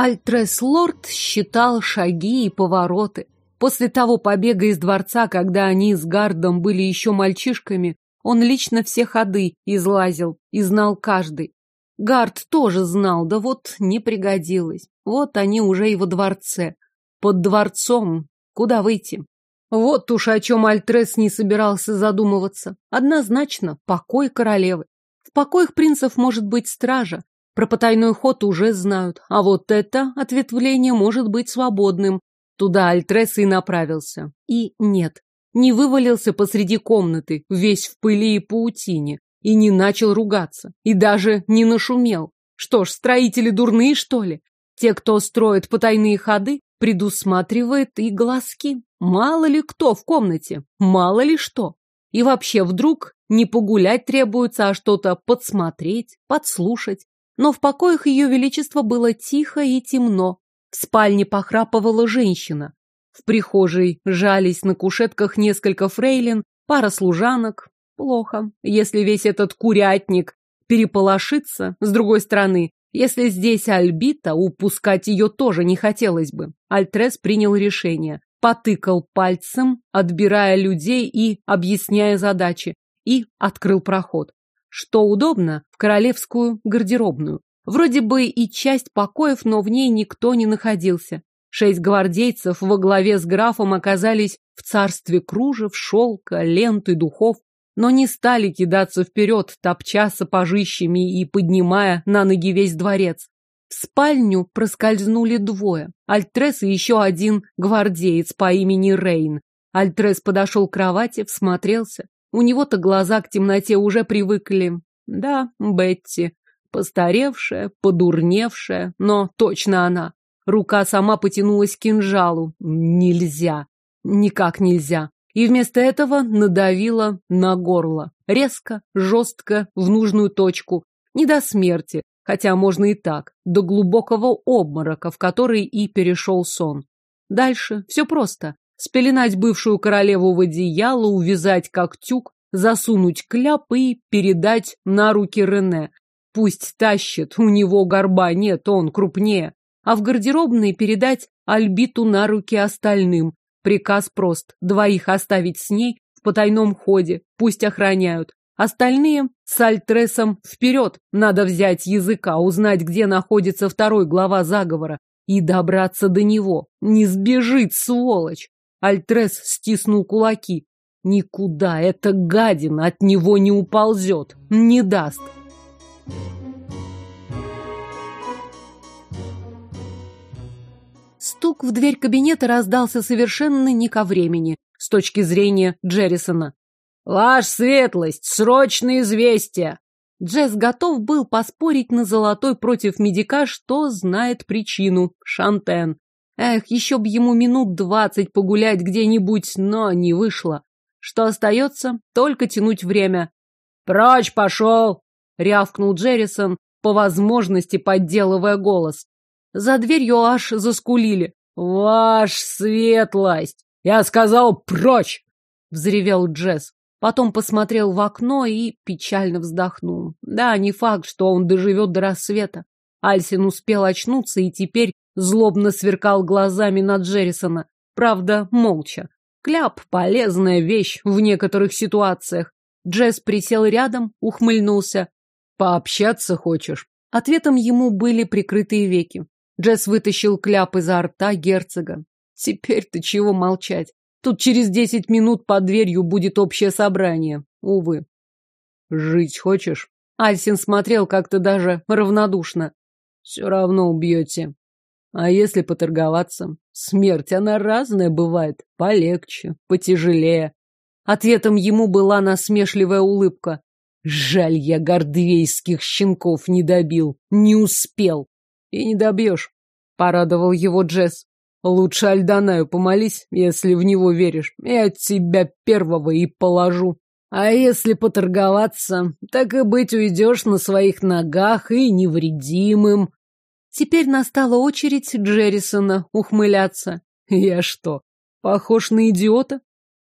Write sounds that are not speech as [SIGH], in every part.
Альтрес Лорд считал шаги и повороты. После того побега из дворца, когда они с Гардом были еще мальчишками, он лично все ходы излазил и знал каждый. Гард тоже знал, да вот не пригодилось. Вот они уже и во дворце. Под дворцом. Куда выйти? Вот уж о чем Альтрес не собирался задумываться. Однозначно, покой королевы. В покоях принцев может быть стража. Про потайной ход уже знают. А вот это ответвление может быть свободным. Туда Альтрес и направился. И нет, не вывалился посреди комнаты, весь в пыли и паутине, и не начал ругаться, и даже не нашумел. Что ж, строители дурные, что ли? Те, кто строит потайные ходы, предусматривает и глазки. Мало ли кто в комнате, мало ли что. И вообще вдруг не погулять требуется, а что-то подсмотреть, подслушать. Но в покоях ее величества было тихо и темно. В спальне похрапывала женщина. В прихожей жались на кушетках несколько фрейлин, пара служанок. Плохо, если весь этот курятник переполошится. С другой стороны, если здесь Альбита, упускать ее тоже не хотелось бы. Альтрес принял решение. Потыкал пальцем, отбирая людей и объясняя задачи, и открыл проход. Что удобно, в королевскую гардеробную. Вроде бы и часть покоев, но в ней никто не находился. Шесть гвардейцев во главе с графом оказались в царстве кружев, шелка, лент и духов, но не стали кидаться вперед, топча сапожищами и поднимая на ноги весь дворец. В спальню проскользнули двое. Альтрес и еще один гвардеец по имени Рейн. Альтрес подошел к кровати, всмотрелся. У него-то глаза к темноте уже привыкли. Да, Бетти. Постаревшая, подурневшая, но точно она. Рука сама потянулась к кинжалу. Нельзя. Никак нельзя. И вместо этого надавила на горло. Резко, жестко, в нужную точку. Не до смерти, хотя можно и так, до глубокого обморока, в который и перешел сон. Дальше все просто. Спеленать бывшую королеву в одеяло, увязать как тюк, засунуть кляп и передать на руки Рене, Пусть тащит, у него горба нет, он крупнее. А в гардеробной передать Альбиту на руки остальным. Приказ прост. Двоих оставить с ней в потайном ходе. Пусть охраняют. Остальные с Альтресом вперед. Надо взять языка, узнать, где находится второй глава заговора. И добраться до него. Не сбежит, сволочь. Альтрес стиснул кулаки. Никуда эта гадина от него не уползет. Не даст. Стук в дверь кабинета раздался совершенно не ко времени, с точки зрения Джеррисона. «Ваша светлость! Срочное известие!» Джесс готов был поспорить на золотой против медика, что знает причину. Шантен. Эх, еще б ему минут двадцать погулять где-нибудь, но не вышло. Что остается? Только тянуть время. «Прочь пошел!» рявкнул Джеррисон, по возможности подделывая голос. За дверью аж заскулили. «Ваш светлость! Я сказал прочь!» — взревел Джесс. Потом посмотрел в окно и печально вздохнул. Да, не факт, что он доживет до рассвета. Альсин успел очнуться и теперь злобно сверкал глазами на Джеррисона. Правда, молча. Кляп — полезная вещь в некоторых ситуациях. Джесс присел рядом, ухмыльнулся. «Пообщаться хочешь?» Ответом ему были прикрытые веки. Джесс вытащил кляп изо рта герцога. «Теперь-то чего молчать? Тут через десять минут под дверью будет общее собрание. Увы». «Жить хочешь?» Альсин смотрел как-то даже равнодушно. «Все равно убьете. А если поторговаться? Смерть, она разная бывает. Полегче, потяжелее». Ответом ему была насмешливая улыбка. Жаль, я гордвейских щенков не добил, не успел. И не добьешь, порадовал его Джесс. Лучше Альданаю помолись, если в него веришь. Я тебя первого и положу. А если поторговаться, так и быть уйдешь на своих ногах и невредимым. Теперь настала очередь Джеррисона ухмыляться. Я что, похож на идиота?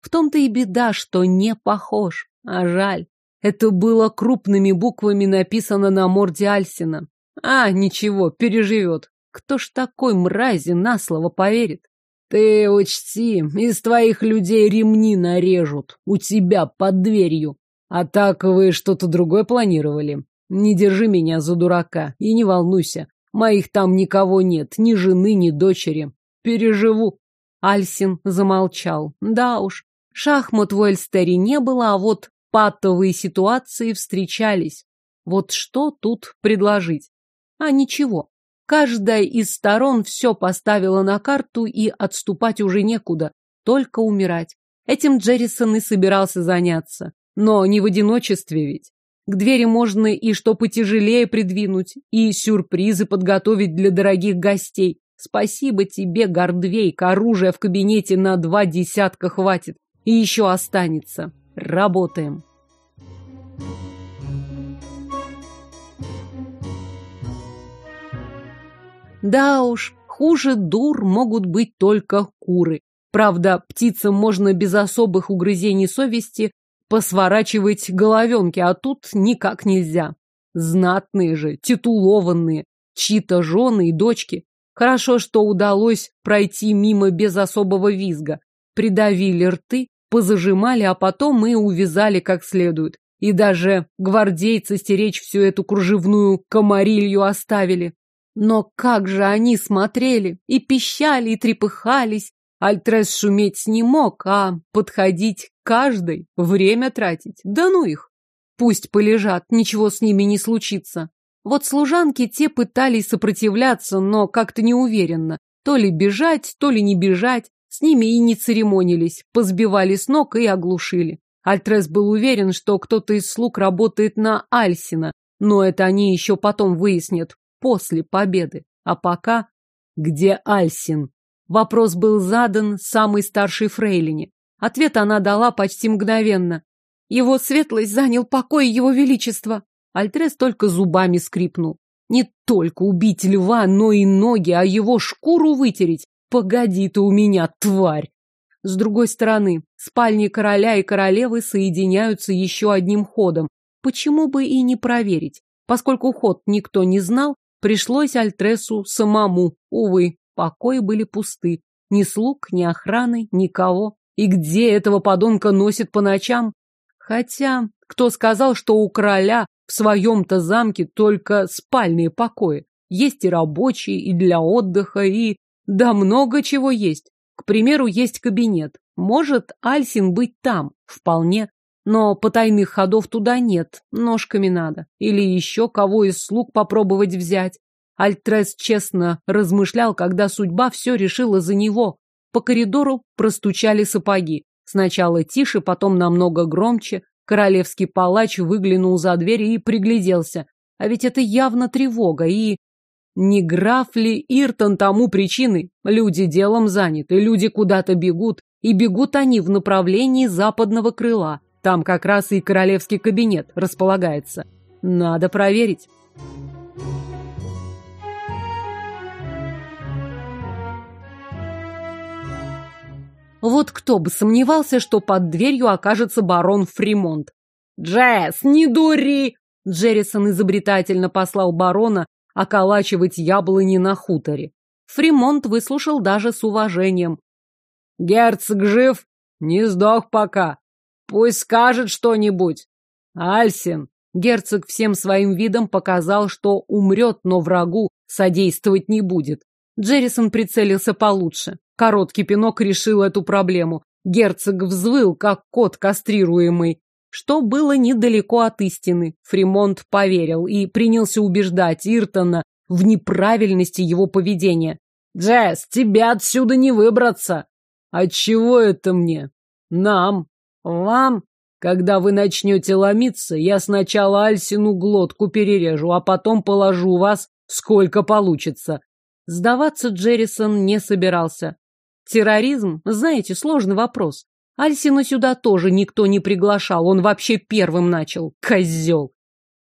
В том-то и беда, что не похож, а жаль. Это было крупными буквами написано на морде Альсина. А, ничего, переживет. Кто ж такой мрази на слово поверит? Ты учти, из твоих людей ремни нарежут. У тебя под дверью. А так вы что-то другое планировали? Не держи меня за дурака и не волнуйся. Моих там никого нет, ни жены, ни дочери. Переживу. Альсин замолчал. Да уж, шахмат в Эльстере не было, а вот патовые ситуации встречались. Вот что тут предложить? А ничего. Каждая из сторон все поставила на карту, и отступать уже некуда, только умирать. Этим Джеррисон и собирался заняться. Но не в одиночестве ведь. К двери можно и что потяжелее придвинуть, и сюрпризы подготовить для дорогих гостей. Спасибо тебе, Гордвейк, оружия в кабинете на два десятка хватит. И еще останется. Работаем. Да уж, хуже дур могут быть только куры. Правда, птицам можно без особых угрызений совести посворачивать головенки, а тут никак нельзя. Знатные же, титулованные, чьи-то жены и дочки. Хорошо, что удалось пройти мимо без особого визга. Придавили рты, позажимали, а потом и увязали как следует. И даже гвардейцы стеречь всю эту кружевную комарилью оставили. Но как же они смотрели, и пищали, и трепыхались. Альтрес шуметь не мог, а подходить каждой, время тратить. Да ну их. Пусть полежат, ничего с ними не случится. Вот служанки те пытались сопротивляться, но как-то неуверенно. То ли бежать, то ли не бежать. С ними и не церемонились, позбивали с ног и оглушили. Альтрес был уверен, что кто-то из слуг работает на Альсина, но это они еще потом выяснят после победы. А пока... Где Альсин? Вопрос был задан самой старшей фрейлине. Ответ она дала почти мгновенно. Его светлость занял покой его величества. Альтрес только зубами скрипнул. Не только убить льва, но и ноги, а его шкуру вытереть. Погоди ты у меня, тварь! С другой стороны, спальни короля и королевы соединяются еще одним ходом. Почему бы и не проверить? Поскольку ход никто не знал, Пришлось Альтресу самому. Увы, покои были пусты. Ни слуг, ни охраны, никого. И где этого подонка носит по ночам? Хотя, кто сказал, что у короля в своем-то замке только спальные покои? Есть и рабочие, и для отдыха, и... Да много чего есть. К примеру, есть кабинет. Может Альсин быть там? Вполне. Но потайных ходов туда нет, ножками надо. Или еще кого из слуг попробовать взять. Альтрес честно размышлял, когда судьба все решила за него. По коридору простучали сапоги. Сначала тише, потом намного громче. Королевский палач выглянул за дверь и пригляделся. А ведь это явно тревога, и... Не граф ли Иртон тому причиной? Люди делом заняты, люди куда-то бегут, и бегут они в направлении западного крыла. Там как раз и королевский кабинет располагается. Надо проверить. Вот кто бы сомневался, что под дверью окажется барон Фримонт. «Джесс, не дури!» Джеррисон изобретательно послал барона околачивать яблони на хуторе. Фримонт выслушал даже с уважением. «Герцог жив? Не сдох пока. Пусть скажет что-нибудь. Альсин. Герцог всем своим видом показал, что умрет, но врагу содействовать не будет. Джеррисон прицелился получше. Короткий пинок решил эту проблему. Герцог взвыл, как кот кастрируемый. Что было недалеко от истины. Фримонт поверил и принялся убеждать Иртона в неправильности его поведения. «Джесс, тебя отсюда не выбраться!» «Отчего это мне?» «Нам!» Вам, когда вы начнете ломиться, я сначала Альсину глотку перережу, а потом положу вас, сколько получится. Сдаваться Джеррисон не собирался. Терроризм, знаете, сложный вопрос. Альсина сюда тоже никто не приглашал, он вообще первым начал. Козел.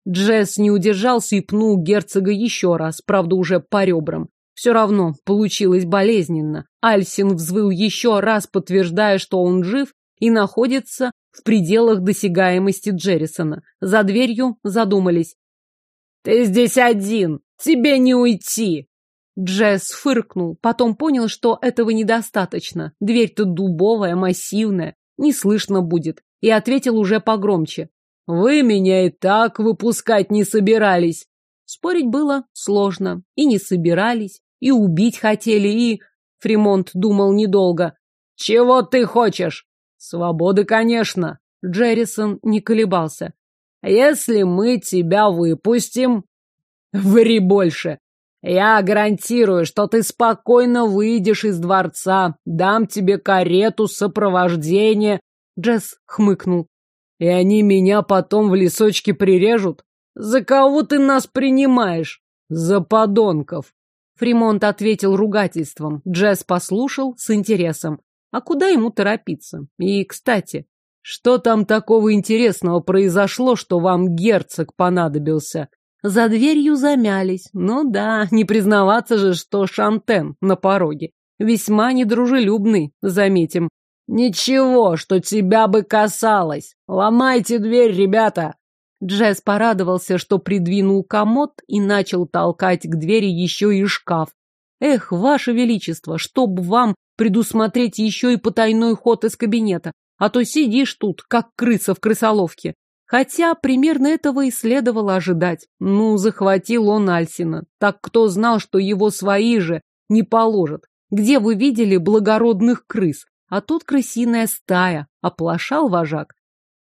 Джесс не удержался и пнул герцога еще раз, правда уже по ребрам. Все равно получилось болезненно. Альсин взвыл еще раз, подтверждая, что он жив, и находится в пределах досягаемости Джеррисона. За дверью задумались. «Ты здесь один! Тебе не уйти!» Джесс фыркнул, потом понял, что этого недостаточно. Дверь-то дубовая, массивная, не слышно будет, и ответил уже погромче. «Вы меня и так выпускать не собирались!» Спорить было сложно. И не собирались, и убить хотели, и... Фримонт думал недолго. «Чего ты хочешь?» «Свободы, конечно!» Джеррисон не колебался. «Если мы тебя выпустим...» «Ври больше!» Я гарантирую, что ты спокойно выйдешь из дворца, дам тебе карету, сопровождение. Джесс хмыкнул. И они меня потом в лесочке прирежут? За кого ты нас принимаешь? За подонков. Фримонт ответил ругательством. Джесс послушал с интересом. А куда ему торопиться? И, кстати, что там такого интересного произошло, что вам герцог понадобился? За дверью замялись. Ну да, не признаваться же, что Шантен на пороге. Весьма недружелюбный, заметим. Ничего, что тебя бы касалось. Ломайте дверь, ребята. Джесс порадовался, что придвинул комод и начал толкать к двери еще и шкаф. Эх, ваше величество, чтоб вам предусмотреть еще и потайной ход из кабинета, а то сидишь тут, как крыса в крысоловке. Хотя примерно этого и следовало ожидать. Ну, захватил он Альсина. Так кто знал, что его свои же не положат? Где вы видели благородных крыс? А тут крысиная стая. Оплошал вожак.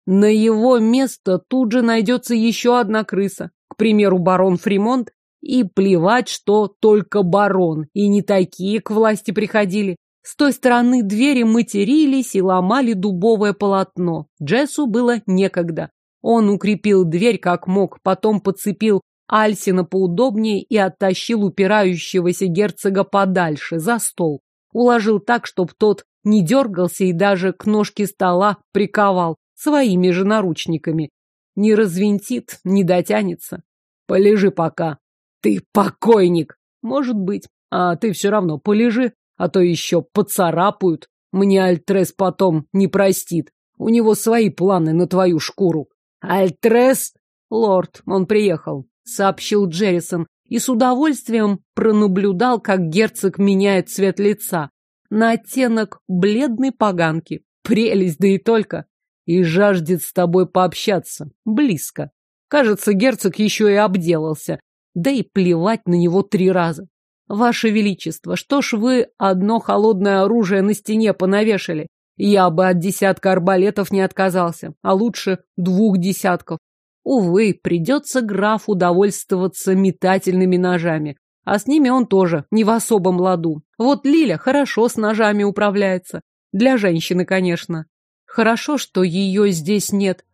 На его место тут же найдется еще одна крыса. К примеру, барон Фримонт. И плевать, что только барон. И не такие к власти приходили. С той стороны двери матерились и ломали дубовое полотно. Джессу было некогда. Он укрепил дверь как мог, потом подцепил Альсина поудобнее и оттащил упирающегося герцога подальше, за стол. Уложил так, чтоб тот не дергался и даже к ножке стола приковал своими же наручниками. Не развинтит, не дотянется. Полежи пока. Ты покойник. Может быть. А ты все равно полежи, а то еще поцарапают. Мне Альтрес потом не простит. У него свои планы на твою шкуру. «Альтрес?» «Лорд, он приехал», — сообщил Джеррисон и с удовольствием пронаблюдал, как герцог меняет цвет лица на оттенок бледной поганки. Прелесть, да и только. И жаждет с тобой пообщаться. Близко. Кажется, герцог еще и обделался. Да и плевать на него три раза. Ваше Величество, что ж вы одно холодное оружие на стене понавешали? Я бы от десятка арбалетов не отказался, а лучше двух десятков. Увы, придется графу довольствоваться метательными ножами. А с ними он тоже не в особом ладу. Вот Лиля хорошо с ножами управляется. Для женщины, конечно. Хорошо, что ее здесь нет.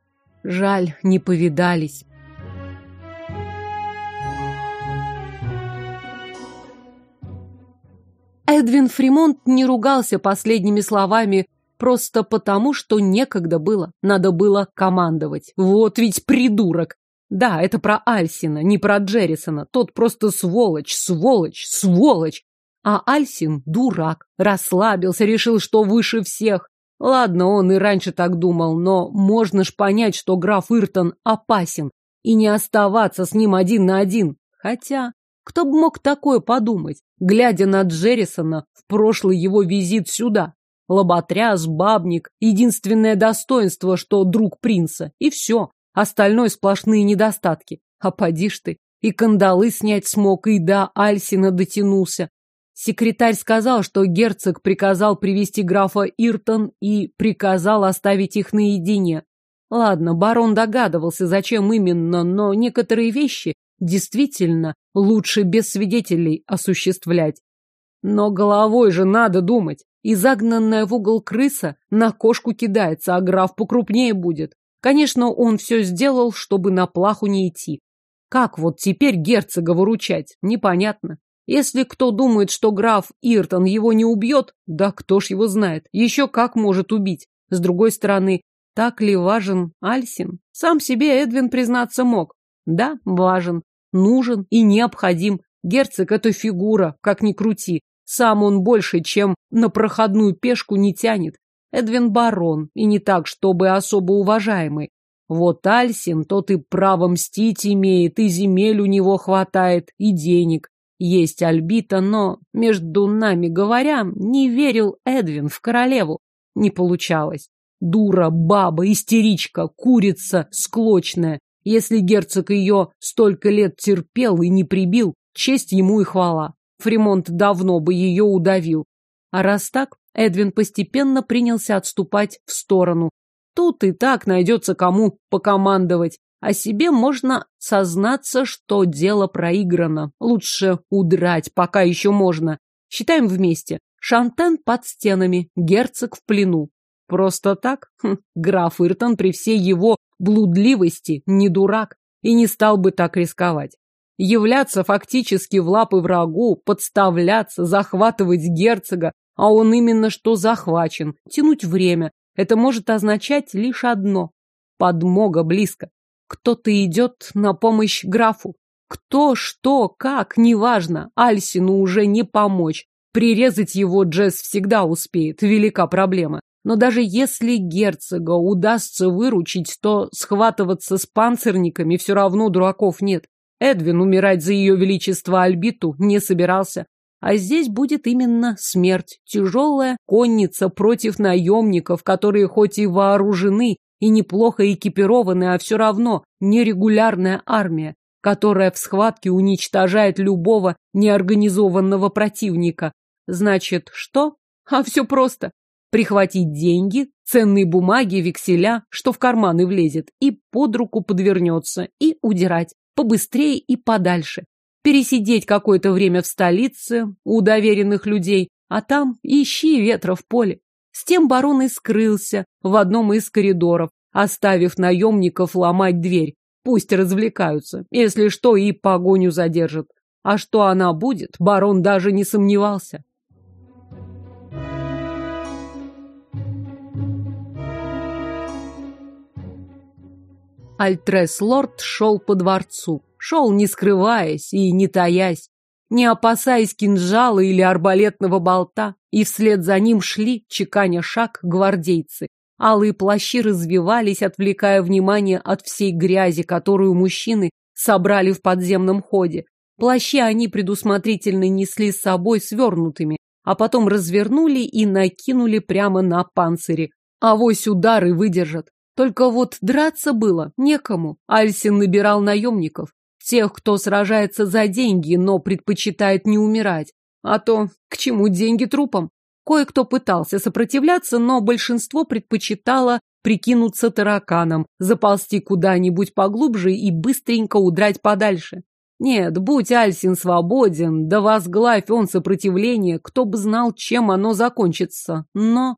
Жаль, не повидались. Эдвин Фримонт не ругался последними словами Просто потому, что некогда было. Надо было командовать. Вот ведь придурок. Да, это про Альсина, не про Джеррисона. Тот просто сволочь, сволочь, сволочь. А Альсин дурак. Расслабился, решил, что выше всех. Ладно, он и раньше так думал, но можно ж понять, что граф Иртон опасен. И не оставаться с ним один на один. Хотя, кто бы мог такое подумать, глядя на Джеррисона в прошлый его визит сюда? Лоботряс, бабник, единственное достоинство, что друг принца, и все. Остальное сплошные недостатки. А поди ж ты, и кандалы снять смог, и до Альсина дотянулся. Секретарь сказал, что герцог приказал привести графа Иртон и приказал оставить их наедине. Ладно, барон догадывался, зачем именно, но некоторые вещи действительно лучше без свидетелей осуществлять. Но головой же надо думать и загнанная в угол крыса на кошку кидается, а граф покрупнее будет. Конечно, он все сделал, чтобы на плаху не идти. Как вот теперь герцога выручать, непонятно. Если кто думает, что граф Иртон его не убьет, да кто ж его знает, еще как может убить. С другой стороны, так ли важен Альсин? Сам себе Эдвин признаться мог. Да, важен, нужен и необходим. Герцог — это фигура, как ни крути. Сам он больше, чем на проходную пешку не тянет. Эдвин барон, и не так, чтобы особо уважаемый. Вот Альсин, тот и право мстить имеет, и земель у него хватает, и денег. есть Альбита, но, между нами говоря, не верил Эдвин в королеву. Не получалось. Дура, баба, истеричка, курица, склочная. Если герцог ее столько лет терпел и не прибил, честь ему и хвала. Фримонт давно бы ее удавил. А раз так, Эдвин постепенно принялся отступать в сторону. Тут и так найдется кому покомандовать. А себе можно сознаться, что дело проиграно. Лучше удрать, пока еще можно. Считаем вместе. Шантен под стенами, герцог в плену. Просто так? Хм, граф Иртон при всей его блудливости не дурак и не стал бы так рисковать. Являться фактически в лапы врагу, подставляться, захватывать герцога, а он именно что захвачен, тянуть время. Это может означать лишь одно. Подмога близко. Кто-то идет на помощь графу. Кто, что, как, неважно. Альсину уже не помочь. Прирезать его Джесс всегда успеет, велика проблема. Но даже если герцога удастся выручить, то схватываться с панцирниками все равно дураков нет. Эдвин умирать за ее величество Альбиту не собирался. А здесь будет именно смерть. Тяжелая конница против наемников, которые хоть и вооружены, и неплохо экипированы, а все равно нерегулярная армия, которая в схватке уничтожает любого неорганизованного противника. Значит, что? А все просто. Прихватить деньги, ценные бумаги, векселя, что в карманы влезет, и под руку подвернется, и удирать побыстрее и подальше. Пересидеть какое-то время в столице у доверенных людей, а там ищи ветра в поле. С тем барон и скрылся в одном из коридоров, оставив наемников ломать дверь. Пусть развлекаются, если что, и погоню задержат. А что она будет, барон даже не сомневался. Альтрес Лорд шел по дворцу. Шел не скрываясь и не таясь, не опасаясь кинжала или арбалетного болта, и вслед за ним шли, чеканя шаг, гвардейцы. Алые плащи развивались, отвлекая внимание от всей грязи, которую мужчины собрали в подземном ходе. Плащи они предусмотрительно несли с собой свернутыми, а потом развернули и накинули прямо на панцири. Авось удары выдержат. Только вот драться было некому. Альсин набирал наемников. Тех, кто сражается за деньги, но предпочитает не умирать. А то к чему деньги трупам? Кое-кто пытался сопротивляться, но большинство предпочитало прикинуться тараканом, заползти куда-нибудь поглубже и быстренько удрать подальше. Нет, будь Альсин свободен, да возглавь он сопротивление, кто бы знал, чем оно закончится. Но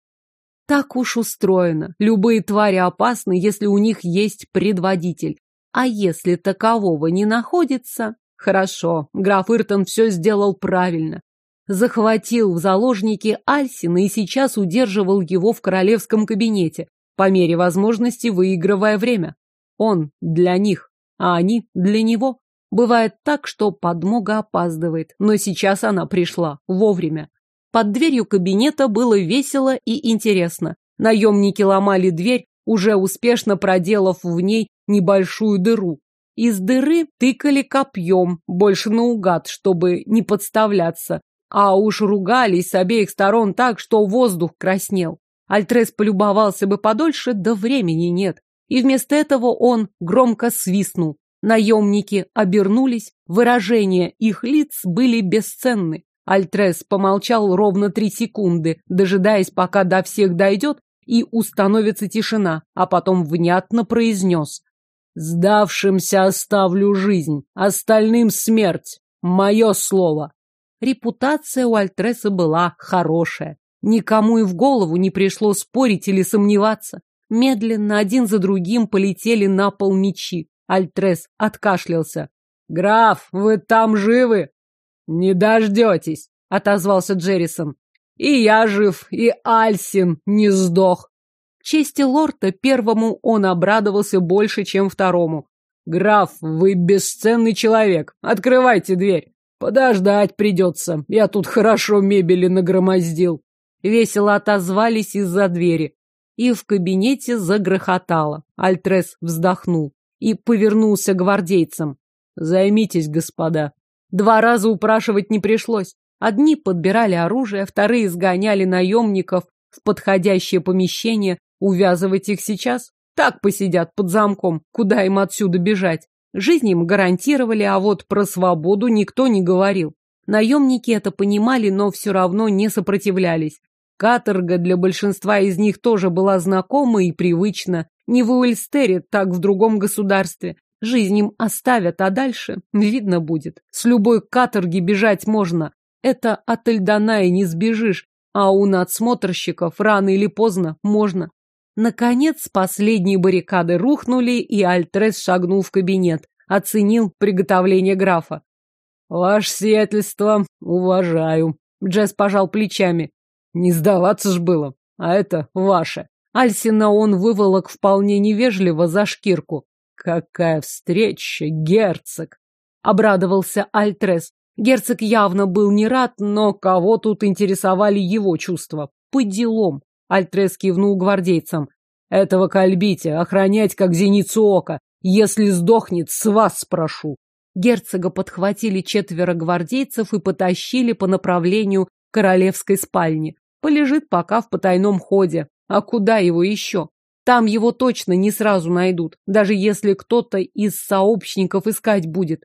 так уж устроено. Любые твари опасны, если у них есть предводитель. А если такового не находится... Хорошо, граф Иртон все сделал правильно. Захватил в заложники Альсина и сейчас удерживал его в королевском кабинете, по мере возможности выигрывая время. Он для них, а они для него. Бывает так, что подмога опаздывает, но сейчас она пришла вовремя. Под дверью кабинета было весело и интересно. Наемники ломали дверь, уже успешно проделав в ней небольшую дыру. Из дыры тыкали копьем, больше наугад, чтобы не подставляться. А уж ругались с обеих сторон так, что воздух краснел. Альтрес полюбовался бы подольше, да времени нет. И вместо этого он громко свистнул. Наемники обернулись, выражения их лиц были бесценны. Альтрес помолчал ровно три секунды, дожидаясь, пока до всех дойдет и установится тишина, а потом внятно произнес. «Сдавшимся оставлю жизнь, остальным смерть. Мое слово». Репутация у Альтреса была хорошая. Никому и в голову не пришло спорить или сомневаться. Медленно, один за другим, полетели на пол мечи. Альтрес откашлялся. «Граф, вы там живы?» «Не дождетесь», — отозвался Джеррисон. «И я жив, и Альсин не сдох». К чести лорда первому он обрадовался больше, чем второму. «Граф, вы бесценный человек. Открывайте дверь. Подождать придется. Я тут хорошо мебели нагромоздил». Весело отозвались из-за двери. И в кабинете загрохотало. Альтрес вздохнул и повернулся к гвардейцам. «Займитесь, господа. Два раза упрашивать не пришлось. Одни подбирали оружие, вторые сгоняли наемников в подходящее помещение. Увязывать их сейчас? Так посидят под замком, куда им отсюда бежать. Жизнь им гарантировали, а вот про свободу никто не говорил. Наемники это понимали, но все равно не сопротивлялись. Каторга для большинства из них тоже была знакома и привычна. Не в Уэльстере, так в другом государстве. Жизнь им оставят, а дальше видно будет. С любой каторги бежать можно. Это от Эльдана и не сбежишь, а у надсмотрщиков рано или поздно можно. Наконец, последние баррикады рухнули, и Альтрес шагнул в кабинет. Оценил приготовление графа. «Ваше сиятельство, уважаю». Джесс пожал плечами. «Не сдаваться ж было, а это ваше». Альсина он выволок вполне невежливо за шкирку. «Какая встреча, герцог!» — обрадовался Альтрес. Герцог явно был не рад, но кого тут интересовали его чувства? По делам. Альтрес кивнул гвардейцам. Этого кальбите охранять как зеницу ока. Если сдохнет, с вас спрошу. Герцога подхватили четверо гвардейцев и потащили по направлению королевской спальни. Полежит пока в потайном ходе. А куда его еще? Там его точно не сразу найдут, даже если кто-то из сообщников искать будет.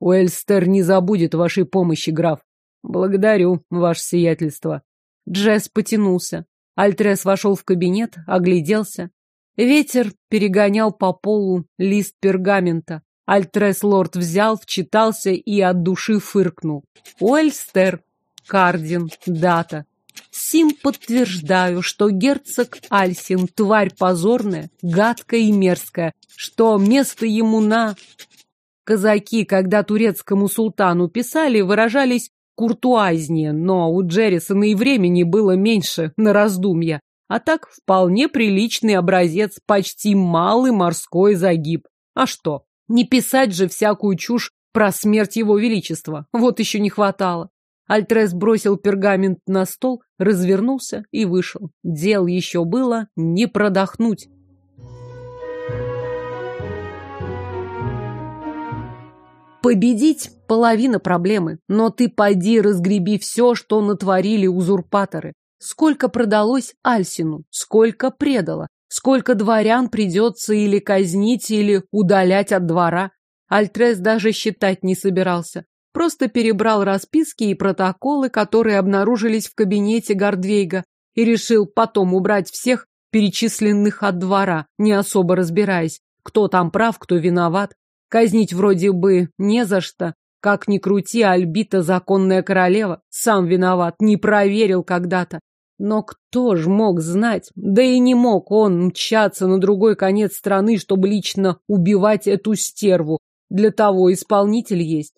Уэльстер не забудет вашей помощи, граф. Благодарю, ваше сиятельство. Джесс потянулся. Альтрес вошел в кабинет, огляделся. Ветер перегонял по полу лист пергамента. Альтрес лорд взял, вчитался и от души фыркнул. Уэльстер, Кардин, дата. Сим подтверждаю, что герцог Альсин тварь позорная, гадкая и мерзкая, что место ему на... Казаки, когда турецкому султану писали, выражались куртуазнее, но у Джеррисона и времени было меньше на раздумья. А так вполне приличный образец, почти малый морской загиб. А что, не писать же всякую чушь про смерть его величества. Вот еще не хватало. Альтрес бросил пергамент на стол, развернулся и вышел. Дел еще было не продохнуть. Победить – половина проблемы, но ты пойди разгреби все, что натворили узурпаторы. Сколько продалось Альсину, сколько предало, сколько дворян придется или казнить, или удалять от двора. Альтрес даже считать не собирался. Просто перебрал расписки и протоколы, которые обнаружились в кабинете Гордвейга, и решил потом убрать всех перечисленных от двора, не особо разбираясь, кто там прав, кто виноват. Казнить вроде бы не за что. Как ни крути, Альбита законная королева. Сам виноват, не проверил когда-то. Но кто ж мог знать? Да и не мог он мчаться на другой конец страны, чтобы лично убивать эту стерву. Для того исполнитель есть.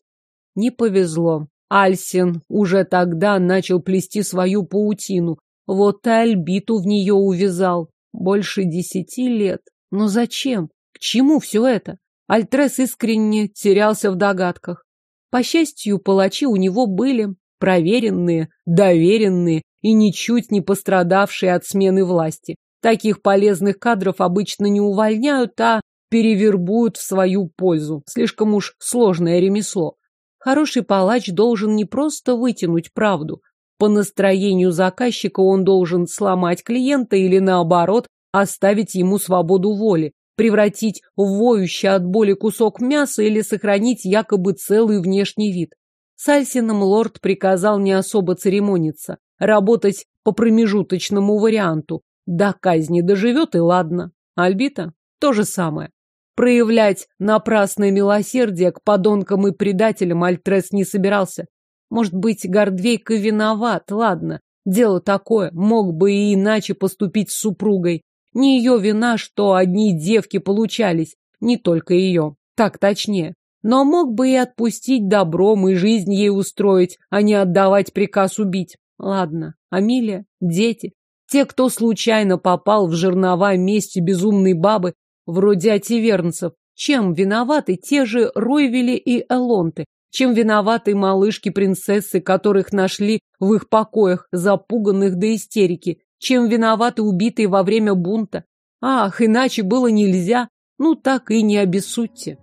Не повезло. Альсин уже тогда начал плести свою паутину. Вот и Альбиту в нее увязал. Больше десяти лет. Но зачем? К чему все это? Альтрес искренне терялся в догадках. По счастью, палачи у него были проверенные, доверенные и ничуть не пострадавшие от смены власти. Таких полезных кадров обычно не увольняют, а перевербуют в свою пользу. Слишком уж сложное ремесло. Хороший палач должен не просто вытянуть правду. По настроению заказчика он должен сломать клиента или, наоборот, оставить ему свободу воли, превратить в воющий от боли кусок мяса или сохранить якобы целый внешний вид. Сальсином лорд приказал не особо церемониться, работать по промежуточному варианту. До казни доживет и ладно. Альбита – то же самое. Проявлять напрасное милосердие к подонкам и предателям Альтрес не собирался. Может быть, Гордвейка виноват, ладно. Дело такое, мог бы и иначе поступить с супругой. Не ее вина, что одни девки получались, не только ее, так точнее. Но мог бы и отпустить добром и жизнь ей устроить, а не отдавать приказ убить. Ладно, Амилия, дети, те, кто случайно попал в жернова мести безумной бабы, вроде ативернцев, чем виноваты те же Ройвели и Элонты, чем виноваты малышки-принцессы, которых нашли в их покоях, запуганных до истерики, чем виноваты убитые во время бунта. Ах, иначе было нельзя. Ну так и не обессудьте.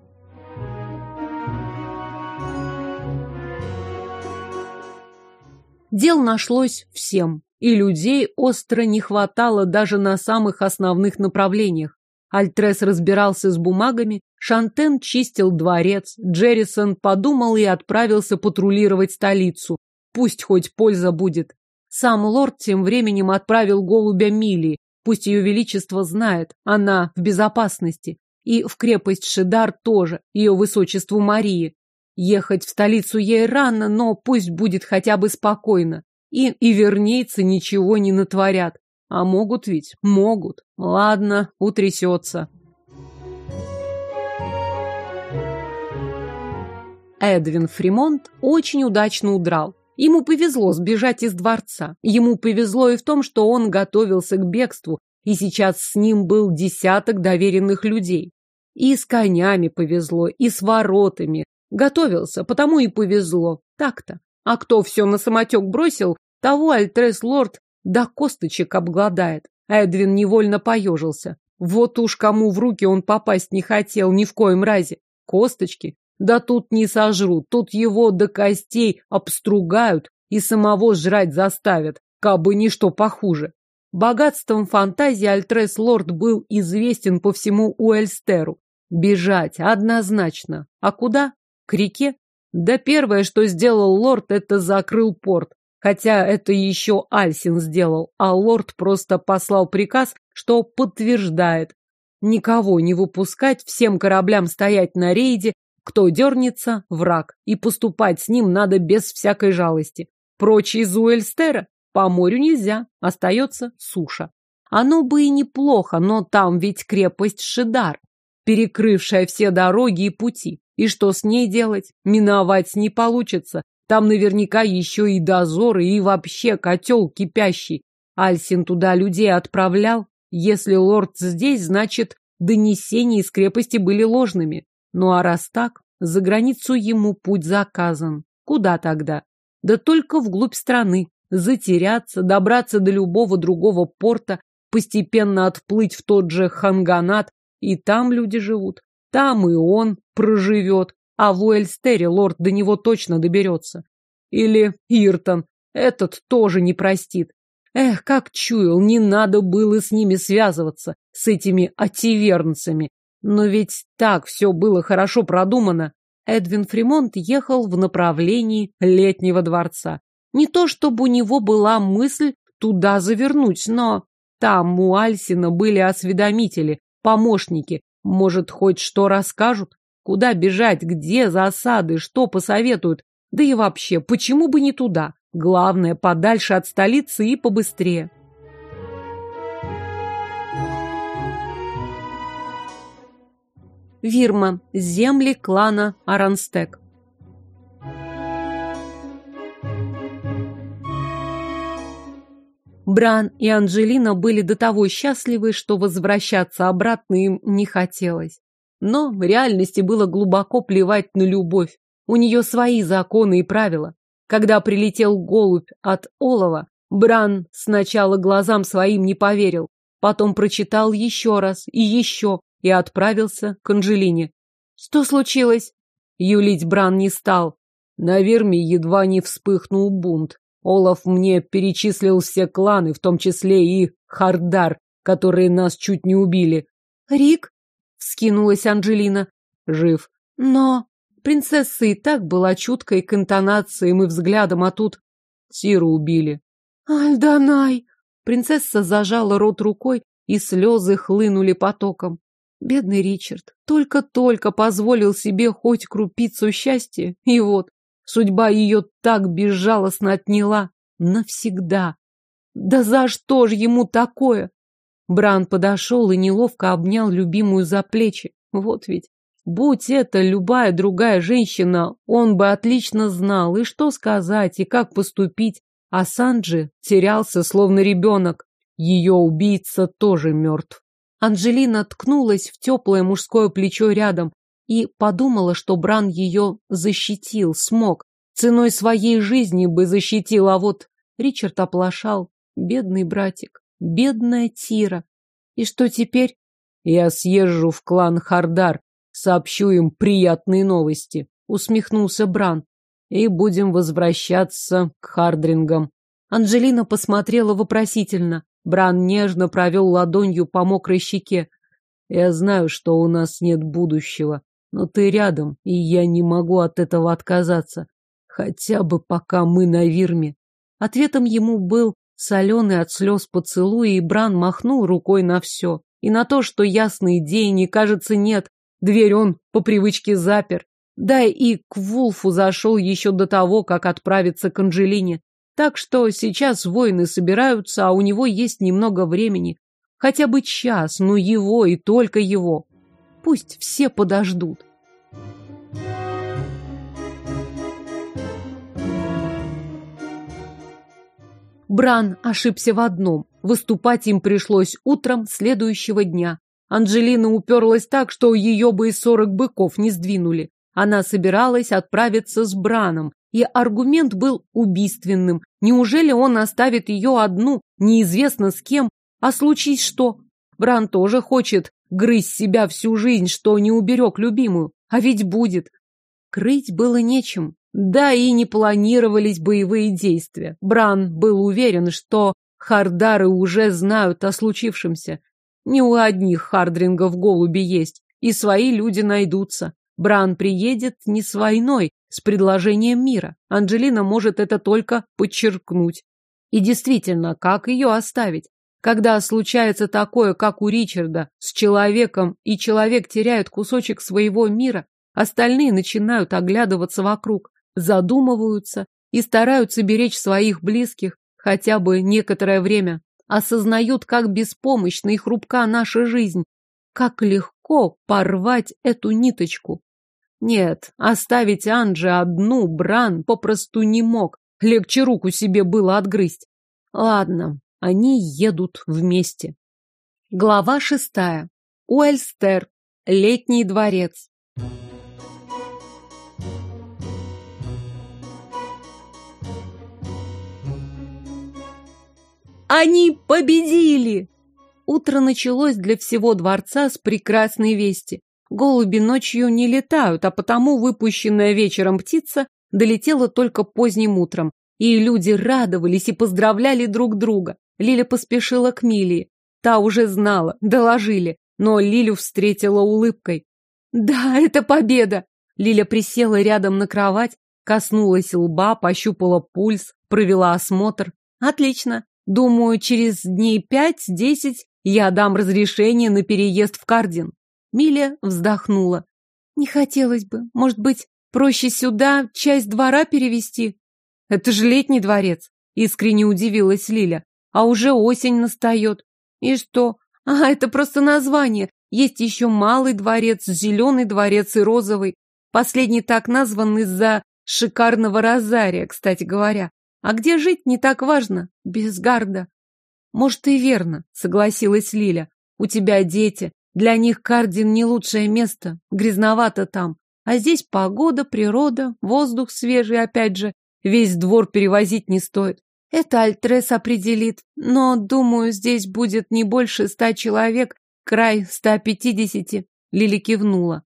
Дел нашлось всем, и людей остро не хватало даже на самых основных направлениях. Альтрес разбирался с бумагами, Шантен чистил дворец, Джеррисон подумал и отправился патрулировать столицу. Пусть хоть польза будет. Сам лорд тем временем отправил голубя Милии. Пусть ее величество знает, она в безопасности. И в крепость Шидар тоже, ее высочеству Марии. Ехать в столицу ей рано, но пусть будет хотя бы спокойно. И, и вернейцы ничего не натворят. А могут ведь? Могут. Ладно, утрясется. Эдвин Фримонт очень удачно удрал. Ему повезло сбежать из дворца. Ему повезло и в том, что он готовился к бегству, и сейчас с ним был десяток доверенных людей. И с конями повезло, и с воротами. Готовился, потому и повезло. Так-то. А кто все на самотек бросил, того Альтрес Лорд до косточек обгладает. Эдвин невольно поежился. Вот уж кому в руки он попасть не хотел ни в коем разе. Косточки да тут не сожрут, тут его до костей обстругают и самого жрать заставят, кабы ничто похуже. Богатством фантазии Альтрес Лорд был известен по всему Уэльстеру. Бежать однозначно. А куда? К реке? Да первое, что сделал лорд, это закрыл порт. Хотя это еще Альсин сделал, а лорд просто послал приказ, что подтверждает. Никого не выпускать, всем кораблям стоять на рейде, кто дернется – враг, и поступать с ним надо без всякой жалости. Прочь из Уэльстера по морю нельзя, остается суша. Оно бы и неплохо, но там ведь крепость Шидар, перекрывшая все дороги и пути. И что с ней делать? Миновать не получится. Там наверняка еще и дозоры, и вообще котел кипящий. Альсин туда людей отправлял. Если лорд здесь, значит, донесения из крепости были ложными. Ну а раз так, за границу ему путь заказан. Куда тогда? Да только вглубь страны. Затеряться, добраться до любого другого порта, постепенно отплыть в тот же Ханганат, и там люди живут. Там и он проживет, а в Уэльстере лорд до него точно доберется. Или Иртон, этот тоже не простит. Эх, как чуял, не надо было с ними связываться, с этими ативернцами. Но ведь так все было хорошо продумано. Эдвин Фримонт ехал в направлении летнего дворца. Не то чтобы у него была мысль туда завернуть, но там у Альсина были осведомители, помощники. Может, хоть что расскажут? Куда бежать, где засады, что посоветуют? Да и вообще, почему бы не туда? Главное, подальше от столицы и побыстрее. Вирма. Земли клана Аранстек. Бран и Анжелина были до того счастливы, что возвращаться обратно им не хотелось. Но в реальности было глубоко плевать на любовь. У нее свои законы и правила. Когда прилетел голубь от Олова, Бран сначала глазам своим не поверил, потом прочитал еще раз и еще, и отправился к Анжелине. Что случилось? Юлить Бран не стал. На Верме едва не вспыхнул бунт. Олаф мне перечислил все кланы, в том числе и Хардар, которые нас чуть не убили. Рик? Вскинулась Анжелина. Жив. Но принцесса и так была чуткой к интонациям и взглядам, а тут Тиру убили. Альданай! Принцесса зажала рот рукой, и слезы хлынули потоком. Бедный Ричард только-только позволил себе хоть крупицу счастья, и вот судьба ее так безжалостно отняла навсегда. Да за что ж ему такое? Бран подошел и неловко обнял любимую за плечи. Вот ведь, будь это любая другая женщина, он бы отлично знал, и что сказать, и как поступить. А Санджи терялся, словно ребенок. Ее убийца тоже мертв. Анжелина ткнулась в теплое мужское плечо рядом и подумала, что Бран ее защитил, смог. Ценой своей жизни бы защитил, а вот Ричард оплошал. Бедный братик, бедная Тира. И что теперь? Я съезжу в клан Хардар, сообщу им приятные новости, усмехнулся Бран. и будем возвращаться к Хардрингам. Анжелина посмотрела вопросительно. Бран нежно провел ладонью по мокрой щеке. Я знаю, что у нас нет будущего, но ты рядом, и я не могу от этого отказаться. Хотя бы пока мы на Вирме. Ответом ему был соленый от слез поцелуй, и Бран махнул рукой на все. И на то, что ясной идеи не кажется нет. Дверь он по привычке запер. Да и к Вулфу зашел еще до того, как отправиться к Анжелине. Так что сейчас воины собираются, а у него есть немного времени. Хотя бы час, но его и только его. Пусть все подождут. Бран ошибся в одном. Выступать им пришлось утром следующего дня. Анжелина уперлась так, что ее бы и сорок быков не сдвинули. Она собиралась отправиться с Браном, и аргумент был убийственным. Неужели он оставит ее одну, неизвестно с кем? А случись что? Бран тоже хочет грызть себя всю жизнь, что не уберег любимую. А ведь будет. Крыть было нечем. Да и не планировались боевые действия. Бран был уверен, что хардары уже знают о случившемся. Не у одних хардрингов голуби есть, и свои люди найдутся. Бран приедет не с войной, с предложением мира. Анджелина может это только подчеркнуть. И действительно, как ее оставить? Когда случается такое, как у Ричарда, с человеком, и человек теряет кусочек своего мира, остальные начинают оглядываться вокруг, задумываются и стараются беречь своих близких хотя бы некоторое время, осознают, как беспомощна и хрупка наша жизнь, как легко порвать эту ниточку. Нет, оставить Анже одну Бран попросту не мог. Легче руку себе было отгрызть. Ладно, они едут вместе. Глава шестая. Уэльстер. Летний дворец. Они победили! Утро началось для всего дворца с прекрасной вести. Голуби ночью не летают, а потому выпущенная вечером птица долетела только поздним утром. И люди радовались и поздравляли друг друга. Лиля поспешила к Милии. Та уже знала, доложили, но Лилю встретила улыбкой. «Да, это победа!» Лиля присела рядом на кровать, коснулась лба, пощупала пульс, провела осмотр. «Отлично. Думаю, через дней пять-десять я дам разрешение на переезд в Кардин. Миля вздохнула. Не хотелось бы. Может быть, проще сюда часть двора перевести? Это же летний дворец. Искренне удивилась Лиля. А уже осень настает. И что? А, это просто название. Есть еще малый дворец, зеленый дворец и розовый. Последний так назван из-за шикарного розария, кстати говоря. А где жить не так важно, без гарда. Может, и верно, согласилась Лиля. У тебя дети, для них Кардин не лучшее место, грязновато там. А здесь погода, природа, воздух свежий, опять же. Весь двор перевозить не стоит. Это Альтрес определит, но, думаю, здесь будет не больше ста человек, край ста пятидесяти. Лили кивнула.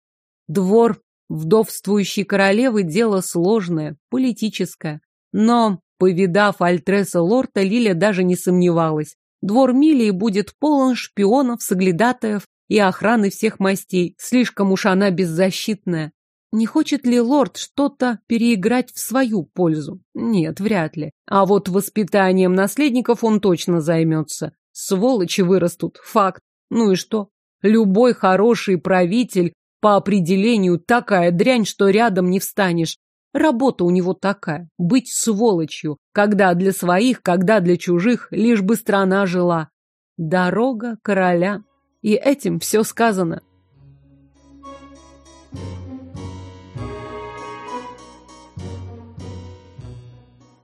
Двор вдовствующей королевы дело сложное, политическое. Но, повидав Альтреса Лорта, Лиля даже не сомневалась. Двор Милии будет полон шпионов, соглядатаев и охраны всех мастей. Слишком уж она беззащитная. Не хочет ли лорд что-то переиграть в свою пользу? Нет, вряд ли. А вот воспитанием наследников он точно займется. Сволочи вырастут, факт. Ну и что? Любой хороший правитель по определению такая дрянь, что рядом не встанешь. Работа у него такая – быть сволочью, когда для своих, когда для чужих, лишь бы страна жила. Дорога короля и этим все сказано.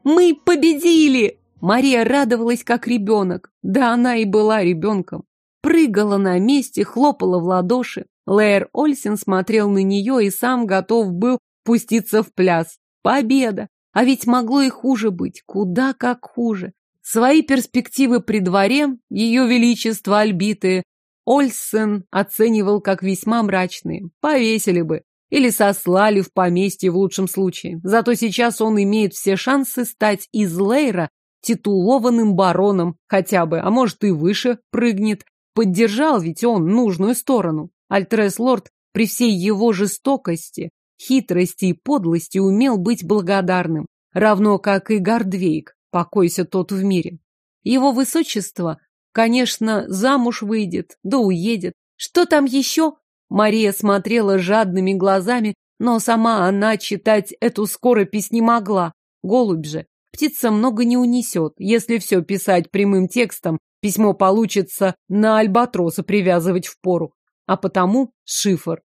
«Мы победили!» Мария радовалась, как ребенок. Да она и была ребенком. Прыгала на месте, хлопала в ладоши. Лэйр Ольсен смотрел на нее и сам готов был пуститься в пляс. Победа! А ведь могло и хуже быть, куда как хуже. Свои перспективы при дворе, ее величество Альбиты, Ольсен оценивал как весьма мрачные. Повесили бы. или сослали в поместье в лучшем случае. Зато сейчас он имеет все шансы стать из Лейра титулованным бароном хотя бы, а может и выше прыгнет. Поддержал ведь он нужную сторону. Альтрес-лорд при всей его жестокости, хитрости и подлости умел быть благодарным, равно как и Гардвейк, покойся тот в мире. Его высочество, конечно, замуж выйдет, да уедет. Что там еще? Мария смотрела жадными глазами, но сама она читать эту скоропись не могла. Голубь же. Птица много не унесет. Если все писать прямым текстом, письмо получится на альбатроса привязывать в пору. А потому шифр.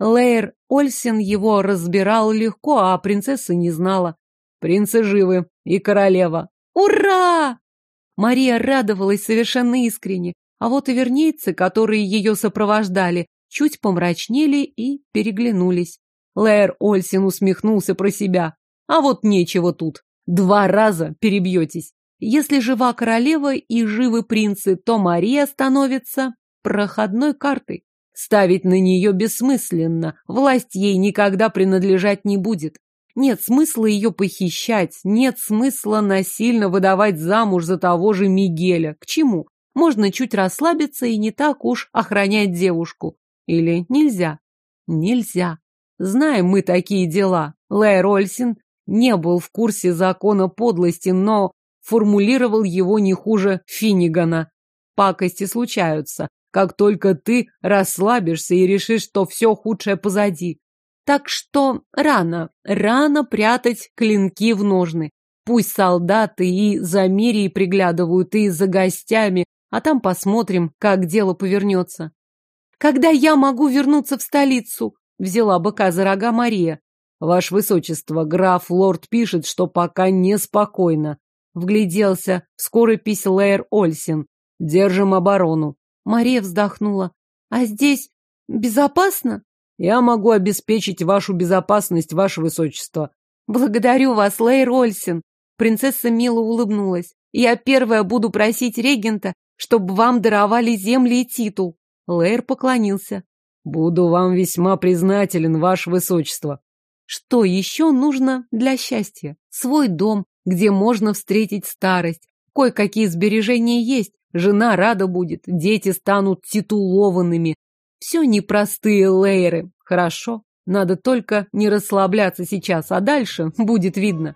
Лейер Ольсен его разбирал легко, а принцесса не знала. Принцы живы и королева. Ура! Мария радовалась совершенно искренне, а вот и вернейцы, которые ее сопровождали, чуть помрачнели и переглянулись. Лэр Ольсин усмехнулся про себя. А вот нечего тут. Два раза перебьетесь. Если жива королева и живы принцы, то Мария становится проходной картой. Ставить на нее бессмысленно, власть ей никогда принадлежать не будет. Нет смысла ее похищать, нет смысла насильно выдавать замуж за того же Мигеля. К чему? Можно чуть расслабиться и не так уж охранять девушку. Или нельзя? Нельзя. Знаем мы такие дела. Лэй Рольсин не был в курсе закона подлости, но формулировал его не хуже Финнигана. Пакости случаются, как только ты расслабишься и решишь, что все худшее позади. Так что рано, рано прятать клинки в ножны. Пусть солдаты и за Мирией приглядывают, и за гостями, а там посмотрим, как дело повернется. Когда я могу вернуться в столицу? Взяла быка за рога Мария. Ваше высочество, граф лорд пишет, что пока неспокойно. Вгляделся в скоропись Лэйр Ольсин. Держим оборону. Мария вздохнула. А здесь безопасно? Я могу обеспечить вашу безопасность, ваше высочество. Благодарю вас, Лейр Ольсин. Принцесса мило улыбнулась. Я первая буду просить регента, чтобы вам даровали земли и титул. Лейр поклонился. Буду вам весьма признателен, ваше высочество. Что еще нужно для счастья? Свой дом, где можно встретить старость. Кое-какие сбережения есть. Жена рада будет, дети станут титулованными, все непростые лейеры. Хорошо. Надо только не расслабляться сейчас, а дальше [LAUGHS] будет видно.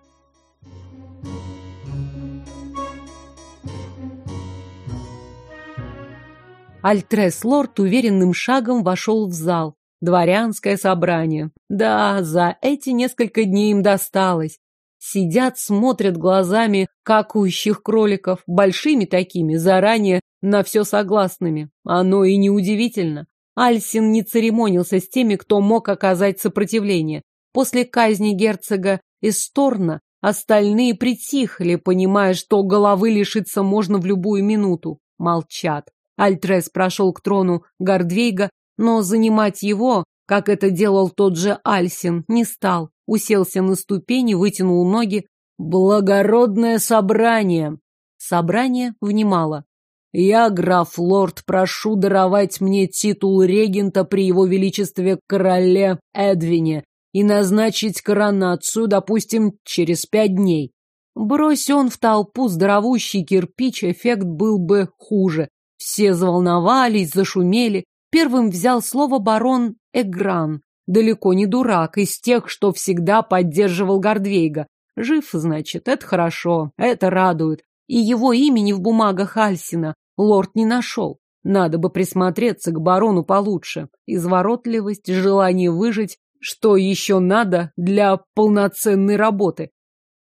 Альтрес-лорд уверенным шагом вошел в зал. Дворянское собрание. Да, за эти несколько дней им досталось. Сидят, смотрят глазами какующих кроликов, большими такими, заранее на все согласными. Оно и неудивительно. Альсин не церемонился с теми, кто мог оказать сопротивление. После казни герцога Эсторна остальные притихли, понимая, что головы лишиться можно в любую минуту. Молчат. Альтрес прошел к трону Гордвейга, но занимать его, как это делал тот же Альсин, не стал. Уселся на ступени, вытянул ноги. Благородное собрание. Собрание внимало. Я, граф-лорд, прошу даровать мне титул регента при его величестве короле Эдвине и назначить коронацию, допустим, через пять дней. Брось он в толпу здоровущий кирпич, эффект был бы хуже. Все заволновались, зашумели. Первым взял слово барон Эгран. Далеко не дурак, из тех, что всегда поддерживал Гордвейга. Жив, значит, это хорошо, это радует. И его имени в бумагах Альсина лорд не нашел. Надо бы присмотреться к барону получше. Изворотливость, желание выжить, что еще надо для полноценной работы.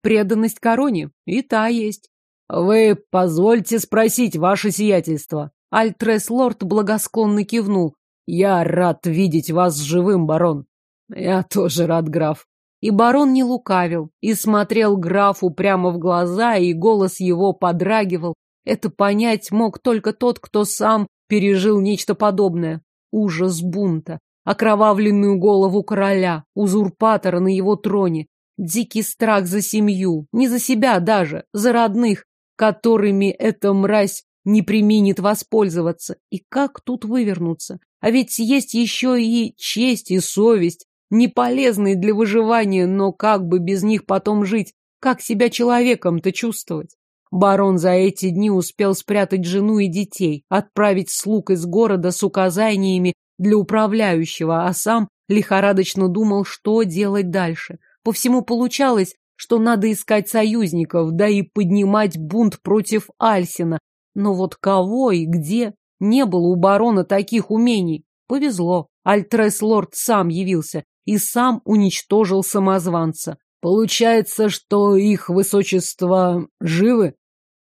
Преданность короне и та есть. Вы позвольте спросить, ваше сиятельство. Альтрес лорд благосклонно кивнул. Я рад видеть вас живым, барон. Я тоже рад, граф. И барон не лукавил, и смотрел графу прямо в глаза, и голос его подрагивал, это понять мог только тот, кто сам пережил нечто подобное. Ужас бунта, окровавленную голову короля, узурпатора на его троне, дикий страх за семью, не за себя даже, за родных, которыми эта мразь не применит воспользоваться. И как тут вывернуться? А ведь есть еще и честь, и совесть. не полезные для выживания, но как бы без них потом жить, как себя человеком-то чувствовать? Барон за эти дни успел спрятать жену и детей, отправить слуг из города с указаниями для управляющего, а сам лихорадочно думал, что делать дальше. По всему получалось, что надо искать союзников, да и поднимать бунт против Альсина. Но вот кого и где? Не было у барона таких умений. Повезло. Альтрес-лорд сам явился и сам уничтожил самозванца. Получается, что их высочество живы?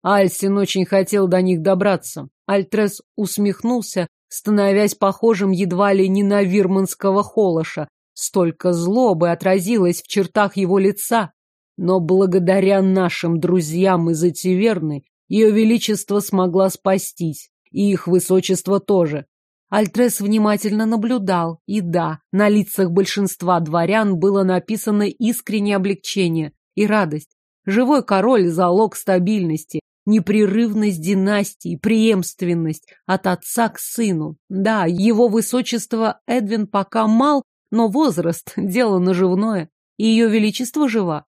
Альсин очень хотел до них добраться. Альтрес усмехнулся, становясь похожим едва ли не на вирманского холоша. Столько злобы отразилось в чертах его лица. Но благодаря нашим друзьям из Этиверны ее величество смогла спастись, и их высочество тоже. Альтрес внимательно наблюдал, и да, на лицах большинства дворян было написано искреннее облегчение и радость. Живой король – залог стабильности, непрерывность династии, преемственность от отца к сыну. Да, его высочество Эдвин пока мал, но возраст – дело наживное, и ее величество жива.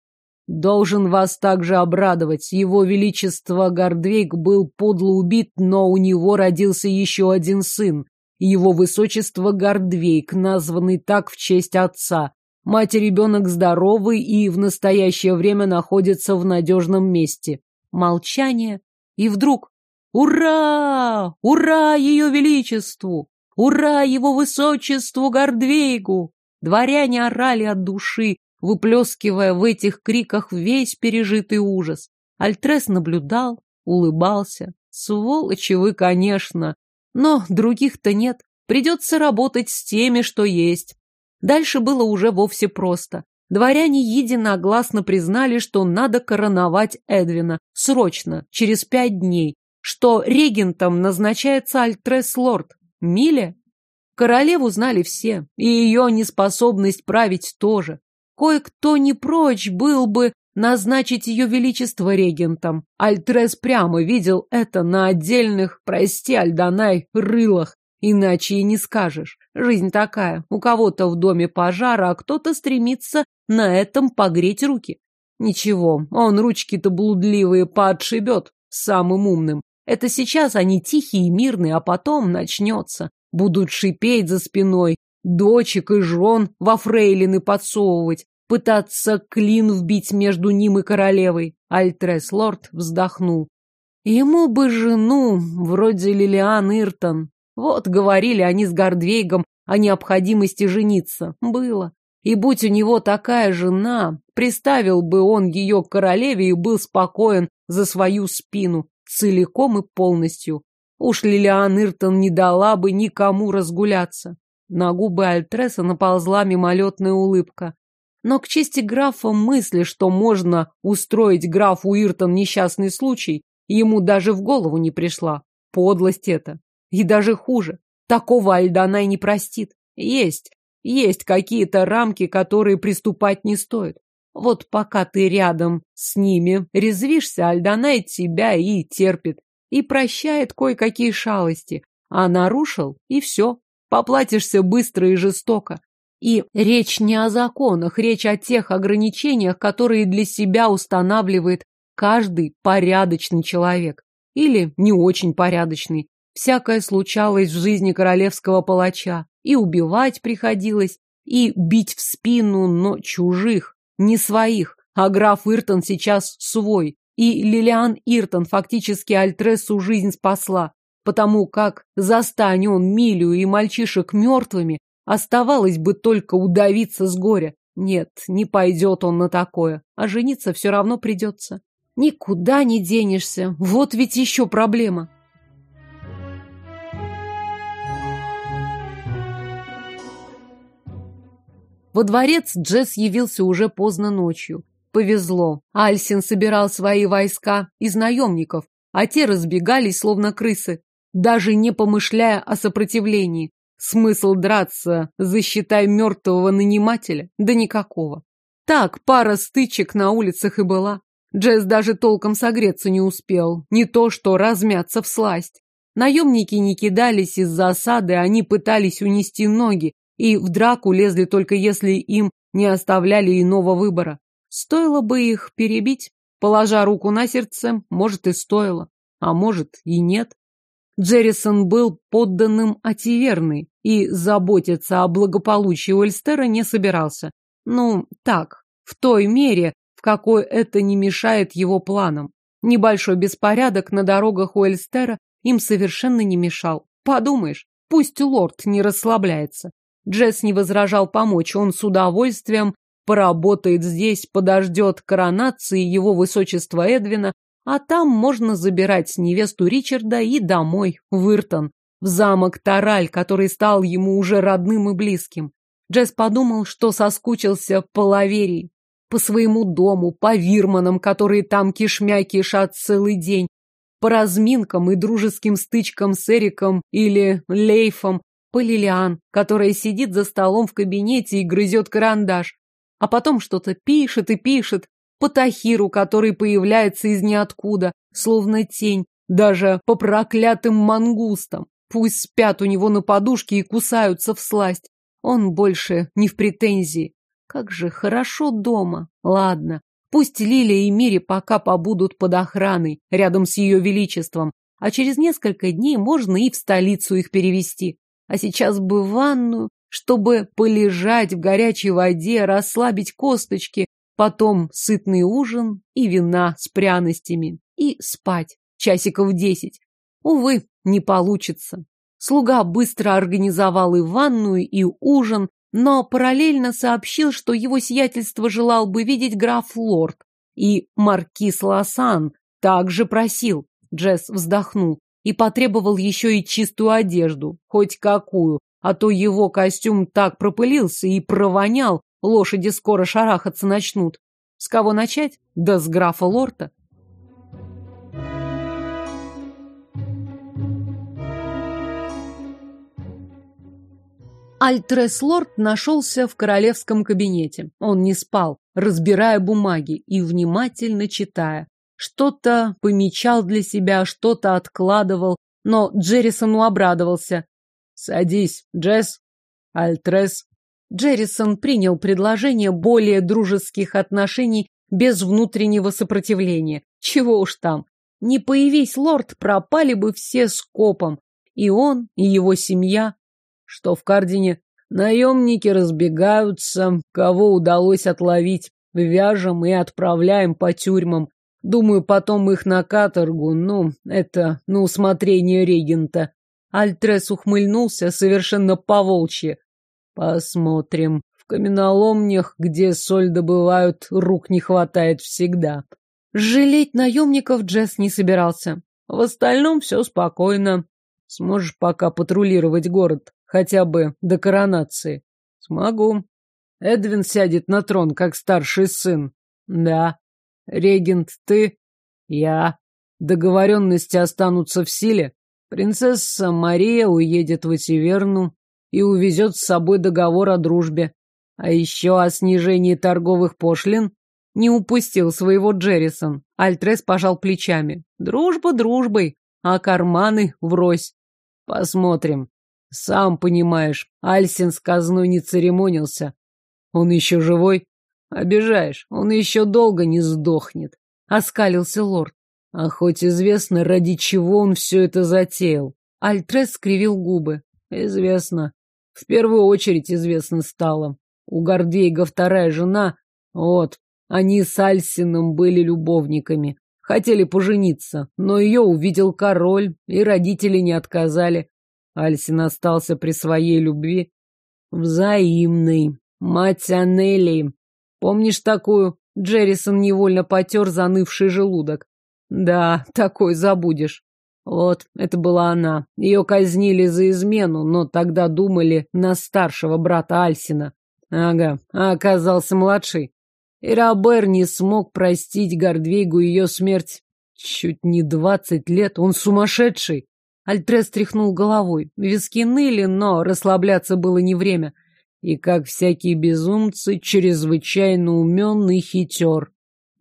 Должен вас также обрадовать, его величество Гордвейк был подло убит, но у него родился еще один сын, его высочество Гордвейк, названный так в честь отца. Мать и ребенок здоровы и в настоящее время находятся в надежном месте. Молчание. И вдруг «Ура! Ура ее величеству! Ура его высочеству Гордвейгу!» Дворяне орали от души, выплескивая в этих криках весь пережитый ужас. Альтрес наблюдал, улыбался. Сволочи вы, конечно, но других-то нет. Придется работать с теми, что есть. Дальше было уже вовсе просто. Дворяне единогласно признали, что надо короновать Эдвина. Срочно, через пять дней. Что регентом назначается Альтрес-лорд. Миле? Королеву знали все, и ее неспособность править тоже. Кое-кто не прочь был бы назначить ее величество регентом. Альтрес прямо видел это на отдельных, прости, Альданай, рылах. Иначе и не скажешь. Жизнь такая. У кого-то в доме пожар, а кто-то стремится на этом погреть руки. Ничего, он ручки-то блудливые поотшибет самым умным. Это сейчас они тихие и мирные, а потом начнется. Будут шипеть за спиной, дочек и жен во фрейлины подсовывать, пытаться клин вбить между ним и королевой. Альтрес лорд вздохнул. Ему бы жену, вроде Лилиан Иртон. Вот говорили они с Гордвейгом о необходимости жениться. Было. И будь у него такая жена, приставил бы он ее к королеве и был спокоен за свою спину, целиком и полностью. Уж Лилиан Иртон не дала бы никому разгуляться. На губы Альтреса наползла мимолетная улыбка. Но к чести графа мысли, что можно устроить графу Иртон несчастный случай, ему даже в голову не пришла. Подлость это. И даже хуже. Такого Альданай не простит. Есть, есть какие-то рамки, которые приступать не стоит. Вот пока ты рядом с ними, резвишься, Альданай тебя и терпит. И прощает кое-какие шалости. А нарушил, и все. Поплатишься быстро и жестоко. И речь не о законах, речь о тех ограничениях, которые для себя устанавливает каждый порядочный человек. Или не очень порядочный. Всякое случалось в жизни королевского палача. И убивать приходилось, и бить в спину, но чужих, не своих. А граф Иртон сейчас свой. И Лилиан Иртон фактически Альтресу жизнь спасла, потому как застань он Милю и мальчишек мертвыми, Оставалось бы только удавиться с горя. Нет, не пойдет он на такое, а жениться все равно придется. Никуда не денешься, вот ведь еще проблема. Во дворец Джесс явился уже поздно ночью. Повезло. Альсин собирал свои войска из наемников, а те разбегались, словно крысы, даже не помышляя о сопротивлении. Смысл драться, засчитай мертвого нанимателя? Да никакого. Так, пара стычек на улицах и была. Джесс даже толком согреться не успел, не то что размяться в сласть. Наемники не кидались из засады, они пытались унести ноги, и в драку лезли только если им не оставляли иного выбора. Стоило бы их перебить, положа руку на сердце, может и стоило, а может и нет. Джеррисон был подданным Ативерны и заботиться о благополучии Уэльстера не собирался. Ну, так, в той мере, в какой это не мешает его планам. Небольшой беспорядок на дорогах Уэльстера им совершенно не мешал. Подумаешь, пусть лорд не расслабляется. Джесс не возражал помочь, он с удовольствием поработает здесь, подождет коронации его высочества Эдвина, а там можно забирать невесту Ричарда и домой, в Иртон, в замок Тараль, который стал ему уже родным и близким. Джесс подумал, что соскучился по Лаверии, по своему дому, по Вирманам, которые там кишмя кишат целый день, по разминкам и дружеским стычкам с Эриком или Лейфом, по Лилиан, которая сидит за столом в кабинете и грызет карандаш, а потом что-то пишет и пишет, по Тахиру, который появляется из ниоткуда, словно тень, даже по проклятым мангустам. Пусть спят у него на подушке и кусаются в сласть. Он больше не в претензии. Как же хорошо дома. Ладно, пусть Лилия и Мири пока побудут под охраной, рядом с ее величеством, а через несколько дней можно и в столицу их перевести. А сейчас бы в ванную, чтобы полежать в горячей воде, расслабить косточки, потом сытный ужин и вина с пряностями, и спать часиков десять. Увы, не получится. Слуга быстро организовал и ванную, и ужин, но параллельно сообщил, что его сиятельство желал бы видеть граф Лорд. И маркиз Лосан также просил. Джесс вздохнул и потребовал еще и чистую одежду, хоть какую, а то его костюм так пропылился и провонял, лошади скоро шарахаться начнут. С кого начать? Да с графа Лорта. Альтрес Лорд нашелся в королевском кабинете. Он не спал, разбирая бумаги и внимательно читая. Что-то помечал для себя, что-то откладывал, но Джеррисону обрадовался. «Садись, Джесс». Альтрес. Джеррисон принял предложение более дружеских отношений без внутреннего сопротивления. Чего уж там. Не появись лорд, пропали бы все скопом. И он, и его семья. Что в Кардине? Наемники разбегаются, кого удалось отловить. Вяжем и отправляем по тюрьмам. Думаю, потом их на каторгу, ну, это на усмотрение регента. Альтрес ухмыльнулся совершенно по-волчьи. Посмотрим. В каменоломнях, где соль добывают, рук не хватает всегда. Жалеть наемников Джесс не собирался. В остальном все спокойно. Сможешь пока патрулировать город, хотя бы до коронации? Смогу. Эдвин сядет на трон, как старший сын. Да. Регент, ты? Я. Договоренности останутся в силе? Принцесса Мария уедет в Этиверну и увезет с собой договор о дружбе. А еще о снижении торговых пошлин не упустил своего Джеррисон. Альтрес пожал плечами. Дружба дружбой, а карманы врозь. Посмотрим. Сам понимаешь, Альсин с казной не церемонился. Он еще живой? Обижаешь, он еще долго не сдохнет. Оскалился лорд. А хоть известно, ради чего он все это затеял. Альтрес скривил губы. Известно. В первую очередь известно стало. У Гордейга вторая жена. Вот, они с Альсином были любовниками. Хотели пожениться, но ее увидел король, и родители не отказали. Альсин остался при своей любви. Взаимной. Мать Анелии, Помнишь такую? Джеррисон невольно потер занывший желудок. Да, такой забудешь. Вот, это была она. Ее казнили за измену, но тогда думали на старшего брата Альсина. Ага, а оказался младший. И Робер не смог простить Гордвейгу ее смерть. Чуть не двадцать лет, он сумасшедший. Альтрес тряхнул головой. Виски ныли, но расслабляться было не время и, как всякие безумцы, чрезвычайно умен и хитер.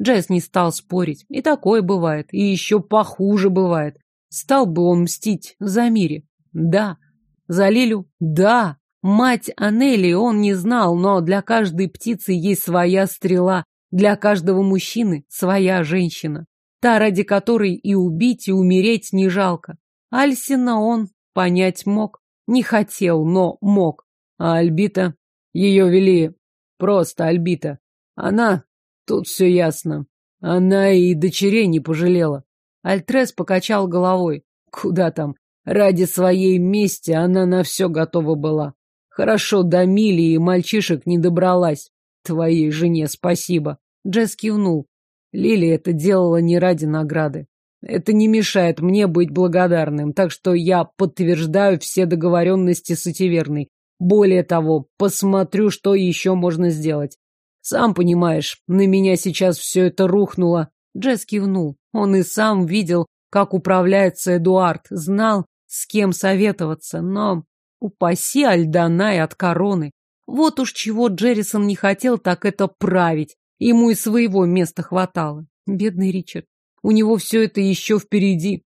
Джесс не стал спорить. И такое бывает, и еще похуже бывает. Стал бы он мстить за Мире? Да. За Лилю? Да. Мать Анели он не знал, но для каждой птицы есть своя стрела, для каждого мужчины своя женщина, та, ради которой и убить, и умереть не жалко. Альсина он понять мог. Не хотел, но мог. А Альбита? Ее вели просто Альбита. Она... Тут все ясно. Она и дочерей не пожалела. Альтрес покачал головой. Куда там? Ради своей мести она на все готова была. Хорошо до Мили и мальчишек не добралась. Твоей жене спасибо. Джесс кивнул. Лили это делала не ради награды. Это не мешает мне быть благодарным, так что я подтверждаю все договоренности с Этиверной. Более того, посмотрю, что еще можно сделать. Сам понимаешь, на меня сейчас все это рухнуло. Джесс кивнул. Он и сам видел, как управляется Эдуард, знал, с кем советоваться, но упаси Альданай от короны. Вот уж чего Джеррисон не хотел, так это править. Ему и своего места хватало. Бедный Ричард. У него все это еще впереди.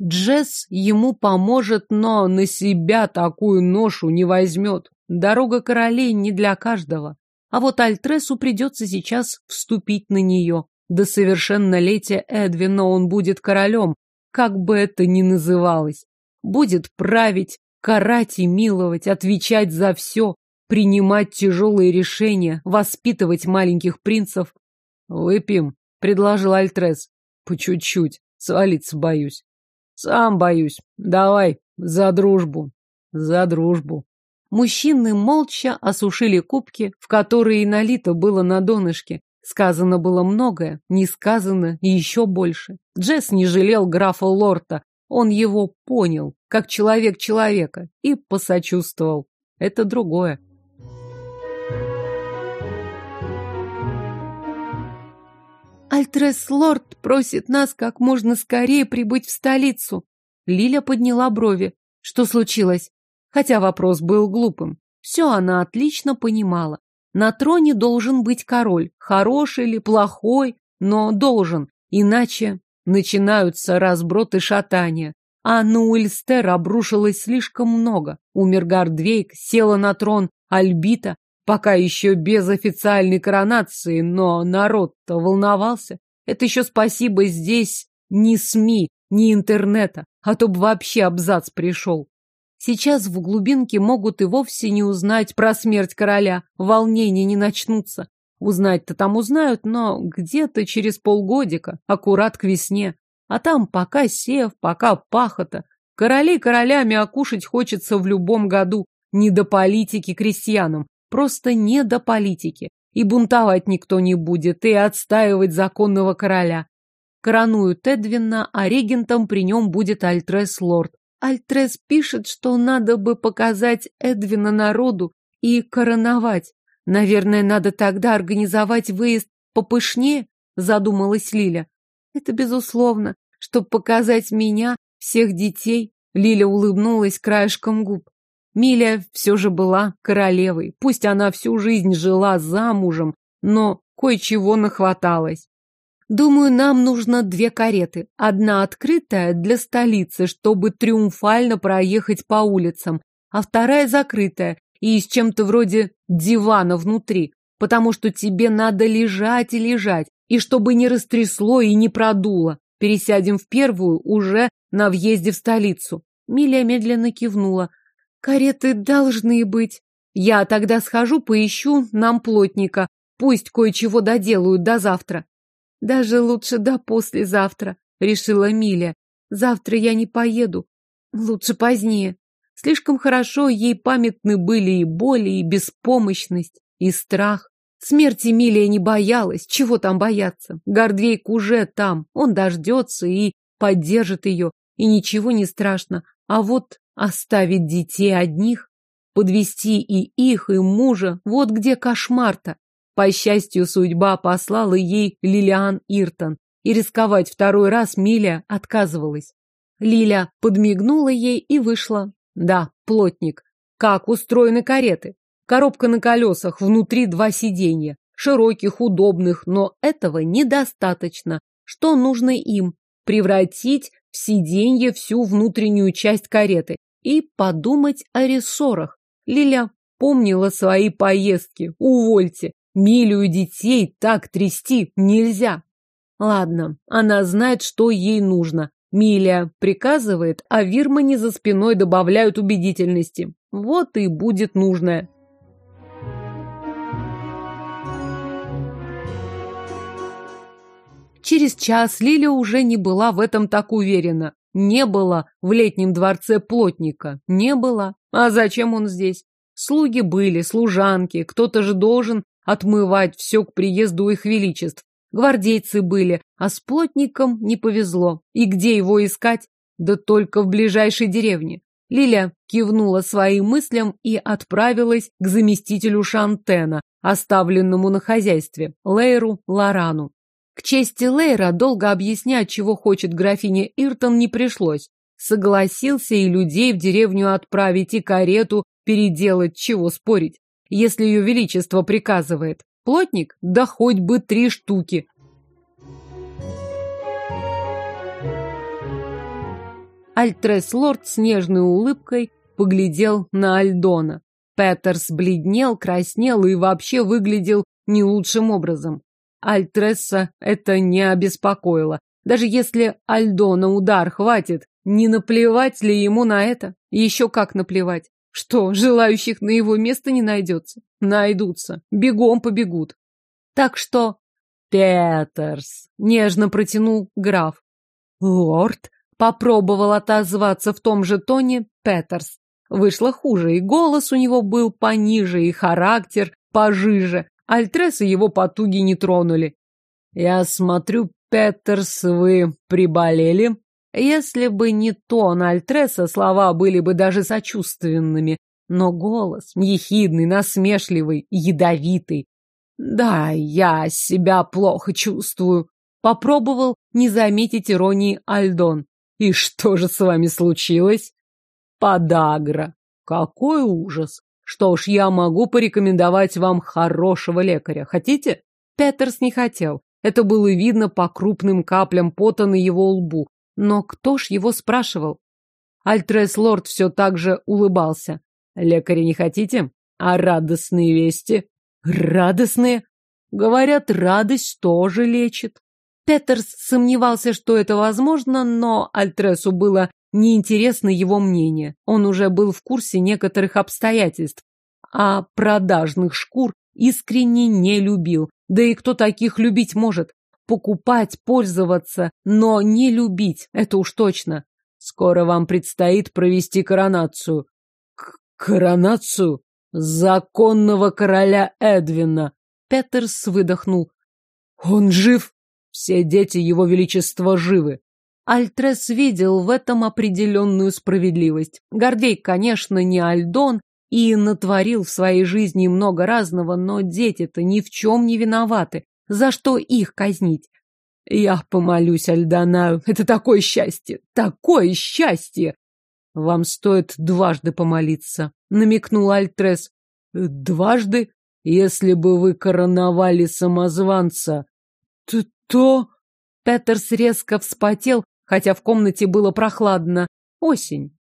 Джесс ему поможет, но на себя такую ношу не возьмет. Дорога королей не для каждого. А вот Альтресу придется сейчас вступить на нее. До совершеннолетия Эдвина он будет королем, как бы это ни называлось. Будет править, карать и миловать, отвечать за все, принимать тяжелые решения, воспитывать маленьких принцев. «Выпьем», — предложил Альтрес. «По чуть-чуть, свалиться боюсь». «Сам боюсь. Давай, за дружбу». «За дружбу». Мужчины молча осушили кубки, в которые налито было на донышке. Сказано было многое, не сказано и еще больше. Джесс не жалел графа Лорта, он его понял, как человек человека, и посочувствовал. Это другое. Альтрес Лорд просит нас как можно скорее прибыть в столицу. Лиля подняла брови. Что случилось? Хотя вопрос был глупым. Все она отлично понимала. На троне должен быть король, хороший или плохой, но должен, иначе начинаются разброты шатания. А на Уильстер обрушилось слишком много. Умер Гардвейк, села на трон Альбита, пока еще без официальной коронации, но народ-то волновался. Это еще спасибо здесь ни СМИ, ни интернета, а то бы вообще абзац пришел. Сейчас в глубинке могут и вовсе не узнать про смерть короля, волнения не начнутся. Узнать-то там узнают, но где-то через полгодика, аккурат к весне. А там пока сев, пока пахота. Королей королями окушать хочется в любом году. Не до политики крестьянам, просто не до политики. И бунтовать никто не будет, и отстаивать законного короля. Коронуют Эдвина, а регентом при нем будет Альтрес Лорд. Альтрес пишет, что надо бы показать Эдвина народу и короновать. Наверное, надо тогда организовать выезд попышнее, задумалась Лиля. Это безусловно, чтобы показать меня, всех детей. Лиля улыбнулась краешком губ. Миля все же была королевой. Пусть она всю жизнь жила замужем, но кое-чего нахваталась. Думаю, нам нужно две кареты. Одна открытая для столицы, чтобы триумфально проехать по улицам, а вторая закрытая и с чем-то вроде дивана внутри, потому что тебе надо лежать и лежать, и чтобы не растрясло и не продуло. Пересядем в первую уже на въезде в столицу. Миля медленно кивнула. Кареты должны быть. Я тогда схожу, поищу нам плотника. Пусть кое-чего доделают до завтра. Даже лучше до послезавтра, решила Миля. Завтра я не поеду. Лучше позднее. Слишком хорошо ей памятны были и боли, и беспомощность, и страх. Смерти Милия не боялась, чего там бояться. Гордвейк уже там, он дождется и поддержит ее, и ничего не страшно. А вот оставить детей одних, подвести и их, и мужа, вот где кошмар-то. По счастью, судьба послала ей Лилиан Иртон, и рисковать второй раз Миля отказывалась. Лиля подмигнула ей и вышла. Да, плотник. Как устроены кареты? Коробка на колесах, внутри два сиденья. Широких, удобных, но этого недостаточно. Что нужно им? Превратить в сиденье всю внутреннюю часть кареты и подумать о рессорах. Лиля помнила свои поездки. Увольте. Милю детей так трясти нельзя. Ладно, она знает, что ей нужно. Миля приказывает, а Вирмани за спиной добавляют убедительности. Вот и будет нужное. Через час Лиля уже не была в этом так уверена. Не было в летнем дворце плотника. Не было. А зачем он здесь? Слуги были, служанки. Кто-то же должен отмывать все к приезду их величеств. Гвардейцы были, а с плотником не повезло. И где его искать? Да только в ближайшей деревне. Лиля кивнула своим мыслям и отправилась к заместителю Шантена, оставленному на хозяйстве, Лейру Лорану. К чести Лейра долго объяснять, чего хочет графиня Иртон, не пришлось. Согласился и людей в деревню отправить, и карету переделать, чего спорить, если ее величество приказывает. Плотник? Да хоть бы три штуки. Альтрес-лорд с нежной улыбкой поглядел на Альдона. Петерс бледнел, краснел и вообще выглядел не лучшим образом. Альтресса это не обеспокоило. Даже если Альдона удар хватит, не наплевать ли ему на это? Еще как наплевать. Что, желающих на его место не найдется? Найдутся. Бегом побегут. Так что... Петерс, нежно протянул граф. Лорд попробовал отозваться в том же тоне Петерс. Вышло хуже, и голос у него был пониже, и характер пожиже. Альтреса его потуги не тронули. Я смотрю, Петерс, вы приболели? Если бы не тон Альтреса, слова были бы даже сочувственными. Но голос ехидный, насмешливый, ядовитый. Да, я себя плохо чувствую. Попробовал не заметить иронии Альдон. И что же с вами случилось? Подагра. Какой ужас. Что ж, я могу порекомендовать вам хорошего лекаря. Хотите? Петерс не хотел. Это было видно по крупным каплям пота на его лбу. Но кто ж его спрашивал? Альтрес Лорд все так же улыбался. Лекаря не хотите? А радостные вести? Радостные? Говорят, радость тоже лечит. Петерс сомневался, что это возможно, но Альтресу было неинтересно его мнение. Он уже был в курсе некоторых обстоятельств, а продажных шкур искренне не любил. Да и кто таких любить может? Покупать, пользоваться, но не любить, это уж точно. Скоро вам предстоит провести коронацию. К коронацию? Законного короля Эдвина. Петерс выдохнул. Он жив? Все дети его величества живы. Альтрес видел в этом определенную справедливость. Гордей, конечно, не Альдон и натворил в своей жизни много разного, но дети-то ни в чем не виноваты. За что их казнить? Я помолюсь Альдонаю. Это такое счастье! Такое счастье! Вам стоит дважды помолиться, намекнул Альтрес. Дважды? Если бы вы короновали самозванца, то... то... Петерс резко вспотел, хотя в комнате было прохладно. Осень.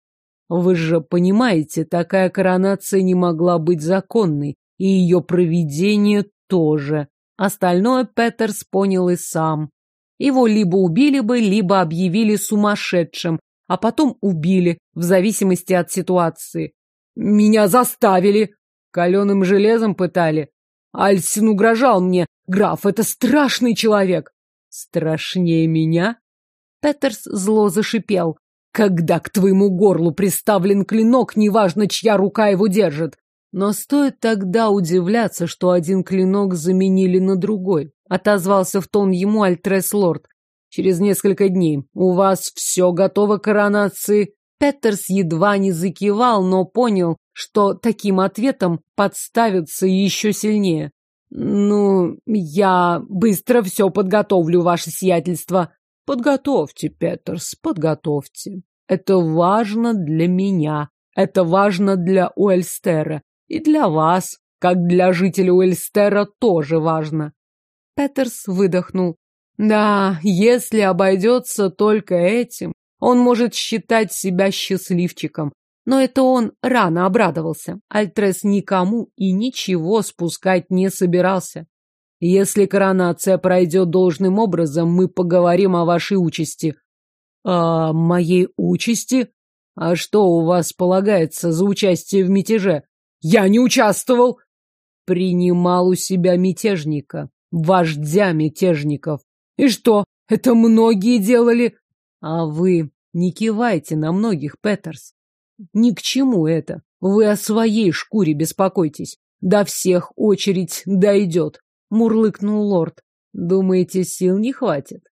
Вы же понимаете, такая коронация не могла быть законной, и ее проведение тоже. Остальное Петерс понял и сам. Его либо убили бы, либо объявили сумасшедшим, а потом убили, в зависимости от ситуации. Меня заставили. Каленым железом пытали. Альсин угрожал мне. Граф, это страшный человек. Страшнее меня? Петерс зло зашипел. Когда к твоему горлу приставлен клинок, неважно, чья рука его держит. Но стоит тогда удивляться, что один клинок заменили на другой. Отозвался в тон ему Альтрес Лорд. Через несколько дней. У вас все готово к коронации. Петерс едва не закивал, но понял, что таким ответом подставится еще сильнее. Ну, я быстро все подготовлю, ваше сиятельство. Подготовьте, Петерс, подготовьте. Это важно для меня. Это важно для Уэльстера. И для вас, как для жителя Уэльстера, тоже важно. Петерс выдохнул. Да, если обойдется только этим, он может считать себя счастливчиком. Но это он рано обрадовался. Альтрес никому и ничего спускать не собирался. Если коронация пройдет должным образом, мы поговорим о вашей участи. О моей участи? А что у вас полагается за участие в мятеже? Я не участвовал! Принимал у себя мятежника, вождя мятежников. И что, это многие делали? А вы не кивайте на многих, Петерс. Ни к чему это. Вы о своей шкуре беспокойтесь. До всех очередь дойдет мурлыкнул лорд. Думаете, сил не хватит?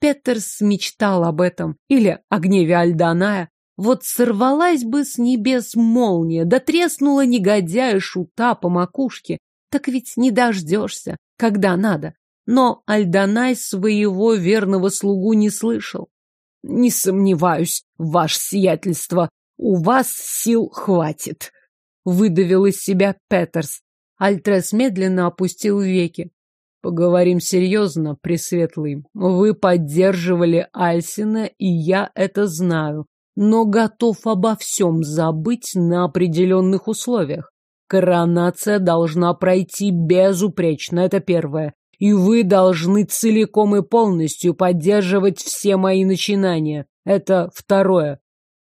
Петерс мечтал об этом, или о гневе Альданая. Вот сорвалась бы с небес молния, да треснула негодяя шута по макушке. Так ведь не дождешься, когда надо. Но Альданай своего верного слугу не слышал. Не сомневаюсь, ваше сиятельство, у вас сил хватит, выдавил из себя Петерс. Альтрес медленно опустил веки. Поговорим серьезно, Пресветлый. Вы поддерживали Альсина, и я это знаю, но готов обо всем забыть на определенных условиях. Коронация должна пройти безупречно, это первое. И вы должны целиком и полностью поддерживать все мои начинания. Это второе.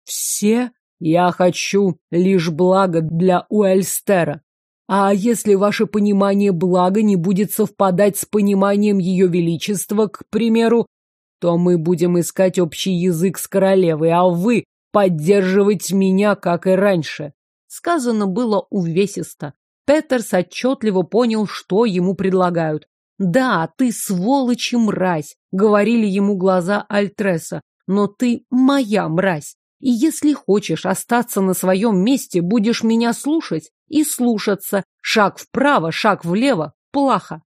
Все? Я хочу лишь благо для Уэльстера. А если ваше понимание блага не будет совпадать с пониманием ее величества, к примеру, то мы будем искать общий язык с королевой, а вы поддерживать меня, как и раньше. Сказано было увесисто. Петерс отчетливо понял, что ему предлагают. «Да, ты сволочь и мразь», — говорили ему глаза Альтреса, «но ты моя мразь. И если хочешь остаться на своем месте, будешь меня слушать и слушаться. Шаг вправо, шаг влево. Плохо.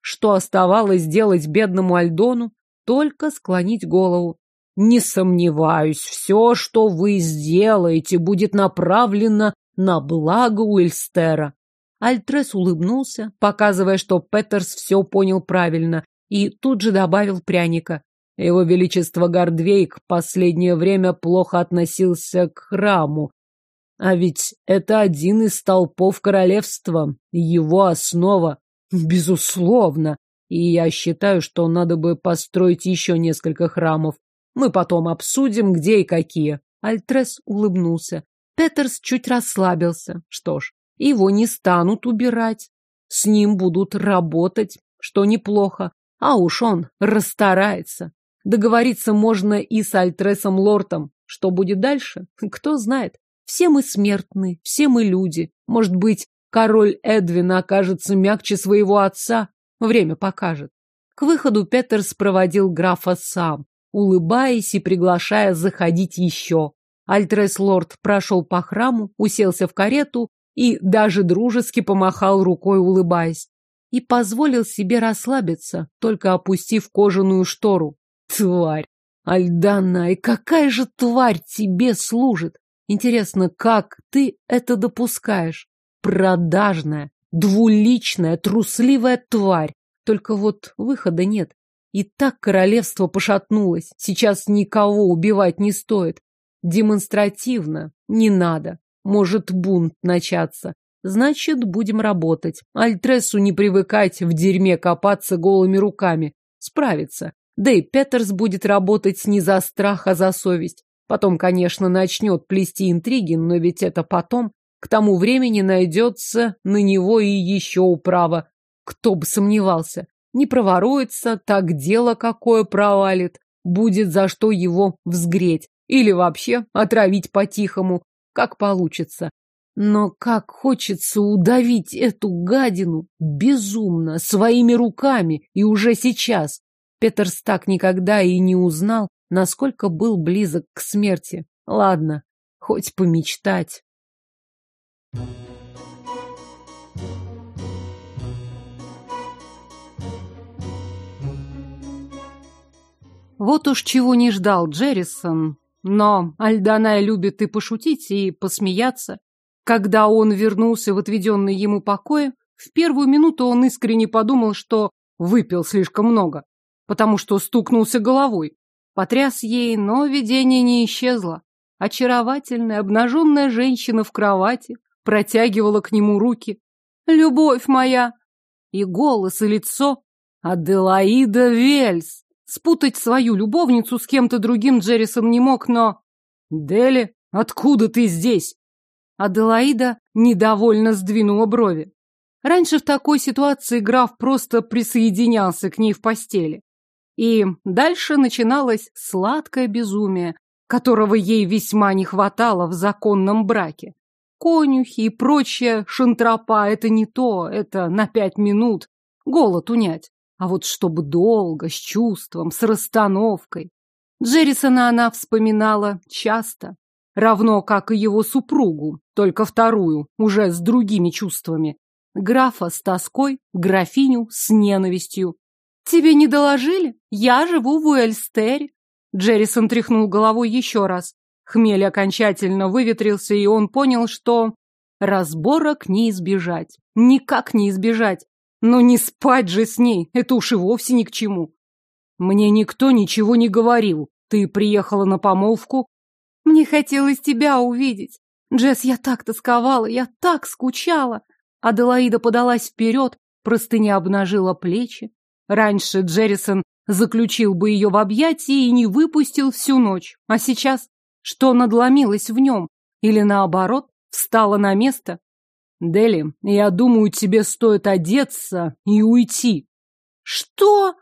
Что оставалось делать бедному Альдону? Только склонить голову. Не сомневаюсь, все, что вы сделаете, будет направлено на благо Уильстера. Альтрес улыбнулся, показывая, что Петерс все понял правильно, и тут же добавил пряника. Его Величество Гордвейк последнее время плохо относился к храму. А ведь это один из столпов королевства, его основа. Безусловно. И я считаю, что надо бы построить еще несколько храмов. Мы потом обсудим, где и какие. Альтрес улыбнулся. Петерс чуть расслабился. Что ж, его не станут убирать. С ним будут работать, что неплохо. А уж он расстарается. Договориться можно и с Альтресом Лортом. Что будет дальше? [LAUGHS] Кто знает. Все мы смертны, все мы люди. Может быть, король Эдвин окажется мягче своего отца. Время покажет. К выходу Петерс проводил графа сам, улыбаясь и приглашая заходить еще. Альтрес Лорд прошел по храму, уселся в карету и даже дружески помахал рукой, улыбаясь. И позволил себе расслабиться, только опустив кожаную штору. Тварь! Альдана, какая же тварь тебе служит? Интересно, как ты это допускаешь? Продажная, двуличная, трусливая тварь. Только вот выхода нет. И так королевство пошатнулось. Сейчас никого убивать не стоит. Демонстративно не надо. Может бунт начаться. Значит, будем работать. Альтресу не привыкать в дерьме копаться голыми руками. Справится. Да и Петерс будет работать не за страх, а за совесть. Потом, конечно, начнет плести интриги, но ведь это потом. К тому времени найдется на него и еще управа. Кто бы сомневался. Не проворуется, так дело какое провалит. Будет за что его взгреть. Или вообще отравить по-тихому. Как получится. Но как хочется удавить эту гадину безумно, своими руками, и уже сейчас. Петерс так никогда и не узнал, насколько был близок к смерти. Ладно, хоть помечтать. Вот уж чего не ждал Джеррисон, но Альданая любит и пошутить, и посмеяться. Когда он вернулся в отведенный ему покои, в первую минуту он искренне подумал, что выпил слишком много потому что стукнулся головой. Потряс ей, но видение не исчезло. Очаровательная, обнаженная женщина в кровати протягивала к нему руки. «Любовь моя!» И голос, и лицо. Аделаида Вельс. Спутать свою любовницу с кем-то другим Джеррисон не мог, но... «Дели, откуда ты здесь?» Аделаида недовольно сдвинула брови. Раньше в такой ситуации граф просто присоединялся к ней в постели. И дальше начиналось сладкое безумие, которого ей весьма не хватало в законном браке. Конюхи и прочая шантропа — это не то, это на пять минут. Голод унять. А вот чтобы долго, с чувством, с расстановкой. Джеррисона она вспоминала часто, равно как и его супругу, только вторую, уже с другими чувствами. Графа с тоской, графиню с ненавистью. «Тебе не доложили? Я живу в Уэльстере». Джеррисон тряхнул головой еще раз. Хмель окончательно выветрился, и он понял, что разборок не избежать. Никак не избежать. Но не спать же с ней, это уж и вовсе ни к чему. Мне никто ничего не говорил. Ты приехала на помолвку? Мне хотелось тебя увидеть. Джесс, я так тосковала, я так скучала. Аделаида подалась вперед, простыня обнажила плечи. Раньше Джеррисон заключил бы ее в объятии и не выпустил всю ночь. А сейчас что надломилось в нем? Или наоборот, встала на место? Дели, я думаю, тебе стоит одеться и уйти. Что?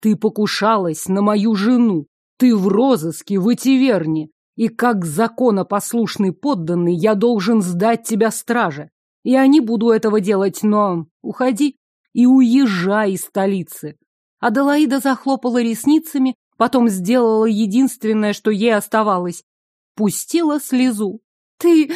Ты покушалась на мою жену. Ты в розыске в Этиверне. И как законопослушный подданный я должен сдать тебя страже. Я не буду этого делать, но уходи и уезжай из столицы. Аделаида захлопала ресницами, потом сделала единственное, что ей оставалось. Пустила слезу. Ты...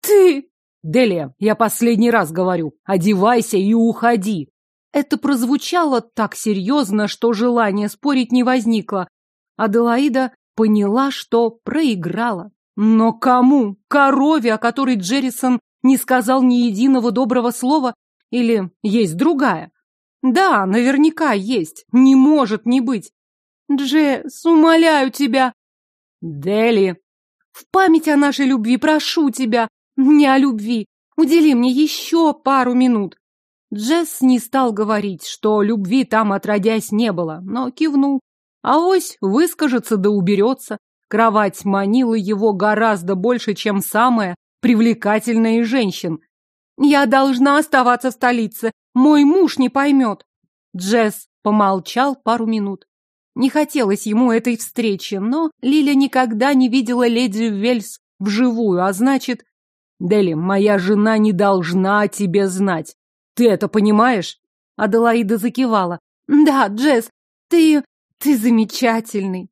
ты... Делия, я последний раз говорю, одевайся и уходи. Это прозвучало так серьезно, что желания спорить не возникло. Аделаида поняла, что проиграла. Но кому? Корове, о которой Джеррисон не сказал ни единого доброго слова? Или есть другая? Да, наверняка есть. Не может не быть. Джесс, умоляю тебя. Дели. В память о нашей любви прошу тебя. Не о любви. Удели мне еще пару минут. Джесс не стал говорить, что любви там отродясь не было, но кивнул. А ось выскажется да уберется. Кровать манила его гораздо больше, чем самая привлекательная из женщин. Я должна оставаться в столице. Мой муж не поймет. Джесс помолчал пару минут. Не хотелось ему этой встречи, но Лиля никогда не видела леди Вельс вживую, а значит... Дели, моя жена не должна тебе знать. Ты это понимаешь? Аделаида закивала. Да, Джесс, ты... ты замечательный.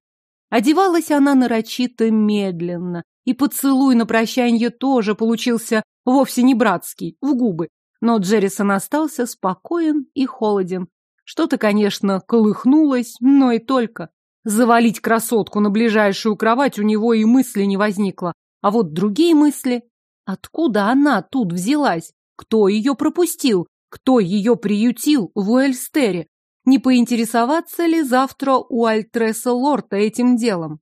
Одевалась она нарочито медленно, и поцелуй на прощанье тоже получился вовсе не братский, в губы. Но Джеррисон остался спокоен и холоден. Что-то, конечно, колыхнулось, но и только. Завалить красотку на ближайшую кровать у него и мысли не возникло. А вот другие мысли... Откуда она тут взялась? Кто ее пропустил? Кто ее приютил в Уэльстере? Не поинтересоваться ли завтра у Альтреса Лорта этим делом?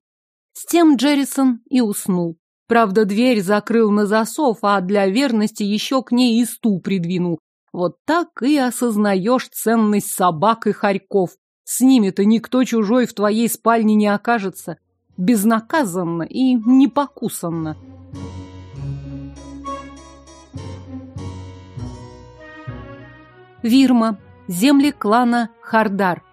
С тем Джеррисон и уснул. Правда, дверь закрыл на засов, а для верности еще к ней и стул придвинул. Вот так и осознаешь ценность собак и хорьков. С ними-то никто чужой в твоей спальне не окажется. Безнаказанно и непокусанно. Вирма. Земли клана Хардар.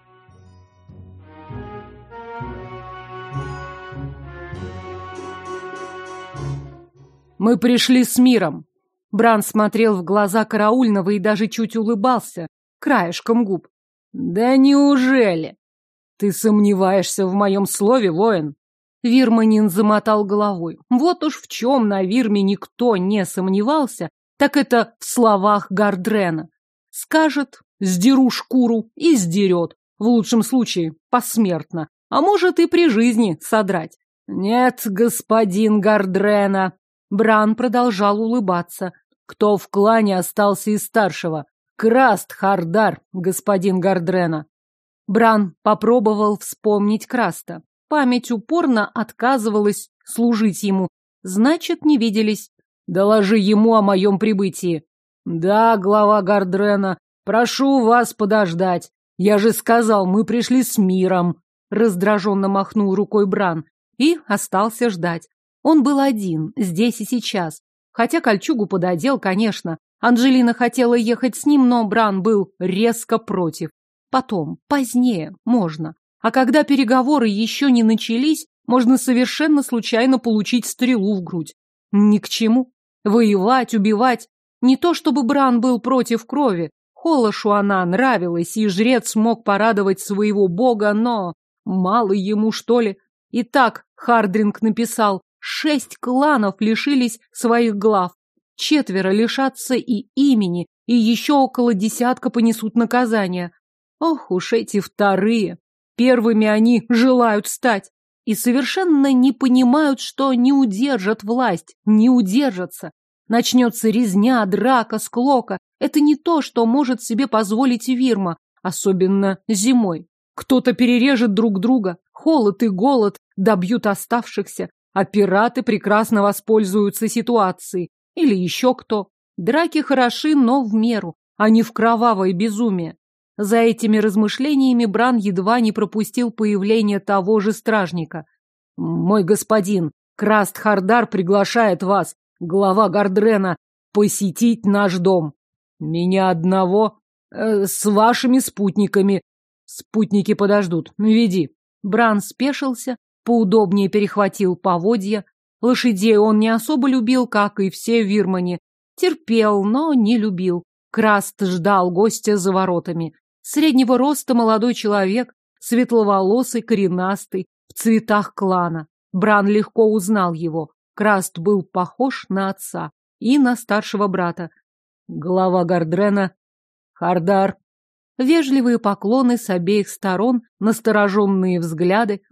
Мы пришли с миром. Бран смотрел в глаза караульного и даже чуть улыбался, краешком губ. Да неужели? Ты сомневаешься в моем слове, воин? Вирманин замотал головой. Вот уж в чем на Вирме никто не сомневался, так это в словах Гардрена. Скажет, сдеру шкуру и сдерет. В лучшем случае посмертно, а может и при жизни содрать. Нет, господин Гардрена. Бран продолжал улыбаться. Кто в клане остался из старшего? Краст Хардар, господин Гардрена. Бран попробовал вспомнить Краста. Память упорно отказывалась служить ему. Значит, не виделись. Доложи ему о моем прибытии. Да, глава Гардрена, прошу вас подождать. Я же сказал, мы пришли с миром. Раздраженно махнул рукой Бран и остался ждать. Он был один, здесь и сейчас. Хотя кольчугу пододел, конечно. Анжелина хотела ехать с ним, но Бран был резко против. Потом, позднее, можно. А когда переговоры еще не начались, можно совершенно случайно получить стрелу в грудь. Ни к чему. Воевать, убивать. Не то чтобы Бран был против крови. Холошу она нравилась, и жрец смог порадовать своего бога, но... Мало ему, что ли? И так Хардринг написал, шесть кланов лишились своих глав. Четверо лишатся и имени, и еще около десятка понесут наказание. Ох уж эти вторые. Первыми они желают стать и совершенно не понимают, что не удержат власть, не удержатся. Начнется резня, драка, склока. Это не то, что может себе позволить Вирма, особенно зимой. Кто-то перережет друг друга, холод и голод добьют оставшихся, а пираты прекрасно воспользуются ситуацией. Или еще кто. Драки хороши, но в меру, а не в кровавое безумие. За этими размышлениями Бран едва не пропустил появление того же стражника. «Мой господин, Краст Хардар приглашает вас, глава Гардрена, посетить наш дом. Меня одного, э, с вашими спутниками. Спутники подождут. Веди». Бран спешился, поудобнее перехватил поводья. Лошадей он не особо любил, как и все в Вирмане. Терпел, но не любил. Краст ждал гостя за воротами. Среднего роста молодой человек, светловолосый, коренастый, в цветах клана. Бран легко узнал его. Краст был похож на отца и на старшего брата. Глава Гардрена, Хардар. Вежливые поклоны с обеих сторон, настороженные взгляды.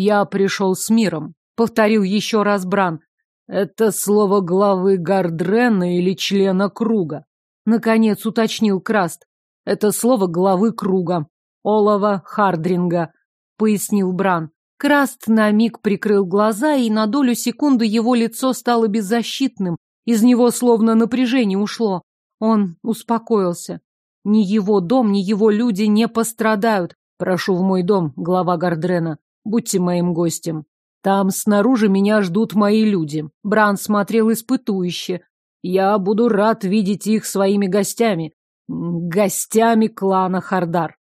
Я пришел с миром. Повторил еще раз Бран. Это слово главы Гардрена или члена круга? Наконец уточнил Краст. Это слово главы круга. Олова Хардринга, пояснил Бран. Краст на миг прикрыл глаза, и на долю секунды его лицо стало беззащитным. Из него словно напряжение ушло. Он успокоился. Ни его дом, ни его люди не пострадают. Прошу в мой дом, глава Гардрена. Будьте моим гостем. Там снаружи меня ждут мои люди. Бран смотрел испытующе. Я буду рад видеть их своими гостями гостями клана Хардар.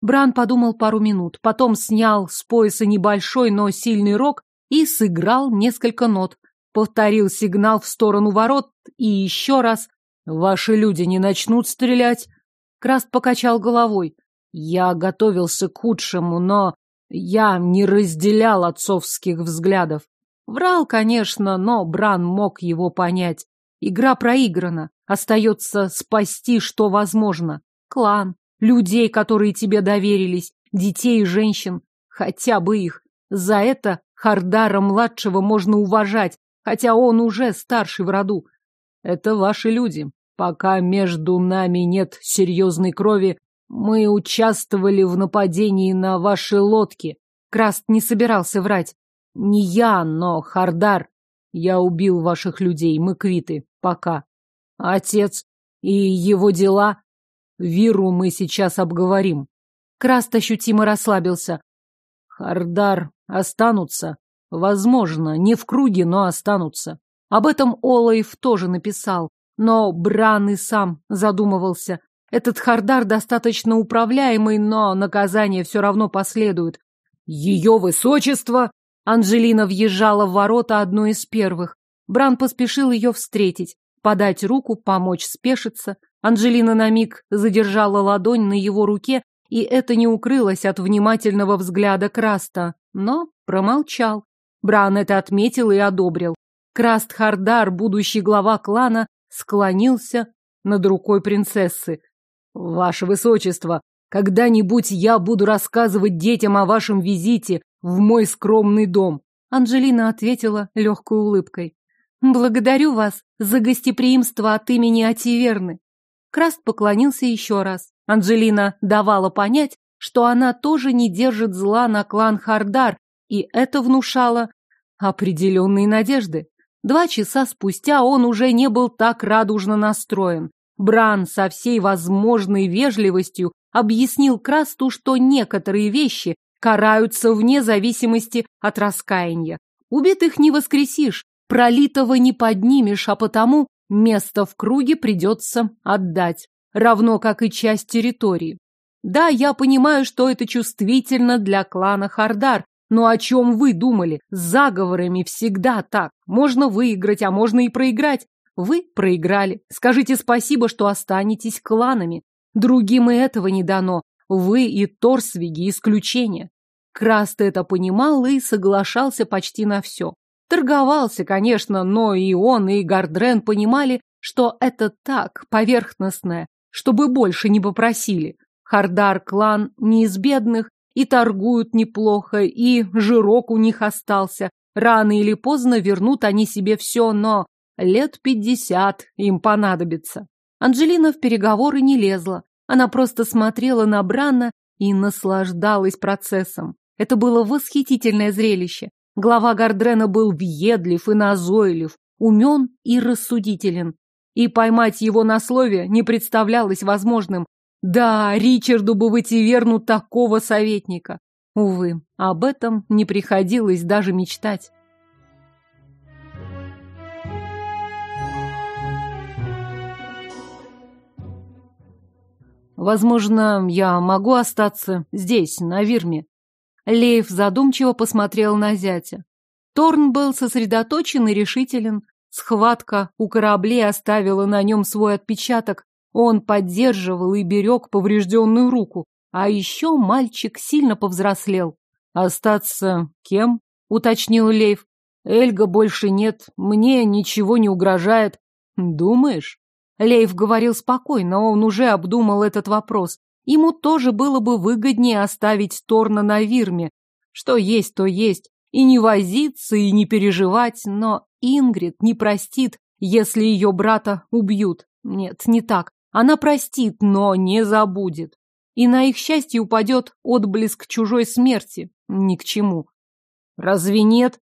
Бран подумал пару минут, потом снял с пояса небольшой, но сильный рог и сыграл несколько нот. Повторил сигнал в сторону ворот и еще раз. «Ваши люди не начнут стрелять?» Краст покачал головой. «Я готовился к худшему, но я не разделял отцовских взглядов. Врал, конечно, но Бран мог его понять. Игра проиграна. Остается спасти, что возможно. Клан, людей, которые тебе доверились, детей и женщин. Хотя бы их. За это Хардара-младшего можно уважать, хотя он уже старший в роду. Это ваши люди. Пока между нами нет серьезной крови, мы участвовали в нападении на ваши лодки. Краст не собирался врать. Не я, но Хардар. Я убил ваших людей, мы квиты. Пока. Отец и его дела. Виру мы сейчас обговорим. Краст ощутимо расслабился. Хардар останутся. Возможно, не в круге, но останутся. Об этом Олаев тоже написал. Но Бран и сам задумывался. Этот Хардар достаточно управляемый, но наказание все равно последует. Ее высочество! Анжелина въезжала в ворота одной из первых. Бран поспешил ее встретить, подать руку, помочь спешиться. Анжелина на миг задержала ладонь на его руке, и это не укрылось от внимательного взгляда Краста, но промолчал. Бран это отметил и одобрил. Краст Хардар, будущий глава клана, склонился над рукой принцессы. «Ваше высочество, когда-нибудь я буду рассказывать детям о вашем визите в мой скромный дом», Анжелина ответила легкой улыбкой. Благодарю вас за гостеприимство от имени Ативерны. Краст поклонился еще раз. Анжелина давала понять, что она тоже не держит зла на клан Хардар, и это внушало определенные надежды. Два часа спустя он уже не был так радужно настроен. Бран со всей возможной вежливостью объяснил Красту, что некоторые вещи караются вне зависимости от раскаяния. Убитых не воскресишь, пролитого не поднимешь, а потому место в круге придется отдать, равно как и часть территории. Да, я понимаю, что это чувствительно для клана Хардар, но о чем вы думали? С заговорами всегда так. Можно выиграть, а можно и проиграть. Вы проиграли. Скажите спасибо, что останетесь кланами. Другим и этого не дано. Вы и Торсвиги исключение. Краст это понимал и соглашался почти на все. Торговался, конечно, но и он, и Гардрен понимали, что это так, поверхностное, чтобы больше не попросили. Хардар-клан не из бедных, и торгуют неплохо, и жирок у них остался. Рано или поздно вернут они себе все, но лет пятьдесят им понадобится. Анжелина в переговоры не лезла. Она просто смотрела на Брана и наслаждалась процессом. Это было восхитительное зрелище. Глава Гардрена был въедлив и назойлив, умен и рассудителен. И поймать его на слове не представлялось возможным. Да, Ричарду бы выйти верну такого советника. Увы, об этом не приходилось даже мечтать. Возможно, я могу остаться здесь, на Вирме. Лейв задумчиво посмотрел на зятя. Торн был сосредоточен и решителен. Схватка у кораблей оставила на нем свой отпечаток. Он поддерживал и берег поврежденную руку. А еще мальчик сильно повзрослел. «Остаться кем?» — уточнил Лейв. «Эльга больше нет, мне ничего не угрожает». «Думаешь?» Лейв говорил спокойно, он уже обдумал этот вопрос. Ему тоже было бы выгоднее оставить Торна на Вирме. Что есть, то есть. И не возиться, и не переживать, но Ингрид не простит, если ее брата убьют. Нет, не так. Она простит, но не забудет. И на их счастье упадет отблеск чужой смерти. Ни к чему. Разве нет?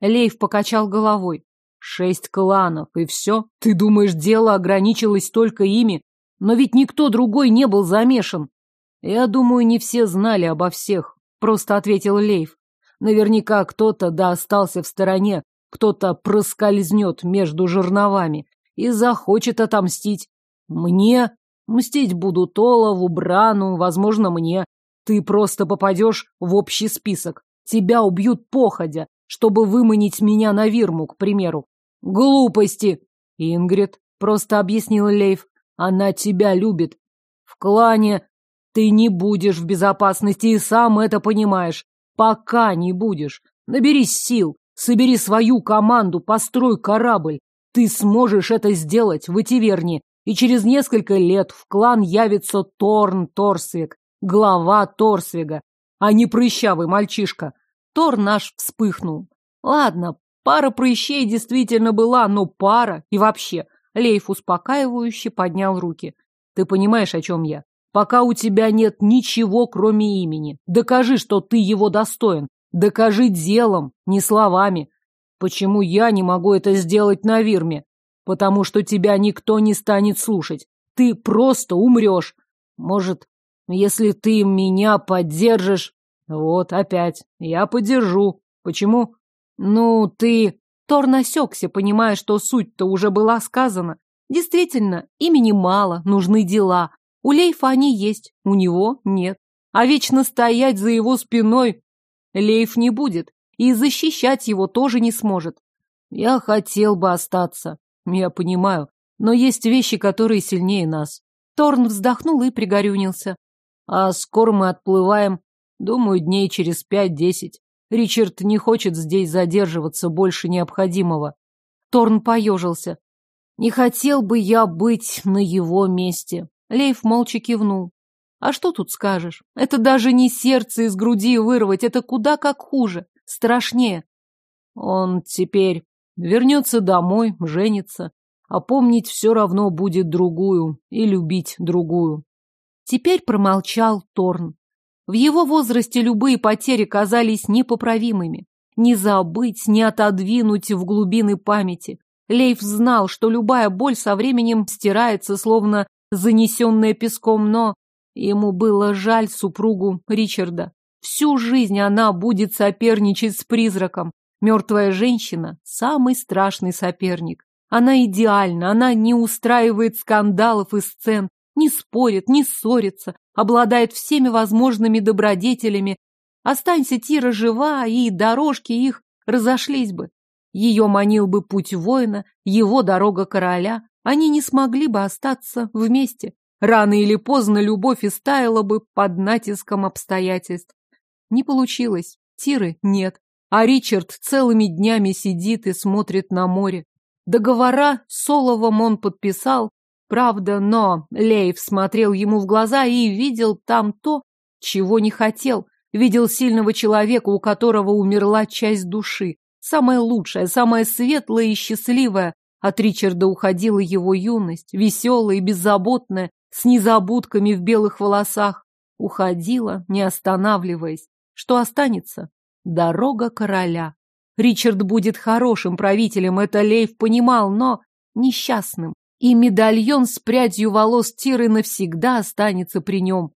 Лейв покачал головой. Шесть кланов, и все? Ты думаешь, дело ограничилось только ими? Но ведь никто другой не был замешан. Я думаю, не все знали обо всех, просто ответил Лейв. Наверняка кто-то да остался в стороне, кто-то проскользнет между жерновами и захочет отомстить. Мне? Мстить будут Олову, Брану, возможно, мне. Ты просто попадешь в общий список. Тебя убьют походя, чтобы выманить меня на Вирму, к примеру. Глупости. Ингрид, просто объяснил Лейв. Она тебя любит. В клане ты не будешь в безопасности и сам это понимаешь. Пока не будешь. Наберись сил, собери свою команду, построй корабль. Ты сможешь это сделать в Этиверне, и через несколько лет в клан явится Торн Торсвиг, глава Торсвига, а не прыщавый мальчишка. Тор наш вспыхнул. Ладно, Пара прыщей действительно была, но пара и вообще. Лейф успокаивающе поднял руки. Ты понимаешь, о чем я? Пока у тебя нет ничего, кроме имени. Докажи, что ты его достоин. Докажи делом, не словами. Почему я не могу это сделать на Вирме? Потому что тебя никто не станет слушать. Ты просто умрешь. Может, если ты меня поддержишь... Вот опять. Я поддержу. Почему? «Ну, ты...» Тор насекся, понимая, что суть-то уже была сказана. Действительно, имени мало, нужны дела. У Лейфа они есть, у него нет. А вечно стоять за его спиной Лейф не будет, и защищать его тоже не сможет. Я хотел бы остаться, я понимаю, но есть вещи, которые сильнее нас. Торн вздохнул и пригорюнился. А скоро мы отплываем, думаю, дней через пять-десять. Ричард не хочет здесь задерживаться больше необходимого. Торн поежился. Не хотел бы я быть на его месте. Лейф молча кивнул. А что тут скажешь? Это даже не сердце из груди вырвать, это куда как хуже, страшнее. Он теперь вернется домой, женится, а помнить все равно будет другую и любить другую. Теперь промолчал Торн. В его возрасте любые потери казались непоправимыми. не забыть, не отодвинуть в глубины памяти. Лейф знал, что любая боль со временем стирается, словно занесенная песком, но ему было жаль супругу Ричарда. Всю жизнь она будет соперничать с призраком. Мертвая женщина – самый страшный соперник. Она идеальна, она не устраивает скандалов и сцен, не спорит, не ссорится, обладает всеми возможными добродетелями. Останься Тира жива, и дорожки их разошлись бы. Ее манил бы путь воина, его дорога короля. Они не смогли бы остаться вместе. Рано или поздно любовь истаяла бы под натиском обстоятельств. Не получилось. Тиры нет. А Ричард целыми днями сидит и смотрит на море. Договора с Соловом он подписал, правда, но Лейв смотрел ему в глаза и видел там то, чего не хотел. Видел сильного человека, у которого умерла часть души. Самая лучшая, самая светлая и счастливая. От Ричарда уходила его юность, веселая и беззаботная, с незабудками в белых волосах. Уходила, не останавливаясь. Что останется? Дорога короля. Ричард будет хорошим правителем, это Лейв понимал, но несчастным. И медальон с прядью волос Тиры навсегда останется при нем.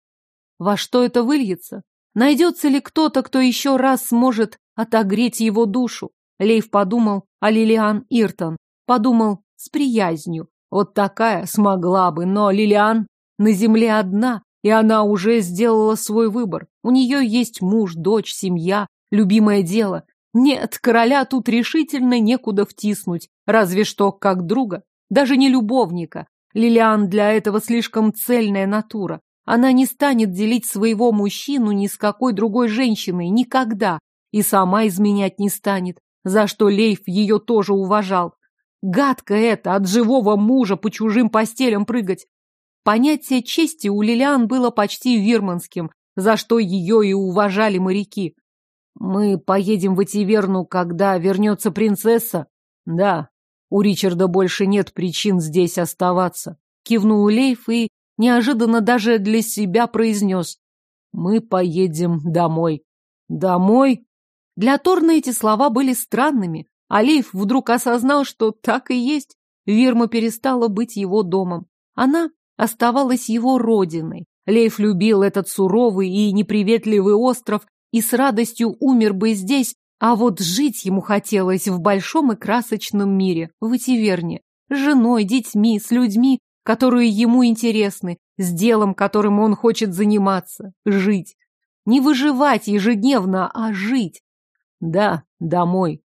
Во что это выльется? Найдется ли кто-то, кто еще раз сможет отогреть его душу? Лейв подумал о Лилиан Иртон. Подумал с приязнью. Вот такая смогла бы, но Лилиан на земле одна, и она уже сделала свой выбор. У нее есть муж, дочь, семья, любимое дело. Нет, короля тут решительно некуда втиснуть, разве что как друга, даже не любовника. Лилиан для этого слишком цельная натура. Она не станет делить своего мужчину ни с какой другой женщиной, никогда, и сама изменять не станет, за что Лейф ее тоже уважал. Гадко это, от живого мужа по чужим постелям прыгать. Понятие чести у Лилиан было почти вирманским, за что ее и уважали моряки. «Мы поедем в Этиверну, когда вернется принцесса?» «Да, у Ричарда больше нет причин здесь оставаться», — кивнул Лейф и неожиданно даже для себя произнес. «Мы поедем домой». «Домой?» Для Торна эти слова были странными. Алейф вдруг осознал, что так и есть. Вирма перестала быть его домом. Она оставалась его родиной. Лейф любил этот суровый и неприветливый остров и с радостью умер бы здесь, а вот жить ему хотелось в большом и красочном мире, в Этиверне, с женой, детьми, с людьми, которые ему интересны, с делом, которым он хочет заниматься, жить. Не выживать ежедневно, а жить. Да, домой.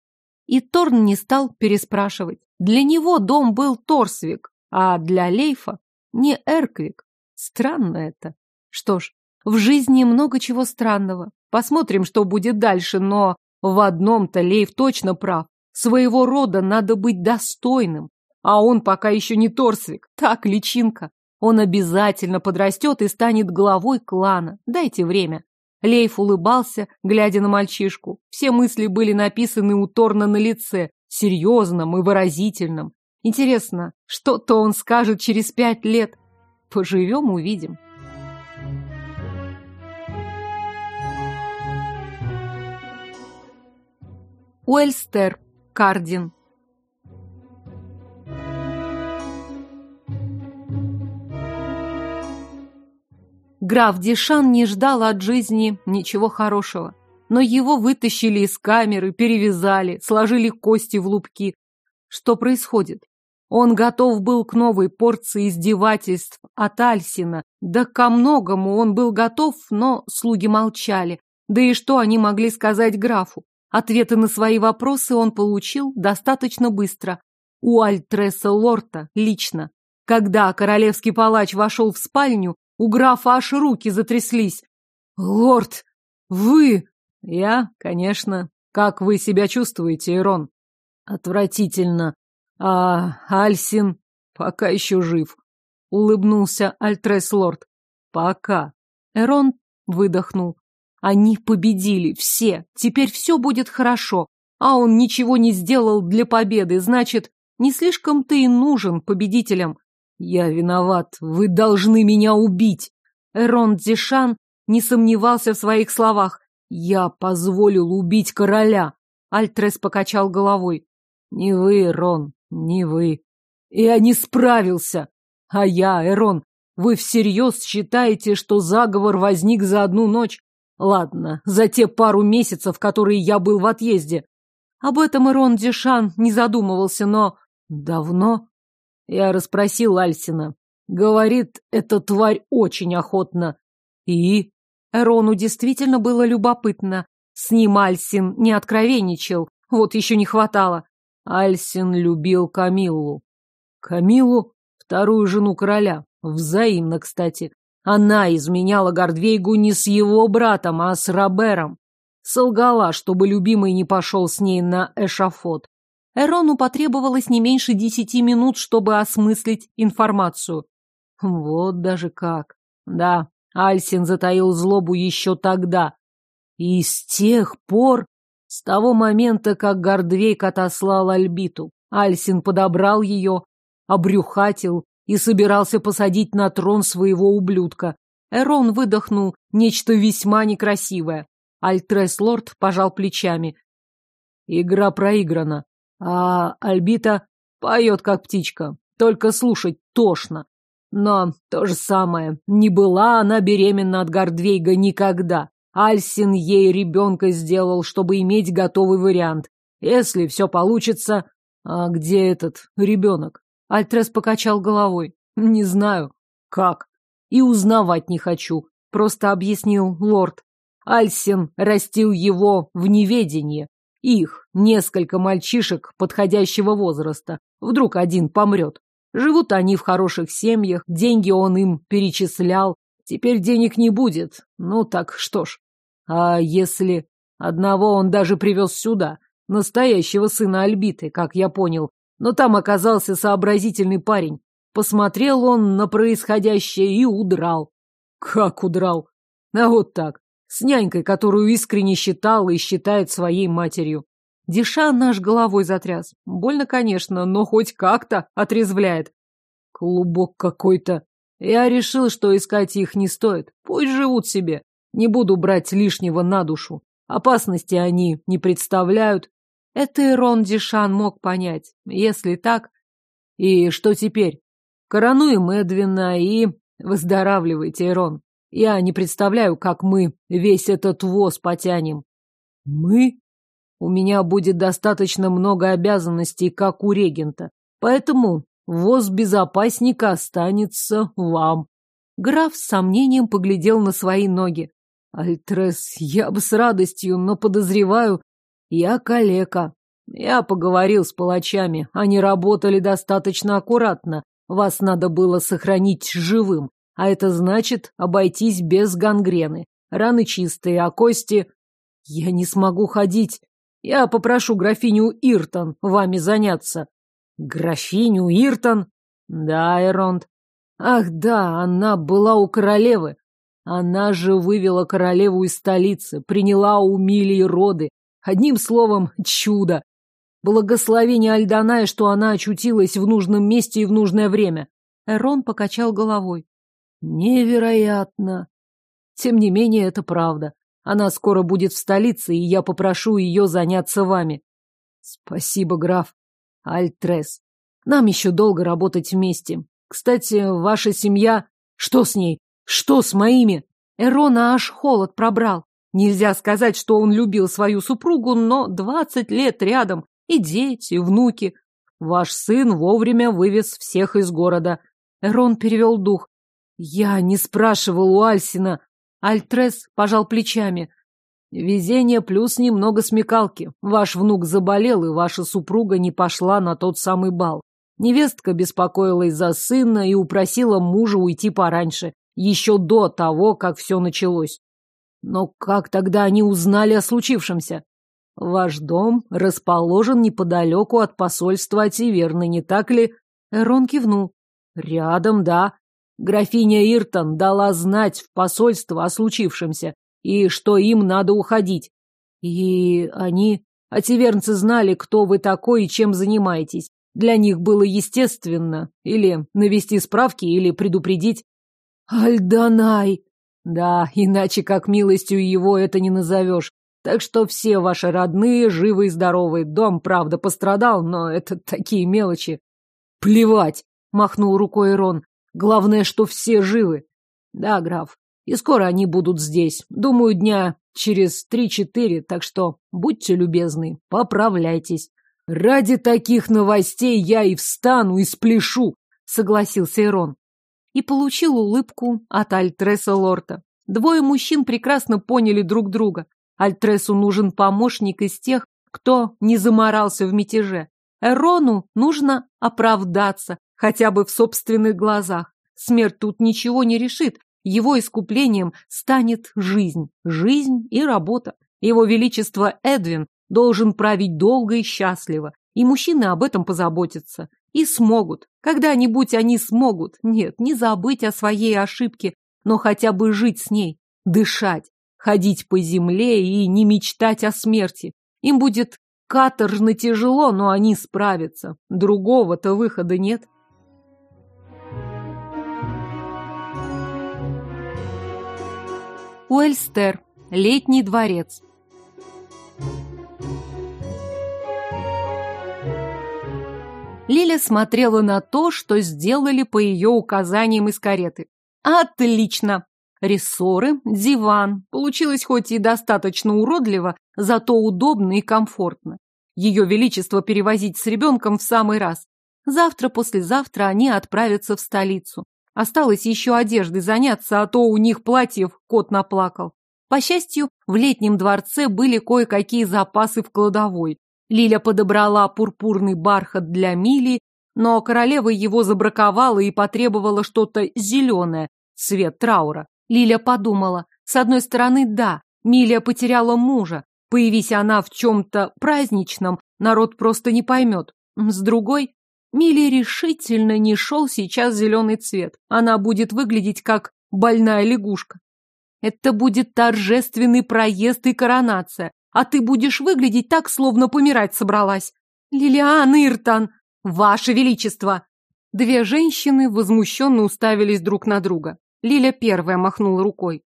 И Торн не стал переспрашивать. Для него дом был Торсвик, а для Лейфа не Эрквик. Странно это. Что ж, в жизни много чего странного. Посмотрим, что будет дальше, но в одном-то Лейф точно прав. Своего рода надо быть достойным. А он пока еще не Торсвик, так, личинка. Он обязательно подрастет и станет главой клана. Дайте время. Лейф улыбался, глядя на мальчишку. Все мысли были написаны у Торна на лице, серьезном и выразительном. Интересно, что-то он скажет через пять лет. Поживем, увидим. Уэльстер, Кардин. Граф Дишан не ждал от жизни ничего хорошего. Но его вытащили из камеры, перевязали, сложили кости в лупки. Что происходит? Он готов был к новой порции издевательств от Альсина. Да ко многому он был готов, но слуги молчали. Да и что они могли сказать графу? Ответы на свои вопросы он получил достаточно быстро. У Альтреса Лорта лично. Когда королевский палач вошел в спальню, у графа аж руки затряслись. «Лорд, вы...» «Я, конечно. Как вы себя чувствуете, Ирон?» «Отвратительно. А Альсин пока еще жив. Улыбнулся Альтрес Лорд. Пока. Эрон выдохнул. Они победили, все. Теперь все будет хорошо. А он ничего не сделал для победы, значит, не слишком ты и нужен победителям. Я виноват, вы должны меня убить. Эрон Дзишан не сомневался в своих словах. Я позволил убить короля. Альтрес покачал головой. Не вы, Рон, не вы. Я не справился. А я, Эрон, вы всерьез считаете, что заговор возник за одну ночь? Ладно, за те пару месяцев, которые я был в отъезде. Об этом Эрон Дешан не задумывался, но... Давно? Я расспросил Альсина. Говорит, эта тварь очень охотно. И? Эрону действительно было любопытно. С ним Альсин не откровенничал. Вот еще не хватало. Альсин любил Камиллу. Камилу, вторую жену короля. Взаимно, кстати. Она изменяла Гордвейгу не с его братом, а с Робером. Солгала, чтобы любимый не пошел с ней на эшафот. Эрону потребовалось не меньше десяти минут, чтобы осмыслить информацию. Вот даже как. Да, Альсин затаил злобу еще тогда. И с тех пор, с того момента, как Гордвейк отослал Альбиту, Альсин подобрал ее, обрюхатил и собирался посадить на трон своего ублюдка. Эрон выдохнул нечто весьма некрасивое. Альтрес-лорд пожал плечами. Игра проиграна, а Альбита поет как птичка, только слушать тошно. Но то же самое, не была она беременна от Гордвейга никогда. Альсин ей ребенка сделал, чтобы иметь готовый вариант. Если все получится... А где этот ребенок? Альтрес покачал головой. Не знаю. Как? И узнавать не хочу. Просто объяснил лорд. Альсин растил его в неведении. Их, несколько мальчишек подходящего возраста. Вдруг один помрет. Живут они в хороших семьях, деньги он им перечислял. Теперь денег не будет. Ну так что ж. А если... Одного он даже привез сюда. Настоящего сына Альбиты, как я понял. Но там оказался сообразительный парень. Посмотрел он на происходящее и удрал. Как удрал? А вот так. С нянькой, которую искренне считал и считает своей матерью. Диша наш головой затряс. Больно, конечно, но хоть как-то отрезвляет. Клубок какой-то. Я решил, что искать их не стоит. Пусть живут себе. Не буду брать лишнего на душу. Опасности они не представляют. Это Ирон Дишан мог понять. Если так... И что теперь? Коронуем Эдвина и... Выздоравливайте, Ирон. Я не представляю, как мы весь этот воз потянем. Мы? У меня будет достаточно много обязанностей, как у регента. Поэтому воз безопасника останется вам. Граф с сомнением поглядел на свои ноги. Альтрес, я бы с радостью, но подозреваю, я калека. Я поговорил с палачами. Они работали достаточно аккуратно. Вас надо было сохранить живым. А это значит обойтись без гангрены. Раны чистые, а кости... Я не смогу ходить. Я попрошу графиню Иртон вами заняться. Графиню Иртон? Да, Эронд. Ах да, она была у королевы. Она же вывела королеву из столицы, приняла у Милии роды, Одним словом, чудо. Благословение Альданая, что она очутилась в нужном месте и в нужное время. Эрон покачал головой. Невероятно. Тем не менее, это правда. Она скоро будет в столице, и я попрошу ее заняться вами. Спасибо, граф. Альтрес. Нам еще долго работать вместе. Кстати, ваша семья... Что с ней? Что с моими? Эрона аж холод пробрал. Нельзя сказать, что он любил свою супругу, но двадцать лет рядом, и дети, и внуки. Ваш сын вовремя вывез всех из города. Эрон перевел дух. Я не спрашивал у Альсина. Альтрес пожал плечами. Везение плюс немного смекалки. Ваш внук заболел, и ваша супруга не пошла на тот самый бал. Невестка беспокоилась за сына и упросила мужа уйти пораньше, еще до того, как все началось. Но как тогда они узнали о случившемся? Ваш дом расположен неподалеку от посольства Тиверны, не так ли? Эрон кивнул. Рядом, да. Графиня Иртон дала знать в посольство о случившемся и что им надо уходить. И они, а знали, кто вы такой и чем занимаетесь. Для них было естественно или навести справки, или предупредить. Альданай! Да, иначе как милостью его это не назовешь. Так что все ваши родные живы и здоровы. Дом, правда, пострадал, но это такие мелочи. Плевать, махнул рукой Ирон. Главное, что все живы. Да, граф. И скоро они будут здесь. Думаю, дня через три-четыре, так что будьте любезны, поправляйтесь. Ради таких новостей я и встану, и спляшу, согласился Ирон. И получил улыбку от Альтреса Лорта. Двое мужчин прекрасно поняли друг друга. Альтресу нужен помощник из тех, кто не заморался в мятеже. Эрону нужно оправдаться, хотя бы в собственных глазах. Смерть тут ничего не решит, его искуплением станет жизнь, жизнь и работа. Его Величество Эдвин должен править долго и счастливо, и мужчины об этом позаботятся. И смогут. Когда-нибудь они смогут. Нет, не забыть о своей ошибке, но хотя бы жить с ней, дышать ходить по земле и не мечтать о смерти. Им будет каторжно тяжело, но они справятся. Другого-то выхода нет. Уэльстер. Летний дворец. Лиля смотрела на то, что сделали по ее указаниям из кареты. Отлично! рессоры, диван. Получилось хоть и достаточно уродливо, зато удобно и комфортно. Ее величество перевозить с ребенком в самый раз. Завтра-послезавтра они отправятся в столицу. Осталось еще одеждой заняться, а то у них платьев кот наплакал. По счастью, в летнем дворце были кое-какие запасы в кладовой. Лиля подобрала пурпурный бархат для Мили, но королева его забраковала и потребовала что-то зеленое, цвет траура. Лиля подумала. С одной стороны, да, Милия потеряла мужа. Появись она в чем-то праздничном, народ просто не поймет. С другой, Миле решительно не шел сейчас зеленый цвет. Она будет выглядеть как больная лягушка. Это будет торжественный проезд и коронация, а ты будешь выглядеть так, словно помирать собралась. Лилиан Иртан, ваше величество! Две женщины возмущенно уставились друг на друга. Лиля первая махнула рукой.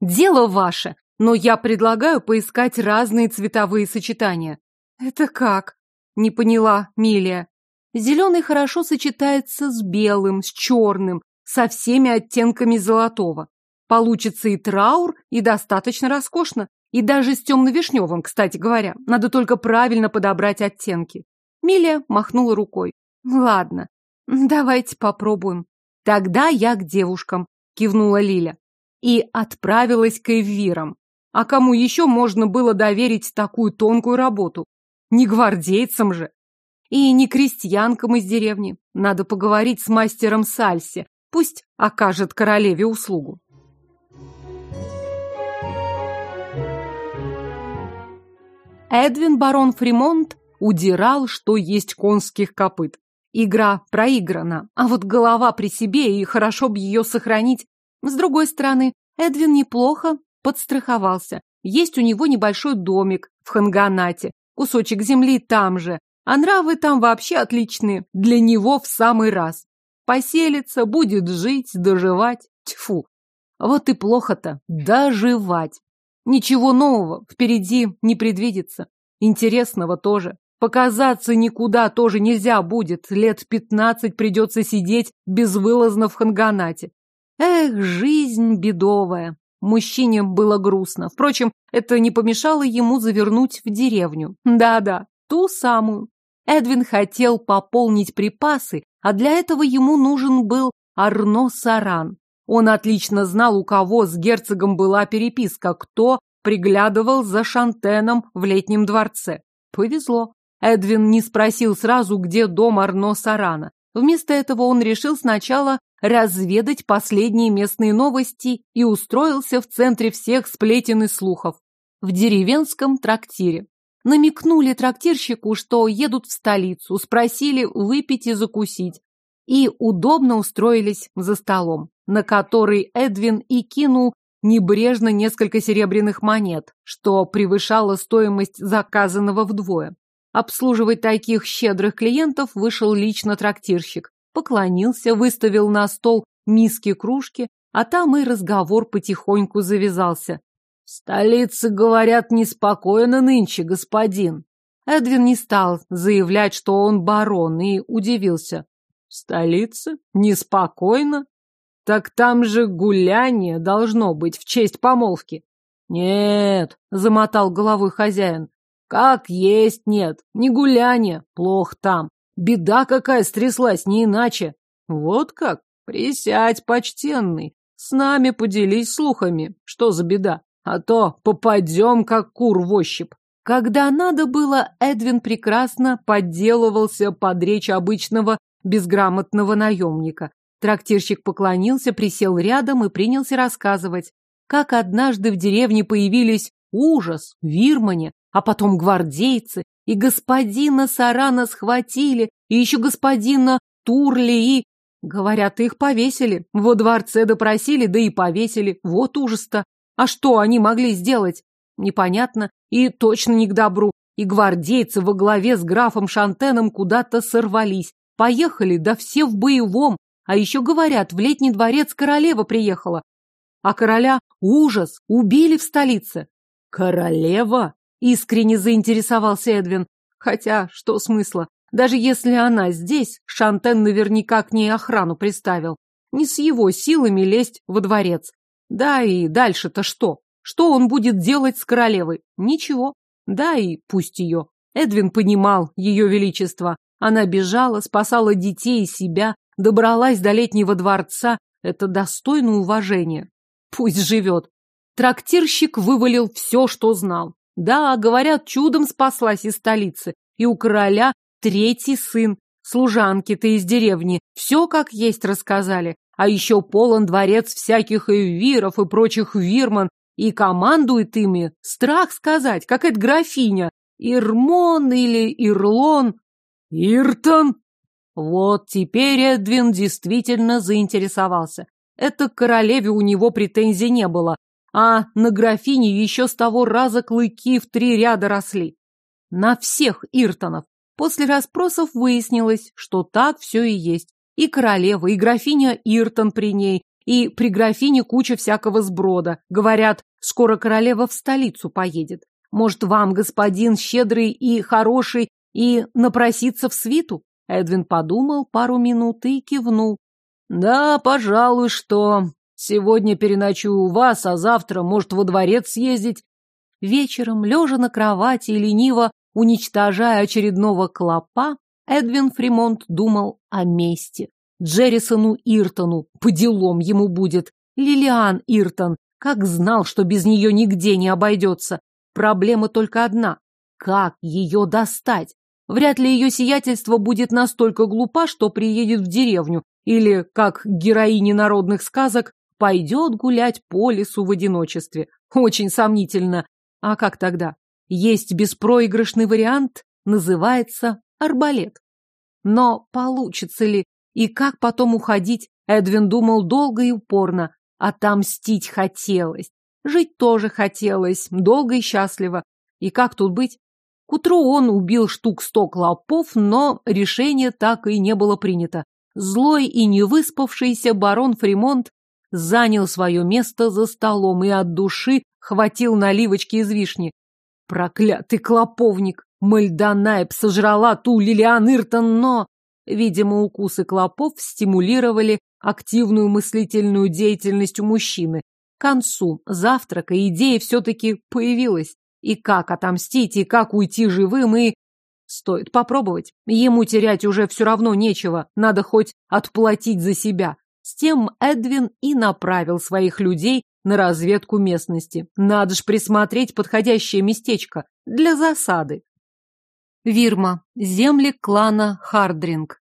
«Дело ваше, но я предлагаю поискать разные цветовые сочетания». «Это как?» — не поняла Милия. «Зеленый хорошо сочетается с белым, с черным, со всеми оттенками золотого. Получится и траур, и достаточно роскошно. И даже с темно-вишневым, кстати говоря. Надо только правильно подобрать оттенки». Милия махнула рукой. «Ладно, давайте попробуем. Тогда я к девушкам кивнула Лиля. И отправилась к эвирам. А кому еще можно было доверить такую тонкую работу? Не гвардейцам же. И не крестьянкам из деревни. Надо поговорить с мастером Сальси. Пусть окажет королеве услугу. Эдвин барон Фримонт удирал, что есть конских копыт. Игра проиграна, а вот голова при себе, и хорошо бы ее сохранить. С другой стороны, Эдвин неплохо подстраховался. Есть у него небольшой домик в Ханганате, кусочек земли там же, а нравы там вообще отличные, для него в самый раз. Поселится, будет жить, доживать. Тьфу, вот и плохо-то, доживать. Ничего нового впереди не предвидится. Интересного тоже. Показаться никуда тоже нельзя будет. Лет пятнадцать придется сидеть безвылазно в ханганате. Эх, жизнь бедовая. Мужчине было грустно. Впрочем, это не помешало ему завернуть в деревню. Да-да, ту самую. Эдвин хотел пополнить припасы, а для этого ему нужен был Арно Саран. Он отлично знал, у кого с герцогом была переписка, кто приглядывал за Шантеном в летнем дворце. Повезло. Эдвин не спросил сразу, где дом Арно Сарана. Вместо этого он решил сначала разведать последние местные новости и устроился в центре всех сплетен и слухов. В деревенском трактире. Намекнули трактирщику, что едут в столицу, спросили выпить и закусить. И удобно устроились за столом, на который Эдвин и кинул небрежно несколько серебряных монет, что превышало стоимость заказанного вдвое. Обслуживать таких щедрых клиентов вышел лично трактирщик. Поклонился, выставил на стол миски кружки, а там и разговор потихоньку завязался. Столицы, говорят, неспокойно нынче, господин. Эдвин не стал заявлять, что он барон, и удивился. Столица? Неспокойно? Так там же гуляние должно быть в честь помолвки. Нет, замотал головой хозяин. Как есть нет, не гуляние, плохо там. Беда какая стряслась, не иначе. Вот как? Присядь, почтенный. С нами поделись слухами. Что за беда? А то попадем, как кур в ощупь. Когда надо было, Эдвин прекрасно подделывался под речь обычного безграмотного наемника. Трактирщик поклонился, присел рядом и принялся рассказывать, как однажды в деревне появились ужас, вирмане, а потом гвардейцы, и господина Сарана схватили, и еще господина Турли, и... Говорят, их повесили, во дворце допросили, да и повесили. Вот ужас-то. А что они могли сделать? Непонятно и точно не к добру. И гвардейцы во главе с графом Шантеном куда-то сорвались. Поехали, да все в боевом. А еще говорят, в летний дворец королева приехала. А короля ужас, убили в столице. Королева? Искренне заинтересовался Эдвин. Хотя, что смысла? Даже если она здесь, Шантен наверняка к ней охрану приставил. Не с его силами лезть во дворец. Да и дальше-то что? Что он будет делать с королевой? Ничего. Да и пусть ее. Эдвин понимал ее величество. Она бежала, спасала детей и себя, добралась до летнего дворца. Это достойно уважения. Пусть живет. Трактирщик вывалил все, что знал. Да, говорят, чудом спаслась из столицы. И у короля третий сын. Служанки-то из деревни. Все как есть рассказали. А еще полон дворец всяких эвиров и прочих вирман. И командует ими, страх сказать, какая-то графиня. Ирмон или Ирлон. Иртон? Вот теперь Эдвин действительно заинтересовался. Это к королеве у него претензий не было, а на графине еще с того раза клыки в три ряда росли. На всех Иртонов. После расспросов выяснилось, что так все и есть. И королева, и графиня Иртон при ней, и при графине куча всякого сброда. Говорят, скоро королева в столицу поедет. Может, вам, господин щедрый и хороший, и напроситься в свиту? Эдвин подумал пару минут и кивнул. Да, пожалуй, что. Сегодня переночую у вас, а завтра, может, во дворец съездить. Вечером, лежа на кровати и лениво уничтожая очередного клопа, Эдвин Фримонт думал о мести. Джеррисону Иртону, по делам ему будет. Лилиан Иртон, как знал, что без нее нигде не обойдется. Проблема только одна. Как ее достать? Вряд ли ее сиятельство будет настолько глупа, что приедет в деревню, или, как героини народных сказок, пойдет гулять по лесу в одиночестве. Очень сомнительно. А как тогда? Есть беспроигрышный вариант, называется арбалет. Но получится ли и как потом уходить, Эдвин думал долго и упорно. Отомстить хотелось. Жить тоже хотелось, долго и счастливо. И как тут быть? Утру он убил штук сто клопов, но решение так и не было принято. Злой и невыспавшийся барон Фримонт занял свое место за столом и от души хватил наливочки из вишни. Проклятый клоповник! Мальдонайб сожрала ту Лилиан Иртон, но... Видимо, укусы клопов стимулировали активную мыслительную деятельность у мужчины. К концу завтрака идея все-таки появилась. И как отомстить, и как уйти живым, и... Стоит попробовать. Ему терять уже все равно нечего, надо хоть отплатить за себя. С тем Эдвин и направил своих людей на разведку местности. Надо ж присмотреть подходящее местечко для засады. Вирма. Земли клана Хардринг.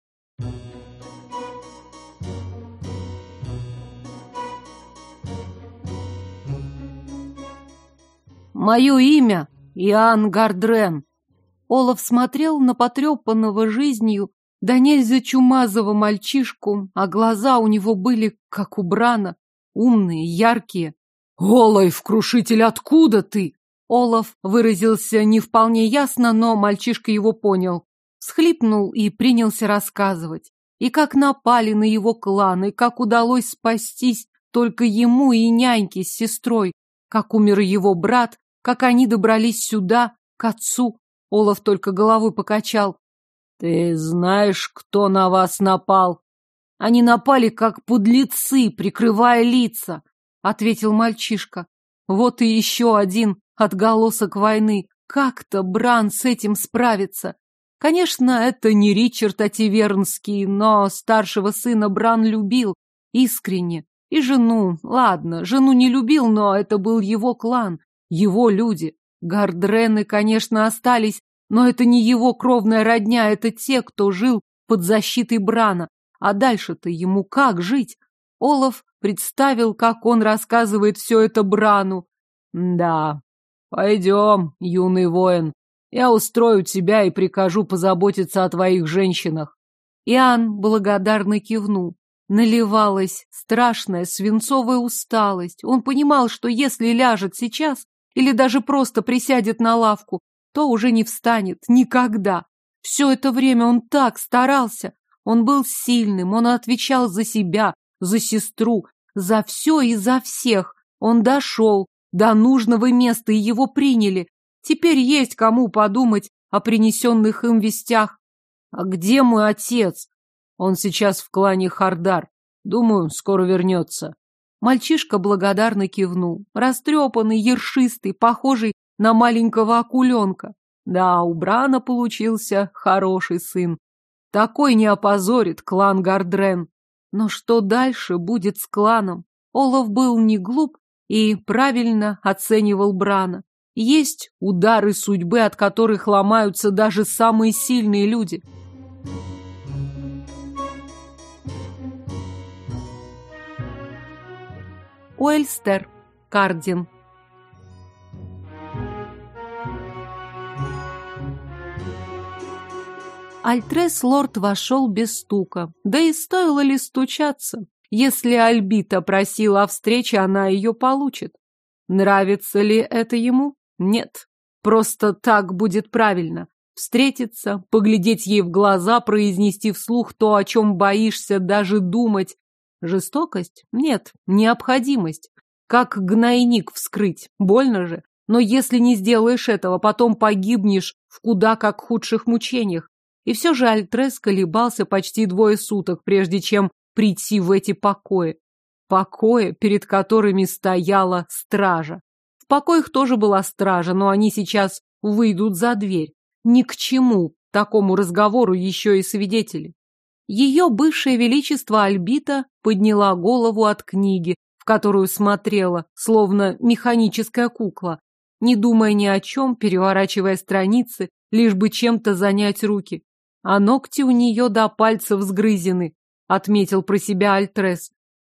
Мое имя Иоанн Гардрен. Олаф смотрел на потрепанного жизнью, да нельзя чумазого мальчишку, а глаза у него были, как у Брана, умные, яркие. «Олаф, крушитель, откуда ты?» Олаф выразился не вполне ясно, но мальчишка его понял. Схлипнул и принялся рассказывать. И как напали на его клан, и как удалось спастись только ему и няньке с сестрой, как умер его брат, как они добрались сюда, к отцу. Олаф только головой покачал. Ты знаешь, кто на вас напал? Они напали, как подлецы, прикрывая лица, ответил мальчишка. Вот и еще один отголосок войны. Как-то Бран с этим справится. Конечно, это не Ричард Ативернский, но старшего сына Бран любил искренне. И жену, ладно, жену не любил, но это был его клан, его люди. Гардрены, конечно, остались, но это не его кровная родня, это те, кто жил под защитой Брана. А дальше-то ему как жить? Олаф представил, как он рассказывает все это Брану. Да, пойдем, юный воин. Я устрою тебя и прикажу позаботиться о твоих женщинах. Иоанн благодарно кивнул. Наливалась страшная свинцовая усталость. Он понимал, что если ляжет сейчас или даже просто присядет на лавку, то уже не встанет никогда. Все это время он так старался. Он был сильным, он отвечал за себя, за сестру, за все и за всех. Он дошел до нужного места, и его приняли. Теперь есть кому подумать о принесенных им вестях. А где мой отец? Он сейчас в клане Хардар. Думаю, скоро вернется. Мальчишка благодарно кивнул. Растрепанный, ершистый, похожий на маленького акуленка. Да, у Брана получился хороший сын. Такой не опозорит клан Гардрен. Но что дальше будет с кланом? Олаф был не глуп и правильно оценивал Брана. Есть удары судьбы, от которых ломаются даже самые сильные люди. Уэльстер, Кардин. Альтрес лорд вошел без стука. Да и стоило ли стучаться? Если Альбита просила о встрече, она ее получит. Нравится ли это ему? Нет. Просто так будет правильно. Встретиться, поглядеть ей в глаза, произнести вслух то, о чем боишься даже думать, Жестокость? Нет, необходимость. Как гнойник вскрыть? Больно же. Но если не сделаешь этого, потом погибнешь в куда как худших мучениях. И все же Альтрес колебался почти двое суток, прежде чем прийти в эти покои. Покои, перед которыми стояла стража. В покоях тоже была стража, но они сейчас выйдут за дверь. Ни к чему такому разговору еще и свидетели. Ее бывшее величество Альбита подняла голову от книги, в которую смотрела, словно механическая кукла, не думая ни о чем, переворачивая страницы, лишь бы чем-то занять руки. А ногти у нее до пальцев сгрызены, отметил про себя Альтрес.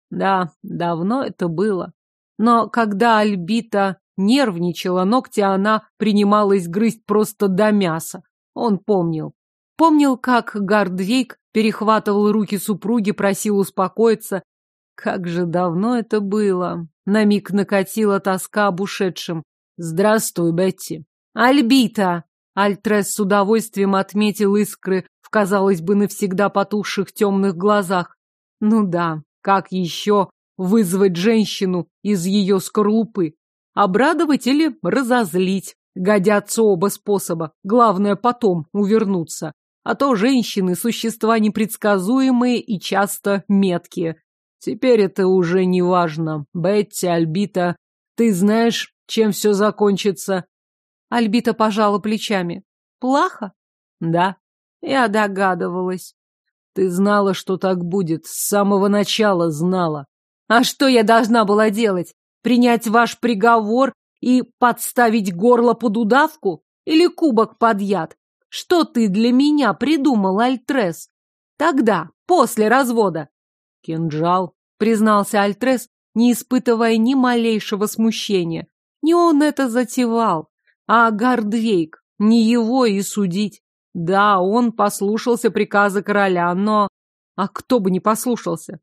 Да, давно это было. Но когда Альбита нервничала, ногти она принималась грызть просто до мяса. Он помнил. Помнил, как Гардвейк перехватывал руки супруги, просил успокоиться. Как же давно это было. На миг накатила тоска об ушедшем. «Здравствуй, Бетти». «Альбита!» Альтрес с удовольствием отметил искры в, казалось бы, навсегда потухших темных глазах. Ну да, как еще вызвать женщину из ее скорлупы? Обрадовать или разозлить? Годятся оба способа. Главное потом увернуться. А то женщины – существа непредсказуемые и часто меткие. Теперь это уже не важно. Бетти, Альбита, ты знаешь, чем все закончится? Альбита пожала плечами. Плохо? Да. Я догадывалась. Ты знала, что так будет. С самого начала знала. А что я должна была делать? Принять ваш приговор и подставить горло под удавку? Или кубок под яд? Что ты для меня придумал, Альтрес? Тогда, после развода. Кинжал, признался Альтрес, не испытывая ни малейшего смущения. Не он это затевал, а Гардвейк, не его и судить. Да, он послушался приказа короля, но... А кто бы не послушался?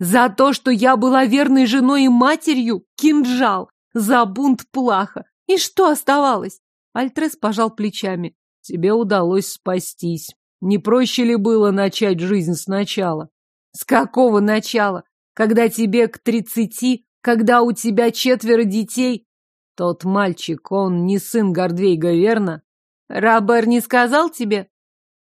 За то, что я была верной женой и матерью, кинжал, за бунт плаха. И что оставалось? Альтрес пожал плечами. Тебе удалось спастись. Не проще ли было начать жизнь сначала? С какого начала? Когда тебе к тридцати, когда у тебя четверо детей, Тот мальчик, он не сын Гордвейга, верно? Рабер не сказал тебе?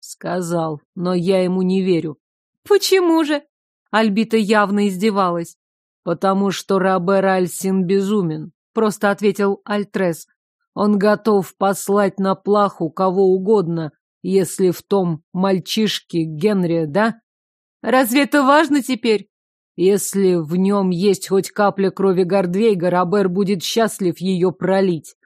Сказал, но я ему не верю. Почему же? Альбита явно издевалась. Потому что Рабер Альсин безумен, просто ответил Альтрес. Он готов послать на плаху кого угодно, если в том мальчишке Генри, да? Разве это важно теперь? Если в нем есть хоть капля крови Гордвейга, Робер будет счастлив ее пролить.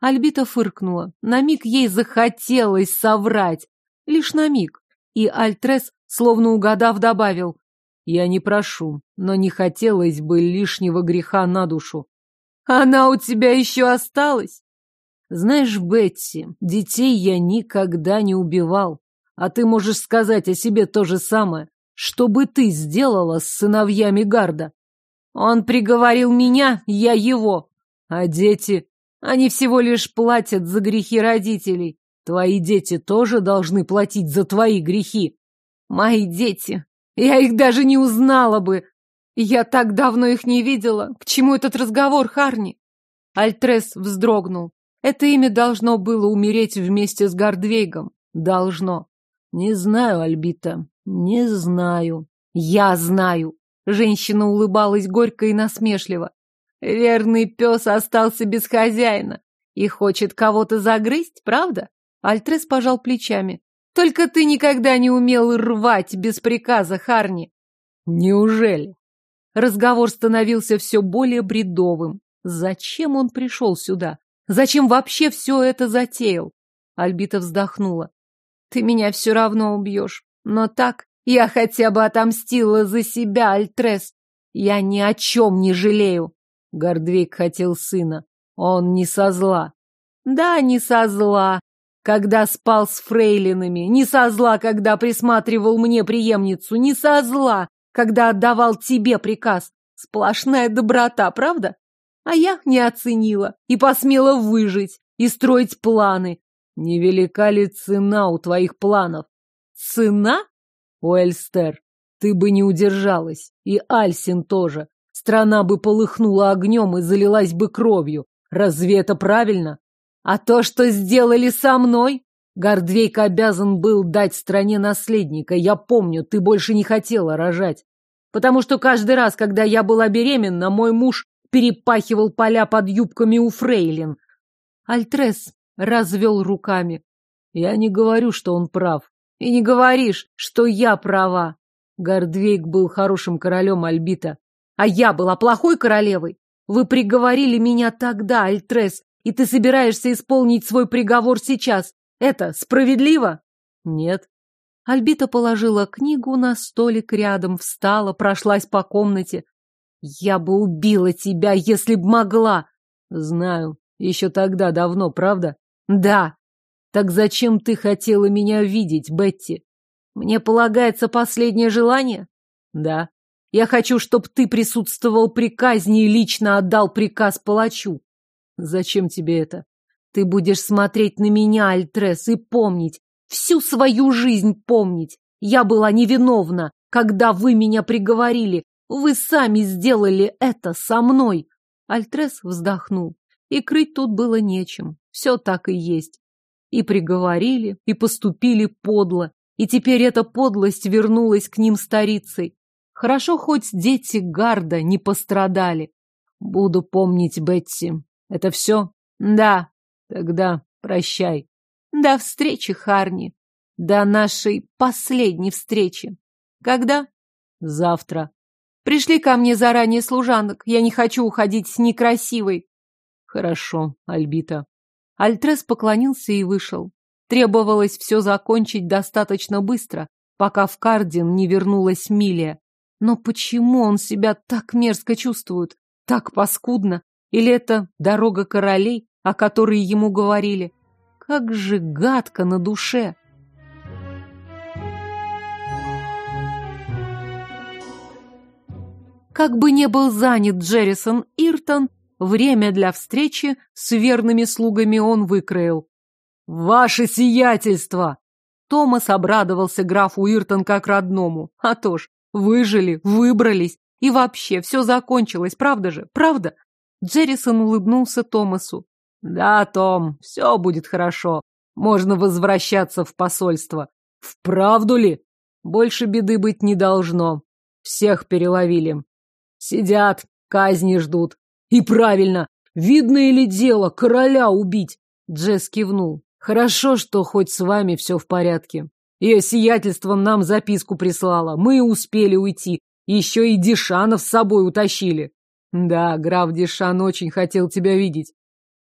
Альбита фыркнула. На миг ей захотелось соврать. Лишь на миг. И Альтрес, словно угадав, добавил. Я не прошу, но не хотелось бы лишнего греха на душу. Она у тебя еще осталась? Знаешь, Бетти, детей я никогда не убивал. А ты можешь сказать о себе то же самое. Что бы ты сделала с сыновьями Гарда? Он приговорил меня, я его. А дети? Они всего лишь платят за грехи родителей. Твои дети тоже должны платить за твои грехи. Мои дети. Я их даже не узнала бы. Я так давно их не видела. К чему этот разговор, Харни? Альтрес вздрогнул. Это имя должно было умереть вместе с Гардвейгом. Должно. Не знаю, Альбита, не знаю. Я знаю. Женщина улыбалась горько и насмешливо. Верный пес остался без хозяина и хочет кого-то загрызть, правда? Альтрес пожал плечами. Только ты никогда не умел рвать без приказа, Харни. Неужели? Разговор становился все более бредовым. Зачем он пришел сюда? Зачем вообще все это затеял? Альбита вздохнула. Ты меня все равно убьешь. Но так я хотя бы отомстила за себя, Альтрес. Я ни о чем не жалею. Гордвейк хотел сына. Он не со зла. Да, не со зла. Когда спал с фрейлинами. Не со зла, когда присматривал мне преемницу. Не со зла, когда отдавал тебе приказ. Сплошная доброта, правда? А я не оценила и посмела выжить и строить планы. Невелика ли цена у твоих планов? Цена? Уэльстер, ты бы не удержалась. И Альсин тоже. Страна бы полыхнула огнем и залилась бы кровью. Разве это правильно? А то, что сделали со мной? Гордвейк обязан был дать стране наследника. Я помню, ты больше не хотела рожать. Потому что каждый раз, когда я была беременна, мой муж перепахивал поля под юбками у фрейлин. Альтрес развел руками. Я не говорю, что он прав. И не говоришь, что я права. Гордвейк был хорошим королем Альбита. А я была плохой королевой. Вы приговорили меня тогда, Альтрес, и ты собираешься исполнить свой приговор сейчас. Это справедливо? Нет. Альбита положила книгу на столик рядом, встала, прошлась по комнате. Я бы убила тебя, если б могла. Знаю. Еще тогда давно, правда? Да. Так зачем ты хотела меня видеть, Бетти? Мне полагается последнее желание? Да. Я хочу, чтобы ты присутствовал при казни и лично отдал приказ палачу. Зачем тебе это? Ты будешь смотреть на меня, Альтрес, и помнить, всю свою жизнь помнить. Я была невиновна, когда вы меня приговорили, вы сами сделали это со мной. Альтрес вздохнул. И крыть тут было нечем. Все так и есть. И приговорили, и поступили подло. И теперь эта подлость вернулась к ним старицей. Хорошо, хоть дети Гарда не пострадали. Буду помнить, Бетти. Это все? Да. Тогда прощай. До встречи, Харни. До нашей последней встречи. Когда? Завтра. Пришли ко мне заранее служанок. Я не хочу уходить некрасивой. Хорошо, Альбита. Альтрес поклонился и вышел. Требовалось все закончить достаточно быстро, пока в Кардин не вернулась Милия. Но почему он себя так мерзко чувствует? Так паскудно? Или это дорога королей, о которой ему говорили? Как же гадко на душе! Как бы не был занят Джеррисон Иртон, время для встречи с верными слугами он выкроил. «Ваше сиятельство!» Томас обрадовался графу Иртон как родному. А то ж, выжили, выбрались, и вообще все закончилось, правда же, правда? Джеррисон улыбнулся Томасу. Да, Том, все будет хорошо. Можно возвращаться в посольство. Вправду ли? Больше беды быть не должно. Всех переловили. Сидят, казни ждут. И правильно, видно ли дело короля убить? Джесс кивнул. Хорошо, что хоть с вами все в порядке. Ее сиятельство нам записку прислала. Мы успели уйти. Еще и Дишанов с собой утащили. Да, граф Дишан очень хотел тебя видеть.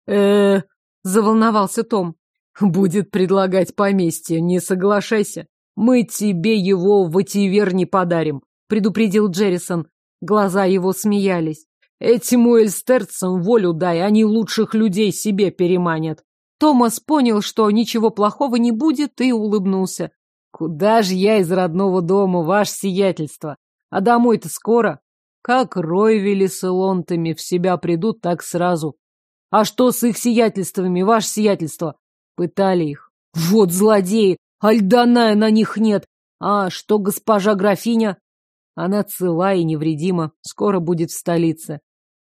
э заволновался Том. Будет предлагать поместье, не соглашайся. Мы тебе его в Ативер не подарим, предупредил Джеррисон. Глаза его смеялись. Этим уэльстерцам волю дай, они лучших людей себе переманят. Томас понял, что ничего плохого не будет, и улыбнулся. Куда же я из родного дома, ваше сиятельство? А домой-то скоро? Как Ройвели с Элонтами в себя придут, так сразу. А что с их сиятельствами, ваше сиятельство? Пытали их. Вот злодеи! Альданая на них нет! А что госпожа графиня? Она цела и невредима, скоро будет в столице.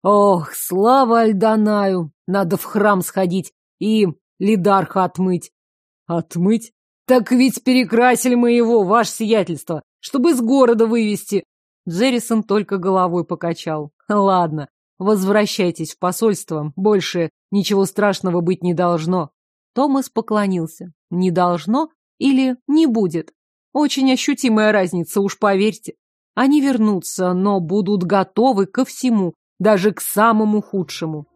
Ох, слава Альданаю! Надо в храм сходить и Лидарха отмыть. Отмыть? Так ведь перекрасили мы его, ваше сиятельство, чтобы из города вывести. Джеррисон только головой покачал. Ладно, возвращайтесь в посольство, больше ничего страшного быть не должно. Томас поклонился. Не должно или не будет? Очень ощутимая разница, уж поверьте. Они вернутся, но будут готовы ко всему, даже к самому худшему.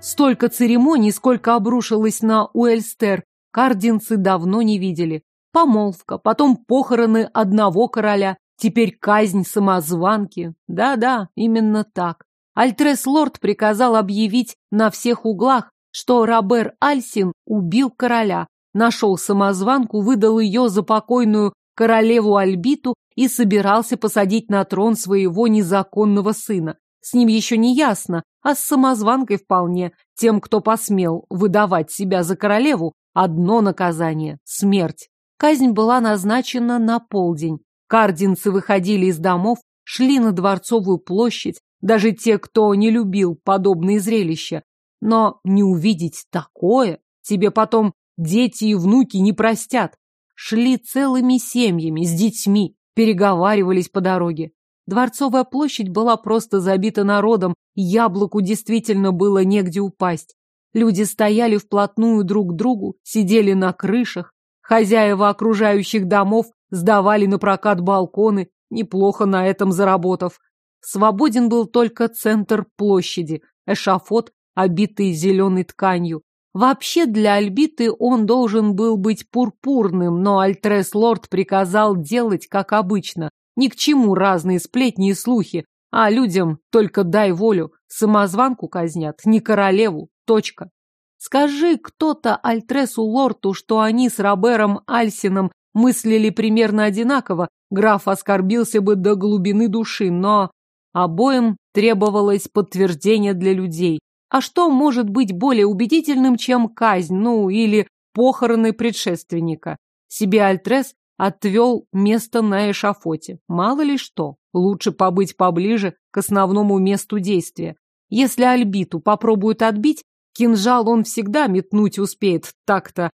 Столько церемоний, сколько обрушилось на Уэльстер, кардинцы давно не видели. Помолвка, потом похороны одного короля, теперь казнь самозванки. Да-да, именно так. Альтрес Лорд приказал объявить на всех углах, что Робер Альсин убил короля, нашел самозванку, выдал ее за покойную королеву Альбиту и собирался посадить на трон своего незаконного сына. С ним еще не ясно, а с самозванкой вполне. Тем, кто посмел выдавать себя за королеву, одно наказание — смерть. Казнь была назначена на полдень. Кардинцы выходили из домов, шли на Дворцовую площадь, даже те, кто не любил подобные зрелища. Но не увидеть такое тебе потом дети и внуки не простят. Шли целыми семьями, с детьми, переговаривались по дороге. Дворцовая площадь была просто забита народом, яблоку действительно было негде упасть. Люди стояли вплотную друг к другу, сидели на крышах. Хозяева окружающих домов сдавали на прокат балконы, неплохо на этом заработав. Свободен был только центр площади, эшафот, обитый зеленой тканью. Вообще для Альбиты он должен был быть пурпурным, но Альтрес Лорд приказал делать, как обычно, ни к чему разные сплетни и слухи, а людям только дай волю, самозванку казнят, не королеву, точка. Скажи кто-то Альтресу Лорту, что они с Робером Альсином мыслили примерно одинаково, граф оскорбился бы до глубины души, но обоим требовалось подтверждение для людей. А что может быть более убедительным, чем казнь, ну, или похороны предшественника? Себе Альтрес отвел место на эшафоте. Мало ли что, лучше побыть поближе к основному месту действия. Если Альбиту попробуют отбить, кинжал он всегда метнуть успеет так-то.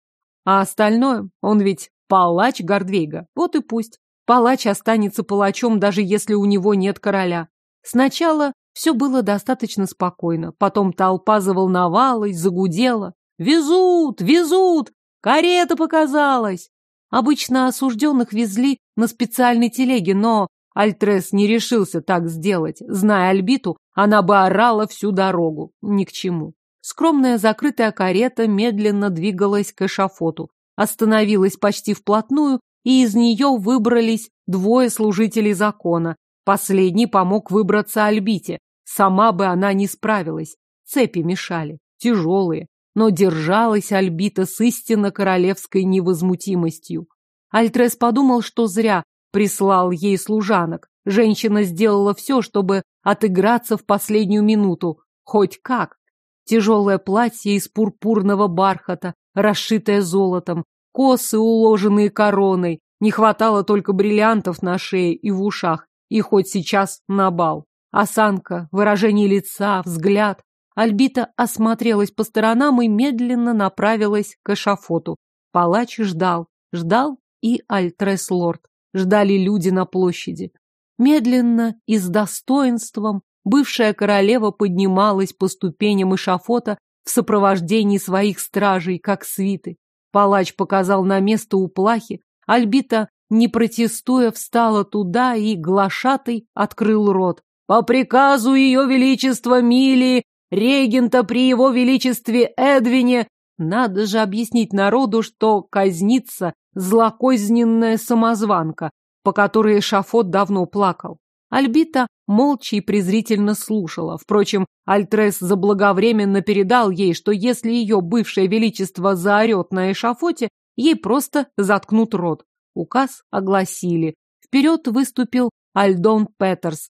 А остальное, он ведь палач Гордвейга. Вот и пусть. Палач останется палачом, даже если у него нет короля. Сначала все было достаточно спокойно, потом толпа заволновалась, загудела. «Везут! Везут! Карета показалась!» Обычно осужденных везли на специальной телеге, но Альтрес не решился так сделать. Зная Альбиту, она бы орала всю дорогу. Ни к чему. Скромная закрытая карета медленно двигалась к эшафоту, остановилась почти вплотную, и из нее выбрались двое служителей закона. Последний помог выбраться Альбите. Сама бы она не справилась. Цепи мешали, тяжелые но держалась Альбита с истинно королевской невозмутимостью. Альтрес подумал, что зря прислал ей служанок. Женщина сделала все, чтобы отыграться в последнюю минуту. Хоть как. Тяжелое платье из пурпурного бархата, расшитое золотом, косы, уложенные короной. Не хватало только бриллиантов на шее и в ушах. И хоть сейчас на бал. Осанка, выражение лица, взгляд. Альбита осмотрелась по сторонам и медленно направилась к эшафоту. Палач ждал. Ждал и Альтрес-лорд. Ждали люди на площади. Медленно и с достоинством бывшая королева поднималась по ступеням эшафота в сопровождении своих стражей, как свиты. Палач показал на место у плахи. Альбита, не протестуя, встала туда, и глашатый открыл рот. «По приказу ее величества Милии, регента при его величестве Эдвине, надо же объяснить народу, что казнится злокозненная самозванка, по которой Шафот давно плакал. Альбита молча и презрительно слушала. Впрочем, Альтрес заблаговременно передал ей, что если ее бывшее величество заорет на эшафоте, ей просто заткнут рот. Указ огласили. Вперед выступил Альдон Петерс.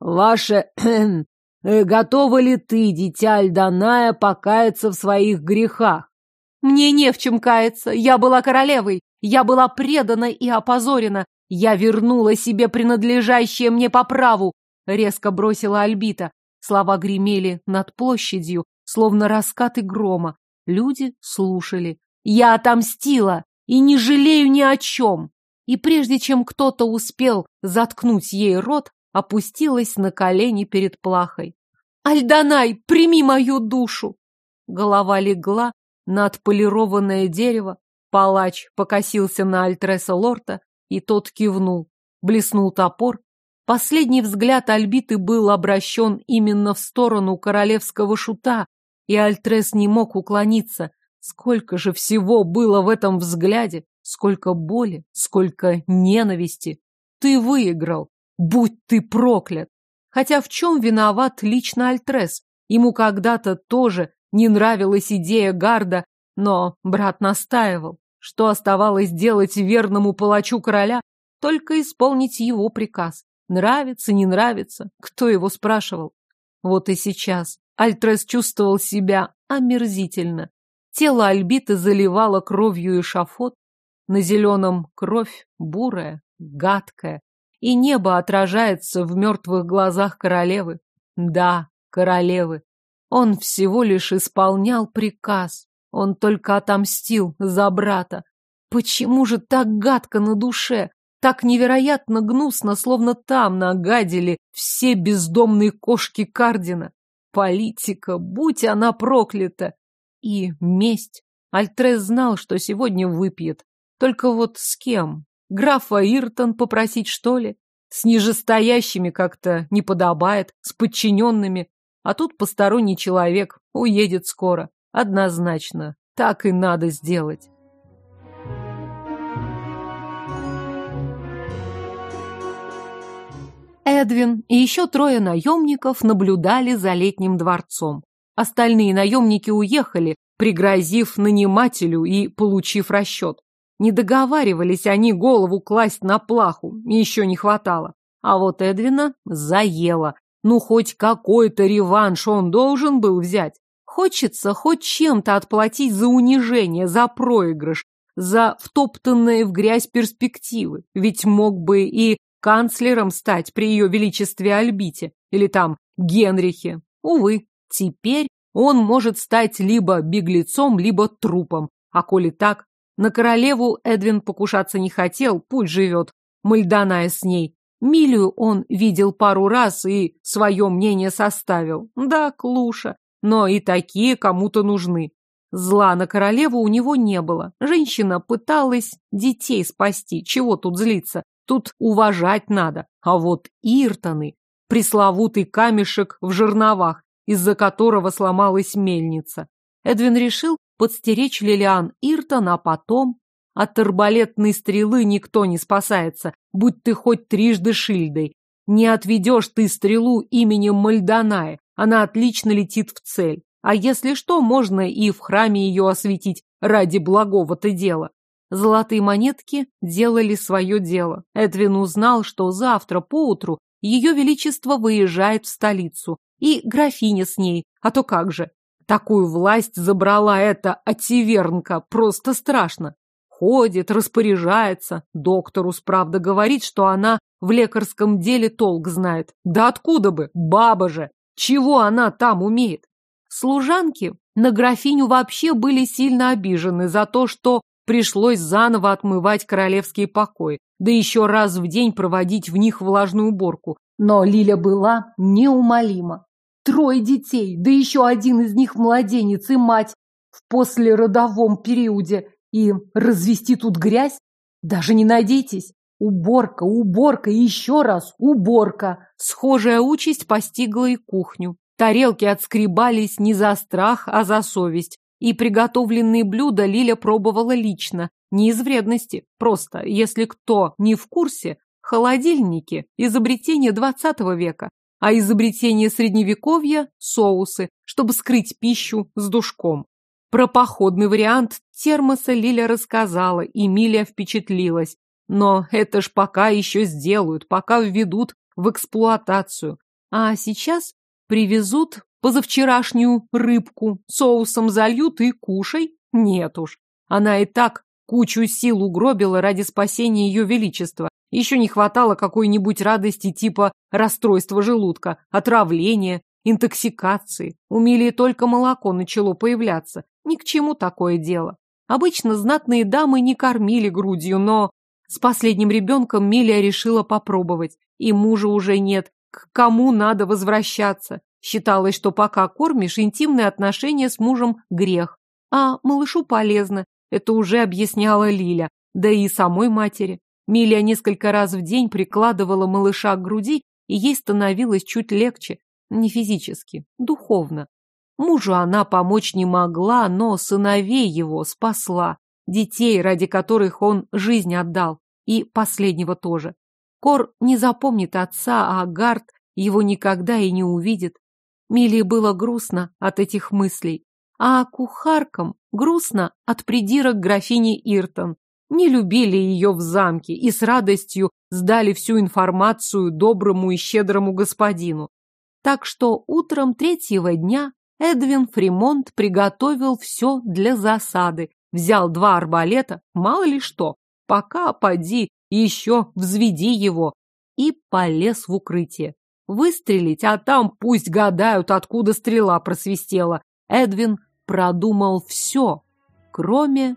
«Ваше... [CLEARS THROAT] готова ли ты, дитя Альданая, покаяться в своих грехах?» «Мне не в чем каяться. Я была королевой. Я была предана и опозорена. Я вернула себе принадлежащее мне по праву, резко бросила Альбита. Слова гремели над площадью, словно раскаты грома. Люди слушали. Я отомстила и не жалею ни о чем. И прежде чем кто-то успел заткнуть ей рот, опустилась на колени перед плахой. «Альданай, прими мою душу!» Голова легла на отполированное дерево. Палач покосился на Альтреса Лорта, и тот кивнул. Блеснул топор. Последний взгляд Альбиты был обращен именно в сторону королевского шута, и Альтрес не мог уклониться. Сколько же всего было в этом взгляде, сколько боли, сколько ненависти. Ты выиграл, будь ты проклят. Хотя в чем виноват лично Альтрес? Ему когда-то тоже не нравилась идея Гарда, но брат настаивал. Что оставалось делать верному палачу короля? Только исполнить его приказ. Нравится, не нравится, кто его спрашивал? Вот и сейчас Альтрес чувствовал себя омерзительно. Тело Альбиты заливало кровью и шафот. На зеленом кровь бурая, гадкая. И небо отражается в мертвых глазах королевы. Да, королевы. Он всего лишь исполнял приказ. Он только отомстил за брата. Почему же так гадко на душе? Так невероятно гнусно, словно там нагадили все бездомные кошки Кардина. Политика, будь она проклята! И месть. Альтрес знал, что сегодня выпьет. Только вот с кем? Графа Иртон попросить, что ли? С нижестоящими как-то не подобает, с подчиненными. А тут посторонний человек уедет скоро. Однозначно, так и надо сделать. Эдвин и еще трое наемников наблюдали за летним дворцом. Остальные наемники уехали, пригрозив нанимателю и получив расчет. Не договаривались они голову класть на плаху, еще не хватало. А вот Эдвина заело. Ну, хоть какой-то реванш он должен был взять. Хочется хоть чем-то отплатить за унижение, за проигрыш, за втоптанные в грязь перспективы. Ведь мог бы и канцлером стать при ее величестве Альбите или там Генрихе. Увы, теперь он может стать либо беглецом, либо трупом. А коли так, на королеву Эдвин покушаться не хотел, пусть живет, мальданая с ней. Милию он видел пару раз и свое мнение составил. Да, Клуша, но и такие кому-то нужны. Зла на королеву у него не было. Женщина пыталась детей спасти. Чего тут злиться? Тут уважать надо. А вот Иртоны, пресловутый камешек в жерновах, из-за которого сломалась мельница. Эдвин решил подстеречь Лилиан Иртон, а потом... От арбалетной стрелы никто не спасается, будь ты хоть трижды шильдой. Не отведешь ты стрелу именем Мальдоная, она отлично летит в цель. А если что, можно и в храме ее осветить ради благого-то дела. Золотые монетки делали свое дело. Эдвин узнал, что завтра поутру ее величество выезжает в столицу. И графиня с ней. А то как же. Такую власть забрала эта отивернка. Просто страшно. ходит, распоряжается. Доктору справда говорит, что она в лекарском деле толк знает. Да откуда бы, баба же! Чего она там умеет? Служанки на графиню вообще были сильно обижены за то, что пришлось заново отмывать королевские покои, да еще раз в день проводить в них влажную уборку. Но Лиля была неумолима. Трое детей, да еще один из них младенец и мать в послеродовом периоде. И развести тут грязь? Даже не надейтесь. Уборка, уборка и еще раз уборка. Схожая участь постигла и кухню. Тарелки отскребались не за страх, а за совесть. И приготовленные блюда Лиля пробовала лично, не из вредности. Просто, если кто не в курсе, холодильники – изобретение двадцатого века, а изобретение средневековья – соусы, чтобы скрыть пищу с душком. Про походный вариант термоса Лиля рассказала, и Миля впечатлилась. Но это ж пока еще сделают, пока введут в эксплуатацию. А сейчас привезут позавчерашнюю рыбку, соусом зальют и кушай. Нет уж, она и так кучу сил угробила ради спасения ее величества. Еще не хватало какой-нибудь радости типа расстройства желудка, отравления, интоксикации. У Милии только молоко начало появляться. Ни к чему такое дело. Обычно знатные дамы не кормили грудью, но с последним ребенком Милия решила попробовать. И мужа уже нет. К кому надо возвращаться? Считалось, что пока кормишь, интимные отношения с мужем – грех. А малышу полезно. Это уже объясняла Лиля. Да и самой матери. Милия несколько раз в день прикладывала малыша к груди, и ей становилось чуть легче. Не физически, духовно. Мужу она помочь не могла, но сыновей его спасла детей, ради которых он жизнь отдал, и последнего тоже. Кор не запомнит отца, а Гард его никогда и не увидит. Милии было грустно от этих мыслей, а кухаркам грустно от придирок графини Иртон. Не любили ее в замке и с радостью сдали всю информацию доброму и щедрому господину. Так что утром третьего дня Эдвин Фримонт приготовил все для засады, взял два арбалета, мало ли что, пока поди, еще взведи его, и полез в укрытие. Выстрелить, а там пусть гадают, откуда стрела просвистела. Эдвин продумал все, кроме...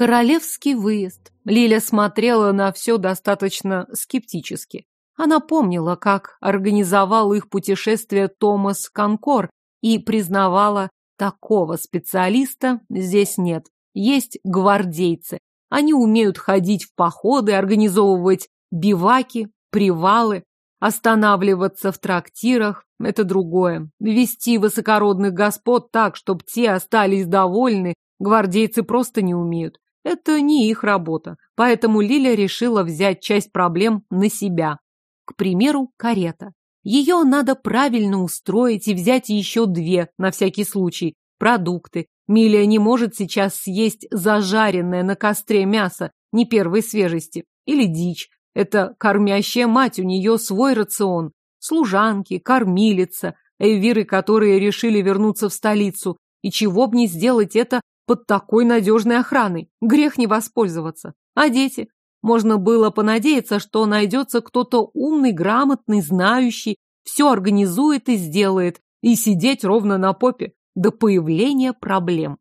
Королевский выезд. Лиля смотрела на все достаточно скептически. Она помнила, как организовал их путешествие Томас Конкор и признавала, такого специалиста здесь нет. Есть гвардейцы. Они умеют ходить в походы, организовывать биваки, привалы, останавливаться в трактирах – это другое. Вести высокородных господ так, чтобы те остались довольны, гвардейцы просто не умеют. Это не их работа. Поэтому Лиля решила взять часть проблем на себя. К примеру, карета. Ее надо правильно устроить и взять еще две, на всякий случай. Продукты. Милия не может сейчас съесть зажаренное на костре мясо не первой свежести. Или дичь. Это кормящая мать, у нее свой рацион. Служанки, кормилица, эвиры, которые решили вернуться в столицу. И чего б не сделать это под такой надежной охраной? Грех не воспользоваться. А дети? Можно было понадеяться, что найдется кто-то умный, грамотный, знающий, все организует и сделает, и сидеть ровно на попе до появления проблем.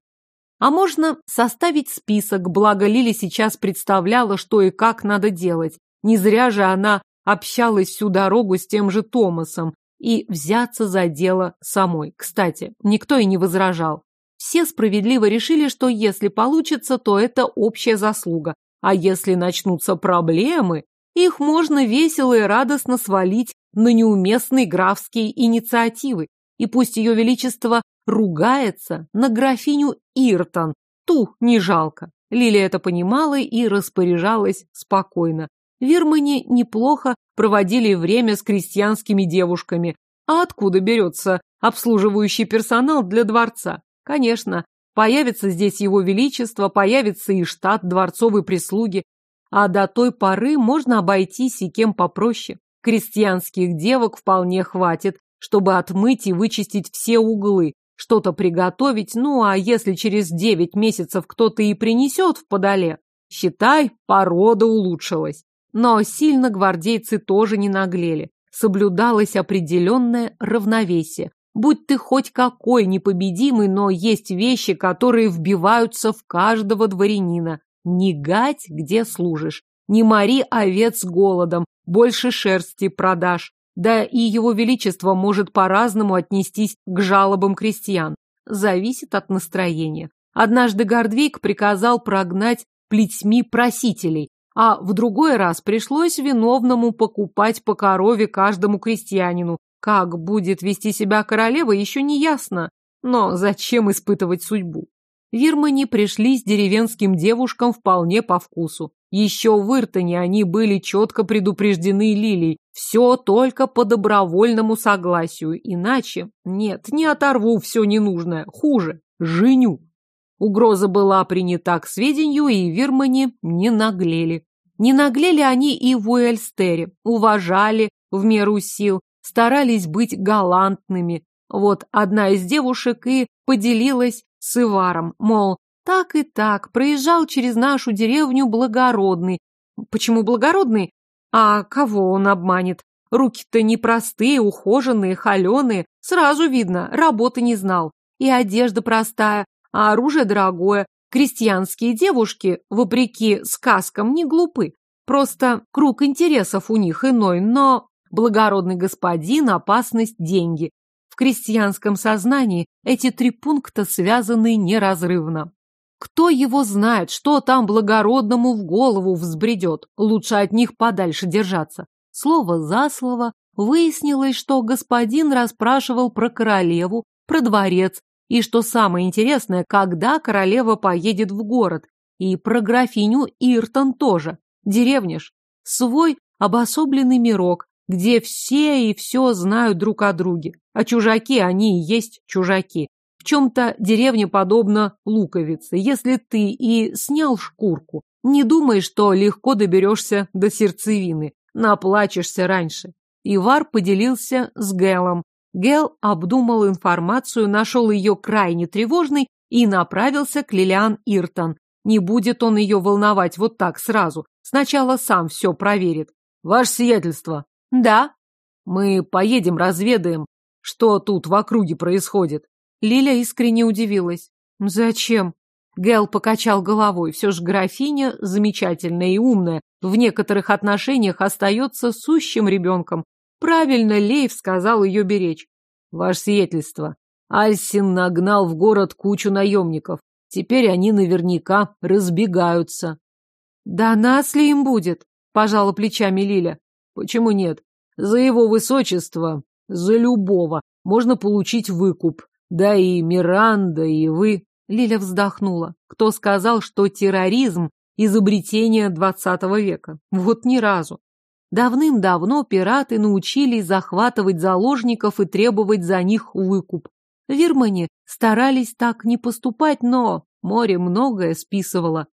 А можно составить список, благо Лили сейчас представляла, что и как надо делать. Не зря же она общалась всю дорогу с тем же Томасом и взяться за дело самой. Кстати, никто и не возражал. Все справедливо решили, что если получится, то это общая заслуга, а если начнутся проблемы, их можно весело и радостно свалить на неуместные графские инициативы. И пусть ее величество ругается на графиню Иртон, ту не жалко. Лилия это понимала и распоряжалась спокойно. Вирмане неплохо проводили время с крестьянскими девушками. А откуда берется обслуживающий персонал для дворца? Конечно, Появится здесь его величество, появится и штат дворцовой прислуги. А до той поры можно обойтись и кем попроще. Крестьянских девок вполне хватит, чтобы отмыть и вычистить все углы, что-то приготовить, ну а если через девять месяцев кто-то и принесет в подоле, считай, порода улучшилась. Но сильно гвардейцы тоже не наглели. Соблюдалось определенное равновесие. Будь ты хоть какой непобедимый, но есть вещи, которые вбиваются в каждого дворянина. Не гать, где служишь. Не мори овец голодом, больше шерсти продашь. Да и его величество может по-разному отнестись к жалобам крестьян. Зависит от настроения. Однажды Гордвейк приказал прогнать плетьми просителей, а в другой раз пришлось виновному покупать по корове каждому крестьянину. Как будет вести себя королева, еще не ясно. Но зачем испытывать судьбу? Вирмани пришлись деревенским девушкам вполне по вкусу. Еще в Иртоне они были четко предупреждены Лилией. Все только по добровольному согласию. Иначе, нет, не оторву все ненужное. Хуже, женю. Угроза была принята к сведению, и Вирмани не наглели. Не наглели они и в Уэльстере, уважали в меру сил, старались быть галантными. Вот одна из девушек и поделилась с Иваром, мол, так и так, проезжал через нашу деревню благородный. Почему благородный? А кого он обманет? Руки-то непростые, ухоженные, холеные. Сразу видно, работы не знал. И одежда простая, а оружие дорогое. Крестьянские девушки, вопреки сказкам, не глупы. Просто круг интересов у них иной, но благородный господин, опасность, деньги. В крестьянском сознании эти три пункта связаны неразрывно. Кто его знает, что там благородному в голову взбредет? Лучше от них подальше держаться. Слово за слово выяснилось, что господин расспрашивал про королеву, про дворец, и, что самое интересное, когда королева поедет в город, и про графиню Иртон тоже. Деревня ж. Свой обособленный мирок, где все и все знают друг о друге. А чужаки, они и есть чужаки. В чем-то деревня подобна луковице. Если ты и снял шкурку, не думай, что легко доберешься до сердцевины. Наплачешься раньше. Ивар поделился с Гелом. Гел обдумал информацию, нашел ее крайне тревожной и направился к Лилиан Иртон. Не будет он ее волновать вот так сразу. Сначала сам все проверит. Ваше сиятельство. Да. Мы поедем, разведаем, что тут в округе происходит. Лиля искренне удивилась. «Зачем?» Гэл покачал головой. Все же графиня замечательная и умная, в некоторых отношениях остается сущим ребенком. Правильно Лейв сказал ее беречь. Ваше сиятельство, Альсин нагнал в город кучу наемников. Теперь они наверняка разбегаются. Да нас ли им будет? Пожала плечами Лиля. Почему нет? За его высочество, за любого, можно получить выкуп. Да и Миранда, и вы. Лиля вздохнула. Кто сказал, что терроризм – изобретение двадцатого века? Вот ни разу. Давным-давно пираты научились захватывать заложников и требовать за них выкуп. В Вирмане старались так не поступать, но море многое списывало.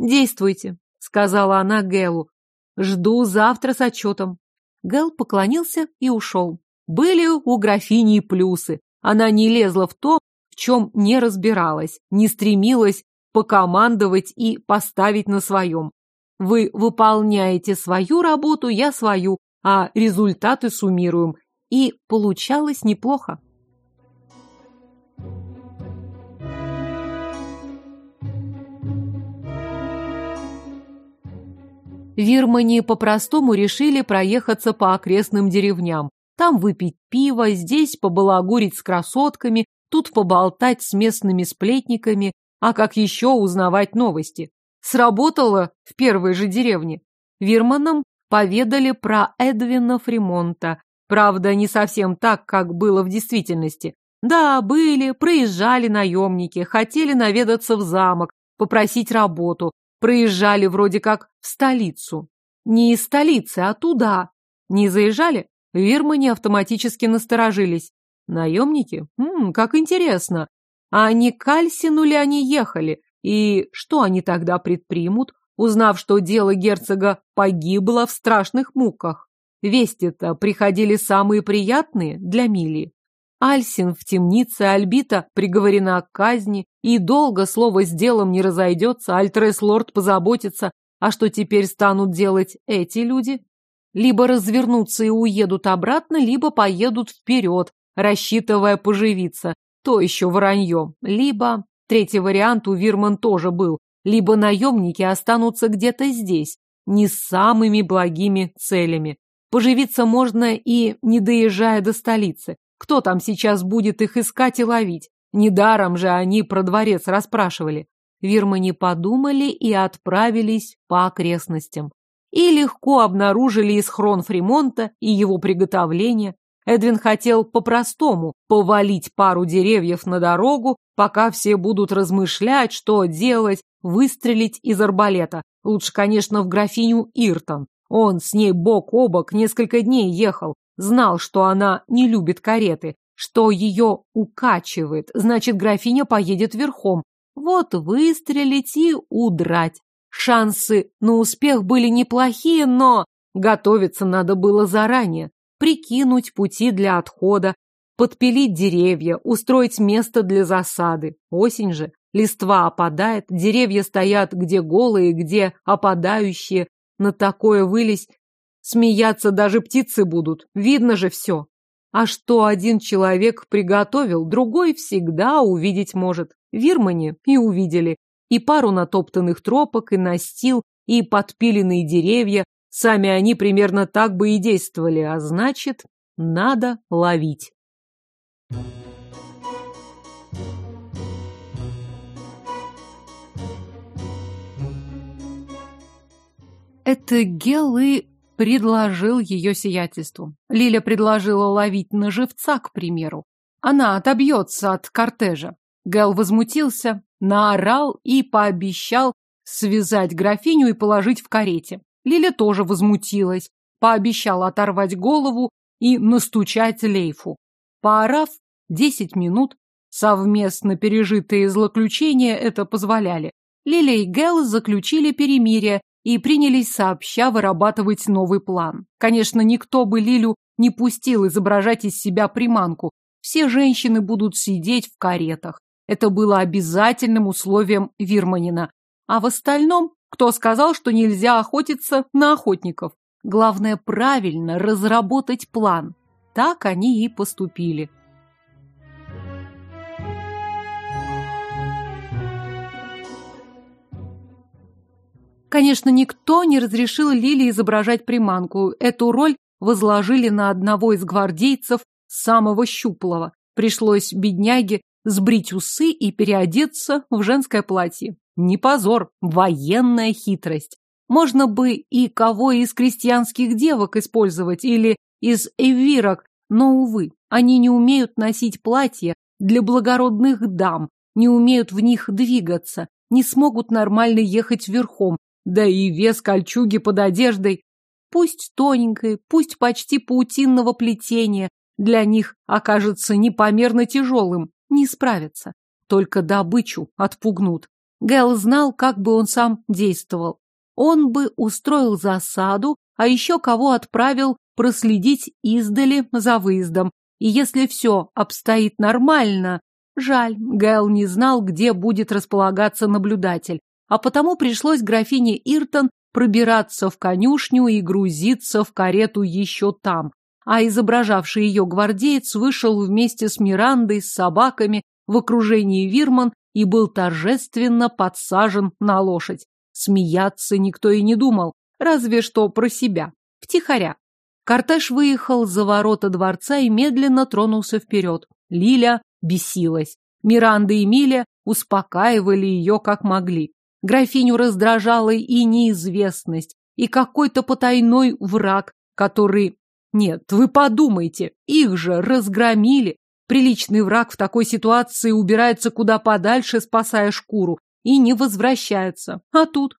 «Действуйте», — сказала она Гэлу. «Жду завтра с отчетом». Гэл поклонился и ушел. Были у графини плюсы. Она не лезла в то, в чем не разбиралась, не стремилась покомандовать и поставить на своем. Вы выполняете свою работу, я свою, а результаты суммируем. И получалось неплохо. Вирмани по-простому решили проехаться по окрестным деревням, там выпить пиво, здесь побалагурить с красотками, тут поболтать с местными сплетниками, а как еще узнавать новости. Сработало в первой же деревне. Вирманам поведали про Эдвина Фримонта. Правда, не совсем так, как было в действительности. Да, были, проезжали наемники, хотели наведаться в замок, попросить работу, проезжали вроде как в столицу. Не из столицы, а туда. Не заезжали? Вирмане автоматически насторожились. Наемники? Ммм, как интересно. А не к Альсину ли они ехали? И что они тогда предпримут, узнав, что дело герцога погибло в страшных муках? Вести-то приходили самые приятные для Мили. Альсин в темнице, Альбита приговорена к казни, и долго слово с делом не разойдется, Альтрес-лорд позаботится, а что теперь станут делать эти люди? Либо развернутся и уедут обратно, либо поедут вперед, рассчитывая поживиться. То еще вранье. Либо, третий вариант у Вирман тоже был, либо наемники останутся где-то здесь, не с самыми благими целями. Поживиться можно и не доезжая до столицы. Кто там сейчас будет их искать и ловить? Недаром же они про дворец расспрашивали. Вирмани подумали и отправились по окрестностям. И легко обнаружили исхрон Фримонта и его приготовление. Эдвин хотел по-простому повалить пару деревьев на дорогу, пока все будут размышлять, что делать, выстрелить из арбалета. Лучше, конечно, в графиню Иртон. Он с ней бок о бок несколько дней ехал, Знал, что она не любит кареты, что ее укачивает, значит, графиня поедет верхом. Вот выстрелить и удрать. Шансы на успех были неплохие, но готовиться надо было заранее. Прикинуть пути для отхода, подпилить деревья, устроить место для засады. Осень же, листва опадает, деревья стоят где голые, где опадающие. На такое вылезь Смеяться даже птицы будут, видно же все. А что один человек приготовил, другой всегда увидеть может. Вирмане и увидели. И пару натоптанных тропок, и настил, и подпиленные деревья. Сами они примерно так бы и действовали, а значит, надо ловить. Это Гелы предложил ее сиятельству. Лиля предложила ловить на живца, к примеру. Она отобьется от кортежа. Гэл возмутился, наорал и пообещал связать графиню и положить в карете. Лиля тоже возмутилась, пообещала оторвать голову и настучать Лейфу. Поорав десять минут, совместно пережитые злоключения это позволяли. Лиля и Гэл заключили перемирие и принялись сообща вырабатывать новый план. Конечно, никто бы Лилю не пустил изображать из себя приманку. Все женщины будут сидеть в каретах. Это было обязательным условием Вирманина. А в остальном, кто сказал, что нельзя охотиться на охотников? Главное правильно разработать план. Так они и поступили. Конечно, никто не разрешил Лиле изображать приманку. Эту роль возложили на одного из гвардейцев, самого щуплого. Пришлось бедняге сбрить усы и переодеться в женское платье. Не позор, военная хитрость. Можно бы и кого из крестьянских девок использовать или из эвирок, но, увы, они не умеют носить платья для благородных дам, не умеют в них двигаться, не смогут нормально ехать верхом, да и вес кольчуги под одеждой, пусть тоненькой, пусть почти паутинного плетения, для них окажется непомерно тяжелым, не справятся. Только добычу отпугнут. Гэл знал, как бы он сам действовал. Он бы устроил засаду, а еще кого отправил проследить издали за выездом. И если все обстоит нормально... Жаль, Гэл не знал, где будет располагаться наблюдатель а потому пришлось графине Иртон пробираться в конюшню и грузиться в карету еще там, а изображавший ее гвардеец вышел вместе с Мирандой, с собаками, в окружении Вирман и был торжественно подсажен на лошадь. Смеяться никто и не думал, разве что про себя, втихаря. Кортеж выехал за ворота дворца и медленно тронулся вперед. Лиля бесилась. Миранда и Миля успокаивали ее как могли. Графиню раздражала и неизвестность, и какой-то потайной враг, который... Нет, вы подумайте, их же разгромили. Приличный враг в такой ситуации убирается куда подальше, спасая шкуру, и не возвращается. А тут...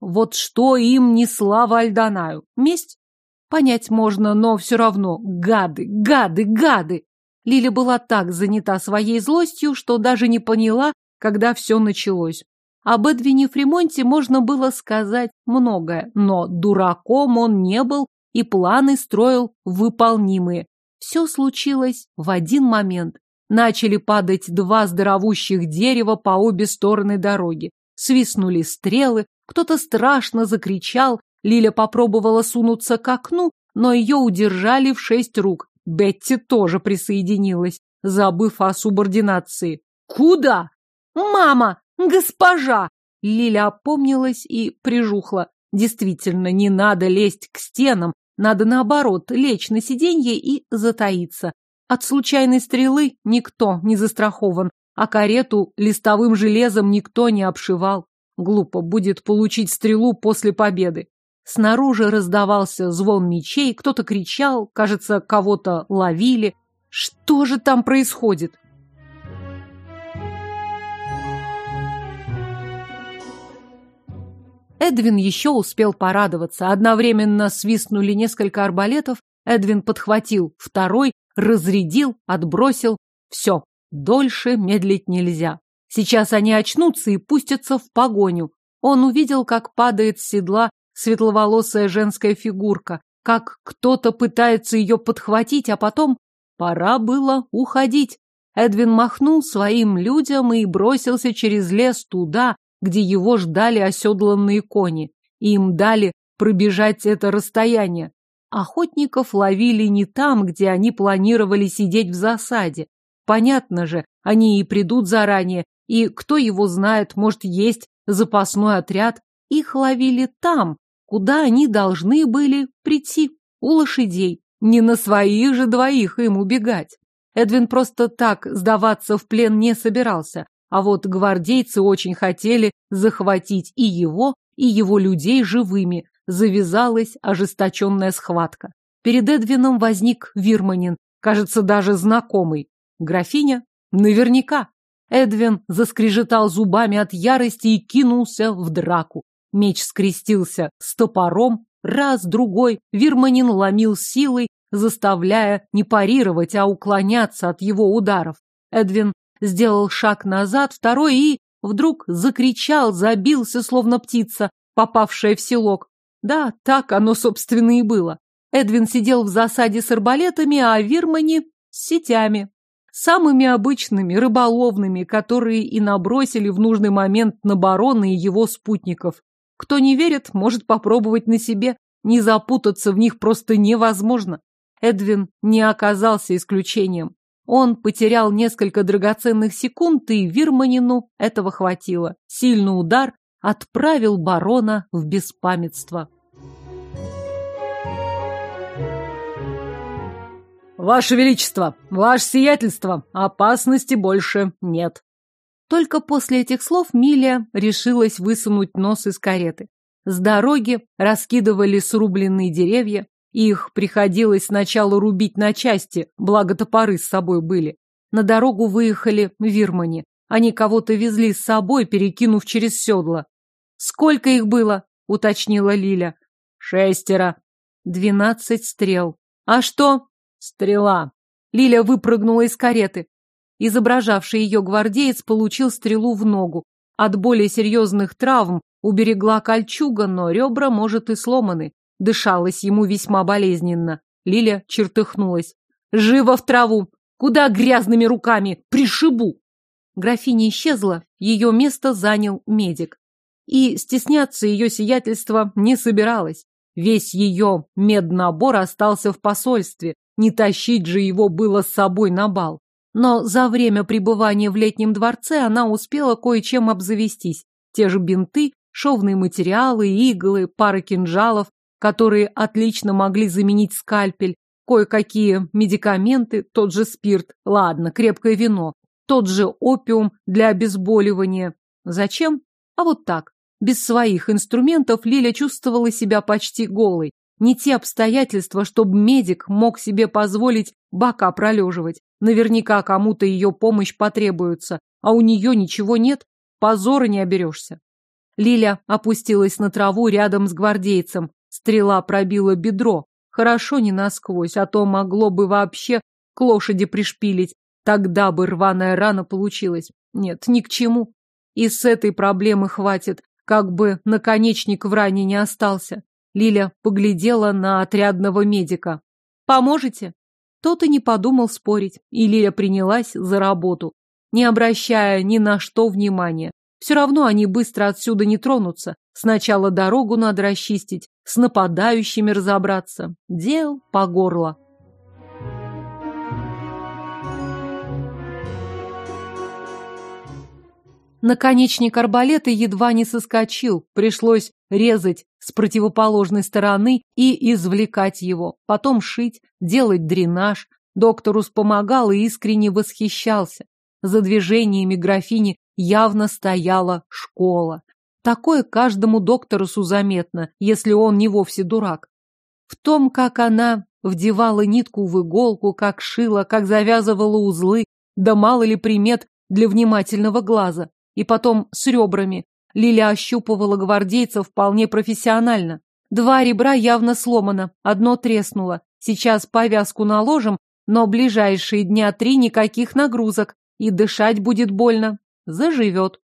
Вот что им не слава Альданаю? Месть? Понять можно, но все равно гады, гады, гады. Лиля была так занята своей злостью, что даже не поняла, когда все началось. Об Эдвине Фримонте можно было сказать многое, но дураком он не был и планы строил выполнимые. Все случилось в один момент. Начали падать два здоровущих дерева по обе стороны дороги. Свистнули стрелы, кто-то страшно закричал, Лиля попробовала сунуться к окну, но ее удержали в шесть рук. Бетти тоже присоединилась, забыв о субординации. «Куда?» «Мама! Госпожа!» Лиля опомнилась и прижухла. Действительно, не надо лезть к стенам, надо наоборот лечь на сиденье и затаиться. От случайной стрелы никто не застрахован, а карету листовым железом никто не обшивал. Глупо будет получить стрелу после победы. Снаружи раздавался звон мечей, кто-то кричал, кажется, кого-то ловили. Что же там происходит? Эдвин еще успел порадоваться. Одновременно свистнули несколько арбалетов. Эдвин подхватил второй, разрядил, отбросил. Все, дольше медлить нельзя. Сейчас они очнутся и пустятся в погоню. Он увидел, как падает с седла светловолосая женская фигурка, как кто-то пытается ее подхватить, а потом пора было уходить. Эдвин махнул своим людям и бросился через лес туда, где его ждали оседланные кони. Им дали пробежать это расстояние. Охотников ловили не там, где они планировали сидеть в засаде. Понятно же, они и придут заранее, и кто его знает, может, есть запасной отряд. Их ловили там, куда они должны были прийти, у лошадей. Не на своих же двоих им убегать. Эдвин просто так сдаваться в плен не собирался. А вот гвардейцы очень хотели захватить и его, и его людей живыми. Завязалась ожесточенная схватка. Перед Эдвином возник Вирманин, кажется, даже знакомый. Графиня? Наверняка. Эдвин заскрежетал зубами от ярости и кинулся в драку. Меч скрестился с топором, раз, другой. Вирманин ломил силой, заставляя не парировать, а уклоняться от его ударов. Эдвин сделал шаг назад, второй и вдруг закричал, забился, словно птица, попавшая в селок. Да, так оно, собственно, и было. Эдвин сидел в засаде с арбалетами, а Вирмани — с сетями. Самыми обычными, рыболовными, которые и набросили в нужный момент на барона и его спутников. Кто не верит, может попробовать на себе. Не запутаться в них просто невозможно. Эдвин не оказался исключением. Он потерял несколько драгоценных секунд, и Вирманину этого хватило. Сильный удар отправил барона в беспамятство. «Ваше Величество! Ваше Сиятельство! Опасности больше нет!» Только после этих слов Милия решилась высунуть нос из кареты. С дороги раскидывали срубленные деревья, их приходилось сначала рубить на части, благо топоры с собой были. На дорогу выехали вирмани. Они кого-то везли с собой, перекинув через седло. «Сколько их было?» — уточнила Лиля. «Шестеро». «Двенадцать стрел». «А что?» «Стрела». Лиля выпрыгнула из кареты. Изображавший ее гвардеец получил стрелу в ногу. От более серьезных травм уберегла кольчуга, но ребра, может, и сломаны. Дышалось ему весьма болезненно. Лиля чертыхнулась. «Живо в траву! Куда грязными руками? Пришибу!» Графиня исчезла, ее место занял медик. И стесняться ее сиятельства не собиралась. Весь ее меднабор остался в посольстве, не тащить же его было с собой на бал. Но за время пребывания в летнем дворце она успела кое-чем обзавестись. Те же бинты, шовные материалы, иглы, пара кинжалов, которые отлично могли заменить скальпель, кое-какие медикаменты, тот же спирт, ладно, крепкое вино, тот же опиум для обезболивания. Зачем? А вот так. Без своих инструментов Лиля чувствовала себя почти голой. Не те обстоятельства, чтобы медик мог себе позволить бока пролеживать. Наверняка кому-то ее помощь потребуется, а у нее ничего нет, позора не оберешься. Лиля опустилась на траву рядом с гвардейцем. Стрела пробила бедро. Хорошо не насквозь, а то могло бы вообще к лошади пришпилить. Тогда бы рваная рана получилась. Нет, ни к чему. И с этой проблемы хватит, как бы наконечник в ране не остался. Лиля поглядела на отрядного медика. «Поможете?» Тот и не подумал спорить, и Лиля принялась за работу, не обращая ни на что внимания. Все равно они быстро отсюда не тронутся. Сначала дорогу надо расчистить, с нападающими разобраться. Дел по горло. Наконечник арбалета едва не соскочил, пришлось резать с противоположной стороны и извлекать его, потом шить, делать дренаж. Докторус помогал и искренне восхищался. За движениями графини явно стояла школа. Такое каждому докторусу заметно, если он не вовсе дурак. В том, как она вдевала нитку в иголку, как шила, как завязывала узлы, да мало ли примет для внимательного глаза. И потом с ребрами. Лиля ощупывала гвардейца вполне профессионально. Два ребра явно сломано, одно треснуло. Сейчас повязку наложим, но ближайшие дня три никаких нагрузок, и дышать будет больно. Заживет.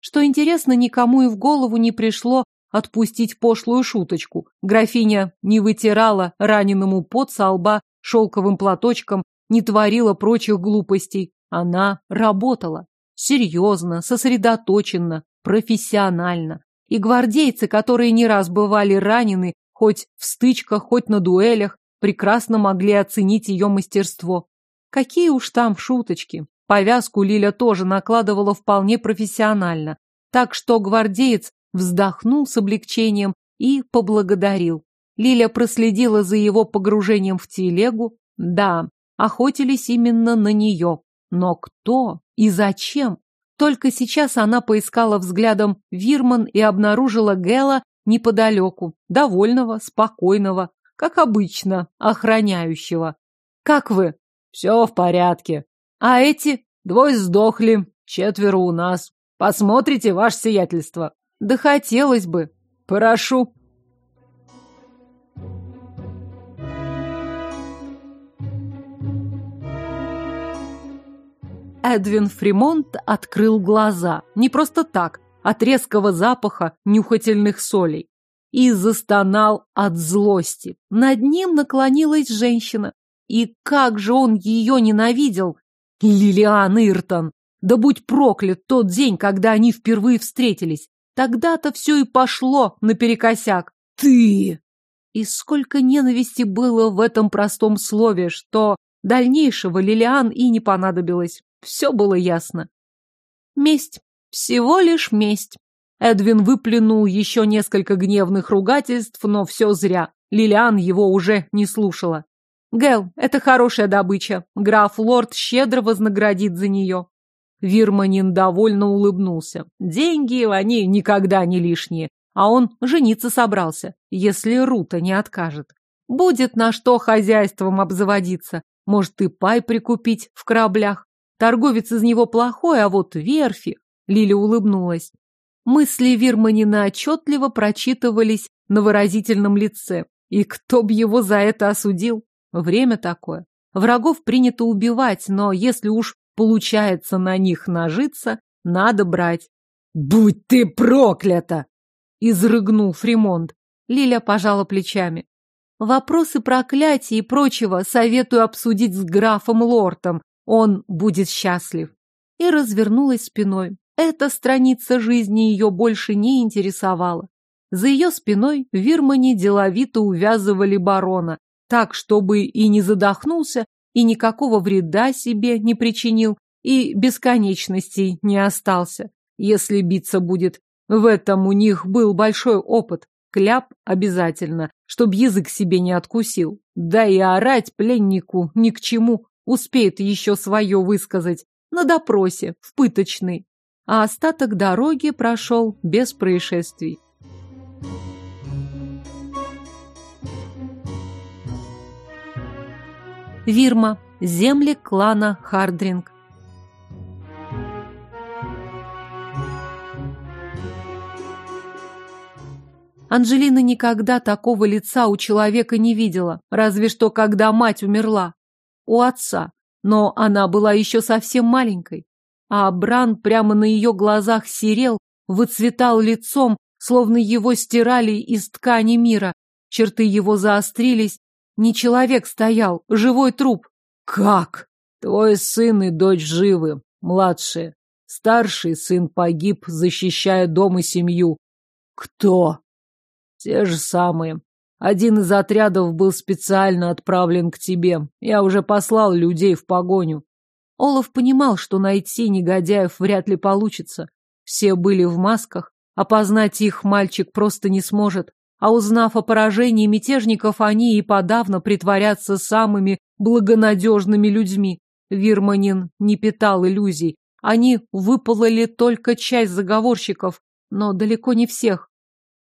Что интересно, никому и в голову не пришло отпустить пошлую шуточку. Графиня не вытирала раненому пот со лба шелковым платочком, не творила прочих глупостей. Она работала. Серьезно, сосредоточенно, профессионально. И гвардейцы, которые не раз бывали ранены, хоть в стычках, хоть на дуэлях, прекрасно могли оценить ее мастерство. Какие уж там шуточки. Повязку Лиля тоже накладывала вполне профессионально, так что гвардеец вздохнул с облегчением и поблагодарил. Лиля проследила за его погружением в телегу. Да, охотились именно на нее. Но кто и зачем? Только сейчас она поискала взглядом Вирман и обнаружила Гэла неподалеку, довольного, спокойного, как обычно, охраняющего. «Как вы?» «Все в порядке», а эти двое сдохли, четверо у нас. Посмотрите, ваше сиятельство. Да хотелось бы. Прошу. Эдвин Фримонт открыл глаза. Не просто так, от резкого запаха нюхательных солей. И застонал от злости. Над ним наклонилась женщина. И как же он ее ненавидел! Лилиан Иртон! Да будь проклят тот день, когда они впервые встретились. Тогда-то все и пошло наперекосяк. Ты! И сколько ненависти было в этом простом слове, что дальнейшего Лилиан и не понадобилось. Все было ясно. Месть. Всего лишь месть. Эдвин выплюнул еще несколько гневных ругательств, но все зря. Лилиан его уже не слушала. Гэл, это хорошая добыча. Граф Лорд щедро вознаградит за нее. Вирманин довольно улыбнулся. Деньги, они никогда не лишние. А он жениться собрался, если Рута не откажет. Будет на что хозяйством обзаводиться. Может, и пай прикупить в кораблях. Торговец из него плохой, а вот верфи... Лиля улыбнулась. Мысли Вирманина отчетливо прочитывались на выразительном лице. И кто б его за это осудил? Время такое. Врагов принято убивать, но если уж получается на них нажиться, надо брать. «Будь ты проклята!» — изрыгнул Фримонт. Лиля пожала плечами. Вопросы проклятия и прочего советую обсудить с графом Лортом. Он будет счастлив. И развернулась спиной. Эта страница жизни ее больше не интересовала. За ее спиной в Вирмане деловито увязывали барона, так, чтобы и не задохнулся, и никакого вреда себе не причинил, и бесконечностей не остался. Если биться будет, в этом у них был большой опыт. Кляп обязательно, чтоб язык себе не откусил. Да и орать пленнику ни к чему, успеет еще свое высказать. На допросе, в пыточный. А остаток дороги прошел без происшествий. Вирма. Земли клана Хардринг. Анжелина никогда такого лица у человека не видела, разве что когда мать умерла. У отца. Но она была еще совсем маленькой. А Бран прямо на ее глазах серел, выцветал лицом, словно его стирали из ткани мира, черты его заострились. Не человек стоял, живой труп. Как? Твой сын и дочь живы, младшие. Старший сын погиб, защищая дом и семью. Кто? Те же самые. Один из отрядов был специально отправлен к тебе. Я уже послал людей в погоню. Олаф понимал, что найти негодяев вряд ли получится. Все были в масках, опознать их мальчик просто не сможет. А узнав о поражении мятежников, они и подавно притворятся самыми благонадежными людьми. Вирманин не питал иллюзий. Они выпололи только часть заговорщиков, но далеко не всех.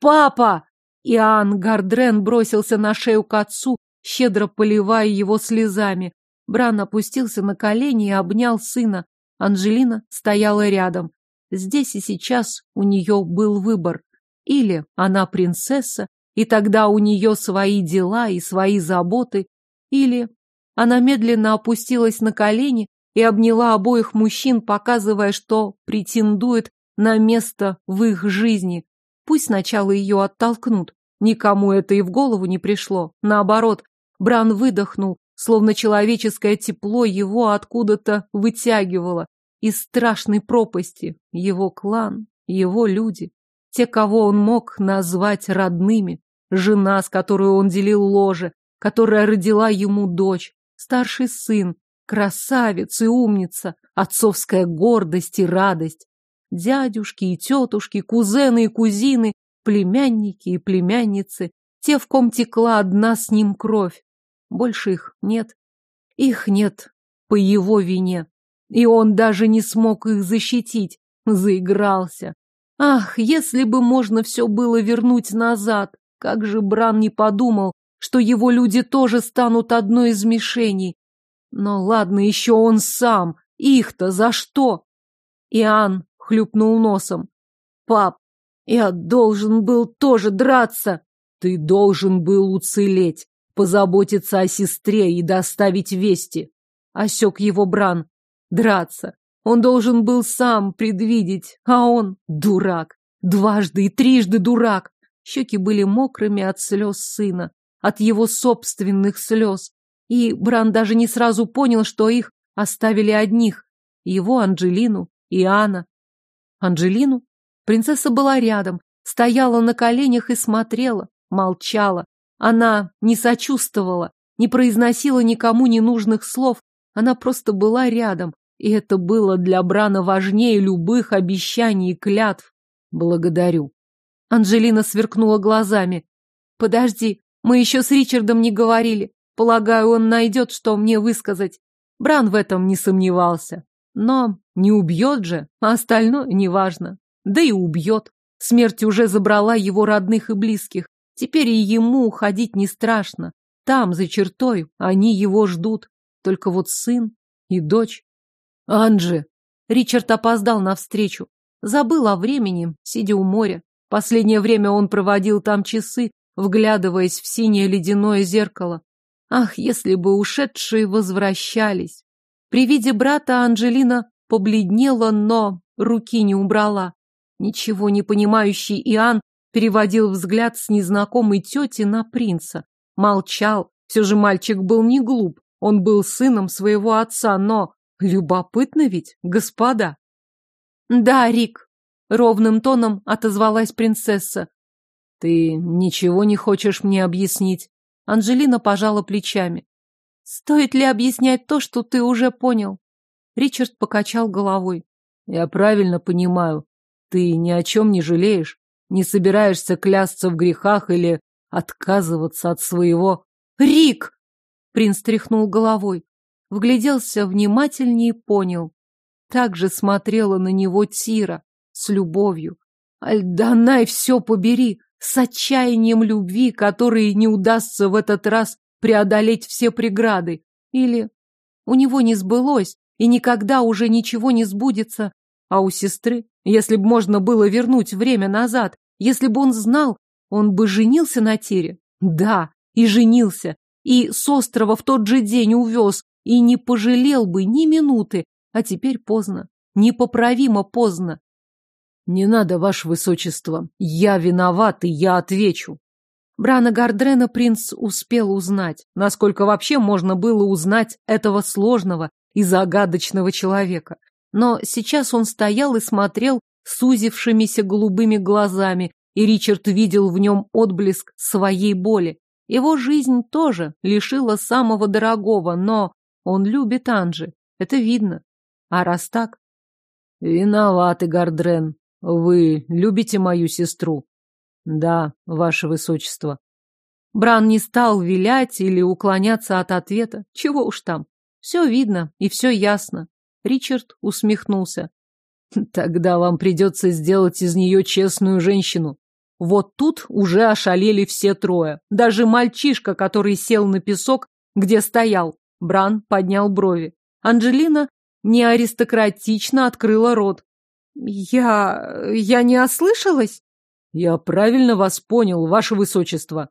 «Папа!» Иоанн Гардрен бросился на шею к отцу, щедро поливая его слезами. Бран опустился на колени и обнял сына. Анжелина стояла рядом. Здесь и сейчас у нее был выбор. Или она принцесса, и тогда у нее свои дела и свои заботы, или она медленно опустилась на колени и обняла обоих мужчин, показывая, что претендует на место в их жизни. Пусть сначала ее оттолкнут. Никому это и в голову не пришло. Наоборот, Бран выдохнул, словно человеческое тепло его откуда-то вытягивало. Из страшной пропасти. Его клан, его люди. Те, кого он мог назвать родными. Жена, с которой он делил ложе, которая родила ему дочь. Старший сын, красавец и умница, отцовская гордость и радость. Дядюшки и тетушки, кузены и кузины, племянники и племянницы, те, в ком текла одна с ним кровь. Больше их нет. Их нет по его вине. И он даже не смог их защитить. Заигрался. Ах, если бы можно все было вернуть назад. Как же Бран не подумал, что его люди тоже станут одной из мишеней. Но ладно, еще он сам. Их-то за что? Иоанн хлюпнул носом. Пап, я должен был тоже драться. Ты должен был уцелеть, позаботиться о сестре и доставить вести. Осек его Бран. Драться. Он должен был сам предвидеть, а он дурак. Дважды и трижды дурак. Щеки были мокрыми от слез сына, от его собственных слез. И Бран даже не сразу понял, что их оставили одних. Его Анджелину и Анна. Анджелину? Принцесса была рядом, стояла на коленях и смотрела, молчала. Она не сочувствовала, не произносила никому ненужных слов. Она просто была рядом, и это было для Брана важнее любых обещаний и клятв. Благодарю. Анжелина сверкнула глазами. Подожди, мы еще с Ричардом не говорили. Полагаю, он найдет, что мне высказать. Бран в этом не сомневался. Но не убьет же, а остальное неважно. Да и убьет. Смерть уже забрала его родных и близких. Теперь и ему уходить не страшно. Там, за чертой, они его ждут. Только вот сын и дочь. Анжи. Ричард опоздал навстречу. Забыл о времени, сидя у моря. Последнее время он проводил там часы, вглядываясь в синее ледяное зеркало. Ах, если бы ушедшие возвращались! При виде брата Анжелина побледнела, но руки не убрала. Ничего не понимающий Иоанн переводил взгляд с незнакомой тети на принца. Молчал. Все же мальчик был не глуп. Он был сыном своего отца, но... Любопытно ведь, господа. Да, Рик, ровным тоном отозвалась принцесса. Ты ничего не хочешь мне объяснить? Анжелина пожала плечами. Стоит ли объяснять то, что ты уже понял? Ричард покачал головой. Я правильно понимаю. Ты ни о чем не жалеешь, не собираешься клясться в грехах или отказываться от своего... Рик! Принц тряхнул головой, вгляделся внимательнее и понял. Так же смотрела на него Тира, с любовью. Альданай, все побери! с отчаянием любви, которой не удастся в этот раз преодолеть все преграды. Или у него не сбылось, и никогда уже ничего не сбудется. А у сестры, если бы можно было вернуть время назад, если бы он знал, он бы женился на Тире. Да, и женился. И с острова в тот же день увез, и не пожалел бы ни минуты. А теперь поздно, непоправимо поздно. Не надо, ваше высочество. Я виноват, и я отвечу. Брана Гардрена принц успел узнать, насколько вообще можно было узнать этого сложного и загадочного человека. Но сейчас он стоял и смотрел сузившимися голубыми глазами, и Ричард видел в нем отблеск своей боли. Его жизнь тоже лишила самого дорогого, но он любит Анжи, это видно. А раз так... Виноваты, Гардрен. Вы любите мою сестру? Да, ваше высочество. Бран не стал вилять или уклоняться от ответа. Чего уж там. Все видно и все ясно. Ричард усмехнулся. [LAUGHS] Тогда вам придется сделать из нее честную женщину. Вот тут уже ошалели все трое. Даже мальчишка, который сел на песок, где стоял. Бран поднял брови. Анджелина не аристократично открыла рот. «Я... я не ослышалась?» «Я правильно вас понял, ваше высочество.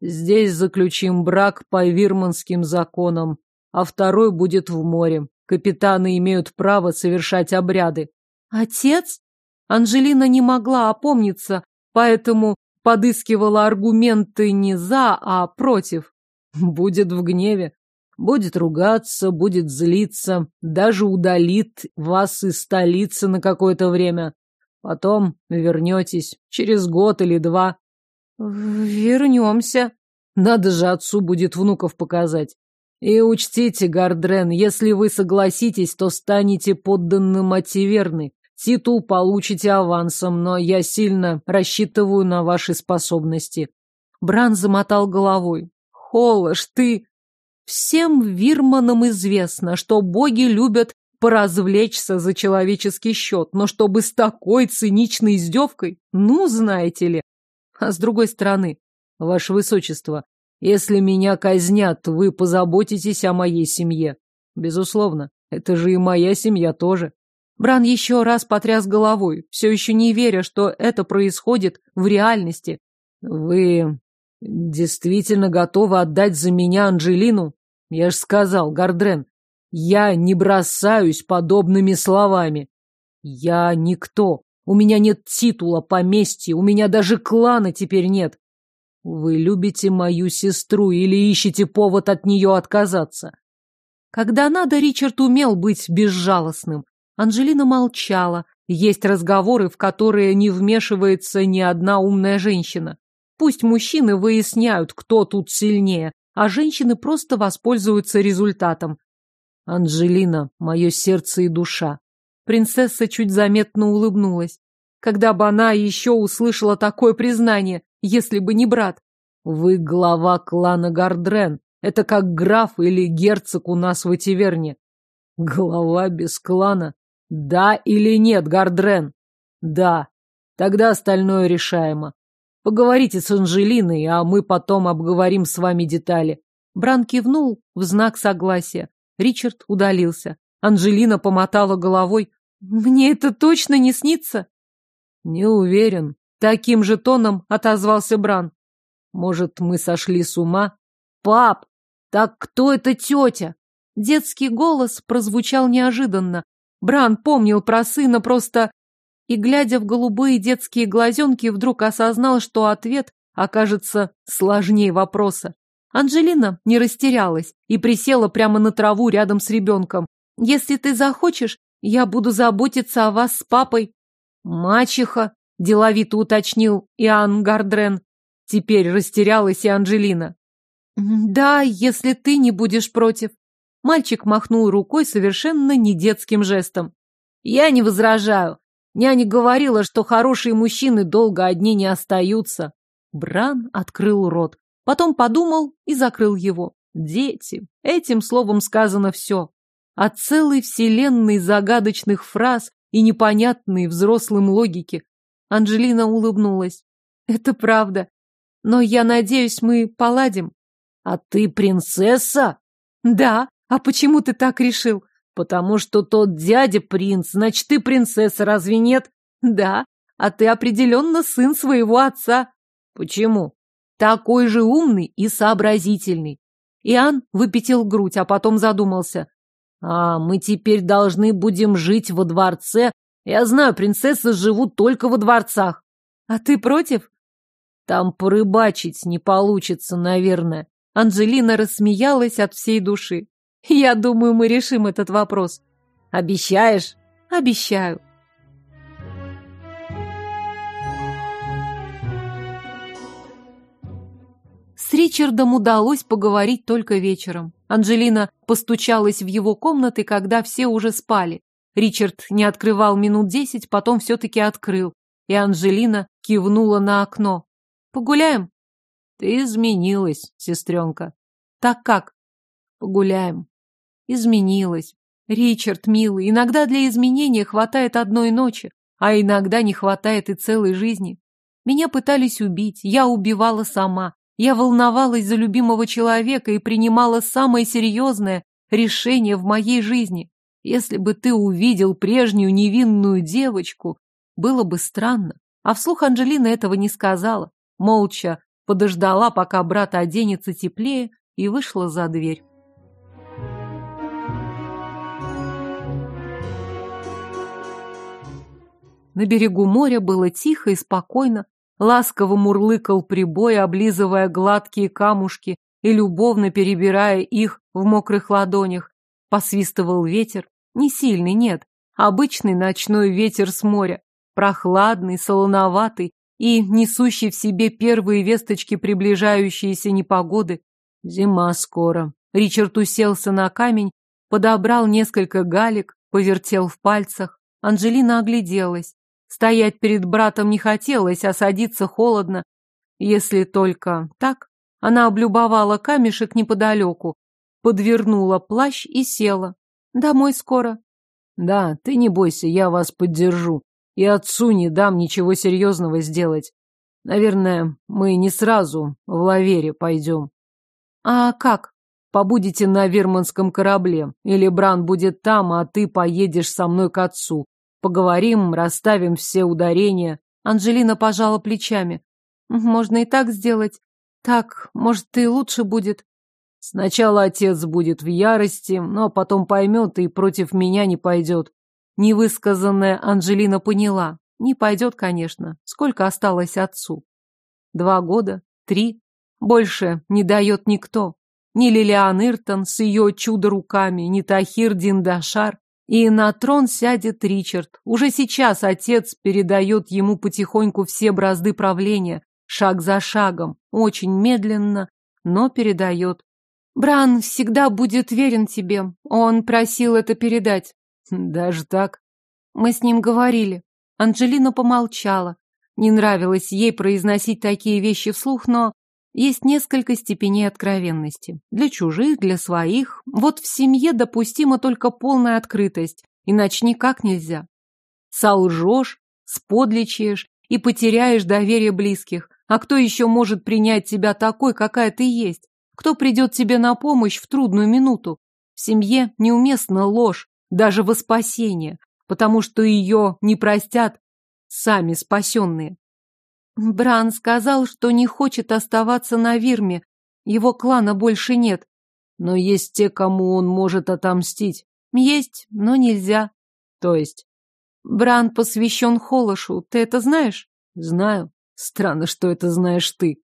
Здесь заключим брак по вирманским законам, а второй будет в море. Капитаны имеют право совершать обряды. Отец? Анжелина не могла опомниться, поэтому подыскивала аргументы не за, а против. Будет в гневе, будет ругаться, будет злиться, даже удалит вас из столицы на какое-то время. Потом вернетесь, через год или два. Вернемся. Надо же отцу будет внуков показать. И учтите, Гардрен, если вы согласитесь, то станете подданным Ативерны. Титул получите авансом, но я сильно рассчитываю на ваши способности. Бран замотал головой. Холош, ты... Всем вирманам известно, что боги любят поразвлечься за человеческий счет, но чтобы с такой циничной издевкой, ну, знаете ли. А с другой стороны, ваше высочество, если меня казнят, вы позаботитесь о моей семье. Безусловно, это же и моя семья тоже. Бран еще раз потряс головой, все еще не веря, что это происходит в реальности. Вы действительно готовы отдать за меня Анжелину? Я ж сказал, Гардрен, я не бросаюсь подобными словами. Я никто. У меня нет титула, поместья, у меня даже клана теперь нет. Вы любите мою сестру или ищете повод от нее отказаться? Когда надо, Ричард умел быть безжалостным. Анжелина молчала. Есть разговоры, в которые не вмешивается ни одна умная женщина. Пусть мужчины выясняют, кто тут сильнее, а женщины просто воспользуются результатом. Анжелина, мое сердце и душа. Принцесса чуть заметно улыбнулась. Когда бы она еще услышала такое признание, если бы не брат. Вы глава клана Гардрен. Это как граф или герцог у нас в Этиверне. Глава без клана? Да или нет, Гардрен? Да. Тогда остальное решаемо. Поговорите с Анжелиной, а мы потом обговорим с вами детали. Бран кивнул в знак согласия. Ричард удалился. Анжелина помотала головой. «Мне это точно не снится?» «Не уверен. Таким же тоном отозвался Бран. Может, мы сошли с ума? Пап, так кто эта тетя? Детский голос прозвучал неожиданно. Бран помнил про сына просто... И, глядя в голубые детские глазенки, вдруг осознал, что ответ окажется сложнее вопроса. Анжелина не растерялась и присела прямо на траву рядом с ребенком. «Если ты захочешь, я буду заботиться о вас с папой». «Мачеха», деловито уточнил Иоанн Гардрен. Теперь растерялась и Анжелина. Да, если ты не будешь против. Мальчик махнул рукой совершенно не детским жестом. Я не возражаю. Няня говорила, что хорошие мужчины долго одни не остаются. Бран открыл рот, потом подумал и закрыл его. Дети. Этим словом сказано все. О целой вселенной загадочных фраз и непонятной взрослым логике, Анжелина улыбнулась. Это правда. Но я надеюсь, мы поладим. А ты принцесса? Да. А почему ты так решил? Потому что тот дядя принц, значит, ты принцесса, разве нет? Да. А ты определенно сын своего отца. Почему? Такой же умный и сообразительный. Иоанн выпятил грудь, а потом задумался. А мы теперь должны будем жить во дворце я знаю, принцессы живут только во дворцах. А ты против? Там порыбачить не получится, наверное. Анжелина рассмеялась от всей души. Я думаю, мы решим этот вопрос. Обещаешь? Обещаю. С Ричардом удалось поговорить только вечером. Анжелина постучалась в его комнаты, когда все уже спали. Ричард не открывал минут десять, потом все-таки открыл. И Анжелина кивнула на окно. «Погуляем?» «Ты изменилась, сестренка». «Так как?» «Погуляем». «Изменилась. Ричард, милый, иногда для изменения хватает одной ночи, а иногда не хватает и целой жизни. Меня пытались убить, я убивала сама. Я волновалась за любимого человека и принимала самое серьезное решение в моей жизни. Если бы ты увидел прежнюю невинную девочку, было бы странно. А вслух Анжелина этого не сказала. Молча подождала, пока брат оденется теплее, и вышла за дверь. На берегу моря было тихо и спокойно. Ласково мурлыкал прибой, облизывая гладкие камушки и любовно перебирая их в мокрых ладонях. Посвистывал ветер. Не сильный, нет. Обычный ночной ветер с моря. Прохладный, солоноватый и несущий в себе первые весточки приближающейся непогоды. Зима скоро. Ричард уселся на камень, подобрал несколько галек, повертел в пальцах. Анжелина огляделась. Стоять перед братом не хотелось, а садиться холодно. Если только так. Она облюбовала камешек неподалеку, подвернула плащ и села. Домой скоро. Да, ты не бойся, я вас поддержу. И отцу не дам ничего серьезного сделать. Наверное, мы не сразу в лавере пойдем. А как? Побудете на верманском корабле. Или Бран будет там, а ты поедешь со мной к отцу. Поговорим, расставим все ударения. Анжелина пожала плечами. Можно и так сделать. Так, может, и лучше будет. Сначала отец будет в ярости, но потом поймет и против меня не пойдет. Невысказанная Анжелина поняла. Не пойдет, конечно. Сколько осталось отцу? Два года? Три? Больше не дает никто. Ни Лилиан Иртон с ее чудо-руками, ни Тахир Диндашар. И на трон сядет Ричард. Уже сейчас отец передает ему потихоньку все бразды правления, шаг за шагом, очень медленно, но передает. Бран всегда будет верен тебе. Он просил это передать. [LAUGHS] Даже так? Мы с ним говорили. Анжелина помолчала. Не нравилось ей произносить такие вещи вслух, но есть несколько степеней откровенности. Для чужих, для своих. Вот в семье допустима только полная открытость, иначе никак нельзя. Солжешь, сподличаешь и потеряешь доверие близких. А кто еще может принять тебя такой, какая ты есть? Кто придет тебе на помощь в трудную минуту? В семье неуместна ложь, даже во спасение, потому что ее не простят сами спасенные. Бран сказал, что не хочет оставаться на Вирме. Его клана больше нет. Но есть те, кому он может отомстить. Есть, но нельзя. То есть? Бран посвящен Холошу. Ты это знаешь? Знаю. Странно, что это знаешь ты.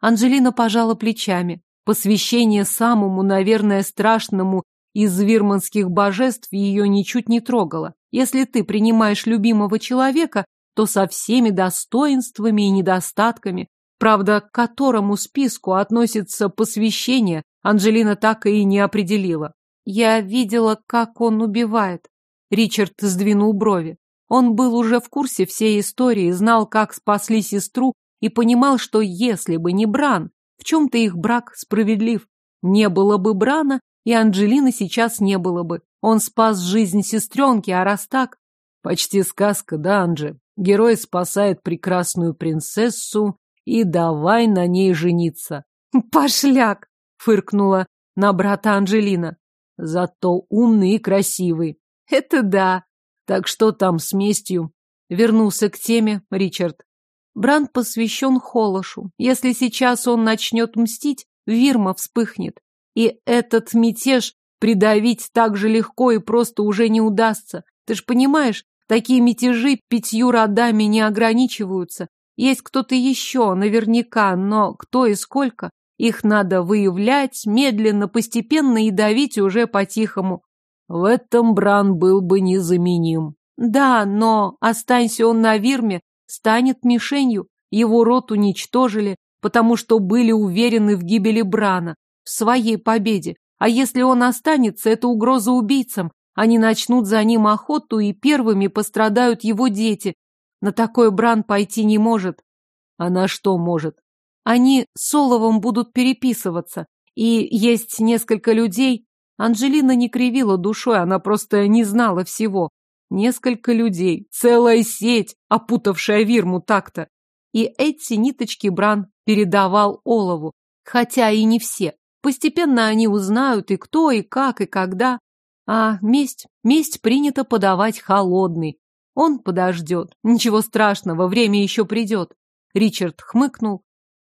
Анжелина пожала плечами. Посвящение самому, наверное, страшному из вирманских божеств ее ничуть не трогало. Если ты принимаешь любимого человека, то со всеми достоинствами и недостатками, правда, к которому списку относится посвящение, Анжелина так и не определила. Я видела, как он убивает. Ричард сдвинул брови. Он был уже в курсе всей истории, знал, как спасли сестру и понимал, что если бы не Бран, в чем-то их брак справедлив. Не было бы Брана, и Анжелины сейчас не было бы. Он спас жизнь сестренки, а раз так... Почти сказка, да, Анже? Герой спасает прекрасную принцессу и давай на ней жениться. Пошляк! Фыркнула на брата Анжелина. Зато умный и красивый. Это да. Так что там с местью? Вернулся к теме Ричард. Бранд посвящен Холошу. Если сейчас он начнет мстить, Вирма вспыхнет. И этот мятеж придавить так же легко и просто уже не удастся. Ты ж понимаешь, Такие мятежи пятью родами не ограничиваются. Есть кто-то еще, наверняка, но кто и сколько? Их надо выявлять медленно, постепенно и давить уже по-тихому. В этом Бран был бы незаменим. Да, но останься он на Вирме, станет мишенью. Его рот уничтожили, потому что были уверены в гибели Брана, в своей победе. А если он останется, это угроза убийцам. Они начнут за ним охоту, и первыми пострадают его дети. На такой Бран пойти не может. А на что может? Они с Оловом будут переписываться. И есть несколько людей. Анжелина не кривила душой, она просто не знала всего. Несколько людей, целая сеть, опутавшая Вирму так-то. И эти ниточки Бран передавал Олову, хотя и не все. Постепенно они узнают и кто, и как, и когда. А месть, месть принято подавать холодный. Он подождет. Ничего страшного, время еще придет. Ричард хмыкнул.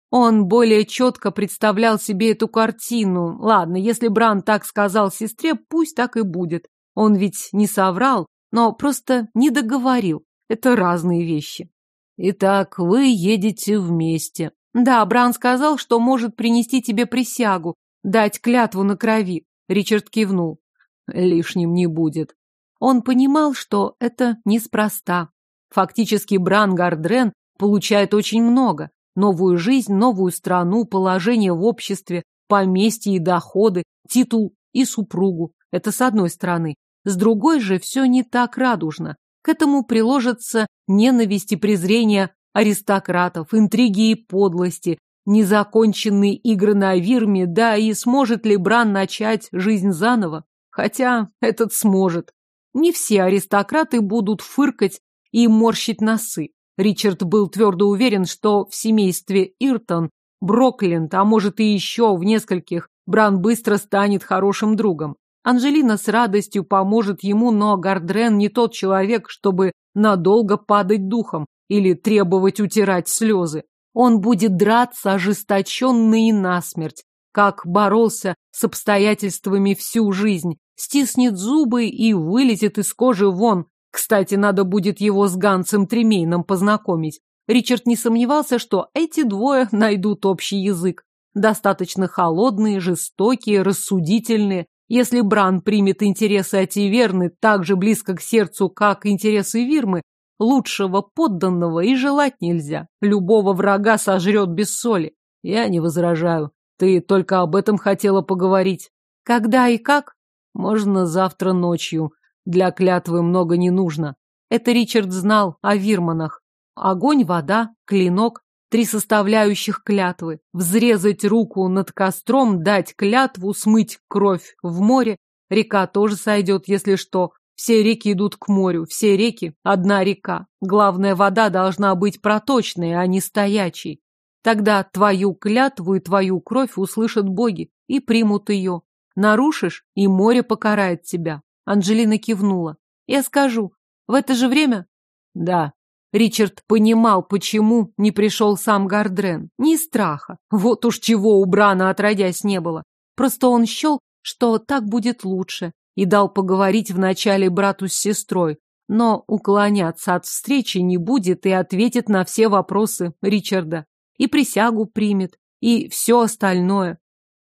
Он более четко представлял себе эту картину. Ладно, если Бран так сказал сестре, пусть так и будет. Он ведь не соврал, но просто не договорил. Это разные вещи. Итак, вы едете вместе. Да, Бран сказал, что может принести тебе присягу, Дать клятву на крови. Ричард кивнул. Лишним не будет. Он понимал, что это неспроста. Фактически Бран Гардрен получает очень много. Новую жизнь, новую страну, положение в обществе, поместье и доходы, титул и супругу. Это с одной стороны. С другой же все не так радужно. К этому приложатся ненависть и презрение аристократов, интриги и подлости, незаконченные игры на Вирме, да и сможет ли Бран начать жизнь заново? Хотя этот сможет. Не все аристократы будут фыркать и морщить носы. Ричард был твердо уверен, что в семействе Иртон, Брокленд, а может и еще в нескольких, Бран быстро станет хорошим другом. Анжелина с радостью поможет ему, но Гардрен не тот человек, чтобы надолго падать духом или требовать утирать слезы. Он будет драться ожесточенно и насмерть, как боролся с обстоятельствами всю жизнь, стиснет зубы и вылезет из кожи вон. Кстати, надо будет его с Гансом Тремейном познакомить. Ричард не сомневался, что эти двое найдут общий язык. Достаточно холодные, жестокие, рассудительные. Если Бран примет интересы Ативерны так же близко к сердцу, как интересы Вирмы, Лучшего подданного и желать нельзя. Любого врага сожрет без соли. Я не возражаю. Ты только об этом хотела поговорить. Когда и как? Можно завтра ночью. Для клятвы много не нужно. Это Ричард знал о Вирманах. Огонь, вода, клинок, три составляющих клятвы. Взрезать руку над костром, дать клятву, смыть кровь в море. Река тоже сойдет, если что. Все реки идут к морю, все реки – одна река. Главная вода должна быть проточной, а не стоячей. Тогда твою клятву и твою кровь услышат боги и примут ее. Нарушишь, и море покарает тебя. Анжелина кивнула. Я скажу, в это же время? Да. Ричард понимал, почему не пришел сам Гардрен. Ни страха. Вот уж чего у Брана отродясь не было. Просто он счел, что так будет лучше и дал поговорить вначале брату с сестрой, но уклоняться от встречи не будет и ответит на все вопросы Ричарда. И присягу примет, и все остальное.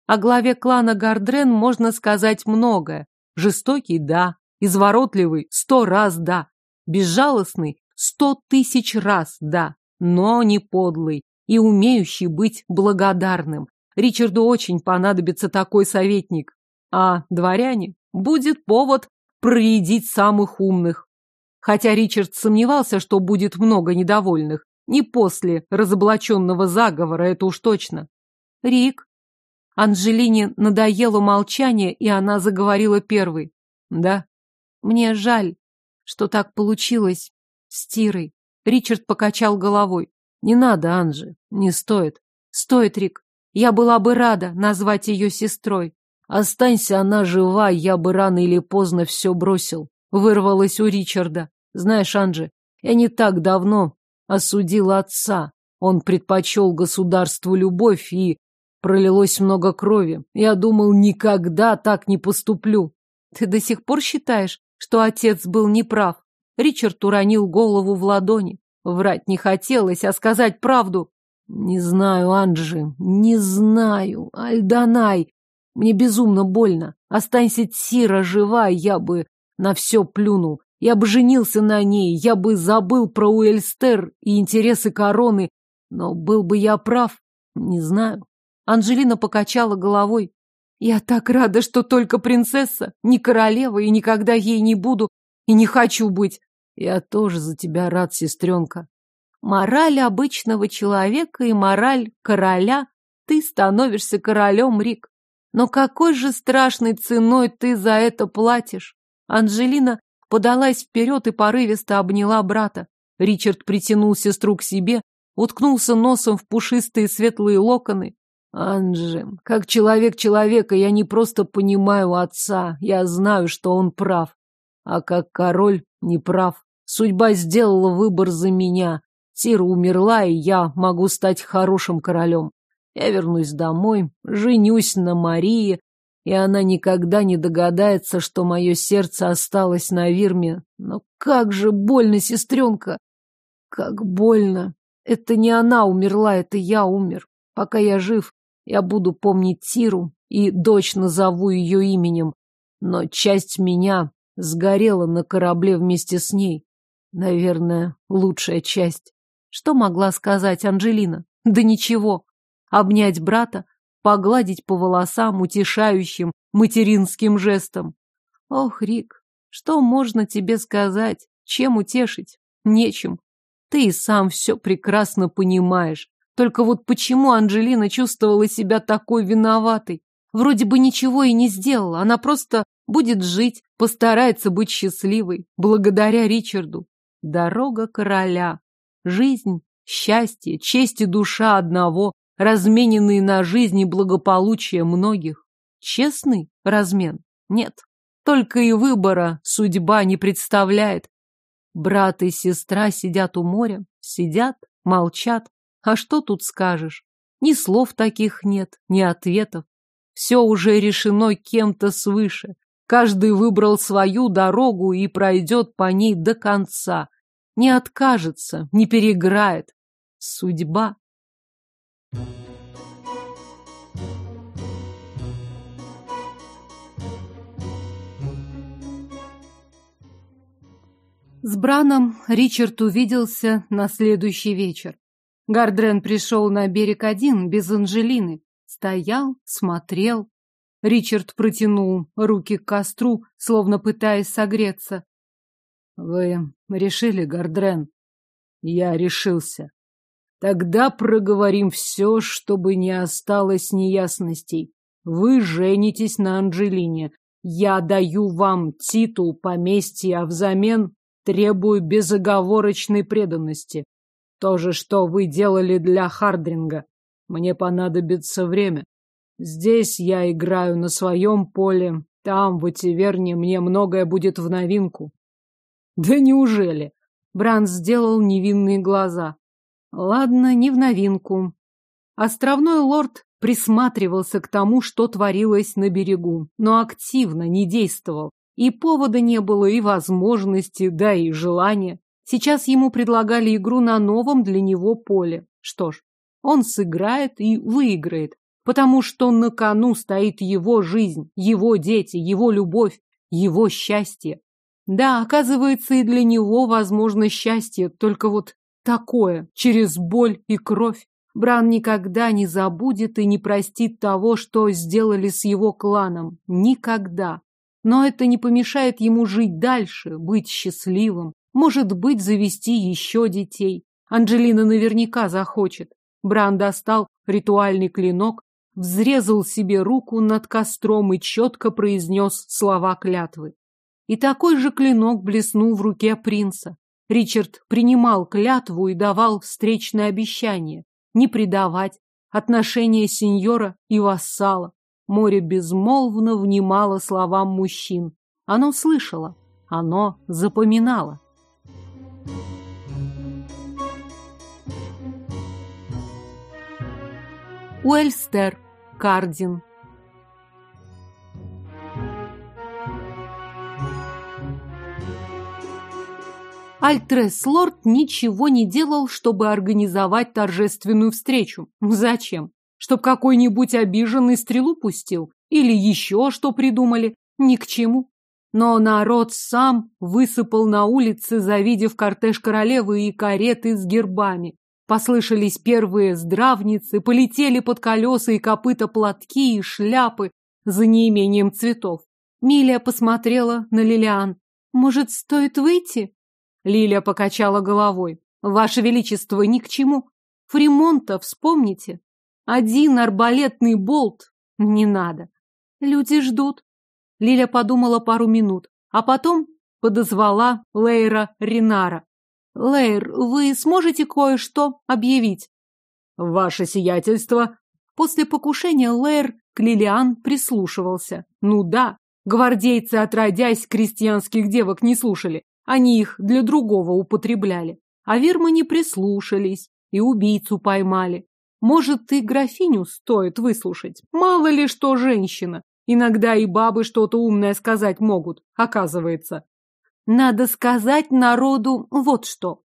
О главе клана Гардрен можно сказать многое. Жестокий – да, изворотливый – сто раз да, безжалостный – сто тысяч раз да, но не подлый и умеющий быть благодарным. Ричарду очень понадобится такой советник. А дворяне? будет повод проредить самых умных. Хотя Ричард сомневался, что будет много недовольных. Не после разоблаченного заговора, это уж точно. Рик. Анжелине надоело молчание, и она заговорила первой. Да. Мне жаль, что так получилось с Тирой. Ричард покачал головой. Не надо, Анжи, не стоит. Стоит, Рик. Я была бы рада назвать ее сестрой. Останься она жива, я бы рано или поздно все бросил. Вырвалось у Ричарда. Знаешь, Анджи, я не так давно осудил отца. Он предпочел государству любовь, и пролилось много крови. Я думал, никогда так не поступлю. Ты до сих пор считаешь, что отец был неправ? Ричард уронил голову в ладони. Врать не хотелось, а сказать правду. Не знаю, Анджи, не знаю. Альданай, мне безумно больно. Останься Тира жива, я бы на все плюнул. Я бы женился на ней, я бы забыл про Уэльстер и интересы короны. Но был бы я прав? Не знаю. Анжелина покачала головой. Я так рада, что только принцесса, не королева, и никогда ей не буду, и не хочу быть. Я тоже за тебя рад, сестренка. Мораль обычного человека и мораль короля. Ты становишься королем, Рик. Но какой же страшной ценой ты за это платишь? Анжелина подалась вперед и порывисто обняла брата. Ричард притянул сестру к себе, уткнулся носом в пушистые светлые локоны. Анжи, как человек человека, я не просто понимаю отца, я знаю, что он прав. А как король не прав. Судьба сделала выбор за меня. Тира умерла, и я могу стать хорошим королем. Я вернусь домой, женюсь на Марии, и она никогда не догадается, что мое сердце осталось на Вирме. Но как же больно, сестренка! Как больно! Это не она умерла, это я умер. Пока я жив, я буду помнить Тиру и дочь назову ее именем. Но часть меня сгорела на корабле вместе с ней. Наверное, лучшая часть. Что могла сказать Анжелина? Да ничего обнять брата, погладить по волосам утешающим материнским жестом. Ох, Рик, что можно тебе сказать? Чем утешить? Нечем. Ты и сам все прекрасно понимаешь. Только вот почему Анжелина чувствовала себя такой виноватой? Вроде бы ничего и не сделала, она просто будет жить, постарается быть счастливой, благодаря Ричарду. Дорога короля. Жизнь, счастье, честь и душа одного, размененные на жизнь и благополучие многих. Честный размен? Нет. Только и выбора судьба не представляет. Брат и сестра сидят у моря, сидят, молчат. А что тут скажешь? Ни слов таких нет, ни ответов. Все уже решено кем-то свыше. Каждый выбрал свою дорогу и пройдет по ней до конца. Не откажется, не переиграет. Судьба. С Браном Ричард увиделся на следующий вечер. Гардрен пришел на берег один, без Анжелины. Стоял, смотрел. Ричард протянул руки к костру, словно пытаясь согреться. — Вы решили, Гардрен? Я решился. Тогда проговорим все, чтобы не осталось неясностей. Вы женитесь на Анжелине. Я даю вам титул поместья, а взамен требую безоговорочной преданности. То же, что вы делали для Хардринга. Мне понадобится время. Здесь я играю на своем поле, там, в Этиверне, мне многое будет в новинку. Да неужели? Бран сделал невинные глаза. Ладно, не в новинку. Островной лорд присматривался к тому, что творилось на берегу, но активно не действовал. И повода не было, и возможности, да и желания. Сейчас ему предлагали игру на новом для него поле. Что ж, он сыграет и выиграет, потому что на кону стоит его жизнь, его дети, его любовь, его счастье. Да, оказывается, и для него возможно счастье, только вот Такое, через боль и кровь. Бран никогда не забудет и не простит того, что сделали с его кланом. Никогда. Но это не помешает ему жить дальше, быть счастливым. Может быть, завести еще детей. Анджелина наверняка захочет. Бран достал ритуальный клинок, взрезал себе руку над костром и четко произнес слова клятвы. И такой же клинок блеснул в руке принца. Ричард принимал клятву и давал встречное обещание не предавать отношения сеньора и вассала. Море безмолвно внимало словам мужчин. Оно слышало, оно запоминало. Уэльстер, Кардин, Альтрес Лорд ничего не делал, чтобы организовать торжественную встречу. Зачем? Чтоб какой-нибудь обиженный стрелу пустил? Или еще что придумали? Ни к чему. Но народ сам высыпал на улицы, завидев кортеж королевы и кареты с гербами. Послышались первые здравницы, полетели под колеса и копыта платки и шляпы за неимением цветов. Миля посмотрела на Лилиан. «Может, стоит выйти?» Лилия покачала головой. «Ваше Величество, ни к чему. Фримонта вспомните. Один арбалетный болт не надо. Люди ждут. Лиля подумала пару минут, а потом подозвала Лейра Ринара. Лейр, вы сможете кое-что объявить? Ваше сиятельство. После покушения Лейр к Лилиан прислушивался. Ну да, гвардейцы, отродясь, крестьянских девок не слушали. Они их для другого употребляли. А Вирмы не прислушались и убийцу поймали. Может, и графиню стоит выслушать. Мало ли что женщина. Иногда и бабы что-то умное сказать могут, оказывается. Надо сказать народу вот что.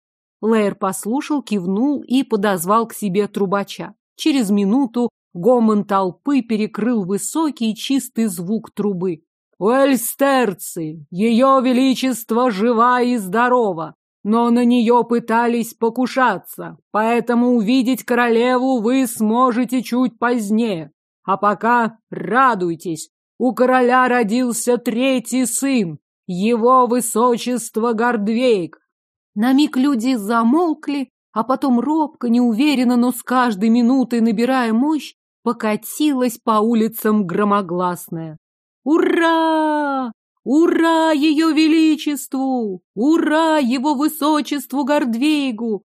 Лэйр послушал, кивнул и подозвал к себе трубача. Через минуту гомон толпы перекрыл высокий чистый звук трубы. «Уэльстерцы! Ее Величество жива и здорова! Но на нее пытались покушаться, поэтому увидеть королеву вы сможете чуть позднее. А пока радуйтесь, у короля родился третий сын, его высочество Гордвейк. На миг люди замолкли, а потом робко, неуверенно, но с каждой минутой набирая мощь, покатилась по улицам громогласная. «Ура! Ура ее величеству! Ура его высочеству Гордвейгу!»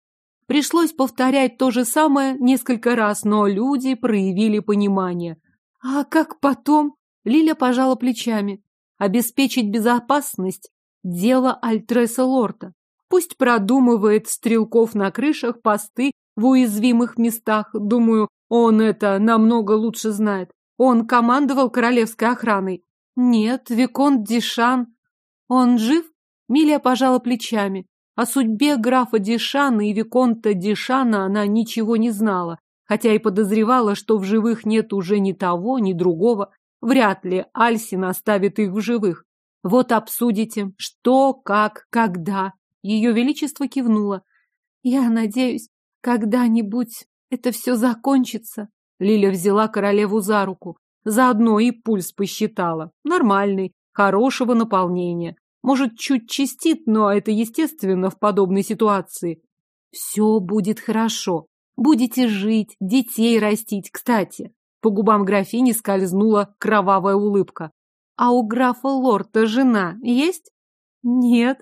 Пришлось повторять то же самое несколько раз, но люди проявили понимание. А как потом? Лиля пожала плечами. Обеспечить безопасность – дело Альтреса Лорта. Пусть продумывает стрелков на крышах, посты в уязвимых местах. Думаю, он это намного лучше знает. Он командовал королевской охраной. Нет, Виконт Дишан. Он жив? Милия пожала плечами. О судьбе графа Дишана и Виконта Дишана она ничего не знала, хотя и подозревала, что в живых нет уже ни того, ни другого. Вряд ли Альсин оставит их в живых. Вот обсудите, что, как, когда. Ее Величество кивнуло. Я надеюсь, когда-нибудь это все закончится. Лиля взяла королеву за руку. Заодно и пульс посчитала. Нормальный, хорошего наполнения. Может, чуть чистит, но это естественно в подобной ситуации. Все будет хорошо. Будете жить, детей растить. Кстати, по губам графини скользнула кровавая улыбка. А у графа Лорта жена есть? Нет.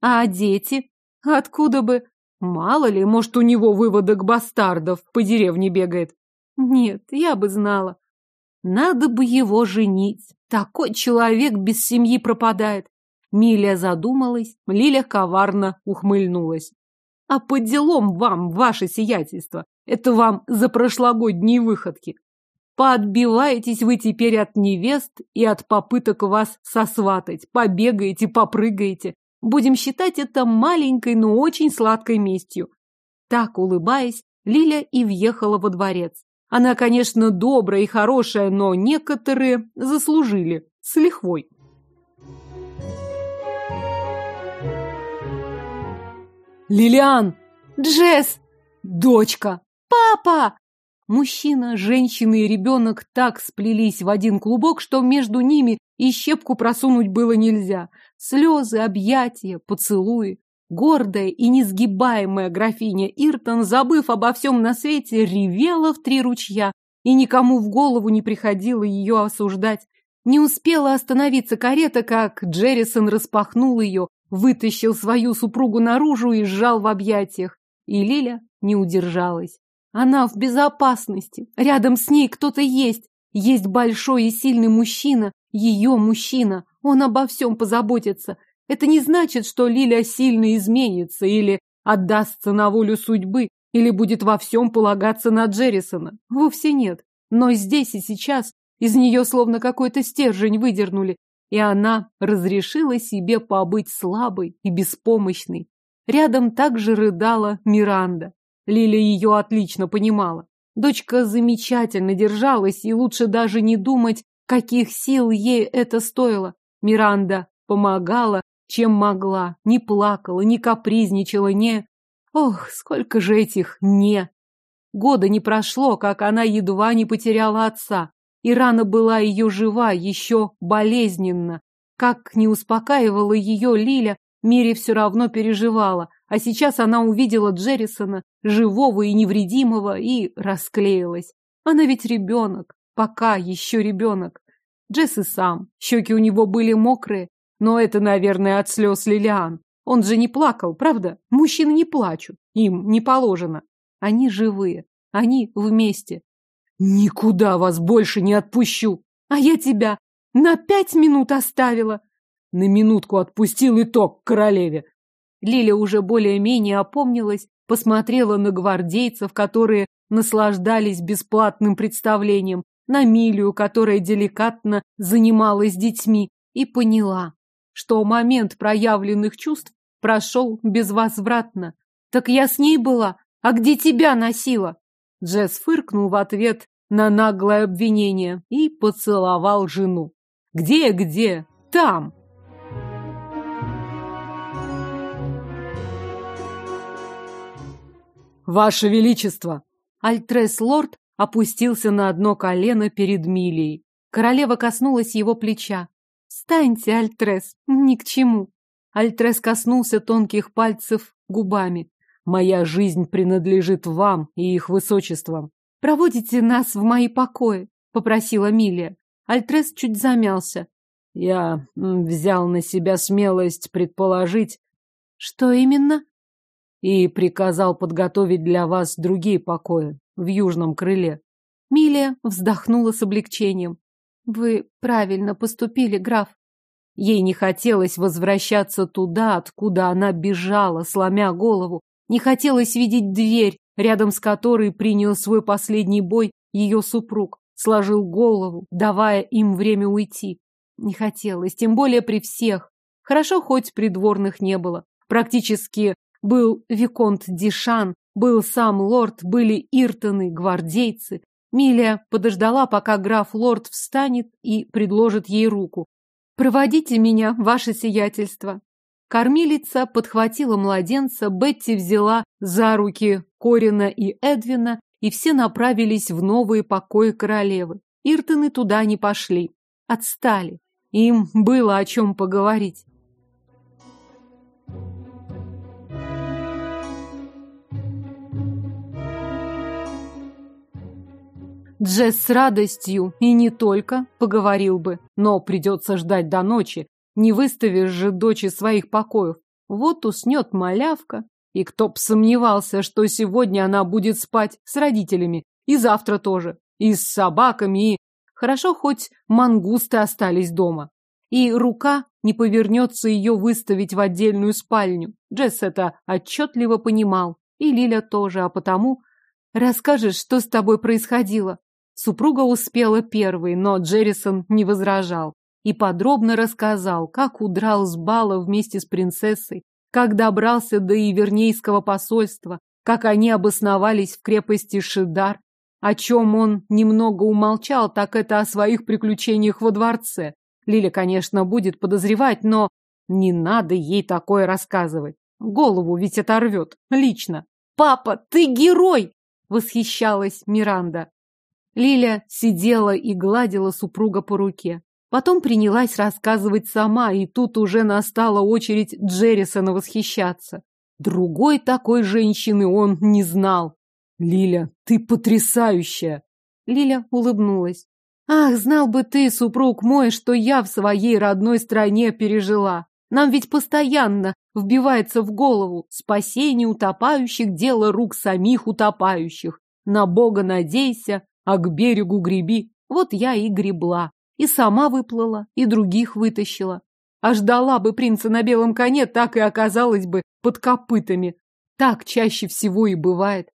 А дети? Откуда бы? Мало ли, может, у него выводок бастардов по деревне бегает. Нет, я бы знала. Надо бы его женить. Такой человек без семьи пропадает. Миля задумалась, Лиля коварно ухмыльнулась. А по делам вам, ваше сиятельство, это вам за прошлогодние выходки. Поотбиваетесь вы теперь от невест и от попыток вас сосватать. Побегаете, попрыгаете. Будем считать это маленькой, но очень сладкой местью. Так, улыбаясь, Лиля и въехала во дворец. Она, конечно, добрая и хорошая, но некоторые заслужили. С лихвой. Лилиан! Джесс! Дочка! Папа! Мужчина, женщина и ребенок так сплелись в один клубок, что между ними и щепку просунуть было нельзя. Слезы, объятия, поцелуи. Гордая и несгибаемая графиня Иртон, забыв обо всем на свете, ревела в три ручья, и никому в голову не приходило ее осуждать. Не успела остановиться карета, как Джеррисон распахнул ее, вытащил свою супругу наружу и сжал в объятиях. И Лиля не удержалась. Она в безопасности. Рядом с ней кто-то есть. Есть большой и сильный мужчина. Ее мужчина. Он обо всем позаботится. Это не значит, что Лиля сильно изменится или отдастся на волю судьбы, или будет во всем полагаться на Джеррисона. Вовсе нет. Но здесь и сейчас из нее словно какой-то стержень выдернули, и она разрешила себе побыть слабой и беспомощной. Рядом также рыдала Миранда. Лиля ее отлично понимала. Дочка замечательно держалась, и лучше даже не думать, каких сил ей это стоило. Миранда помогала, чем могла, не плакала, не капризничала, не... Ох, сколько же этих «не». Года не прошло, как она едва не потеряла отца, и рана была ее жива, еще болезненно. Как не успокаивала ее Лиля, Мири все равно переживала, а сейчас она увидела Джеррисона, живого и невредимого, и расклеилась. Она ведь ребенок, пока еще ребенок. Джесс и сам, щеки у него были мокрые, но это, наверное, от слез Лилиан. Он же не плакал, правда? Мужчины не плачут, им не положено. Они живые, они вместе. Никуда вас больше не отпущу. А я тебя на пять минут оставила. На минутку отпустил итог к королеве. Лиля уже более-менее опомнилась, посмотрела на гвардейцев, которые наслаждались бесплатным представлением, на Милию, которая деликатно занималась детьми, и поняла, что момент проявленных чувств прошел безвозвратно. Так я с ней была, а где тебя носила? Джесс фыркнул в ответ на наглое обвинение и поцеловал жену. Где-где? Там! Ваше Величество! Альтрес-лорд опустился на одно колено перед Милией. Королева коснулась его плеча. «Встаньте, Альтрес, ни к чему». Альтрес коснулся тонких пальцев губами. «Моя жизнь принадлежит вам и их высочествам». «Проводите нас в мои покои», — попросила Милия. Альтрес чуть замялся. «Я взял на себя смелость предположить...» «Что именно?» и приказал подготовить для вас другие покои в южном крыле. Милия вздохнула с облегчением. Вы правильно поступили, граф. Ей не хотелось возвращаться туда, откуда она бежала, сломя голову. Не хотелось видеть дверь, рядом с которой принял свой последний бой ее супруг, сложил голову, давая им время уйти. Не хотелось, тем более при всех. Хорошо, хоть придворных не было. Практически был Виконт Дишан, был сам лорд, были Иртоны, гвардейцы. Милия подождала, пока граф-лорд встанет и предложит ей руку. «Проводите меня, ваше сиятельство». Кормилица подхватила младенца, Бетти взяла за руки Корина и Эдвина, и все направились в новые покои королевы. Иртоны туда не пошли. Отстали. Им было о чем поговорить. Джесс с радостью, и не только, поговорил бы, но придется ждать до ночи. Не выставишь же дочь из своих покоев. Вот уснет малявка. И кто б сомневался, что сегодня она будет спать с родителями, и завтра тоже, и с собаками, и... Хорошо, хоть мангусты остались дома. И рука не повернется ее выставить в отдельную спальню. Джесс это отчетливо понимал. И Лиля тоже, а потому... Расскажешь, что с тобой происходило? Супруга успела первой, но Джеррисон не возражал и подробно рассказал, как удрал с бала вместе с принцессой, как добрался до Ивернейского посольства, как они обосновались в крепости Шидар. О чем он немного умолчал, так это о своих приключениях во дворце. Лиля, конечно, будет подозревать, но не надо ей такое рассказывать. Голову ведь оторвет. Лично. «Папа, ты герой!» — восхищалась Миранда. Лиля сидела и гладила супруга по руке. Потом принялась рассказывать сама, и тут уже настала очередь Джеррисона восхищаться. Другой такой женщины он не знал. «Лиля, ты потрясающая!» Лиля улыбнулась. «Ах, знал бы ты, супруг мой, что я в своей родной стране пережила. Нам ведь постоянно вбивается в голову спасение утопающих – дело рук самих утопающих. На Бога надейся, а к берегу греби. Вот я и гребла. И сама выплыла, и других вытащила. А ждала бы принца на белом коне, так и оказалась бы под копытами. Так чаще всего и бывает.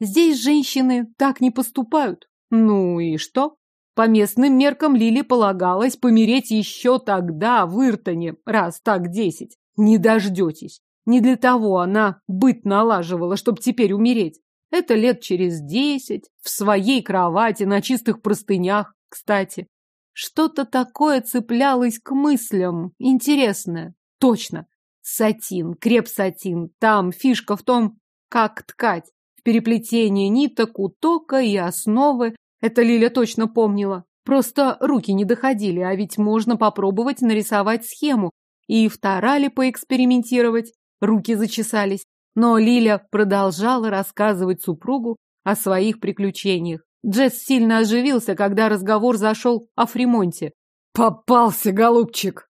Здесь женщины так не поступают. Ну и что? По местным меркам Лили полагалось помереть еще тогда, в Иртоне, раз так десять. Не дождетесь. Не для того она быт налаживала, чтобы теперь умереть. Это лет через десять, в своей кровати, на чистых простынях, кстати. Что-то такое цеплялось к мыслям. Интересное. Точно. Сатин, креп-сатин. Там фишка в том, как ткать. В переплетении ниток, утока и основы. Это Лиля точно помнила. Просто руки не доходили, а ведь можно попробовать нарисовать схему. И в Тарале поэкспериментировать. Руки зачесались. Но Лиля продолжала рассказывать супругу о своих приключениях. Джесс сильно оживился, когда разговор зашел о Фримонте. «Попался, голубчик!»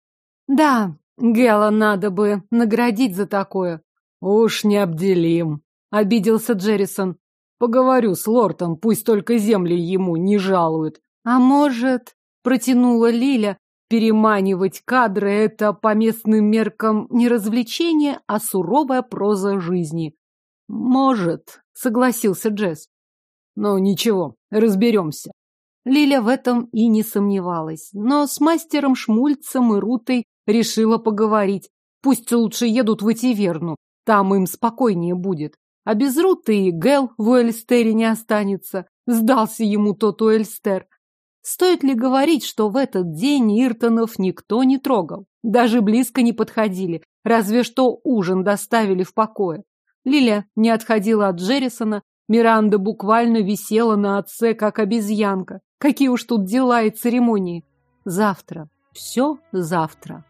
«Да, Гела надо бы наградить за такое». «Уж не обделим», — обиделся Джеррисон. «Поговорю с лордом, пусть только земли ему не жалуют». «А может...» — протянула Лиля. «Переманивать кадры — это по местным меркам не развлечение, а суровая проза жизни». «Может», — согласился Джесс. «Но ничего, разберемся». Лиля в этом и не сомневалась, но с мастером Шмульцем и Рутой решила поговорить. Пусть лучше едут в Этиверну, там им спокойнее будет. А без Руты и Гел в Уэльстере не останется. Сдался ему тот Уэльстер. Стоит ли говорить, что в этот день Иртонов никто не трогал? Даже близко не подходили, разве что ужин доставили в покое. Лиля не отходила от Джеррисона, Миранда буквально висела на отце, как обезьянка. Какие уж тут дела и церемонии. Завтра. Все завтра.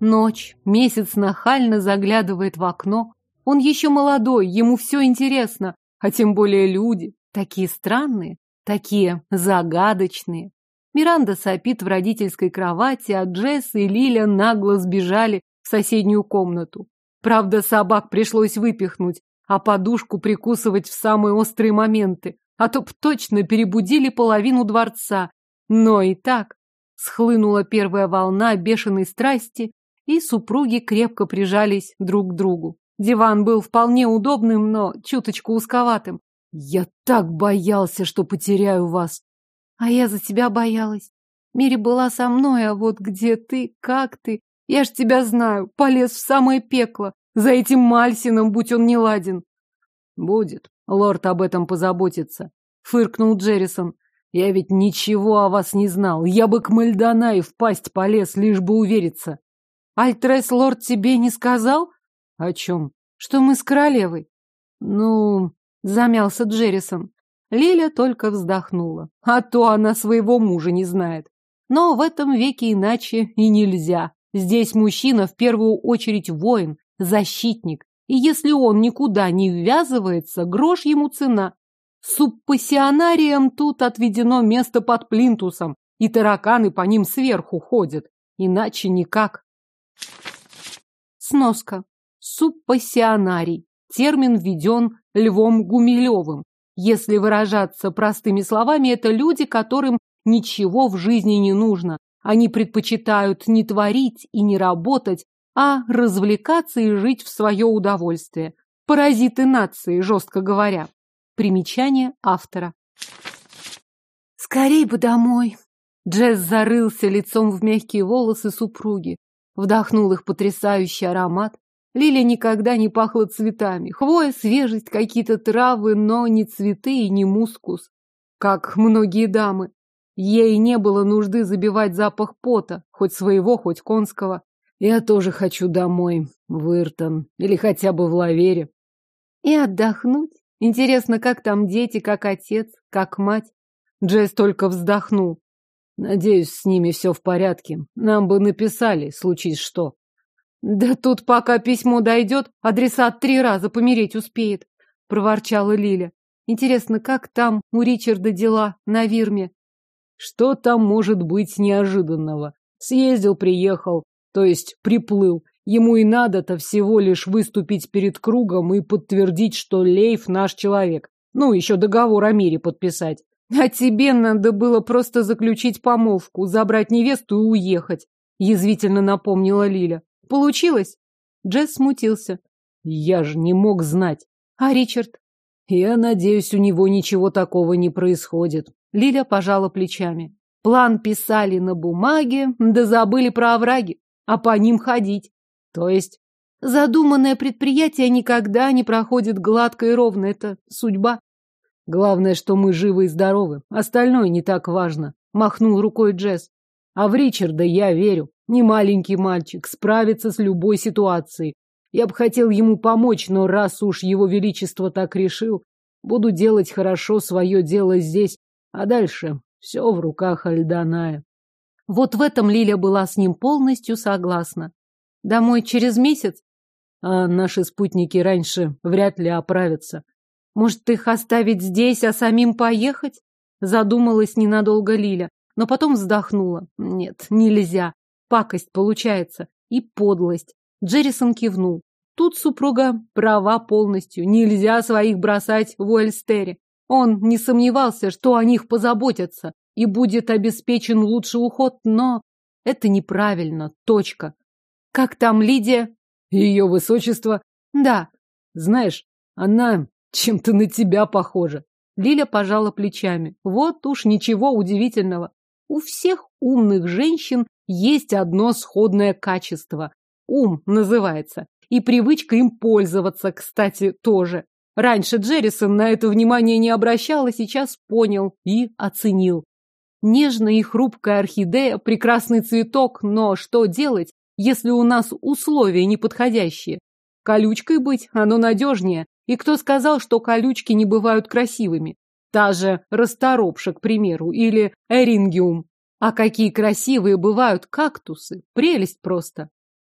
Ночь. Месяц нахально заглядывает в окно. Он еще молодой, ему все интересно, а тем более люди. Такие странные, такие загадочные. Миранда сопит в родительской кровати, а Джесс и Лиля нагло сбежали в соседнюю комнату. Правда, собак пришлось выпихнуть, а подушку прикусывать в самые острые моменты, а то б точно перебудили половину дворца. Но и так схлынула первая волна бешеной страсти, и супруги крепко прижались друг к другу. Диван был вполне удобным, но чуточку узковатым. Я так боялся, что потеряю вас. А я за тебя боялась. Мири была со мной, а вот где ты, как ты? Я ж тебя знаю, полез в самое пекло. За этим Мальсином, будь он не ладен. Будет. Лорд об этом позаботится. Фыркнул Джеррисон. Я ведь ничего о вас не знал. Я бы к Мальдона и в пасть полез, лишь бы увериться. Альтрес лорд тебе не сказал? О чем? Что мы с королевой. Ну, замялся Джеррисон. Лиля только вздохнула. А то она своего мужа не знает. Но в этом веке иначе и нельзя. Здесь мужчина в первую очередь воин, защитник. И если он никуда не ввязывается, грош ему цена. Субпассионариям тут отведено место под плинтусом, и тараканы по ним сверху ходят. Иначе никак. Сноска. Субпассионарий. Термин введен Львом Гумилевым. Если выражаться простыми словами, это люди, которым ничего в жизни не нужно. Они предпочитают не творить и не работать, а развлекаться и жить в свое удовольствие. Паразиты нации, жестко говоря. Примечание автора. Скорей бы домой. Джесс зарылся лицом в мягкие волосы супруги вдохнул их потрясающий аромат. Лилия никогда не пахла цветами. Хвоя, свежесть, какие-то травы, но не цветы и не мускус, как многие дамы. Ей не было нужды забивать запах пота, хоть своего, хоть конского. Я тоже хочу домой, в Иртон, или хотя бы в Лавере. И отдохнуть. Интересно, как там дети, как отец, как мать. Джесс только вздохнул. Надеюсь, с ними все в порядке. Нам бы написали, случись что. Да тут пока письмо дойдет, адресат три раза помереть успеет, проворчала Лиля. Интересно, как там у Ричарда дела на Вирме? Что там может быть неожиданного? Съездил, приехал, то есть приплыл. Ему и надо-то всего лишь выступить перед кругом и подтвердить, что Лейф наш человек. Ну, еще договор о мире подписать. А тебе надо было просто заключить помолвку, забрать невесту и уехать, язвительно напомнила Лиля. Получилось? Джесс смутился. Я же не мог знать. А Ричард? Я надеюсь, у него ничего такого не происходит. Лиля пожала плечами. План писали на бумаге, да забыли про овраги, а по ним ходить. То есть задуманное предприятие никогда не проходит гладко и ровно. Это судьба. Главное, что мы живы и здоровы. Остальное не так важно. Махнул рукой Джесс. А в Ричарда я верю. Не маленький мальчик, справится с любой ситуацией. Я бы хотел ему помочь, но раз уж его величество так решил, буду делать хорошо свое дело здесь, а дальше все в руках Альданая. Вот в этом Лиля была с ним полностью согласна. Домой через месяц? А наши спутники раньше вряд ли оправятся. Может, их оставить здесь, а самим поехать? Задумалась ненадолго Лиля, но потом вздохнула. Нет, нельзя. Пакость получается. И подлость. Джеррисон кивнул. Тут супруга права полностью. Нельзя своих бросать в Уэльстере. Он не сомневался, что о них позаботятся и будет обеспечен лучший уход, но это неправильно. Точка. Как там Лидия? Ее высочество? Да. Знаешь, она чем-то на тебя похожа. Лиля пожала плечами. Вот уж ничего удивительного. У всех умных женщин есть одно сходное качество. Ум называется. И привычка им пользоваться, кстати, тоже. Раньше Джеррисон на это внимание не обращал, а сейчас понял и оценил. Нежная и хрупкая орхидея, прекрасный цветок, но что делать, если у нас условия неподходящие? Колючкой быть, оно надежнее. И кто сказал, что колючки не бывают красивыми? Та же расторопша, к примеру, или эрингиум. А какие красивые бывают кактусы. Прелесть просто.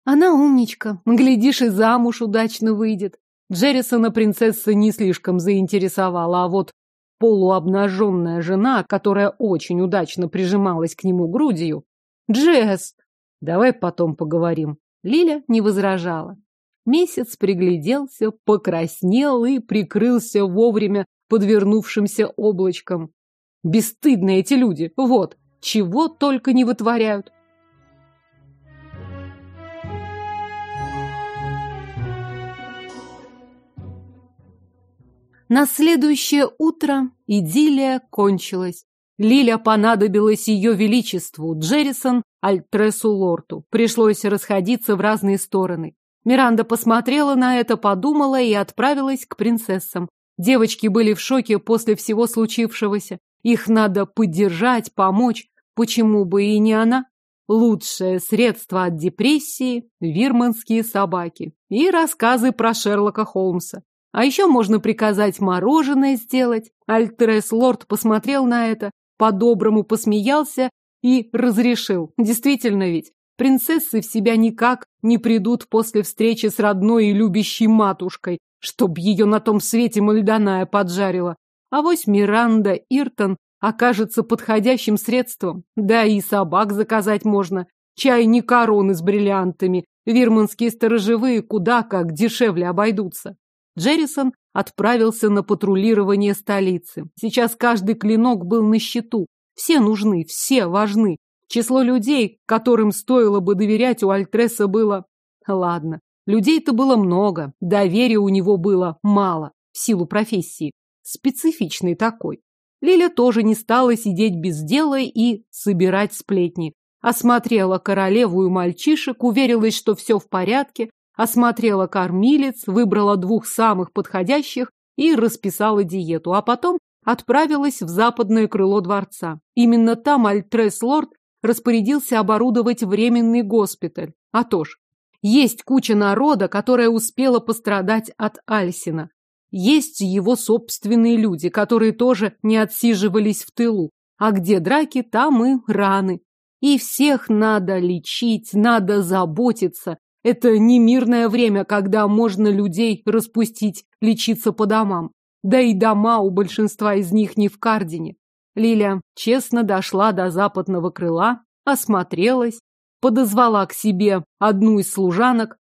Она умничка. Глядишь, и замуж удачно выйдет. Джеррисона принцесса не слишком заинтересовала, а вот полуобнаженная жена, которая очень удачно прижималась к нему грудью. Джесс! Давай потом поговорим. Лиля не возражала. Месяц пригляделся, покраснел и прикрылся вовремя подвернувшимся облачком. Бесстыдные эти люди, вот, чего только не вытворяют. На следующее утро идиллия кончилась. Лиля понадобилась ее величеству, Джеррисон, Альтресу Лорту. Пришлось расходиться в разные стороны. Миранда посмотрела на это, подумала и отправилась к принцессам. Девочки были в шоке после всего случившегося. Их надо поддержать, помочь. Почему бы и не она? Лучшее средство от депрессии – вирманские собаки и рассказы про Шерлока Холмса. А еще можно приказать мороженое сделать. Альтрес Лорд посмотрел на это, по-доброму посмеялся и разрешил. Действительно ведь, принцессы в себя никак не придут после встречи с родной и любящей матушкой, чтоб ее на том свете мальданая поджарила. А вось Миранда Иртон окажется подходящим средством. Да и собак заказать можно. Чай не короны с бриллиантами. Вирманские сторожевые куда как дешевле обойдутся. Джеррисон отправился на патрулирование столицы. Сейчас каждый клинок был на счету. Все нужны, все важны. Число людей, которым стоило бы доверять у Альтреса было... Ладно, людей-то было много, доверия у него было мало, в силу профессии. Специфичный такой. Лиля тоже не стала сидеть без дела и собирать сплетни. Осмотрела королеву и мальчишек, уверилась, что все в порядке, осмотрела кормилец, выбрала двух самых подходящих и расписала диету, а потом отправилась в западное крыло дворца. Именно там Альтрес-лорд распорядился оборудовать временный госпиталь. А то ж, есть куча народа, которая успела пострадать от Альсина. Есть его собственные люди, которые тоже не отсиживались в тылу. А где драки, там и раны. И всех надо лечить, надо заботиться, это не мирное время, когда можно людей распустить, лечиться по домам. Да и дома у большинства из них не в Кардине. Лиля честно дошла до западного крыла, осмотрелась, подозвала к себе одну из служанок.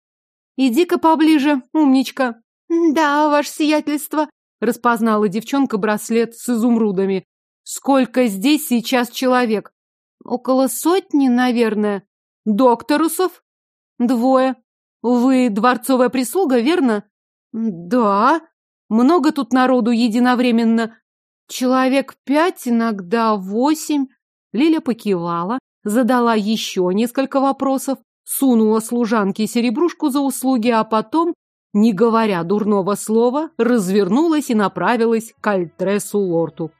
«Иди-ка поближе, умничка». «Да, ваше сиятельство», — распознала девчонка браслет с изумрудами. «Сколько здесь сейчас человек?» «Около сотни, наверное». «Докторусов?» Двое. Вы дворцовая прислуга, верно? Да. Много тут народу единовременно. Человек пять, иногда восемь. Лиля покивала, задала еще несколько вопросов, сунула служанке серебрушку за услуги, а потом, не говоря дурного слова, развернулась и направилась к Альтресу Лорту.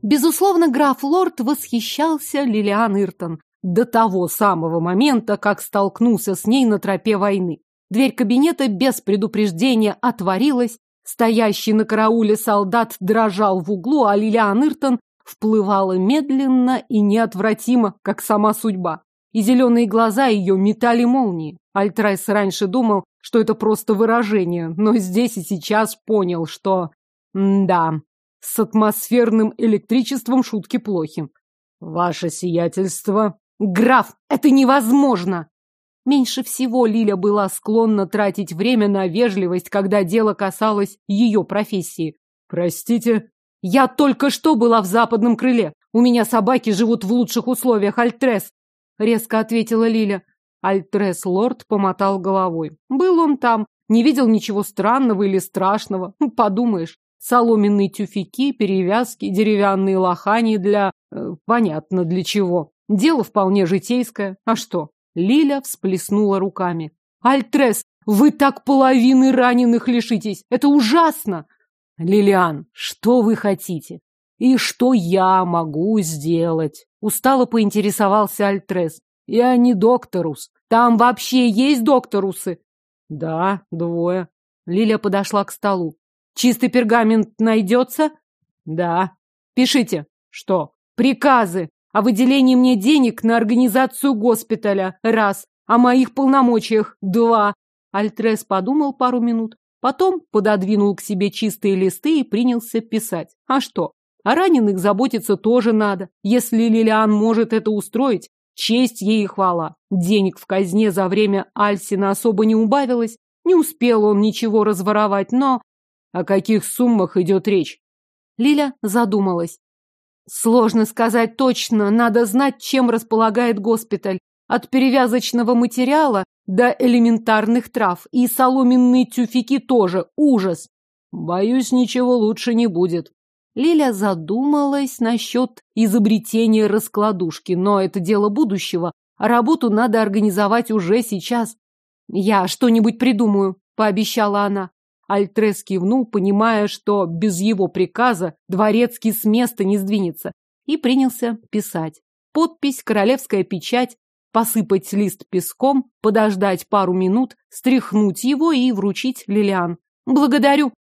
Безусловно, граф Лорд восхищался Лилиан Иртон до того самого момента, как столкнулся с ней на тропе войны. Дверь кабинета без предупреждения отворилась, стоящий на карауле солдат дрожал в углу, а Лилиан Иртон вплывала медленно и неотвратимо, как сама судьба. И зеленые глаза ее метали молнии. Альтрайс раньше думал, что это просто выражение, но здесь и сейчас понял, что... да, с атмосферным электричеством шутки плохи. Ваше сиятельство. Граф, это невозможно! Меньше всего Лиля была склонна тратить время на вежливость, когда дело касалось ее профессии. Простите? Я только что была в западном крыле. У меня собаки живут в лучших условиях, Альтрес. Резко ответила Лиля. Альтрес Лорд помотал головой. Был он там, не видел ничего странного или страшного. Подумаешь, соломенные тюфяки, перевязки, деревянные лохани для... Э, понятно для чего. Дело вполне житейское. А что? Лиля всплеснула руками. Альтрес, вы так половины раненых лишитесь. Это ужасно. Лилиан, что вы хотите? И что я могу сделать? Устало поинтересовался Альтрес. Я не докторус. Там вообще есть докторусы? Да, двое. Лиля подошла к столу. Чистый пергамент найдется? Да. Пишите. Что? Приказы о выделении мне денег на организацию госпиталя. Раз. О моих полномочиях. Два. Альтрес подумал пару минут. Потом пододвинул к себе чистые листы и принялся писать. А что? О раненых заботиться тоже надо. Если Лилиан может это устроить, честь ей и хвала. Денег в казне за время Альсина особо не убавилось. Не успел он ничего разворовать, но о каких суммах идет речь? Лиля задумалась. Сложно сказать точно, надо знать, чем располагает госпиталь. От перевязочного материала до элементарных трав. И соломенные тюфяки тоже. Ужас. Боюсь, ничего лучше не будет. Лиля задумалась насчет изобретения раскладушки, но это дело будущего, работу надо организовать уже сейчас. Я что-нибудь придумаю, пообещала она. Альтрес кивнул, понимая, что без его приказа дворецкий с места не сдвинется, и принялся писать. Подпись, королевская печать, посыпать лист песком, подождать пару минут, стряхнуть его и вручить Лилиан. «Благодарю!»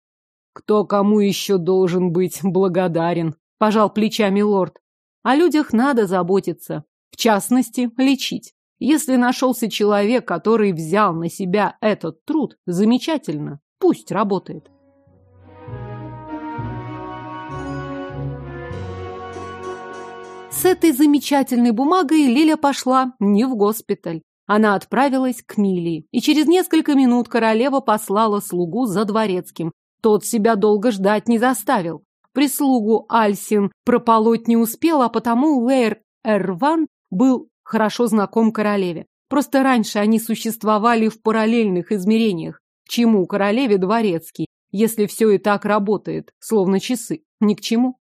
«Кто кому еще должен быть благодарен?» – пожал плечами лорд. «О людях надо заботиться, в частности, лечить. Если нашелся человек, который взял на себя этот труд, замечательно. Пусть работает. С этой замечательной бумагой Лиля пошла не в госпиталь. Она отправилась к Милии, и через несколько минут королева послала слугу за дворецким. Тот себя долго ждать не заставил. Прислугу Альсин прополоть не успел, а потому Лейр Эрван был хорошо знаком королеве. Просто раньше они существовали в параллельных измерениях. К чему королеве дворецкий, если все и так работает, словно часы? Ни к чему.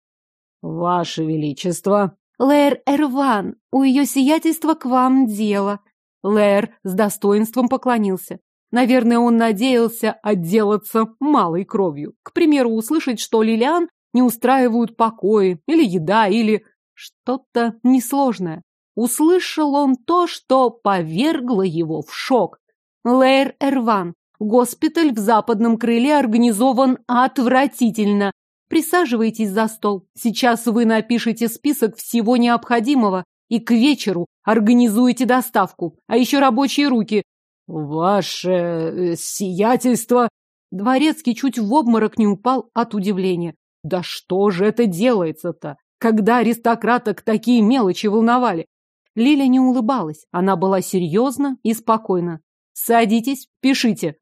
Ваше Величество. Лэр Эрван, у ее сиятельства к вам дело. Лэр с достоинством поклонился. Наверное, он надеялся отделаться малой кровью. К примеру, услышать, что Лилиан не устраивают покои, или еда, или что-то несложное. Услышал он то, что повергло его в шок. Лэр Эрван, Госпиталь в западном крыле организован отвратительно. Присаживайтесь за стол. Сейчас вы напишите список всего необходимого и к вечеру организуете доставку. А еще рабочие руки. Ваше э, сиятельство. Дворецкий чуть в обморок не упал от удивления. Да что же это делается-то? Когда аристократок такие мелочи волновали? Лиля не улыбалась. Она была серьезна и спокойна. Садитесь, пишите.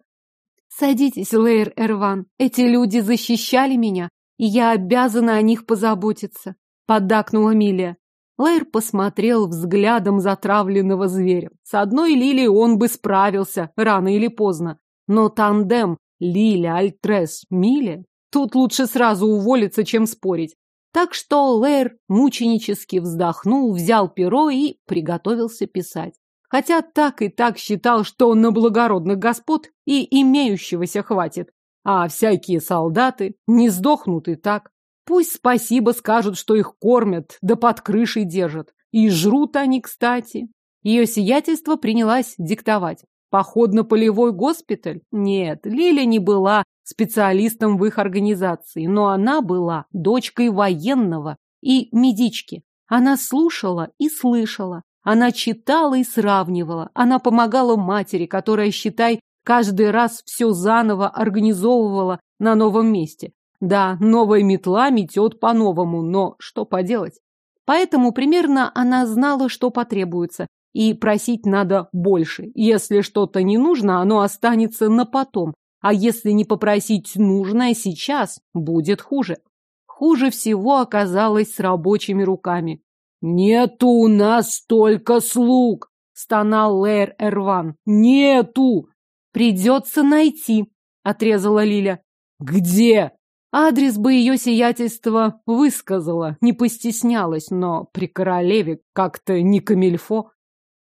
Садитесь, Лейр Эрван. Эти люди защищали меня, и я обязана о них позаботиться, поддакнула Милия. Лейр посмотрел взглядом затравленного зверя. С одной лилией он бы справился, рано или поздно. Но тандем Лиля, Альтрес, Миля. Тут лучше сразу уволиться, чем спорить. Так что Лэр мученически вздохнул, взял перо и приготовился писать. Хотя так и так считал, что на благородных господ и имеющегося хватит. А всякие солдаты не сдохнут и так. Пусть спасибо скажут, что их кормят, да под крышей держат. И жрут они, кстати. Ее сиятельство принялась диктовать. Походно-полевой госпиталь? Нет, Лиля не была специалистом в их организации, но она была дочкой военного и медички. Она слушала и слышала. Она читала и сравнивала. Она помогала матери, которая, считай, каждый раз все заново организовывала на новом месте. Да, новая метла метет по-новому, но что поделать? Поэтому примерно она знала, что потребуется, и просить надо больше. Если что-то не нужно, оно останется на потом, а если не попросить нужное сейчас, будет хуже. Хуже всего оказалось с рабочими руками. «Нету у нас столько слуг!» — стонал Лэр Эрван. «Нету!» «Придется найти», — отрезала Лиля. «Где?» Адрес бы ее сиятельство высказала, не постеснялась, но при королеве как-то не камильфо.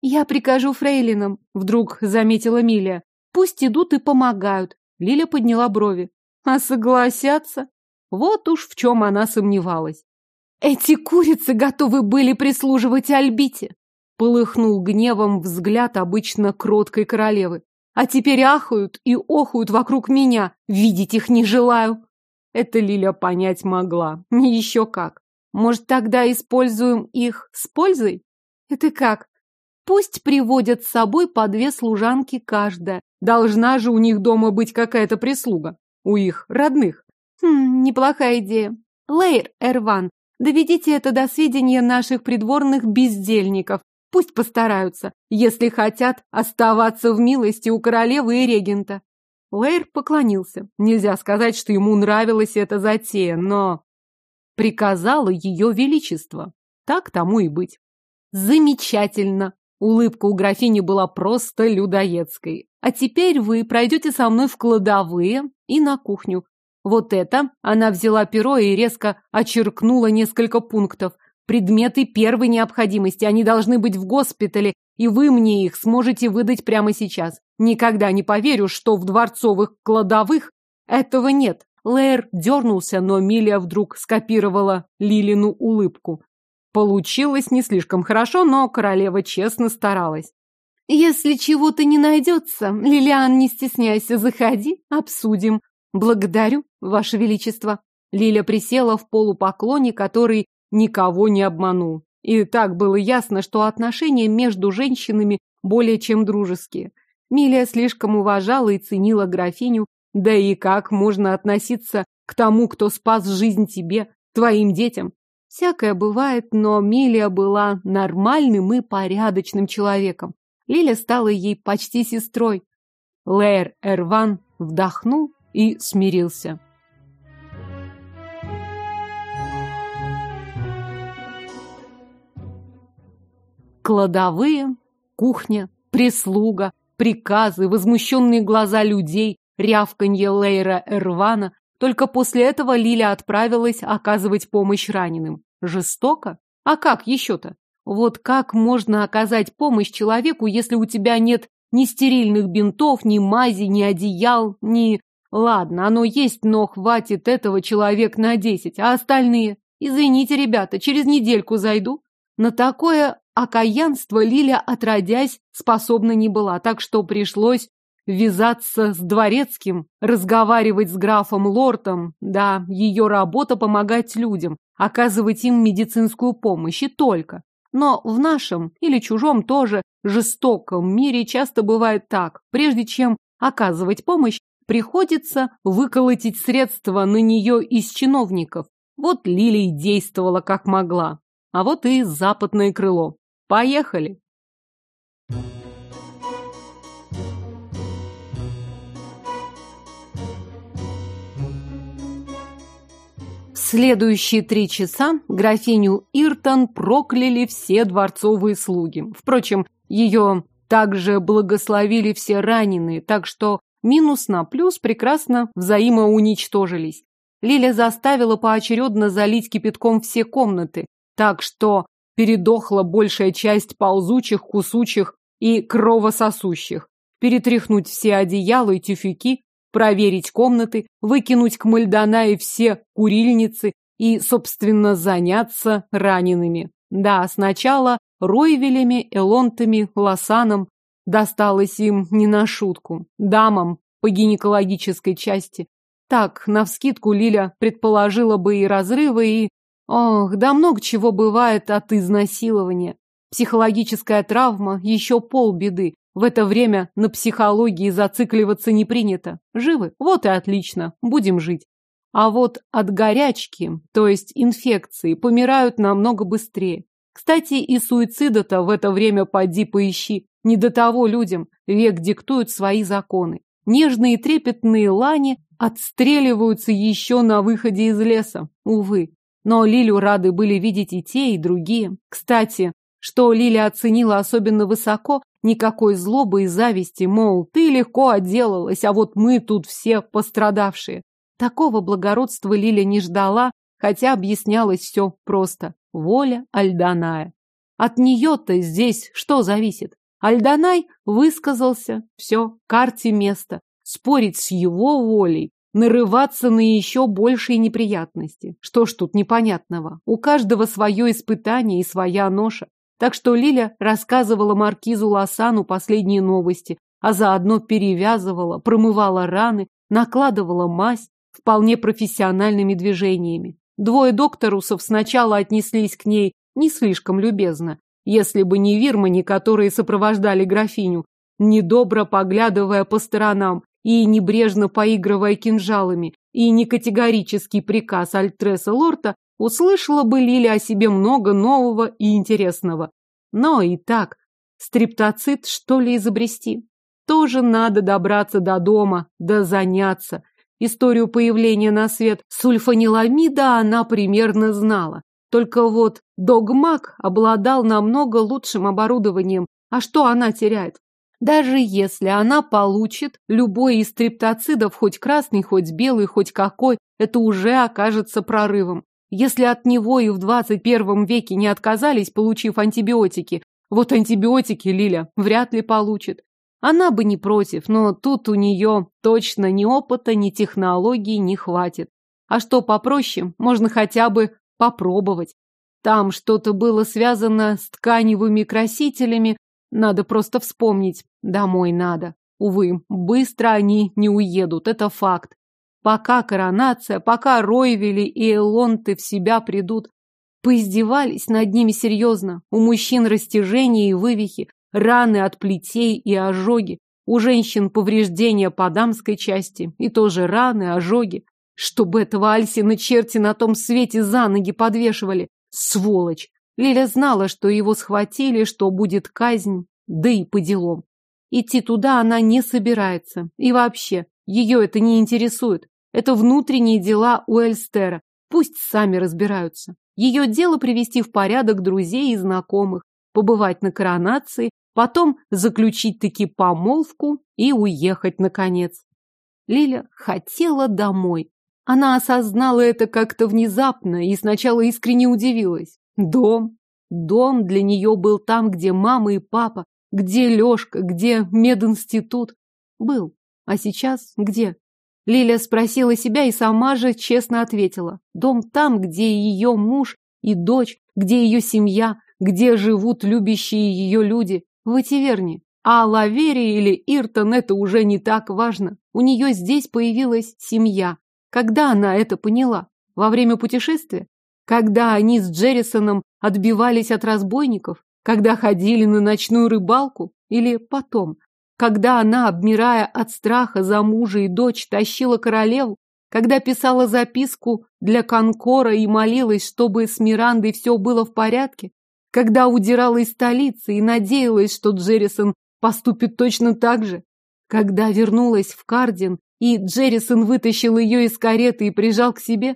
«Я прикажу фрейлинам», — вдруг заметила Миля. «Пусть идут и помогают». Лиля подняла брови. «А согласятся?» Вот уж в чем она сомневалась. «Эти курицы готовы были прислуживать Альбите», — полыхнул гневом взгляд обычно кроткой королевы. «А теперь ахают и охают вокруг меня. Видеть их не желаю». Это Лиля понять могла. Еще как. Может, тогда используем их с пользой? Это как? Пусть приводят с собой по две служанки каждая. Должна же у них дома быть какая-то прислуга. У их родных. Хм, неплохая идея. Лейр, Эрван, доведите это до сведения наших придворных бездельников. Пусть постараются, если хотят оставаться в милости у королевы и регента. Лейр поклонился. Нельзя сказать, что ему нравилась эта затея, но приказало ее величество. Так тому и быть. Замечательно. Улыбка у графини была просто людоедской. А теперь вы пройдете со мной в кладовые и на кухню. Вот это она взяла перо и резко очеркнула несколько пунктов. Предметы первой необходимости, они должны быть в госпитале, и вы мне их сможете выдать прямо сейчас. Никогда не поверю, что в дворцовых кладовых этого нет. Лэр дернулся, но Милия вдруг скопировала Лилину улыбку. Получилось не слишком хорошо, но королева честно старалась. «Если чего-то не найдется, Лилиан, не стесняйся, заходи, обсудим. Благодарю, Ваше Величество». Лиля присела в полупоклоне, который никого не обманул. И так было ясно, что отношения между женщинами более чем дружеские. Милия слишком уважала и ценила графиню, да и как можно относиться к тому, кто спас жизнь тебе, твоим детям? Всякое бывает, но Милия была нормальным и порядочным человеком. Лиля стала ей почти сестрой. Лэр Эрван вдохнул и смирился. Кладовые, кухня, прислуга, приказы, возмущенные глаза людей, рявканье Лейра Эрвана. Только после этого Лиля отправилась оказывать помощь раненым. Жестоко? А как еще-то? Вот как можно оказать помощь человеку, если у тебя нет ни стерильных бинтов, ни мази, ни одеял, ни... Ладно, оно есть, но хватит этого человек на десять, а остальные? Извините, ребята, через недельку зайду. На такое окаянство Лиля, отродясь, способна не была, так что пришлось ввязаться с дворецким, разговаривать с графом Лортом. Да, ее работа помогать людям, оказывать им медицинскую помощь и только. Но в нашем или чужом тоже жестоком мире часто бывает так. Прежде чем оказывать помощь, приходится выколотить средства на нее из чиновников. Вот Лилия действовала как могла. А вот и западное крыло. Поехали! следующие три часа графиню Иртон прокляли все дворцовые слуги. Впрочем, ее также благословили все раненые, так что Минус на плюс прекрасно взаимоуничтожились. Лиля заставила поочередно залить кипятком все комнаты, так что передохла большая часть ползучих, кусучих и кровососущих. Перетряхнуть все одеяла и тюфяки, проверить комнаты, выкинуть к Мальдонае все курильницы и, собственно, заняться ранеными. Да, сначала Ройвелями, Элонтами, Лосаном досталось им не на шутку. Дамам по гинекологической части. Так, навскидку Лиля предположила бы и разрывы, и... Ох, да много чего бывает от изнасилования. Психологическая травма – еще полбеды. В это время на психологии зацикливаться не принято. Живы? Вот и отлично. Будем жить. А вот от горячки, то есть инфекции, помирают намного быстрее. Кстати, и суицида-то в это время поди поищи. Не до того людям. Век диктуют свои законы. Нежные трепетные лани отстреливаются еще на выходе из леса. Увы. Но Лилю рады были видеть и те, и другие. Кстати, что Лиля оценила особенно высоко, никакой злобы и зависти, мол, ты легко отделалась, а вот мы тут все пострадавшие. Такого благородства Лиля не ждала, хотя объяснялось все просто. Воля Альданая. От нее-то здесь что зависит? Альданай высказался, все, карте место. Спорить с его волей, нарываться на еще большие неприятности. Что ж тут непонятного? У каждого свое испытание и своя ноша. Так что Лиля рассказывала маркизу Лосану последние новости, а заодно перевязывала, промывала раны, накладывала мазь вполне профессиональными движениями. Двое докторусов сначала отнеслись к ней не слишком любезно, если бы не вирмани, которые сопровождали графиню, недобро поглядывая по сторонам и небрежно поигрывая кинжалами, и не категорический приказ Альтреса Лорта услышала бы Лиля о себе много нового и интересного. Но и так, стриптоцит что ли изобрести? Тоже надо добраться до дома, да заняться. Историю появления на свет сульфаниламида она примерно знала. Только вот догмак обладал намного лучшим оборудованием. А что она теряет? Даже если она получит любой из триптоцидов, хоть красный, хоть белый, хоть какой, это уже окажется прорывом. Если от него и в 21 веке не отказались, получив антибиотики, вот антибиотики Лиля вряд ли получит. Она бы не против, но тут у нее точно ни опыта, ни технологий не хватит. А что попроще, можно хотя бы попробовать. Там что-то было связано с тканевыми красителями, надо просто вспомнить. Домой надо. Увы, быстро они не уедут, это факт. Пока коронация, пока Ройвели и Элонты в себя придут, поиздевались над ними серьезно. У мужчин растяжения и вывихи, раны от плетей и ожоги. У женщин повреждения по дамской части. И тоже раны, ожоги. Чтобы этого Альсина черти на том свете за ноги подвешивали. Сволочь! Лиля знала, что его схватили, что будет казнь, да и по делам. Идти туда она не собирается. И вообще, ее это не интересует. Это внутренние дела у Эльстера. Пусть сами разбираются. Ее дело привести в порядок друзей и знакомых, побывать на коронации, потом заключить таки помолвку и уехать наконец. Лиля хотела домой. Она осознала это как-то внезапно и сначала искренне удивилась. Дом. Дом для нее был там, где мама и папа, где Лешка, где мединститут. Был. А сейчас где? Лиля спросила себя и сама же честно ответила. Дом там, где ее муж и дочь, где ее семья, где живут любящие ее люди, в Этиверне. А Лавери или Иртон это уже не так важно. У нее здесь появилась семья. Когда она это поняла? Во время путешествия? Когда они с Джеррисоном отбивались от разбойников? Когда ходили на ночную рыбалку? Или потом? Когда она, обмирая от страха за мужа и дочь, тащила королеву, когда писала записку для Конкора и молилась, чтобы с Мирандой все было в порядке, когда удирала из столицы и надеялась, что Джеррисон поступит точно так же, когда вернулась в Кардин, и Джеррисон вытащил ее из кареты и прижал к себе,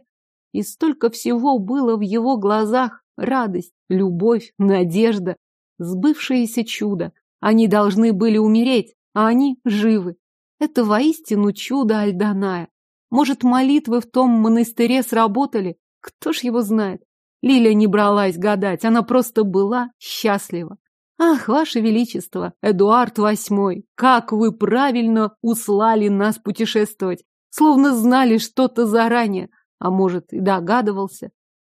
и столько всего было в его глазах, радость, любовь, надежда, сбывшееся чудо. Они должны были умереть, а они живы. Это воистину чудо Альданая. Может, молитвы в том монастыре сработали? Кто ж его знает? Лиля не бралась гадать, она просто была счастлива. Ах, ваше величество, Эдуард VIII, как вы правильно услали нас путешествовать, словно знали что-то заранее, а может и догадывался.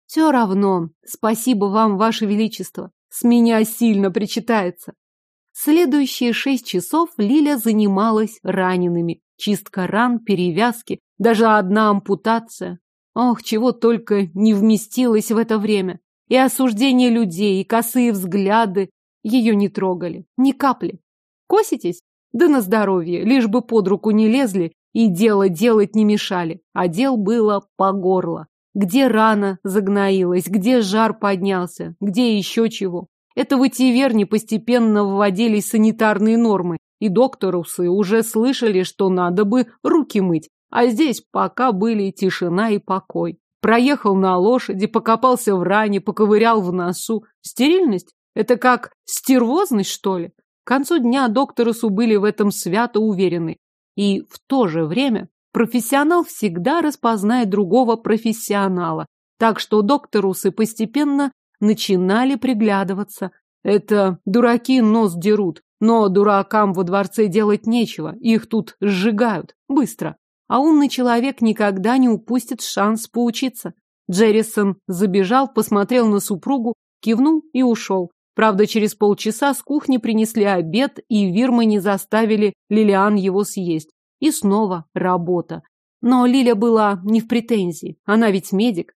Все равно, спасибо вам, ваше величество, с меня сильно причитается. Следующие шесть часов Лиля занималась ранеными. Чистка ран, перевязки, даже одна ампутация. Ох, чего только не вместилось в это время. И осуждение людей, и косые взгляды ее не трогали. Ни капли. Коситесь? Да на здоровье, лишь бы под руку не лезли и дело делать не мешали. А дел было по горло. Где рана загноилась, где жар поднялся, где еще чего. Это в Этиверне постепенно вводились санитарные нормы, и докторусы уже слышали, что надо бы руки мыть, а здесь пока были тишина и покой. Проехал на лошади, покопался в ране, поковырял в носу. Стерильность? Это как стервозность, что ли? К концу дня докторусу были в этом свято уверены. И в то же время профессионал всегда распознает другого профессионала. Так что докторусы постепенно начинали приглядываться. Это дураки нос дерут, но дуракам во дворце делать нечего, их тут сжигают. Быстро. А умный человек никогда не упустит шанс поучиться. Джеррисон забежал, посмотрел на супругу, кивнул и ушел. Правда, через полчаса с кухни принесли обед, и Вирмы не заставили Лилиан его съесть. И снова работа. Но Лиля была не в претензии, она ведь медик.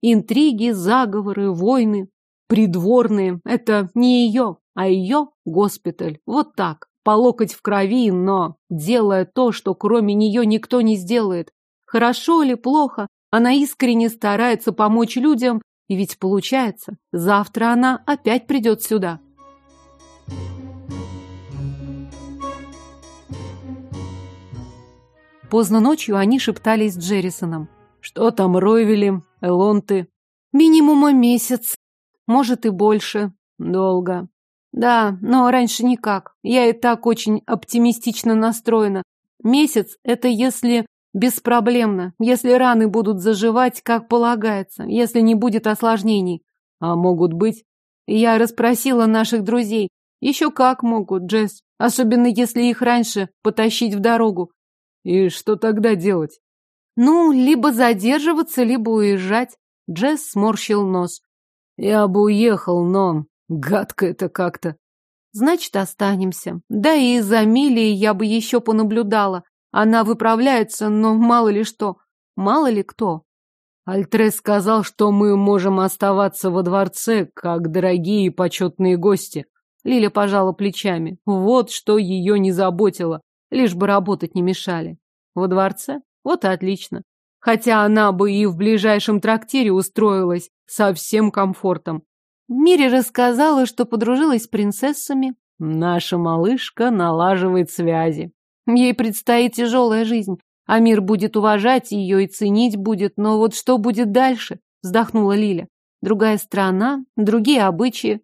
Интриги, заговоры, войны, придворные – это не ее, а ее госпиталь. Вот так, по локоть в крови, но делая то, что кроме нее никто не сделает. Хорошо или плохо, она искренне старается помочь людям, и ведь получается, завтра она опять придет сюда. Поздно ночью они шептались с Джеррисоном. Что там Ройвели, Элонты? Минимума месяц. Может и больше. Долго. Да, но раньше никак. Я и так очень оптимистично настроена. Месяц – это если беспроблемно, если раны будут заживать, как полагается, если не будет осложнений. А могут быть? Я расспросила наших друзей. Еще как могут, Джесс. Особенно если их раньше потащить в дорогу. И что тогда делать? Ну, либо задерживаться, либо уезжать. Джесс сморщил нос. Я бы уехал, но гадко это как-то. Значит, останемся. Да и за Милией я бы еще понаблюдала. Она выправляется, но мало ли что. Мало ли кто. Альтрес сказал, что мы можем оставаться во дворце, как дорогие и почетные гости. Лиля пожала плечами. Вот что ее не заботило. Лишь бы работать не мешали. Во дворце? Вот и отлично. Хотя она бы и в ближайшем трактире устроилась со всем комфортом. Мири рассказала, что подружилась с принцессами. Наша малышка налаживает связи. Ей предстоит тяжелая жизнь, а мир будет уважать ее и ценить будет, но вот что будет дальше? Вздохнула Лиля. Другая страна, другие обычаи.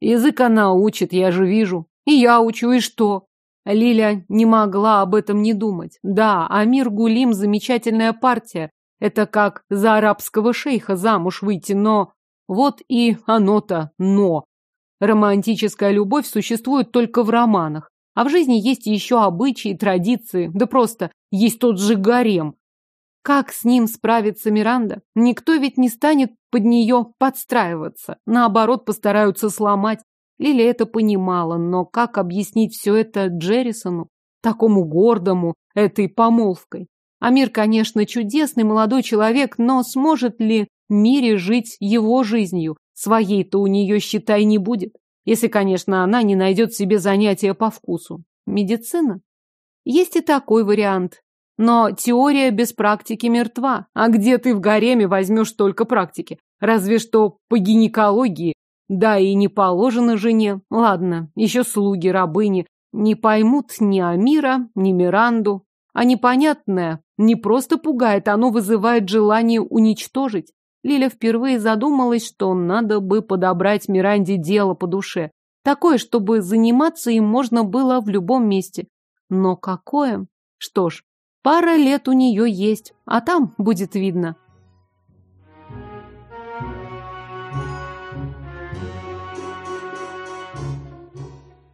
Язык она учит, я же вижу. И я учу, и что? Лиля не могла об этом не думать. Да, Амир Гулим замечательная партия. Это как за арабского шейха замуж выйти, но... Вот и оно-то «но». Романтическая любовь существует только в романах. А в жизни есть еще обычаи, традиции, да просто есть тот же гарем. Как с ним справится Миранда? Никто ведь не станет под нее подстраиваться. Наоборот, постараются сломать. Лили это понимала, но как объяснить все это Джеррисону, такому гордому, этой помолвкой? Амир, конечно, чудесный молодой человек, но сможет ли Мире жить его жизнью? Своей-то у нее, считай, не будет. Если, конечно, она не найдет себе занятия по вкусу. Медицина? Есть и такой вариант. Но теория без практики мертва. А где ты в гареме возьмешь только практики? Разве что по гинекологии да и не положено жене. Ладно, еще слуги, рабыни. Не поймут ни Амира, ни Миранду. А непонятное не просто пугает, оно вызывает желание уничтожить. Лиля впервые задумалась, что надо бы подобрать Миранде дело по душе. Такое, чтобы заниматься им можно было в любом месте. Но какое? Что ж, пара лет у нее есть, а там будет видно.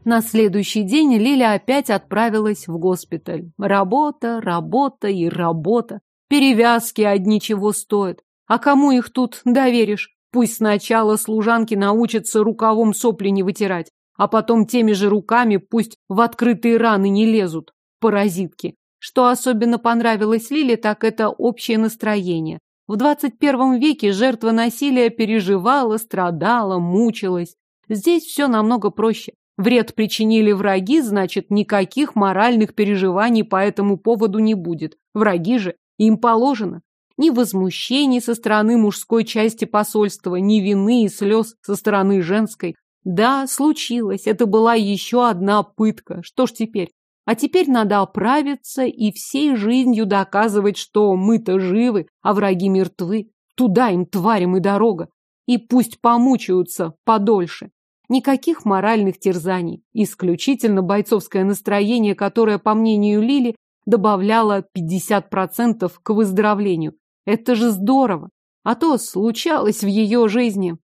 На следующий день Лиля опять отправилась в госпиталь. Работа, работа и работа. Перевязки одни чего стоят. А кому их тут доверишь? Пусть сначала служанки научатся рукавом сопли не вытирать, а потом теми же руками пусть в открытые раны не лезут. Паразитки. Что особенно понравилось Лиле, так это общее настроение. В 21 веке жертва насилия переживала, страдала, мучилась. Здесь все намного проще. Вред причинили враги, значит, никаких моральных переживаний по этому поводу не будет. Враги же, им положено. Ни возмущений со стороны мужской части посольства, ни вины и слез со стороны женской. Да, случилось, это была еще одна пытка. Что ж теперь? А теперь надо оправиться и всей жизнью доказывать, что мы-то живы, а враги мертвы. Туда им, тварям, и дорога. И пусть помучаются подольше. Никаких моральных терзаний, исключительно бойцовское настроение, которое, по мнению Лили, добавляло 50% к выздоровлению. Это же здорово! А то случалось в ее жизни.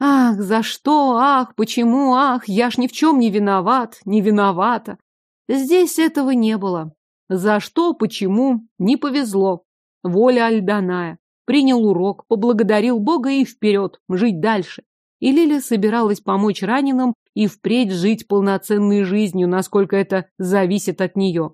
Ах, за что? Ах, почему? Ах, я ж ни в чем не виноват, не виновата. Здесь этого не было. За что, почему? Не повезло. Воля Альданая. Принял урок, поблагодарил Бога и вперед, жить дальше и Лиля собиралась помочь раненым и впредь жить полноценной жизнью, насколько это зависит от нее.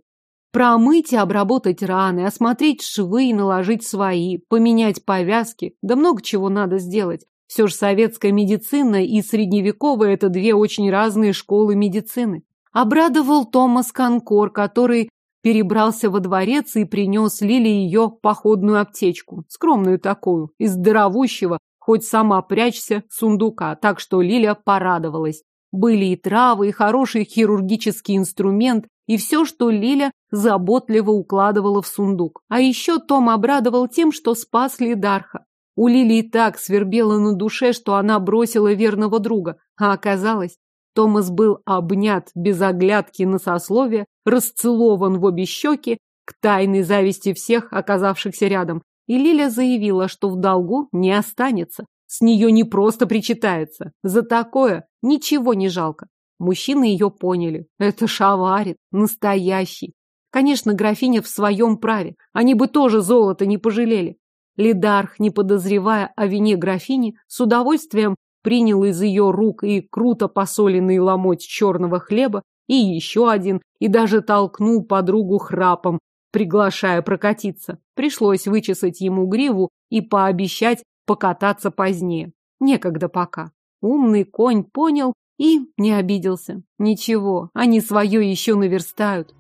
Промыть и обработать раны, осмотреть швы и наложить свои, поменять повязки, да много чего надо сделать. Все же советская медицина и средневековая – это две очень разные школы медицины. Обрадовал Томас Конкор, который перебрался во дворец и принес Лиле ее походную аптечку, скромную такую, из здоровущего, хоть сама прячься сундука, так что Лиля порадовалась. Были и травы, и хороший хирургический инструмент, и все, что Лиля заботливо укладывала в сундук. А еще Том обрадовал тем, что спас Лидарха. У Лили и так свербело на душе, что она бросила верного друга, а оказалось, Томас был обнят без оглядки на сословие, расцелован в обе щеки, к тайной зависти всех, оказавшихся рядом, и Лиля заявила, что в долгу не останется. С нее не просто причитается. За такое ничего не жалко. Мужчины ее поняли. Это шаварит, настоящий. Конечно, графиня в своем праве. Они бы тоже золото не пожалели. Лидарх, не подозревая о вине графини, с удовольствием принял из ее рук и круто посоленный ломоть черного хлеба, и еще один, и даже толкнул подругу храпом, приглашая прокатиться. Пришлось вычесать ему гриву и пообещать покататься позднее. Некогда пока. Умный конь понял и не обиделся. Ничего, они свое еще наверстают.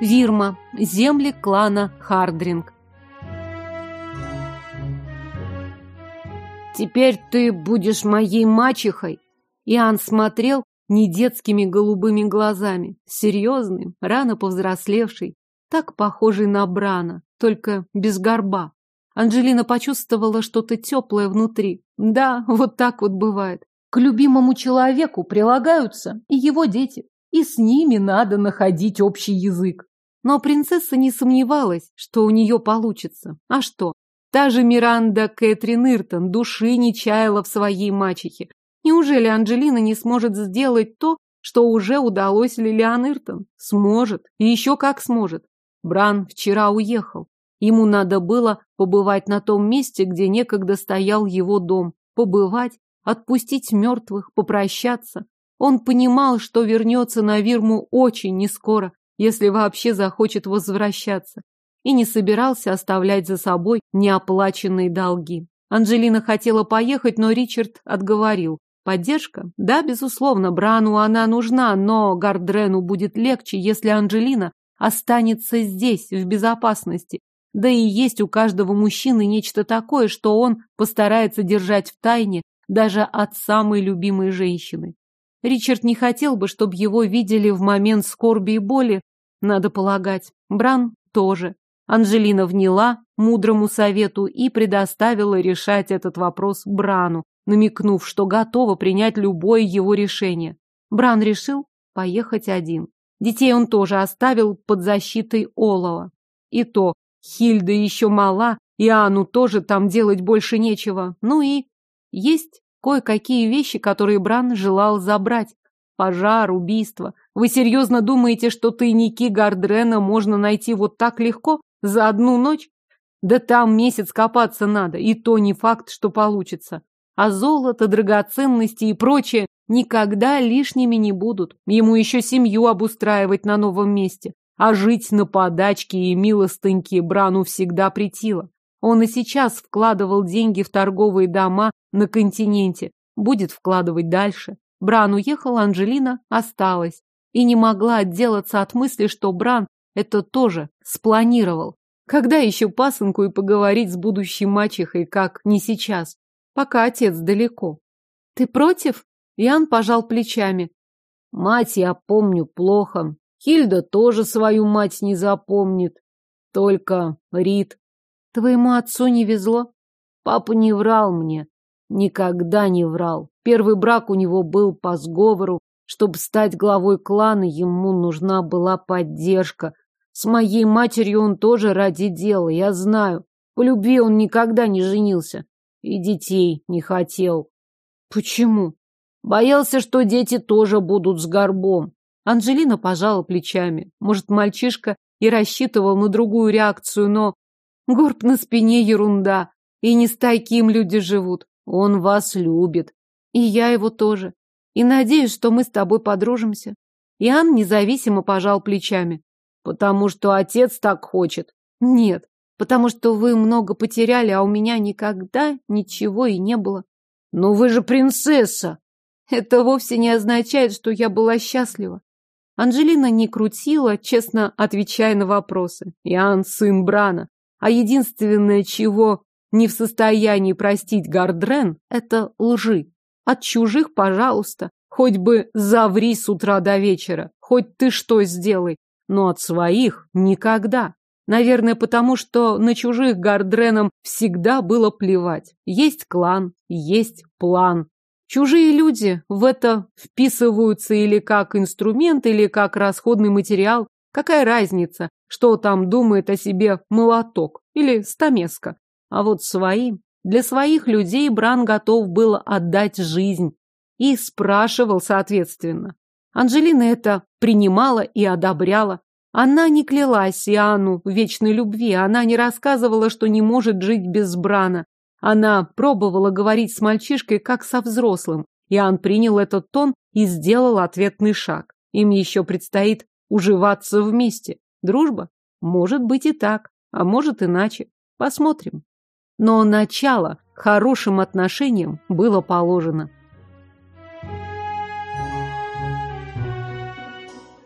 Вирма. Земли клана Хардринг. «Теперь ты будешь моей мачехой!» Иоанн смотрел не детскими голубыми глазами, серьезный, рано повзрослевший, так похожий на Брана, только без горба. Анжелина почувствовала что-то теплое внутри. Да, вот так вот бывает. К любимому человеку прилагаются и его дети, и с ними надо находить общий язык. Но принцесса не сомневалась, что у нее получится. А что? Та же Миранда Кэтрин Иртон души не чаяла в своей мачехе, Неужели Анджелина не сможет сделать то, что уже удалось Лилиан Иртон? Сможет. И еще как сможет. Бран вчера уехал. Ему надо было побывать на том месте, где некогда стоял его дом. Побывать, отпустить мертвых, попрощаться. Он понимал, что вернется на Вирму очень нескоро, если вообще захочет возвращаться. И не собирался оставлять за собой неоплаченные долги. Анжелина хотела поехать, но Ричард отговорил. Поддержка? Да, безусловно, Брану она нужна, но Гардрену будет легче, если Анжелина останется здесь, в безопасности. Да и есть у каждого мужчины нечто такое, что он постарается держать в тайне даже от самой любимой женщины. Ричард не хотел бы, чтобы его видели в момент скорби и боли, надо полагать. Бран тоже. Анжелина вняла мудрому совету и предоставила решать этот вопрос Брану, намекнув, что готова принять любое его решение. Бран решил, поехать один. Детей он тоже оставил под защитой Олова. И то, Хильда еще мала, и Анну тоже там делать больше нечего. Ну и есть кое-какие вещи, которые Бран желал забрать. Пожар, убийство. Вы серьезно думаете, что тайники Гардрена можно найти вот так легко? За одну ночь? Да там месяц копаться надо, и то не факт, что получится. А золото, драгоценности и прочее никогда лишними не будут. Ему еще семью обустраивать на новом месте. А жить на подачке и милостыньке Брану всегда притило. Он и сейчас вкладывал деньги в торговые дома на континенте. Будет вкладывать дальше. Бран уехал, Анжелина осталась. И не могла отделаться от мысли, что Бран это тоже спланировал. Когда еще пасынку и поговорить с будущей мачехой, как не сейчас? Пока отец далеко. Ты против? Ян пожал плечами. Мать я помню плохо. Хильда тоже свою мать не запомнит. Только Рит. Твоему отцу не везло? Папа не врал мне. Никогда не врал. Первый брак у него был по сговору. Чтобы стать главой клана, ему нужна была поддержка. С моей матерью он тоже ради дела, я знаю. По любви он никогда не женился. И детей не хотел. Почему? Боялся, что дети тоже будут с горбом. Анжелина пожала плечами. Может, мальчишка и рассчитывал на другую реакцию, но... Горб на спине ерунда. И не с таким люди живут. Он вас любит. И я его тоже. И надеюсь, что мы с тобой подружимся. Иоанн независимо пожал плечами. Потому что отец так хочет. Нет, потому что вы много потеряли, а у меня никогда ничего и не было. Но вы же принцесса. Это вовсе не означает, что я была счастлива. Анжелина не крутила, честно отвечая на вопросы. Иоанн сын Брана. А единственное, чего не в состоянии простить Гардрен, это лжи. От чужих, пожалуйста. Хоть бы заври с утра до вечера. Хоть ты что сделай но от своих никогда. Наверное, потому что на чужих Гардреном всегда было плевать. Есть клан, есть план. Чужие люди в это вписываются или как инструмент, или как расходный материал. Какая разница, что там думает о себе молоток или стамеска. А вот своим, для своих людей Бран готов был отдать жизнь. И спрашивал соответственно. Анжелина это принимала и одобряла. Она не клялась Иоанну в вечной любви, она не рассказывала, что не может жить без Брана. Она пробовала говорить с мальчишкой, как со взрослым. Иоанн принял этот тон и сделал ответный шаг. Им еще предстоит уживаться вместе. Дружба? Может быть и так, а может иначе. Посмотрим. Но начало хорошим отношениям было положено.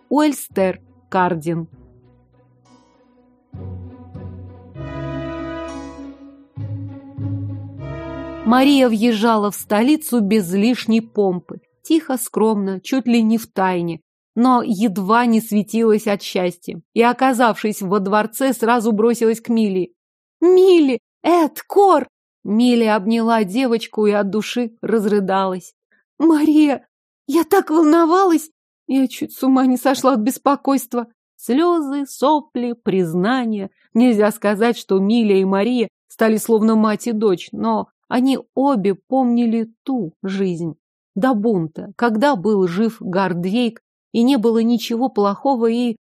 Уэльстер, Кардин. Мария въезжала в столицу без лишней помпы. Тихо, скромно, чуть ли не в тайне. Но едва не светилась от счастья. И, оказавшись во дворце, сразу бросилась к Миле. «Милли! Эд! Кор!» Милли обняла девочку и от души разрыдалась. «Мария! Я так волновалась! Я чуть с ума не сошла от беспокойства. Слезы, сопли, признания. Нельзя сказать, что Миля и Мария стали словно мать и дочь, но они обе помнили ту жизнь. До бунта, когда был жив Гардвейк, и не было ничего плохого, и...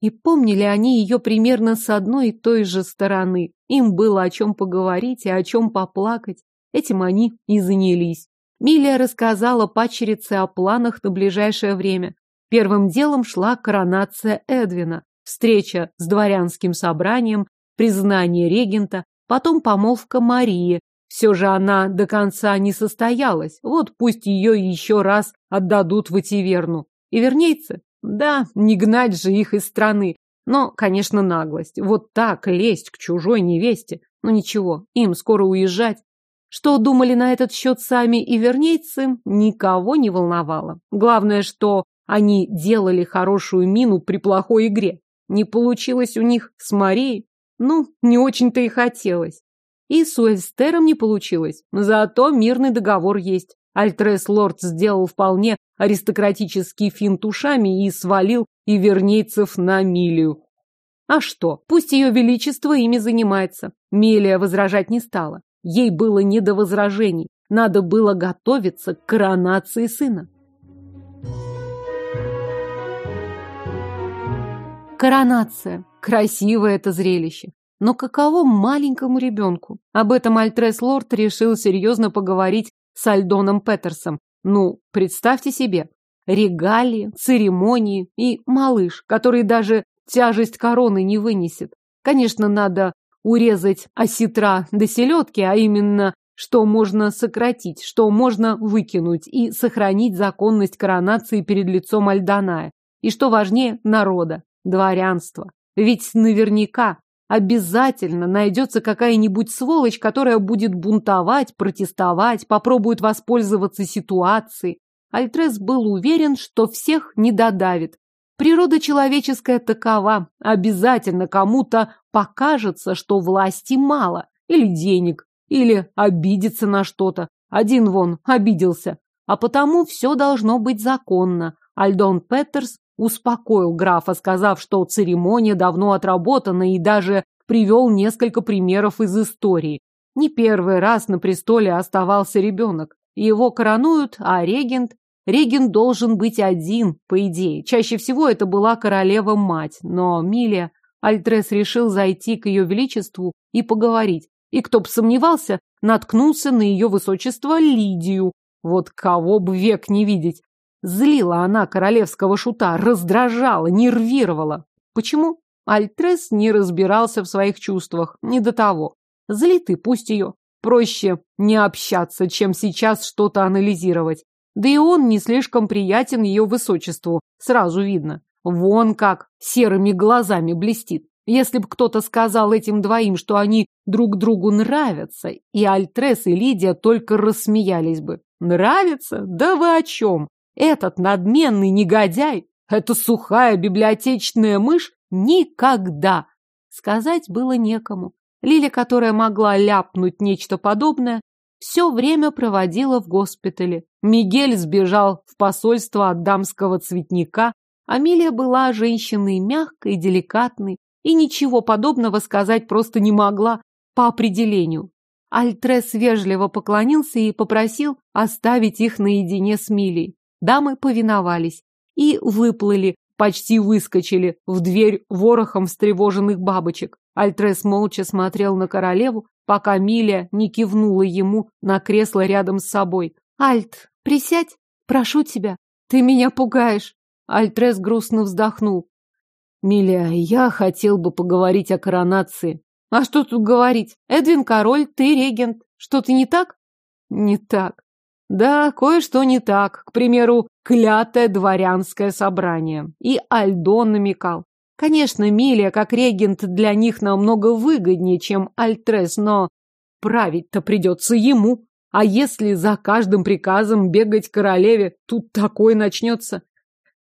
И помнили они ее примерно с одной и той же стороны. Им было о чем поговорить и о чем поплакать. Этим они и занялись. Милия рассказала пачерице о планах на ближайшее время. Первым делом шла коронация Эдвина, встреча с дворянским собранием, признание регента, потом помолвка Марии. Все же она до конца не состоялась, вот пусть ее еще раз отдадут в Этиверну. И вернейцы? Да, не гнать же их из страны. Но, конечно, наглость. Вот так лезть к чужой невесте. Но ну, ничего, им скоро уезжать. Что думали на этот счет сами и вернейцы, никого не волновало. Главное, что они делали хорошую мину при плохой игре. Не получилось у них с Марией? Ну, не очень-то и хотелось. И с Уэльстером не получилось. Зато мирный договор есть. Альтрес Лорд сделал вполне аристократический финт ушами и свалил ивернейцев на Милию. А что, пусть ее величество ими занимается. Милия возражать не стала. Ей было не до возражений. Надо было готовиться к коронации сына. Коронация. Красивое это зрелище. Но каково маленькому ребенку? Об этом Альтрес Лорд решил серьезно поговорить с Альдоном Петерсом. Ну, представьте себе, регалии, церемонии и малыш, который даже тяжесть короны не вынесет. Конечно, надо урезать осетра до селедки, а именно, что можно сократить, что можно выкинуть и сохранить законность коронации перед лицом Альданая. И что важнее, народа, дворянства. Ведь наверняка обязательно найдется какая-нибудь сволочь, которая будет бунтовать, протестовать, попробует воспользоваться ситуацией. Альтрес был уверен, что всех не додавит. Природа человеческая такова. Обязательно кому-то покажется, что власти мало, или денег, или обидится на что-то. Один вон обиделся. А потому все должно быть законно. Альдон Петерс успокоил графа, сказав, что церемония давно отработана и даже привел несколько примеров из истории. Не первый раз на престоле оставался ребенок. Его коронуют, а регент... Регент должен быть один, по идее. Чаще всего это была королева-мать, но Милия... Альтрес решил зайти к ее величеству и поговорить. И кто бы сомневался, наткнулся на ее высочество Лидию. Вот кого бы век не видеть. Злила она королевского шута, раздражала, нервировала. Почему? Альтрес не разбирался в своих чувствах, не до того. Злит и пусть ее. Проще не общаться, чем сейчас что-то анализировать. Да и он не слишком приятен ее высочеству, сразу видно. Вон как серыми глазами блестит. Если бы кто-то сказал этим двоим, что они друг другу нравятся, и Альтрес, и Лидия только рассмеялись бы. Нравится? Да вы о чем? Этот надменный негодяй, эта сухая библиотечная мышь никогда. Сказать было некому. Лиля, которая могла ляпнуть нечто подобное, все время проводила в госпитале. Мигель сбежал в посольство от дамского цветника. Амилия была женщиной мягкой, деликатной и ничего подобного сказать просто не могла по определению. Альтрес вежливо поклонился и попросил оставить их наедине с Милей. Дамы повиновались и выплыли, почти выскочили в дверь ворохом встревоженных бабочек. Альтрес молча смотрел на королеву, пока Миля не кивнула ему на кресло рядом с собой. «Альт, присядь, прошу тебя, ты меня пугаешь!» Альтрес грустно вздохнул. «Миля, я хотел бы поговорить о коронации». «А что тут говорить? Эдвин король, ты регент. Что-то не так?» «Не так. Да, кое-что не так. К примеру, клятое дворянское собрание. И Альдон намекал. Конечно, Милия как регент для них намного выгоднее, чем Альтрес, но править-то придется ему. А если за каждым приказом бегать королеве, тут такое начнется.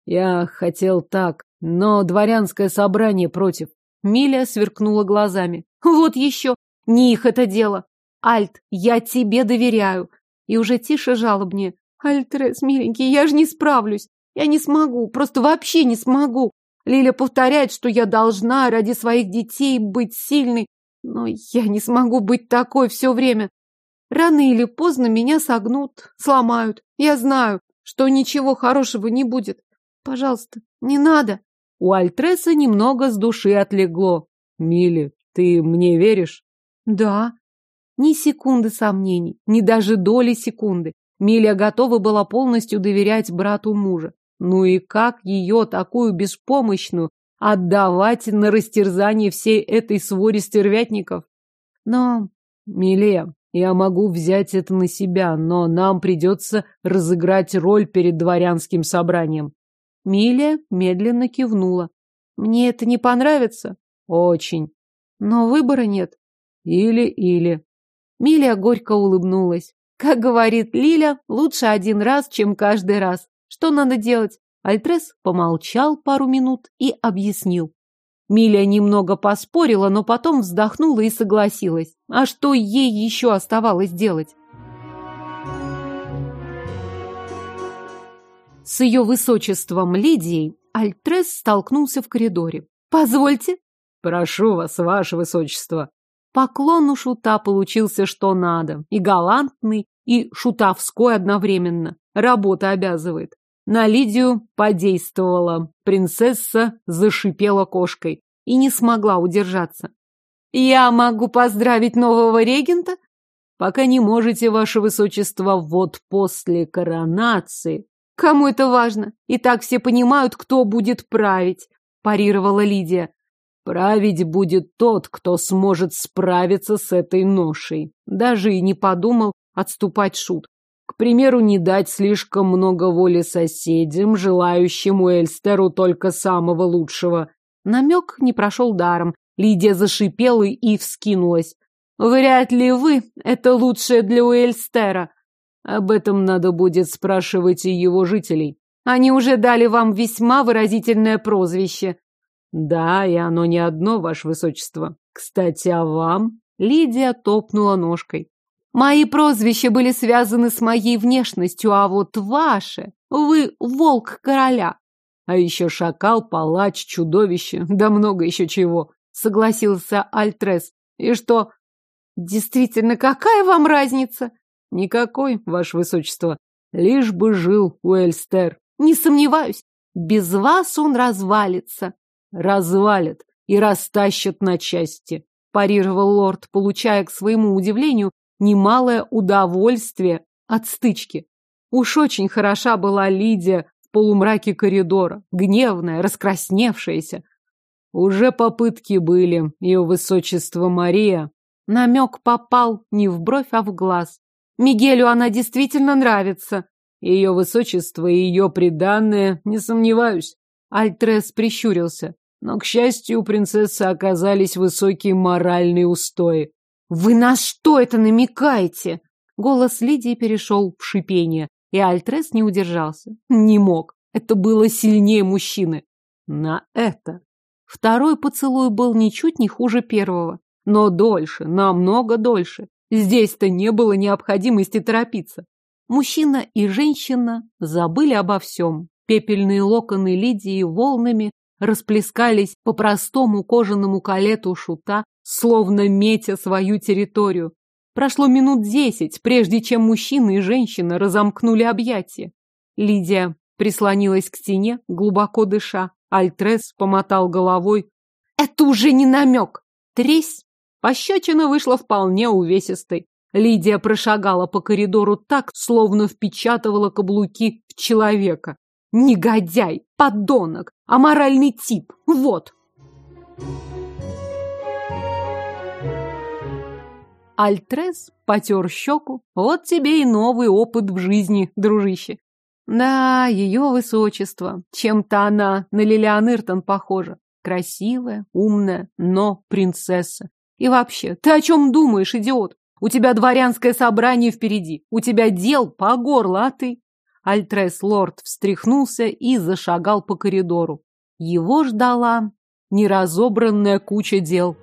Я хотел так, но дворянское собрание против. Миля сверкнула глазами. Вот еще, не их это дело. Альт, я тебе доверяю и уже тише жалобнее. Альтрес, миленький, я же не справлюсь. Я не смогу, просто вообще не смогу. Лиля повторяет, что я должна ради своих детей быть сильной, но я не смогу быть такой все время. Рано или поздно меня согнут, сломают. Я знаю, что ничего хорошего не будет. Пожалуйста, не надо. У Альтреса немного с души отлегло. Мили, ты мне веришь? Да. Ни секунды сомнений, ни даже доли секунды. Миля готова была полностью доверять брату мужа. Ну и как ее, такую беспомощную, отдавать на растерзание всей этой своре стервятников? Но, Миле, я могу взять это на себя, но нам придется разыграть роль перед дворянским собранием. Милия медленно кивнула. Мне это не понравится? Очень. Но выбора нет. Или-или. Миля горько улыбнулась. Как говорит Лиля, лучше один раз, чем каждый раз. Что надо делать? Альтрес помолчал пару минут и объяснил. Миля немного поспорила, но потом вздохнула и согласилась. А что ей еще оставалось делать? С ее высочеством Лидией Альтрес столкнулся в коридоре. «Позвольте?» «Прошу вас, ваше высочество». Поклон у шута получился что надо. И галантный, и шутовской одновременно. Работа обязывает. На Лидию подействовала. Принцесса зашипела кошкой и не смогла удержаться. «Я могу поздравить нового регента?» «Пока не можете, ваше высочество, вот после коронации». «Кому это важно? И так все понимают, кто будет править», – парировала Лидия. «Править будет тот, кто сможет справиться с этой ношей». Даже и не подумал отступать шут. К примеру, не дать слишком много воли соседям, желающим Уэльстеру только самого лучшего. Намек не прошел даром. Лидия зашипела и вскинулась. «Вряд ли вы — это лучшее для Уэльстера». Об этом надо будет спрашивать и его жителей. Они уже дали вам весьма выразительное прозвище. Да, и оно не одно, ваше высочество. Кстати, а вам? Лидия топнула ножкой. Мои прозвища были связаны с моей внешностью, а вот ваше... Вы волк короля. А еще шакал, палач, чудовище, да много еще чего, согласился Альтрес. И что? Действительно, какая вам разница? Никакой, ваше высочество. Лишь бы жил Уэльстер. Не сомневаюсь. Без вас он развалится. Развалит и растащат на части, парировал лорд, получая к своему удивлению немалое удовольствие от стычки. Уж очень хороша была Лидия в полумраке коридора, гневная, раскрасневшаяся. Уже попытки были, ее высочество Мария. Намек попал не в бровь, а в глаз. Мигелю она действительно нравится. Ее высочество и ее приданное, не сомневаюсь. Альтрес прищурился. Но, к счастью, у принцессы оказались высокие моральные устои. «Вы на что это намекаете?» Голос Лидии перешел в шипение, и Альтрес не удержался. Не мог. Это было сильнее мужчины. На это. Второй поцелуй был ничуть не хуже первого. Но дольше, намного дольше. Здесь-то не было необходимости торопиться. Мужчина и женщина забыли обо всем. Пепельные локоны Лидии волнами расплескались по простому кожаному калету шута, словно метя свою территорию. Прошло минут десять, прежде чем мужчина и женщина разомкнули объятия. Лидия прислонилась к стене, глубоко дыша. Альтрес помотал головой. «Это уже не намек!» Тресь! Пощечина вышла вполне увесистой. Лидия прошагала по коридору так, словно впечатывала каблуки в человека. Негодяй, подонок, аморальный тип. Вот. Альтрес потер щеку. Вот тебе и новый опыт в жизни, дружище. Да, ее высочество. Чем-то она на Лилиан Иртон похожа. Красивая, умная, но принцесса. И вообще, ты о чем думаешь, идиот? У тебя дворянское собрание впереди. У тебя дел по горло, а ты... Альтрес лорд встряхнулся и зашагал по коридору. Его ждала неразобранная куча дел.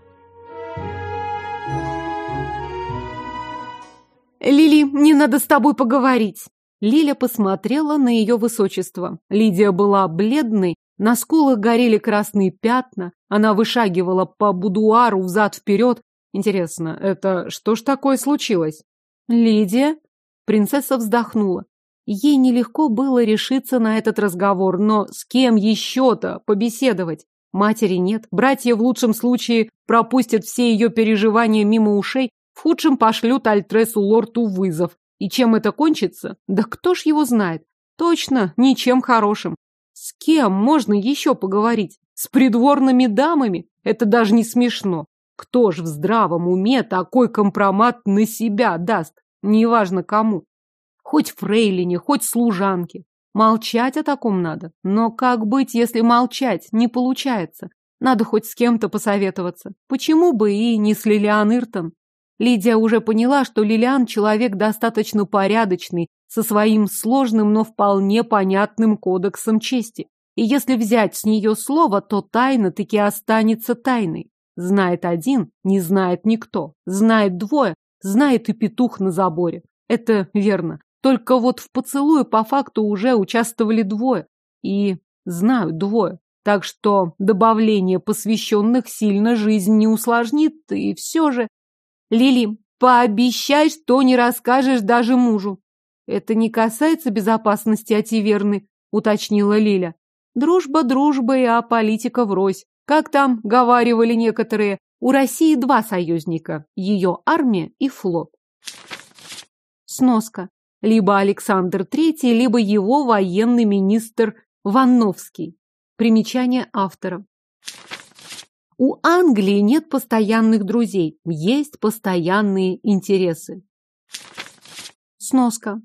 «Лили, мне надо с тобой поговорить!» Лиля посмотрела на ее высочество. Лидия была бледной, на скулах горели красные пятна, она вышагивала по будуару взад-вперед. Интересно, это что ж такое случилось? «Лидия?» Принцесса вздохнула. Ей нелегко было решиться на этот разговор, но с кем еще-то побеседовать? Матери нет, братья в лучшем случае пропустят все ее переживания мимо ушей, в худшем пошлют Альтресу Лорту вызов. И чем это кончится? Да кто ж его знает? Точно, ничем хорошим. С кем можно еще поговорить? С придворными дамами? Это даже не смешно. Кто ж в здравом уме такой компромат на себя даст? Неважно кому. Хоть фрейлине, хоть служанке. Молчать о таком надо. Но как быть, если молчать не получается? Надо хоть с кем-то посоветоваться. Почему бы и не с Лилиан Иртон? Лидия уже поняла, что Лилиан человек достаточно порядочный, со своим сложным, но вполне понятным кодексом чести. И если взять с нее слово, то тайна таки останется тайной. Знает один, не знает никто. Знает двое, знает и петух на заборе. Это верно. Только вот в поцелуе по факту уже участвовали двое. И знают двое. Так что добавление посвященных сильно жизнь не усложнит, и все же... Лили, пообещай, что не расскажешь даже мужу. Это не касается безопасности Ативерны, уточнила Лиля. Дружба дружбой, а политика врозь. Как там говаривали некоторые, у России два союзника – ее армия и флот. Сноска. Либо Александр III, либо его военный министр Ванновский. Примечание автора. У Англии нет постоянных друзей, есть постоянные интересы. Сноска.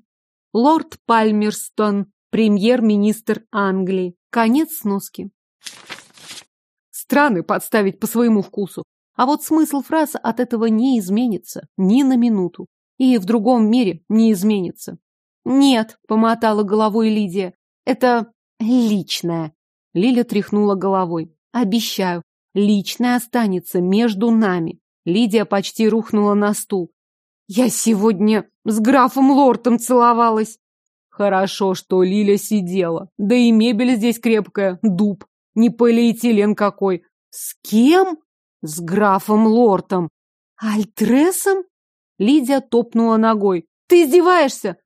Лорд Пальмерстон, премьер-министр Англии. Конец сноски. Страны подставить по своему вкусу. А вот смысл фраз от этого не изменится ни на минуту. И в другом мире не изменится. Нет, помотала головой Лидия. Это личное. Лиля тряхнула головой. Обещаю, личное останется между нами. Лидия почти рухнула на стул. Я сегодня с графом Лортом целовалась. Хорошо, что Лиля сидела. Да и мебель здесь крепкая, дуб. Не полиэтилен какой. С кем? С графом Лортом. Альтресом? Лидия топнула ногой. Ты издеваешься?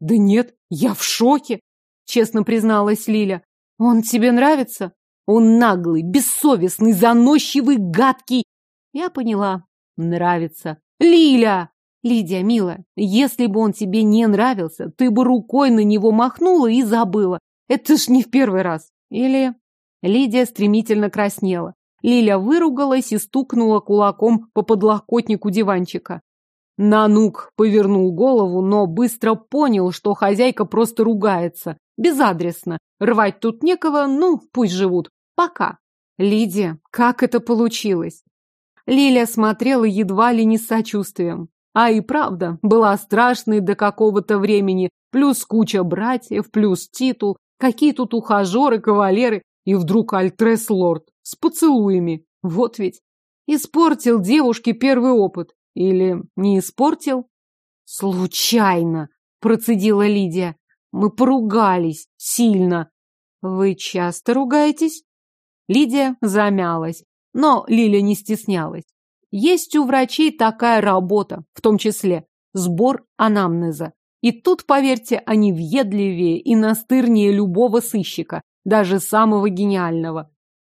Да нет, я в шоке, честно призналась Лиля. Он тебе нравится? Он наглый, бессовестный, заносчивый, гадкий. Я поняла. Нравится. Лиля! Лидия, милая, если бы он тебе не нравился, ты бы рукой на него махнула и забыла. Это ж не в первый раз. Или... Лидия стремительно краснела. Лиля выругалась и стукнула кулаком по подлокотнику диванчика. Нанук повернул голову, но быстро понял, что хозяйка просто ругается. Безадресно. Рвать тут некого, ну, пусть живут. Пока. Лидия, как это получилось? Лиля смотрела едва ли не с сочувствием. А и правда, была страшной до какого-то времени. Плюс куча братьев, плюс титул. Какие тут ухажеры, кавалеры. И вдруг Альтрес-лорд с поцелуями. Вот ведь. Испортил девушке первый опыт. Или не испортил? Случайно, процедила Лидия. Мы поругались сильно. Вы часто ругаетесь? Лидия замялась, но Лиля не стеснялась. Есть у врачей такая работа, в том числе сбор анамнеза. И тут, поверьте, они въедливее и настырнее любого сыщика, даже самого гениального.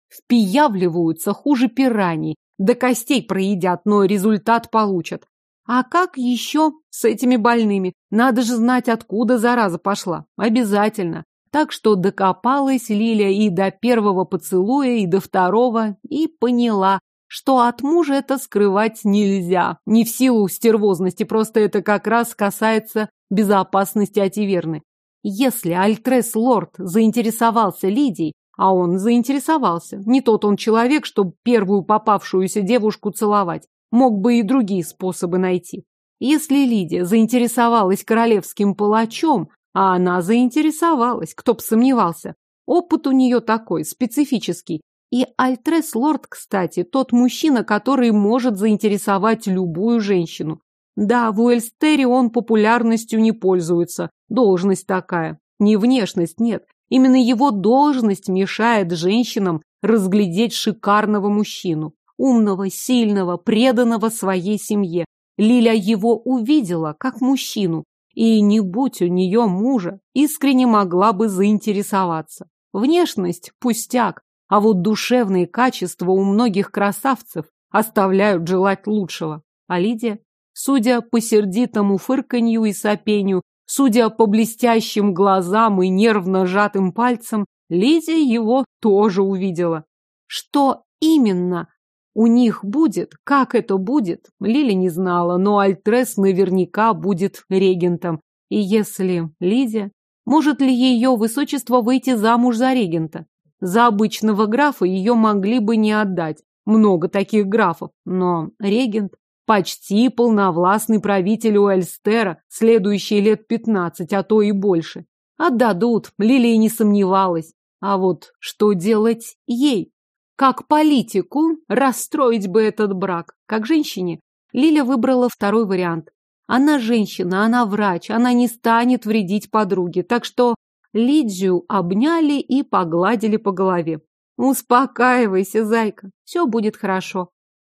Впиявливаются хуже пираний, до костей проедят, но результат получат. А как еще с этими больными? Надо же знать, откуда зараза пошла. Обязательно. Так что докопалась Лиля и до первого поцелуя, и до второго, и поняла, что от мужа это скрывать нельзя. Не в силу стервозности, просто это как раз касается безопасности Ативерны. Если Альтрес Лорд заинтересовался Лидией, а он заинтересовался, не тот он человек, чтобы первую попавшуюся девушку целовать, мог бы и другие способы найти. Если Лидия заинтересовалась королевским палачом, а она заинтересовалась, кто б сомневался. Опыт у нее такой, специфический. И Альтрес Лорд, кстати, тот мужчина, который может заинтересовать любую женщину. Да, в Уэльстере он популярностью не пользуется. Должность такая. Не внешность, нет. Именно его должность мешает женщинам разглядеть шикарного мужчину. Умного, сильного, преданного своей семье. Лиля его увидела как мужчину, и не будь у нее мужа, искренне могла бы заинтересоваться. Внешность – пустяк, а вот душевные качества у многих красавцев оставляют желать лучшего. А Лидия, судя по сердитому фырканью и сопению, судя по блестящим глазам и нервно сжатым пальцам, Лидия его тоже увидела. Что именно у них будет, как это будет, Лили не знала, но Альтрес наверняка будет регентом. И если Лидия, может ли ее высочество выйти замуж за регента? За обычного графа ее могли бы не отдать. Много таких графов. Но регент почти полновластный правитель Уэльстера, следующие лет пятнадцать, а то и больше. Отдадут, Лилия не сомневалась. А вот что делать ей? Как политику расстроить бы этот брак. Как женщине Лиля выбрала второй вариант. Она женщина, она врач, она не станет вредить подруге, так что Лидию обняли и погладили по голове. Успокаивайся, зайка, все будет хорошо.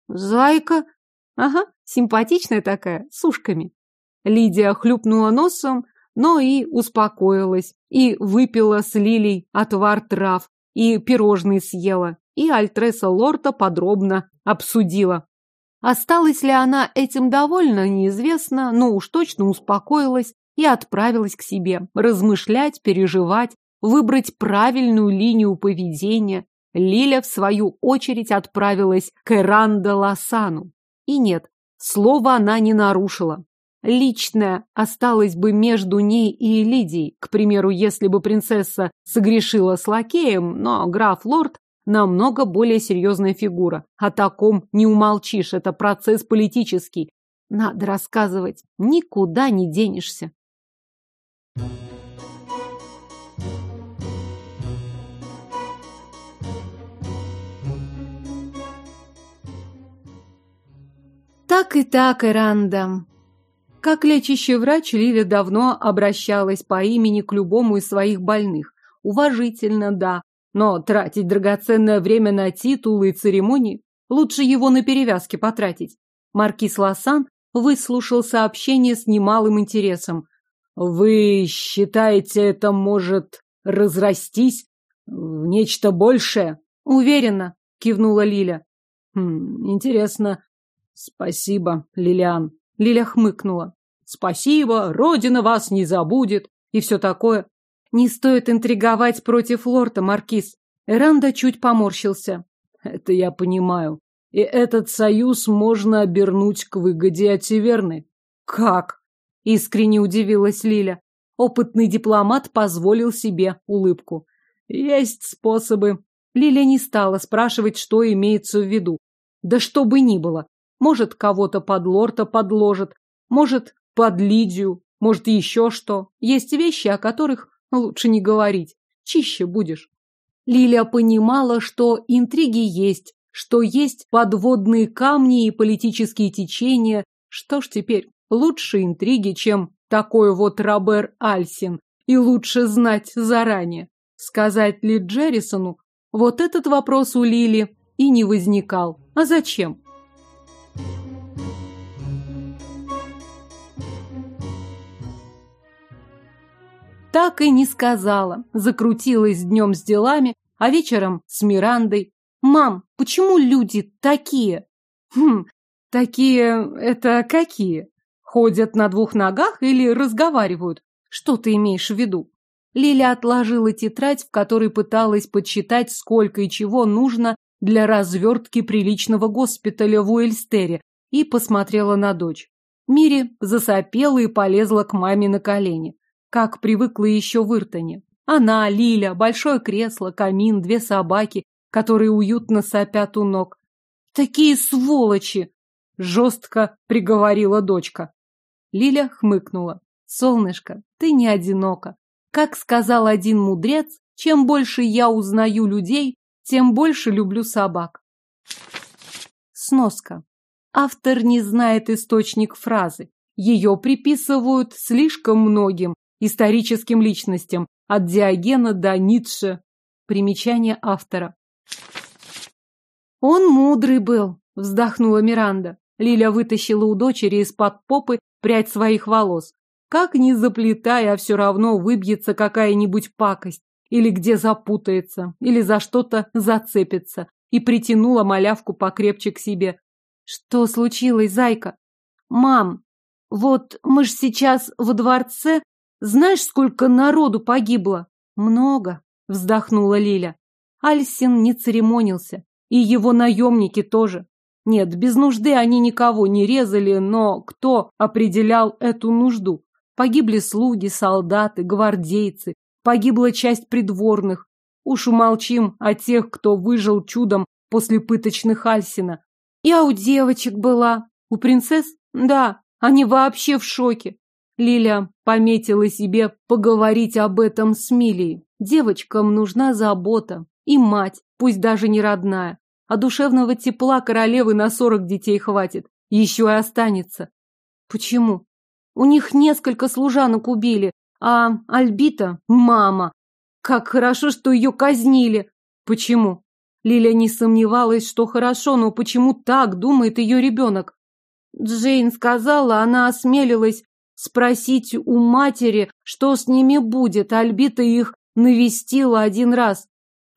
Зайка? Ага, симпатичная такая, с ушками. Лидия хлюпнула носом, но и успокоилась, и выпила с Лилей отвар трав, и пирожные съела, и Альтреса Лорта подробно обсудила. Осталась ли она этим довольна, неизвестно, но уж точно успокоилась и отправилась к себе, размышлять, переживать, выбрать правильную линию поведения. Лиля, в свою очередь, отправилась к Эранда Лосану. И нет, слова она не нарушила. Личное осталось бы между ней и Лидией. К примеру, если бы принцесса согрешила с лакеем, но граф Лорд намного более серьезная фигура. О таком не умолчишь, это процесс политический. Надо рассказывать, никуда не денешься. Так и так, Эранда. Как лечащий врач, Лиля давно обращалась по имени к любому из своих больных. Уважительно, да, но тратить драгоценное время на титулы и церемонии лучше его на перевязки потратить. Маркиз Лосан выслушал сообщение с немалым интересом. «Вы считаете, это может разрастись в нечто большее?» «Уверена», — кивнула Лиля. «Хм, интересно. Спасибо, Лилиан». Лиля хмыкнула. «Спасибо, Родина вас не забудет» и все такое. Не стоит интриговать против лорда, Маркиз. Эранда чуть поморщился. Это я понимаю. И этот союз можно обернуть к выгоде от Северны. Как? Искренне удивилась Лиля. Опытный дипломат позволил себе улыбку. Есть способы. Лиля не стала спрашивать, что имеется в виду. Да что бы ни было. Может, кого-то под лорда подложит, может, под Лидию, может, еще что. Есть вещи, о которых лучше не говорить. Чище будешь. Лиля понимала, что интриги есть, что есть подводные камни и политические течения. Что ж теперь, лучше интриги, чем такой вот Робер Альсин. И лучше знать заранее. Сказать ли Джеррисону? Вот этот вопрос у Лили и не возникал. А зачем? Так и не сказала. Закрутилась днем с делами, а вечером с Мирандой. «Мам, почему люди такие?» «Хм, такие... это какие? Ходят на двух ногах или разговаривают? Что ты имеешь в виду?» Лиля отложила тетрадь, в которой пыталась подсчитать, сколько и чего нужно для развертки приличного госпиталя в Уэльстере, и посмотрела на дочь. Мири засопела и полезла к маме на колени как привыкла еще в Иртоне. Она, Лиля, большое кресло, камин, две собаки, которые уютно сопят у ног. «Такие сволочи!» — жестко приговорила дочка. Лиля хмыкнула. «Солнышко, ты не одинока. Как сказал один мудрец, чем больше я узнаю людей, тем больше люблю собак». Сноска. Автор не знает источник фразы. Ее приписывают слишком многим, историческим личностям, от Диогена до Ницше. Примечание автора. Он мудрый был, вздохнула Миранда. Лиля вытащила у дочери из-под попы прядь своих волос. Как ни заплетай, а все равно выбьется какая-нибудь пакость. Или где запутается, или за что-то зацепится. И притянула малявку покрепче к себе. Что случилось, зайка? Мам, вот мы ж сейчас во дворце знаешь, сколько народу погибло? Много, вздохнула Лиля. Альсин не церемонился. И его наемники тоже. Нет, без нужды они никого не резали, но кто определял эту нужду? Погибли слуги, солдаты, гвардейцы, погибла часть придворных. Уж умолчим о тех, кто выжил чудом после пыточных Альсина. Я у девочек была. У принцесс? Да, они вообще в шоке. Лиля пометила себе поговорить об этом с Милей. Девочкам нужна забота. И мать, пусть даже не родная. А душевного тепла королевы на сорок детей хватит. Еще и останется. Почему? У них несколько служанок убили, а Альбита – мама. Как хорошо, что ее казнили. Почему? Лиля не сомневалась, что хорошо, но почему так думает ее ребенок? Джейн сказала, она осмелилась спросить у матери, что с ними будет. Альбита их навестила один раз.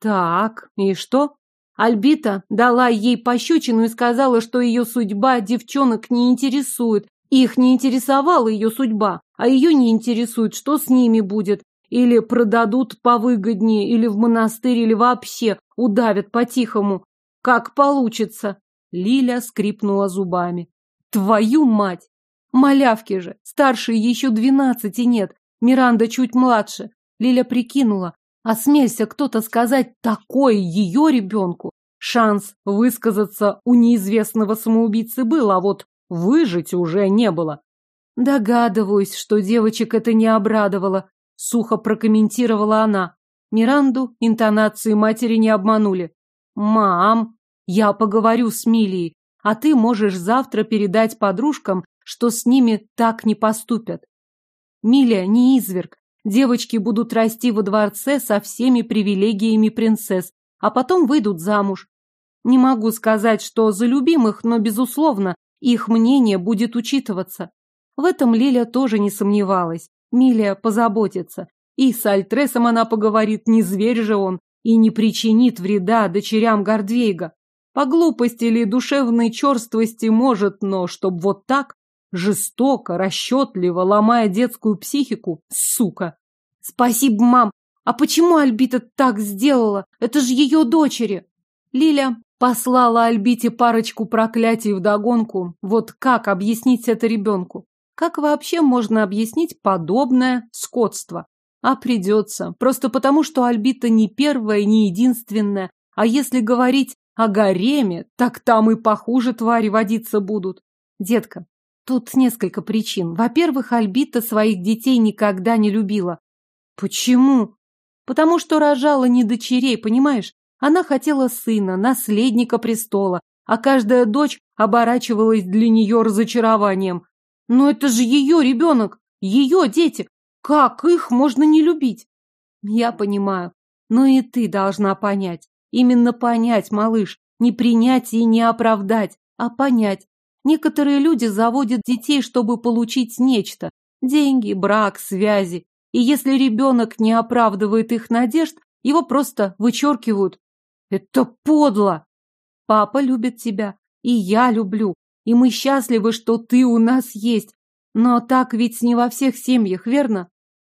Так, и что? Альбита дала ей пощечину и сказала, что ее судьба девчонок не интересует. Их не интересовала ее судьба, а ее не интересует, что с ними будет. Или продадут повыгоднее, или в монастырь, или вообще удавят по-тихому. Как получится. Лиля скрипнула зубами. Твою мать! Малявки же, старшей еще двенадцати нет, Миранда чуть младше. Лиля прикинула, осмелься кто-то сказать такое ее ребенку. Шанс высказаться у неизвестного самоубийцы был, а вот выжить уже не было. Догадываюсь, что девочек это не обрадовало, сухо прокомментировала она. Миранду интонации матери не обманули. «Мам, я поговорю с Милией, а ты можешь завтра передать подружкам, что с ними так не поступят. Миля не изверг. Девочки будут расти во дворце со всеми привилегиями принцесс, а потом выйдут замуж. Не могу сказать, что за любимых, но, безусловно, их мнение будет учитываться. В этом Лиля тоже не сомневалась. Милия позаботится. И с Альтресом она поговорит, не зверь же он, и не причинит вреда дочерям Гордвейга. По глупости или душевной черствости может, но чтоб вот так, жестоко, расчетливо, ломая детскую психику, сука. Спасибо, мам. А почему Альбита так сделала? Это же ее дочери. Лиля послала Альбите парочку проклятий вдогонку. Вот как объяснить это ребенку? Как вообще можно объяснить подобное скотство? А придется. Просто потому, что Альбита не первая, не единственная. А если говорить о гареме, так там и похуже твари водиться будут. Детка, тут несколько причин. Во-первых, Альбита своих детей никогда не любила. Почему? Потому что рожала не дочерей, понимаешь? Она хотела сына, наследника престола, а каждая дочь оборачивалась для нее разочарованием. Но это же ее ребенок, ее дети. Как их можно не любить? Я понимаю, но и ты должна понять. Именно понять, малыш, не принять и не оправдать, а понять. Некоторые люди заводят детей, чтобы получить нечто. Деньги, брак, связи. И если ребенок не оправдывает их надежд, его просто вычеркивают. Это подло! Папа любит тебя, и я люблю, и мы счастливы, что ты у нас есть. Но так ведь не во всех семьях, верно?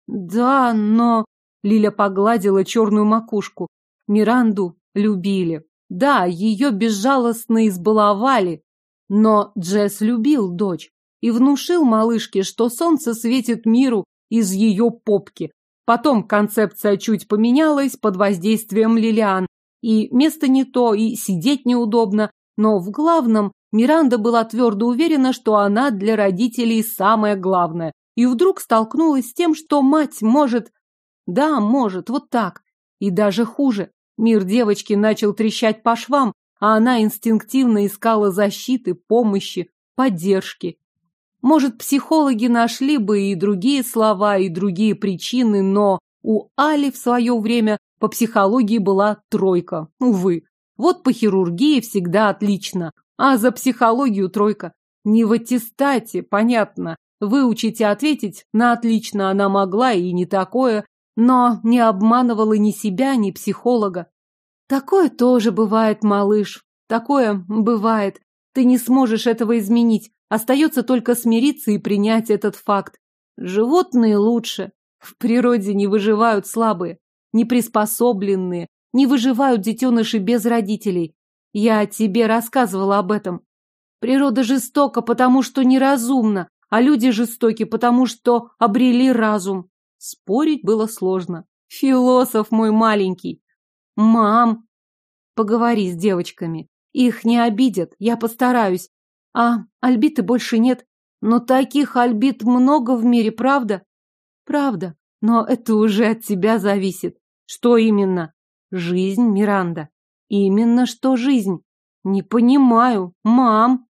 Да, но... Лиля погладила черную макушку. Миранду любили. Да, ее безжалостно избаловали, но Джесс любил дочь и внушил малышке, что солнце светит миру из ее попки. Потом концепция чуть поменялась под воздействием Лилиан, и место не то, и сидеть неудобно, но в главном Миранда была твердо уверена, что она для родителей самое главное, и вдруг столкнулась с тем, что мать может... Да, может, вот так. И даже хуже. Мир девочки начал трещать по швам, а она инстинктивно искала защиты, помощи, поддержки. Может, психологи нашли бы и другие слова, и другие причины, но у Али в свое время по психологии была тройка. Увы. Вот по хирургии всегда отлично, а за психологию тройка. Не в аттестате, понятно. Выучить и ответить на отлично она могла и не такое, но не обманывала ни себя, ни психолога. Такое тоже бывает, малыш. Такое бывает. Ты не сможешь этого изменить. Остается только смириться и принять этот факт. Животные лучше. В природе не выживают слабые, неприспособленные, не выживают детеныши без родителей. Я тебе рассказывала об этом. Природа жестока, потому что неразумна, а люди жестоки, потому что обрели разум. Спорить было сложно. Философ мой маленький. Мам, поговори с девочками. Их не обидят, я постараюсь. А, Альбиты больше нет. Но таких Альбит много в мире, правда? Правда. Но это уже от тебя зависит. Что именно? Жизнь, Миранда. Именно что жизнь. Не понимаю, мам.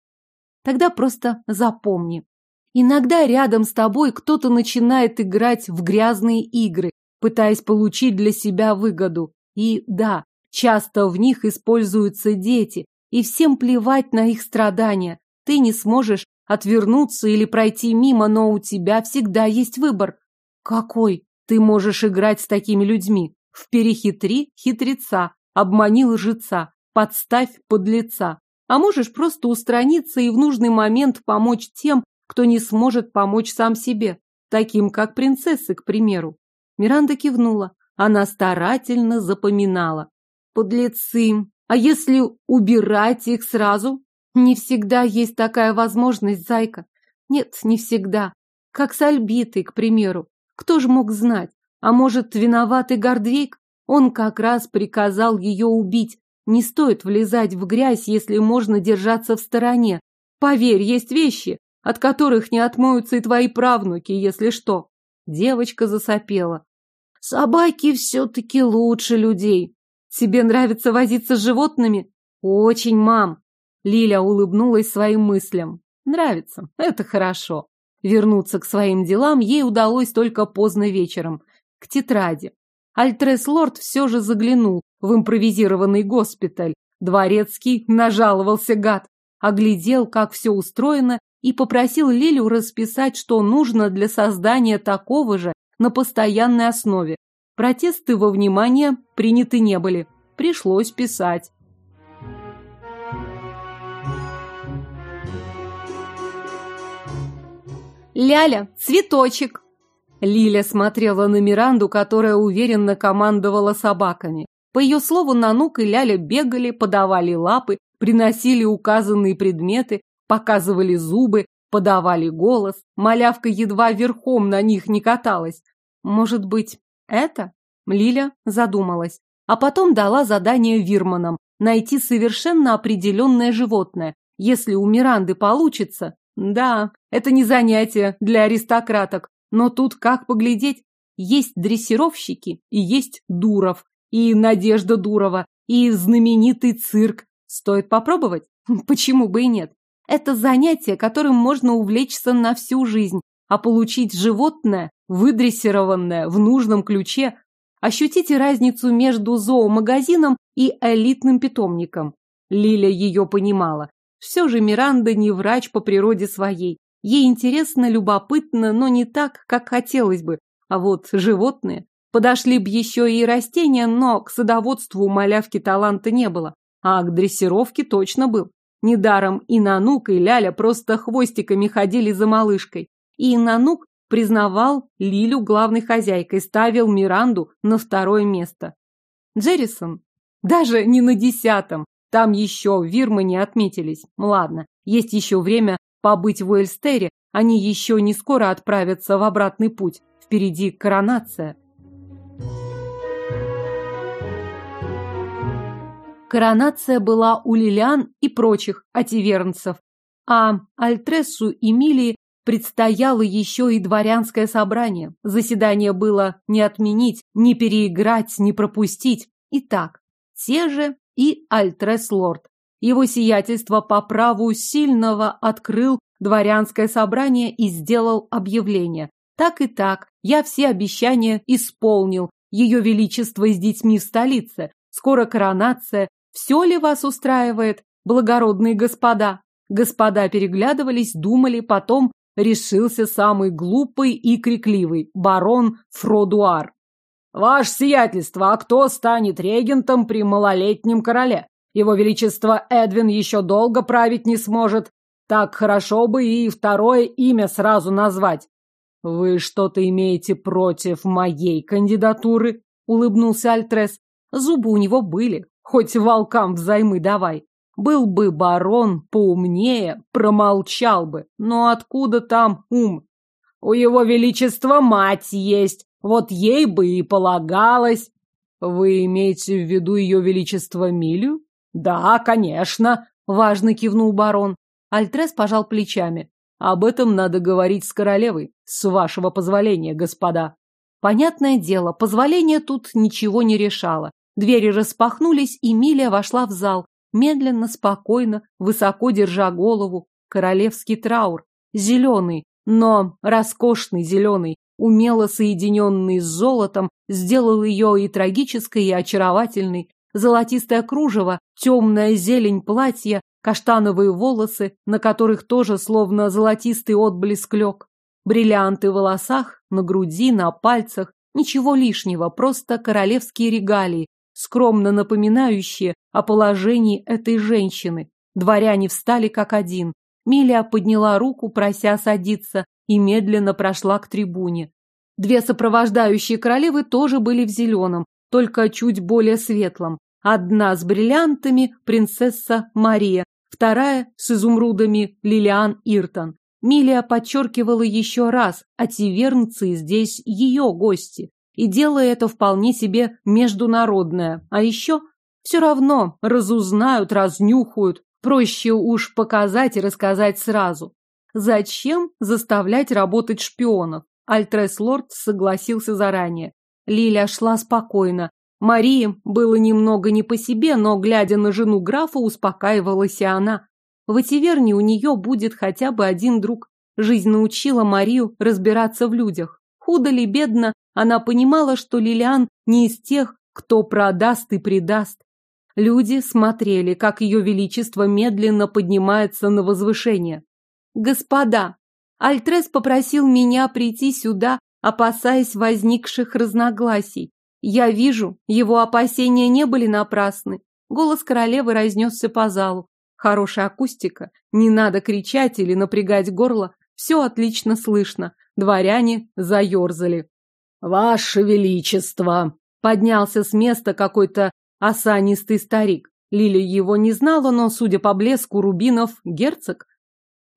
Тогда просто запомни. Иногда рядом с тобой кто-то начинает играть в грязные игры, пытаясь получить для себя выгоду. И да, часто в них используются дети, и всем плевать на их страдания. Ты не сможешь отвернуться или пройти мимо, но у тебя всегда есть выбор. Какой? Ты можешь играть с такими людьми. В перехитри хитреца, обмани лжеца, подставь подлеца. А можешь просто устраниться и в нужный момент помочь тем, кто не сможет помочь сам себе, таким как принцессы, к примеру. Миранда кивнула. Она старательно запоминала. Подлецы. А если убирать их сразу? Не всегда есть такая возможность, зайка. Нет, не всегда. Как с Альбитой, к примеру. Кто же мог знать? А может, виноватый Гордвейк? Он как раз приказал ее убить. Не стоит влезать в грязь, если можно держаться в стороне. Поверь, есть вещи, от которых не отмоются и твои правнуки, если что. Девочка засопела. Собаки все-таки лучше людей. Тебе нравится возиться с животными? Очень, мам. Лиля улыбнулась своим мыслям. Нравится, это хорошо. Вернуться к своим делам ей удалось только поздно вечером, к тетради. Альтрес Лорд все же заглянул в импровизированный госпиталь. Дворецкий нажаловался гад, оглядел, как все устроено, и попросил Лилю расписать, что нужно для создания такого же на постоянной основе. Протесты во внимание приняты не были. Пришлось писать. «Ляля, цветочек!» Лиля смотрела на Миранду, которая уверенно командовала собаками. По ее слову, Нанук и Ляля бегали, подавали лапы, приносили указанные предметы, показывали зубы, подавали голос. Малявка едва верхом на них не каталась. Может быть, это? Лиля задумалась. А потом дала задание Вирманам найти совершенно определенное животное. Если у Миранды получится, да, это не занятие для аристократок, но тут как поглядеть, есть дрессировщики и есть Дуров, и Надежда Дурова, и знаменитый цирк. Стоит попробовать? [LAUGHS] Почему бы и нет? Это занятие, которым можно увлечься на всю жизнь, а получить животное, выдрессированное в нужном ключе, ощутите разницу между зоомагазином и элитным питомником. Лиля ее понимала. Все же Миранда не врач по природе своей. Ей интересно, любопытно, но не так, как хотелось бы. А вот животные. Подошли бы еще и растения, но к садоводству у малявки таланта не было. А к дрессировке точно был. Недаром и Нанук, и Ляля просто хвостиками ходили за малышкой. И Нанук признавал Лилю главной хозяйкой, ставил Миранду на второе место. Джеррисон даже не на десятом. Там еще Вирмы не отметились. Ладно, есть еще время побыть в Уэльстере, они еще не скоро отправятся в обратный путь. Впереди коронация. Коронация была у Лилиан и прочих ативернцев, а Альтресу и Милии предстояло еще и дворянское собрание. Заседание было не отменить, не переиграть, не пропустить. Итак, те же и Альтрес-лорд. Его сиятельство по праву сильного открыл дворянское собрание и сделал объявление. Так и так, я все обещания исполнил. Ее величество с детьми в столице. Скоро коронация. Все ли вас устраивает, благородные господа? Господа переглядывались, думали, потом решился самый глупый и крикливый барон Фродуар. Ваше сиятельство, а кто станет регентом при малолетнем короле? Его величество Эдвин еще долго править не сможет. Так хорошо бы и второе имя сразу назвать. Вы что-то имеете против моей кандидатуры? Улыбнулся Альтрес. Зубы у него были, хоть волкам взаймы давай. Был бы барон поумнее, промолчал бы. Но откуда там ум? У его величества мать есть, вот ей бы и полагалось. Вы имеете в виду ее величество Милю? Да, конечно, важно кивнул барон. Альтрес пожал плечами. Об этом надо говорить с королевой, с вашего позволения, господа. Понятное дело, позволение тут ничего не решало. Двери распахнулись, и Милия вошла в зал, медленно, спокойно, высоко держа голову. Королевский траур, зеленый, но роскошный зеленый, умело соединенный с золотом, сделал ее и трагической, и очаровательной. Золотистое кружево, темная зелень платья, каштановые волосы, на которых тоже словно золотистый отблеск лег. Бриллианты в волосах, на груди, на пальцах. Ничего лишнего, просто королевские регалии, скромно напоминающие о положении этой женщины. Дворяне встали как один. Милия подняла руку, прося садиться, и медленно прошла к трибуне. Две сопровождающие королевы тоже были в зеленом, только чуть более светлом. Одна с бриллиантами – принцесса Мария, вторая с изумрудами – Лилиан Иртон. Милия подчеркивала еще раз, а тивернцы здесь ее гости. И делая это вполне себе международное. А еще все равно разузнают, разнюхают. Проще уж показать и рассказать сразу. Зачем заставлять работать шпионов? Альтрес Лорд согласился заранее. Лиля шла спокойно. Марии было немного не по себе, но, глядя на жену графа, успокаивалась и она. В Этиверне у нее будет хотя бы один друг. Жизнь научила Марию разбираться в людях. Худо ли, бедно, она понимала, что Лилиан не из тех, кто продаст и предаст. Люди смотрели, как ее величество медленно поднимается на возвышение. «Господа, Альтрес попросил меня прийти сюда, опасаясь возникших разногласий. Я вижу, его опасения не были напрасны. Голос королевы разнесся по залу. Хорошая акустика, не надо кричать или напрягать горло, все отлично слышно. Дворяне заерзали. «Ваше Величество!» Поднялся с места какой-то осанистый старик. Лиля его не знала, но, судя по блеску рубинов, герцог.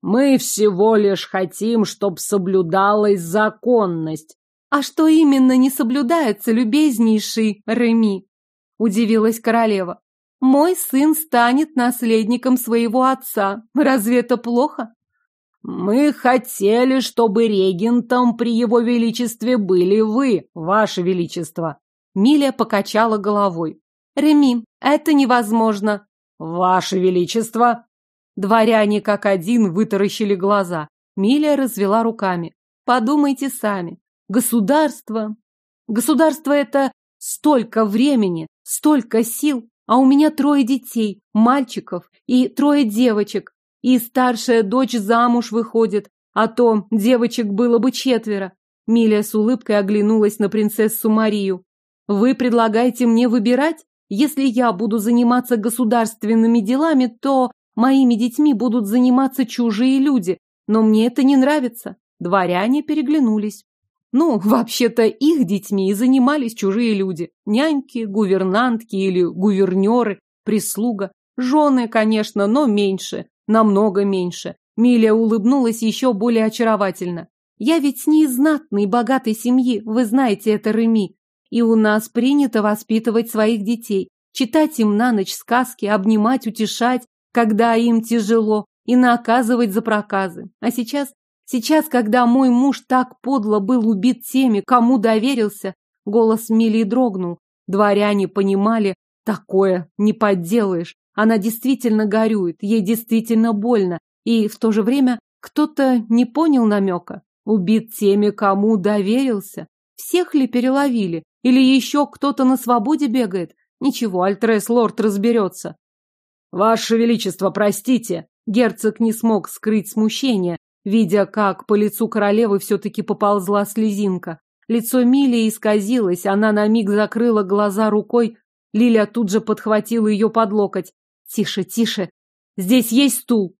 «Мы всего лишь хотим, чтоб соблюдалась законность». «А что именно не соблюдается, любезнейший Реми?» Удивилась королева. Мой сын станет наследником своего отца. Разве это плохо? Мы хотели, чтобы регентом при его величестве были вы, ваше величество. Милия покачала головой. Реми, это невозможно. Ваше величество. Дворяне как один вытаращили глаза. Милия развела руками. Подумайте сами. Государство. Государство это столько времени, столько сил, а у меня трое детей, мальчиков и трое девочек. И старшая дочь замуж выходит, а то девочек было бы четверо. Милия с улыбкой оглянулась на принцессу Марию. Вы предлагаете мне выбирать? Если я буду заниматься государственными делами, то моими детьми будут заниматься чужие люди. Но мне это не нравится. Дворяне переглянулись. Ну, вообще-то их детьми и занимались чужие люди. Няньки, гувернантки или гувернеры, прислуга. Жены, конечно, но меньше, намного меньше. Миля улыбнулась еще более очаровательно. Я ведь не из знатной, богатой семьи, вы знаете это, Реми. И у нас принято воспитывать своих детей, читать им на ночь сказки, обнимать, утешать, когда им тяжело, и наказывать за проказы. А сейчас Сейчас, когда мой муж так подло был убит теми, кому доверился, голос Милии дрогнул. Дворяне понимали, такое не подделаешь. Она действительно горюет, ей действительно больно. И в то же время кто-то не понял намека. Убит теми, кому доверился. Всех ли переловили? Или еще кто-то на свободе бегает? Ничего, Альтрес Лорд разберется. Ваше Величество, простите. Герцог не смог скрыть смущение, видя, как по лицу королевы все-таки поползла слезинка. Лицо Милии исказилось, она на миг закрыла глаза рукой. Лиля тут же подхватила ее под локоть. «Тише, тише! Здесь есть стул!»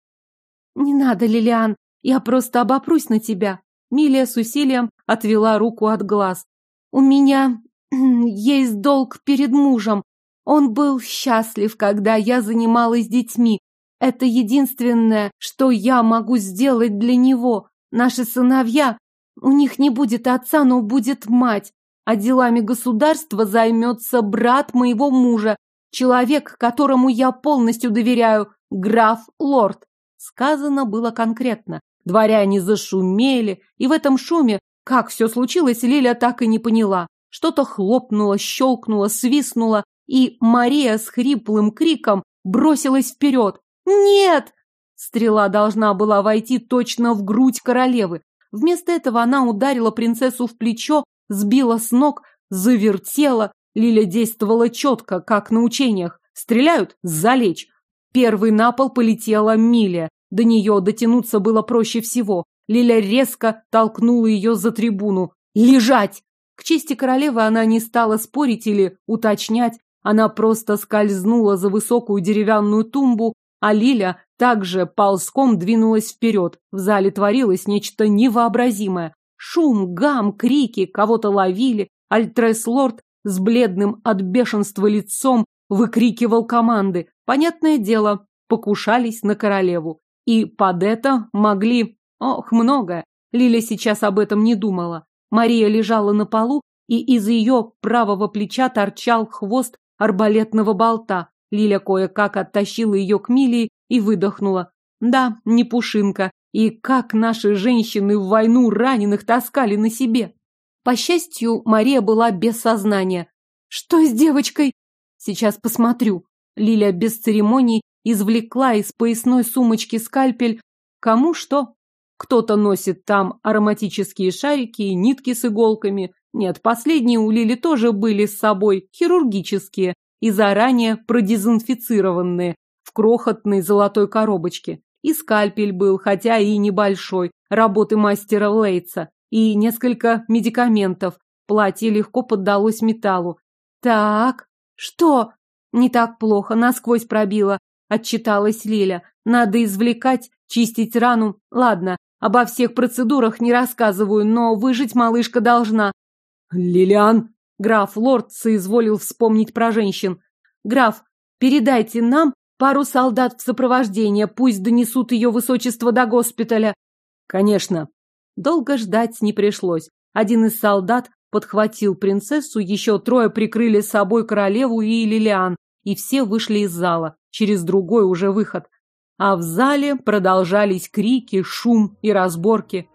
«Не надо, Лилиан, я просто обопрусь на тебя!» Милия с усилием отвела руку от глаз. «У меня [CLEARS THROAT] есть долг перед мужем. Он был счастлив, когда я занималась детьми. Это единственное, что я могу сделать для него. Наши сыновья, у них не будет отца, но будет мать. А делами государства займется брат моего мужа, человек, которому я полностью доверяю, граф Лорд. Сказано было конкретно. Дворяне зашумели, и в этом шуме, как все случилось, Лиля так и не поняла. Что-то хлопнуло, щелкнуло, свистнуло, и Мария с хриплым криком бросилась вперед. «Нет!» Стрела должна была войти точно в грудь королевы. Вместо этого она ударила принцессу в плечо, сбила с ног, завертела. Лиля действовала четко, как на учениях. Стреляют – залечь. Первый на пол полетела Миля. До нее дотянуться было проще всего. Лиля резко толкнула ее за трибуну. «Лежать!» К чести королевы она не стала спорить или уточнять. Она просто скользнула за высокую деревянную тумбу, а Лиля также ползком двинулась вперед. В зале творилось нечто невообразимое. Шум, гам, крики, кого-то ловили. Альтрес-лорд с бледным от бешенства лицом выкрикивал команды. Понятное дело, покушались на королеву. И под это могли... Ох, многое. Лиля сейчас об этом не думала. Мария лежала на полу, и из ее правого плеча торчал хвост арбалетного болта. Лиля кое-как оттащила ее к Милии и выдохнула. Да, не пушинка. И как наши женщины в войну раненых таскали на себе. По счастью, Мария была без сознания. Что с девочкой? Сейчас посмотрю. Лиля без церемоний извлекла из поясной сумочки скальпель. Кому что? Кто-то носит там ароматические шарики и нитки с иголками. Нет, последние у Лили тоже были с собой, хирургические и заранее продезинфицированные, в крохотной золотой коробочке. И скальпель был, хотя и небольшой, работы мастера Лейтса, и несколько медикаментов. Платье легко поддалось металлу. Так, что? Не так плохо, насквозь пробило, отчиталась Лиля. Надо извлекать, чистить рану. Ладно, обо всех процедурах не рассказываю, но выжить малышка должна. Лилиан, граф Лорд соизволил вспомнить про женщин. Граф, передайте нам пару солдат в сопровождение, пусть донесут ее высочество до госпиталя. Конечно. Долго ждать не пришлось. Один из солдат подхватил принцессу, еще трое прикрыли собой королеву и Лилиан, и все вышли из зала, через другой уже выход. А в зале продолжались крики, шум и разборки.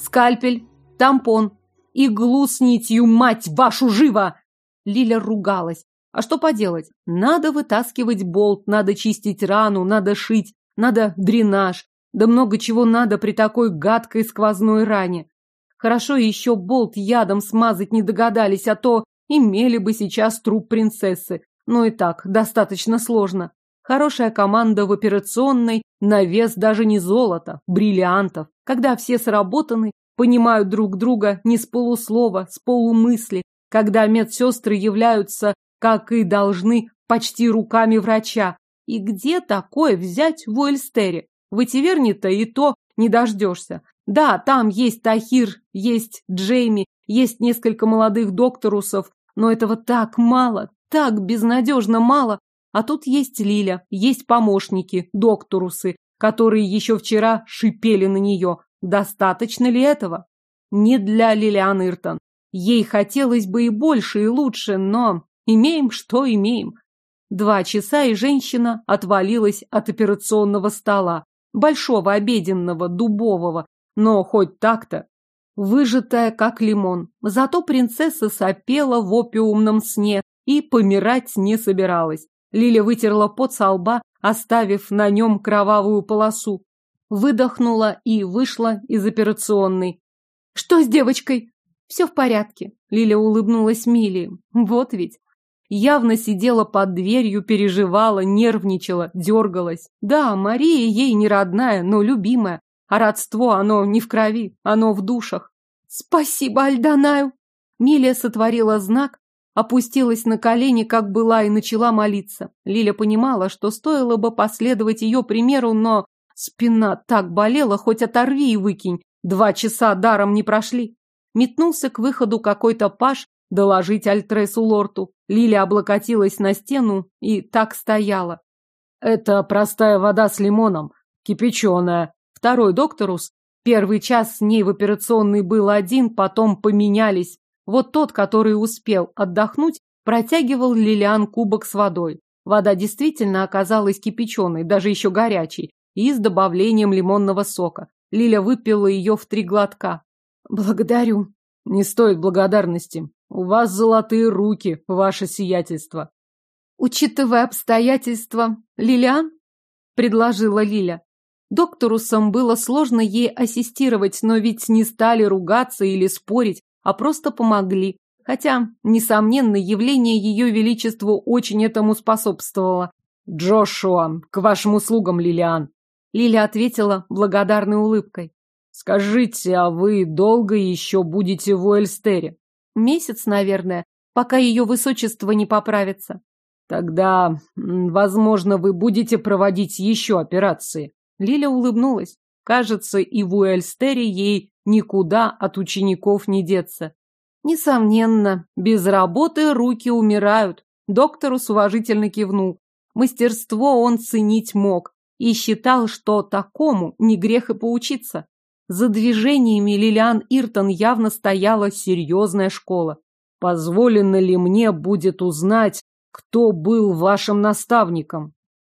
Скальпель, тампон, иглу с нитью, мать вашу, живо! Лиля ругалась. А что поделать? Надо вытаскивать болт, надо чистить рану, надо шить, надо дренаж. Да много чего надо при такой гадкой сквозной ране. Хорошо еще болт ядом смазать не догадались, а то имели бы сейчас труп принцессы. Но и так достаточно сложно. Хорошая команда в операционной, на вес даже не золота, бриллиантов. Когда все сработаны, понимают друг друга не с полуслова, с полумысли, когда медсестры являются, как и должны, почти руками врача. И где такое взять в Уэльстере? В Этиверне-то и то не дождешься. Да, там есть Тахир, есть Джейми, есть несколько молодых докторусов, но этого так мало, так безнадежно мало. А тут есть Лиля, есть помощники, докторусы, которые еще вчера шипели на нее. Достаточно ли этого? Не для Лилиан Иртон. Ей хотелось бы и больше, и лучше, но имеем, что имеем. Два часа, и женщина отвалилась от операционного стола большого обеденного, дубового, но хоть так-то. Выжатая, как лимон. Зато принцесса сопела в опиумном сне и помирать не собиралась. Лиля вытерла пот со лба, оставив на нем кровавую полосу. Выдохнула и вышла из операционной. «Что с девочкой?» «Все в порядке», — Лиля улыбнулась Миле. «Вот ведь, явно сидела под дверью, переживала, нервничала, дергалась. Да, Мария ей не родная, но любимая, а родство оно не в крови, оно в душах. «Спасибо, Альданаю!» Милия сотворила знак, опустилась на колени, как была, и начала молиться. Лиля понимала, что стоило бы последовать ее примеру, но спина так болела, хоть оторви и выкинь. Два часа даром не прошли. Метнулся к выходу какой-то паш, доложить Альтресу Лорту. Лиля облокотилась на стену и так стояла. Это простая вода с лимоном, кипяченая. Второй докторус. Первый час с ней в операционной был один, потом поменялись. Вот тот, который успел отдохнуть, протягивал Лилиан кубок с водой. Вода действительно оказалась кипяченой, даже еще горячей, и с добавлением лимонного сока. Лиля выпила ее в три глотка. «Благодарю». «Не стоит благодарности. У вас золотые руки, ваше сиятельство. Учитывая обстоятельства, Лилиан, предложила Лиля. Докторусам было сложно ей ассистировать, но ведь не стали ругаться или спорить, а просто помогли. Хотя, несомненно, явление ее величеству очень этому способствовало. «Джошуа, к вашим услугам, Лилиан!» Лиля ответила благодарной улыбкой. «Скажите, а вы долго еще будете в Уэльстере?» «Месяц, наверное, пока ее высочество не поправится». «Тогда, возможно, вы будете проводить еще операции». Лиля улыбнулась. Кажется, и в Уэльстере ей никуда от учеников не деться. Несомненно, без работы руки умирают. Доктору уважительно кивнул. Мастерство он ценить мог и считал, что такому не грех и поучиться. За движениями Лилиан Иртон явно стояла серьезная школа. Позволено ли мне будет узнать, кто был вашим наставником?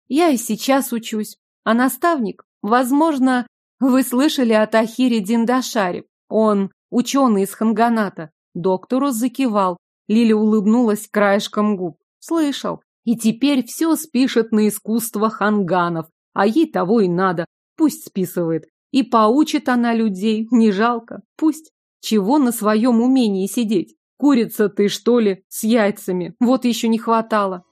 Я и сейчас учусь. А наставник, возможно, вы слышали о Тахире Диндашаре. Он ученый из Ханганата. Доктору закивал. Лиля улыбнулась краешком губ. Слышал. И теперь все спишет на искусство ханганов. А ей того и надо. Пусть списывает. И поучит она людей. Не жалко. Пусть. Чего на своем умении сидеть? Курица ты, что ли, с яйцами? Вот еще не хватало.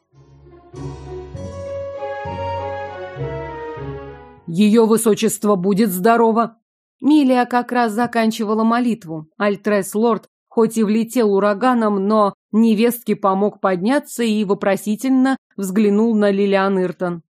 Ее высочество будет здорово. Милия как раз заканчивала молитву. Альтрес Лорд хоть и влетел ураганом, но невестке помог подняться и вопросительно взглянул на Лилиан Иртон.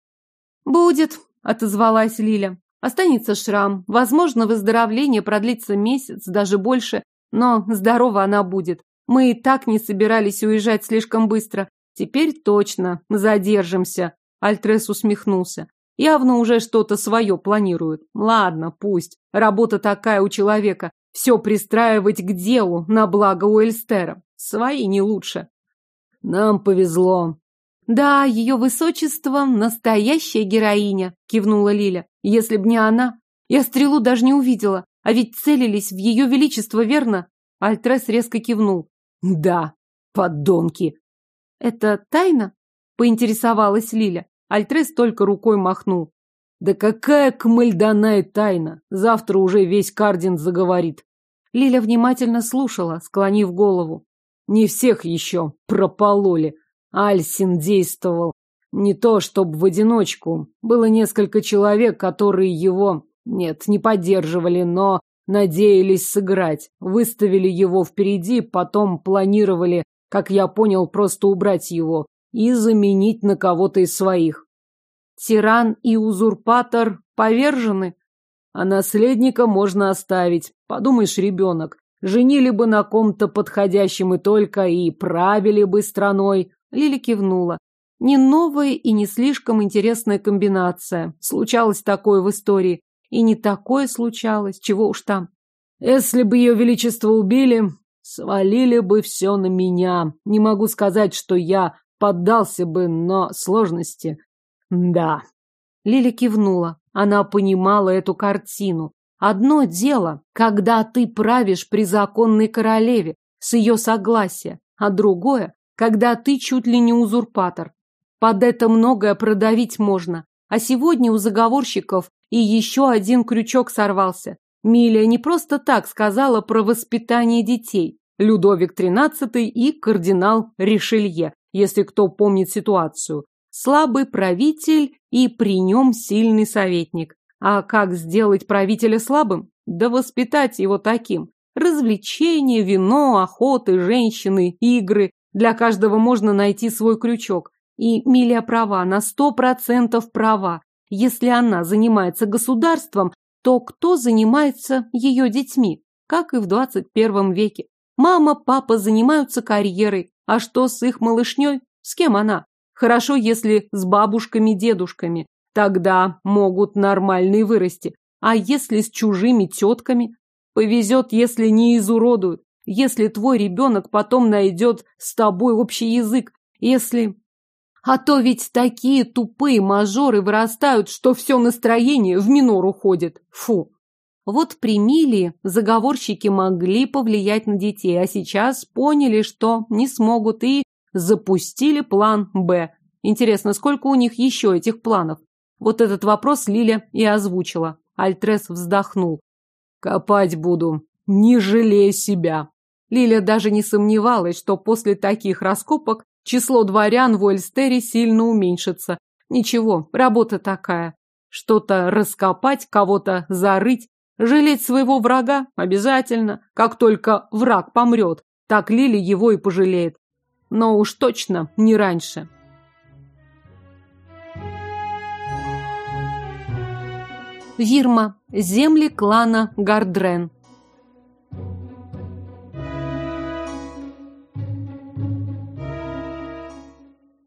«Будет», — отозвалась Лиля. «Останется шрам. Возможно, выздоровление продлится месяц, даже больше, но здорова она будет. Мы и так не собирались уезжать слишком быстро. Теперь точно задержимся», — Альтрес усмехнулся. Явно уже что-то свое планируют. Ладно, пусть. Работа такая у человека. Все пристраивать к делу на благо Уэльстера. Свои не лучше. Нам повезло. Да, ее высочество настоящая героиня, кивнула Лиля. Если б не она, я стрелу даже не увидела. А ведь целились в ее величество, верно? Альтрес резко кивнул. Да, подонки. Это тайна? Поинтересовалась Лиля. Альтрес только рукой махнул. Да какая кмальданая тайна! Завтра уже весь Кардин заговорит. Лиля внимательно слушала, склонив голову. Не всех еще пропололи. Альсин действовал. Не то, чтобы в одиночку. Было несколько человек, которые его... Нет, не поддерживали, но надеялись сыграть. Выставили его впереди, потом планировали, как я понял, просто убрать его и заменить на кого-то из своих. Тиран и узурпатор повержены, а наследника можно оставить. Подумаешь, ребенок. Женили бы на ком-то подходящем и только, и правили бы страной. Лили кивнула. Не новая и не слишком интересная комбинация. Случалось такое в истории. И не такое случалось, чего уж там. Если бы ее величество убили, свалили бы все на меня. Не могу сказать, что я поддался бы, но сложности. Да. Лиля кивнула. Она понимала эту картину. Одно дело, когда ты правишь при законной королеве, с ее согласия, а другое, когда ты чуть ли не узурпатор. Под это многое продавить можно. А сегодня у заговорщиков и еще один крючок сорвался. Милия не просто так сказала про воспитание детей. Людовик XIII и кардинал Ришелье если кто помнит ситуацию. Слабый правитель и при нем сильный советник. А как сделать правителя слабым? Да воспитать его таким. Развлечения, вино, охоты, женщины, игры. Для каждого можно найти свой крючок. И Милия права, на сто процентов права. Если она занимается государством, то кто занимается ее детьми? Как и в 21 веке. Мама, папа занимаются карьерой, а что с их малышней? С кем она? Хорошо, если с бабушками-дедушками. Тогда могут нормальные вырасти. А если с чужими тетками? Повезет, если не изуродуют. Если твой ребенок потом найдет с тобой общий язык. Если... А то ведь такие тупые мажоры вырастают, что все настроение в минор уходит. Фу. Вот при Милии заговорщики могли повлиять на детей, а сейчас поняли, что не смогут и запустили план «Б». Интересно, сколько у них еще этих планов? Вот этот вопрос Лиля и озвучила. Альтрес вздохнул. Копать буду, не жалея себя. Лиля даже не сомневалась, что после таких раскопок число дворян в Уэльстере сильно уменьшится. Ничего, работа такая. Что-то раскопать, кого-то зарыть. Жалеть своего врага обязательно. Как только враг помрет, так Лили его и пожалеет. Но уж точно не раньше. Вирма. Земли клана Гардрен.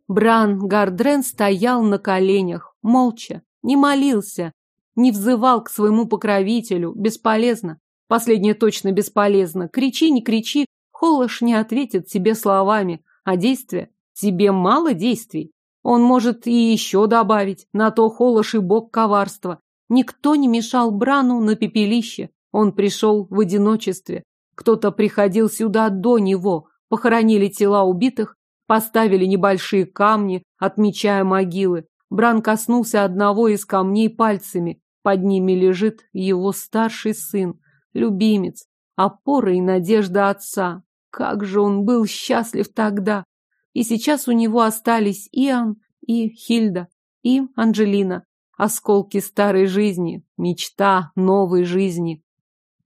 Бран Гардрен стоял на коленях, молча, не молился, не взывал к своему покровителю, бесполезно. Последнее точно бесполезно. Кричи, не кричи, Холош не ответит тебе словами, а действия? Тебе мало действий. Он может и еще добавить, на то Холош и бог коварства. Никто не мешал Брану на пепелище. Он пришел в одиночестве. Кто-то приходил сюда до него, похоронили тела убитых, поставили небольшие камни, отмечая могилы. Бран коснулся одного из камней пальцами. Под ними лежит его старший сын, любимец, опора и надежда отца. Как же он был счастлив тогда! И сейчас у него остались Иоанн, и Хильда, и Анжелина. Осколки старой жизни, мечта новой жизни.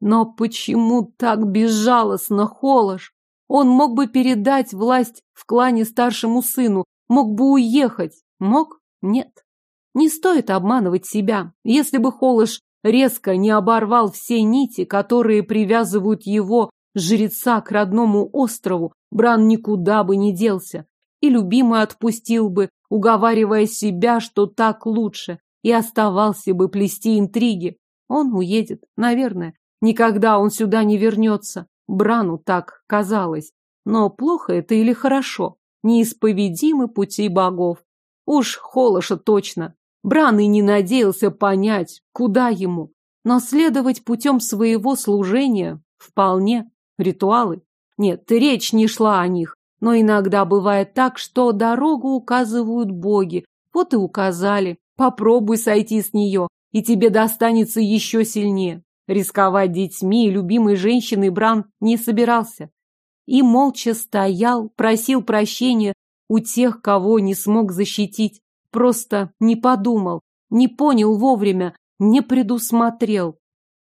Но почему так безжалостно Холош? Он мог бы передать власть в клане старшему сыну, мог бы уехать. Мог? Нет. Не стоит обманывать себя. Если бы Холош резко не оборвал все нити, которые привязывают его, жреца, к родному острову, Бран никуда бы не делся. И любимый отпустил бы, уговаривая себя, что так лучше и оставался бы плести интриги. Он уедет, наверное. Никогда он сюда не вернется. Брану так казалось. Но плохо это или хорошо? Неисповедимы пути богов. Уж Холоша точно. Бран и не надеялся понять, куда ему. Но следовать путем своего служения вполне. Ритуалы? Нет, речь не шла о них. Но иногда бывает так, что дорогу указывают боги. Вот и указали. Попробуй сойти с нее, и тебе достанется еще сильнее. Рисковать детьми и любимой женщиной Бран не собирался. И молча стоял, просил прощения у тех, кого не смог защитить. Просто не подумал, не понял вовремя, не предусмотрел.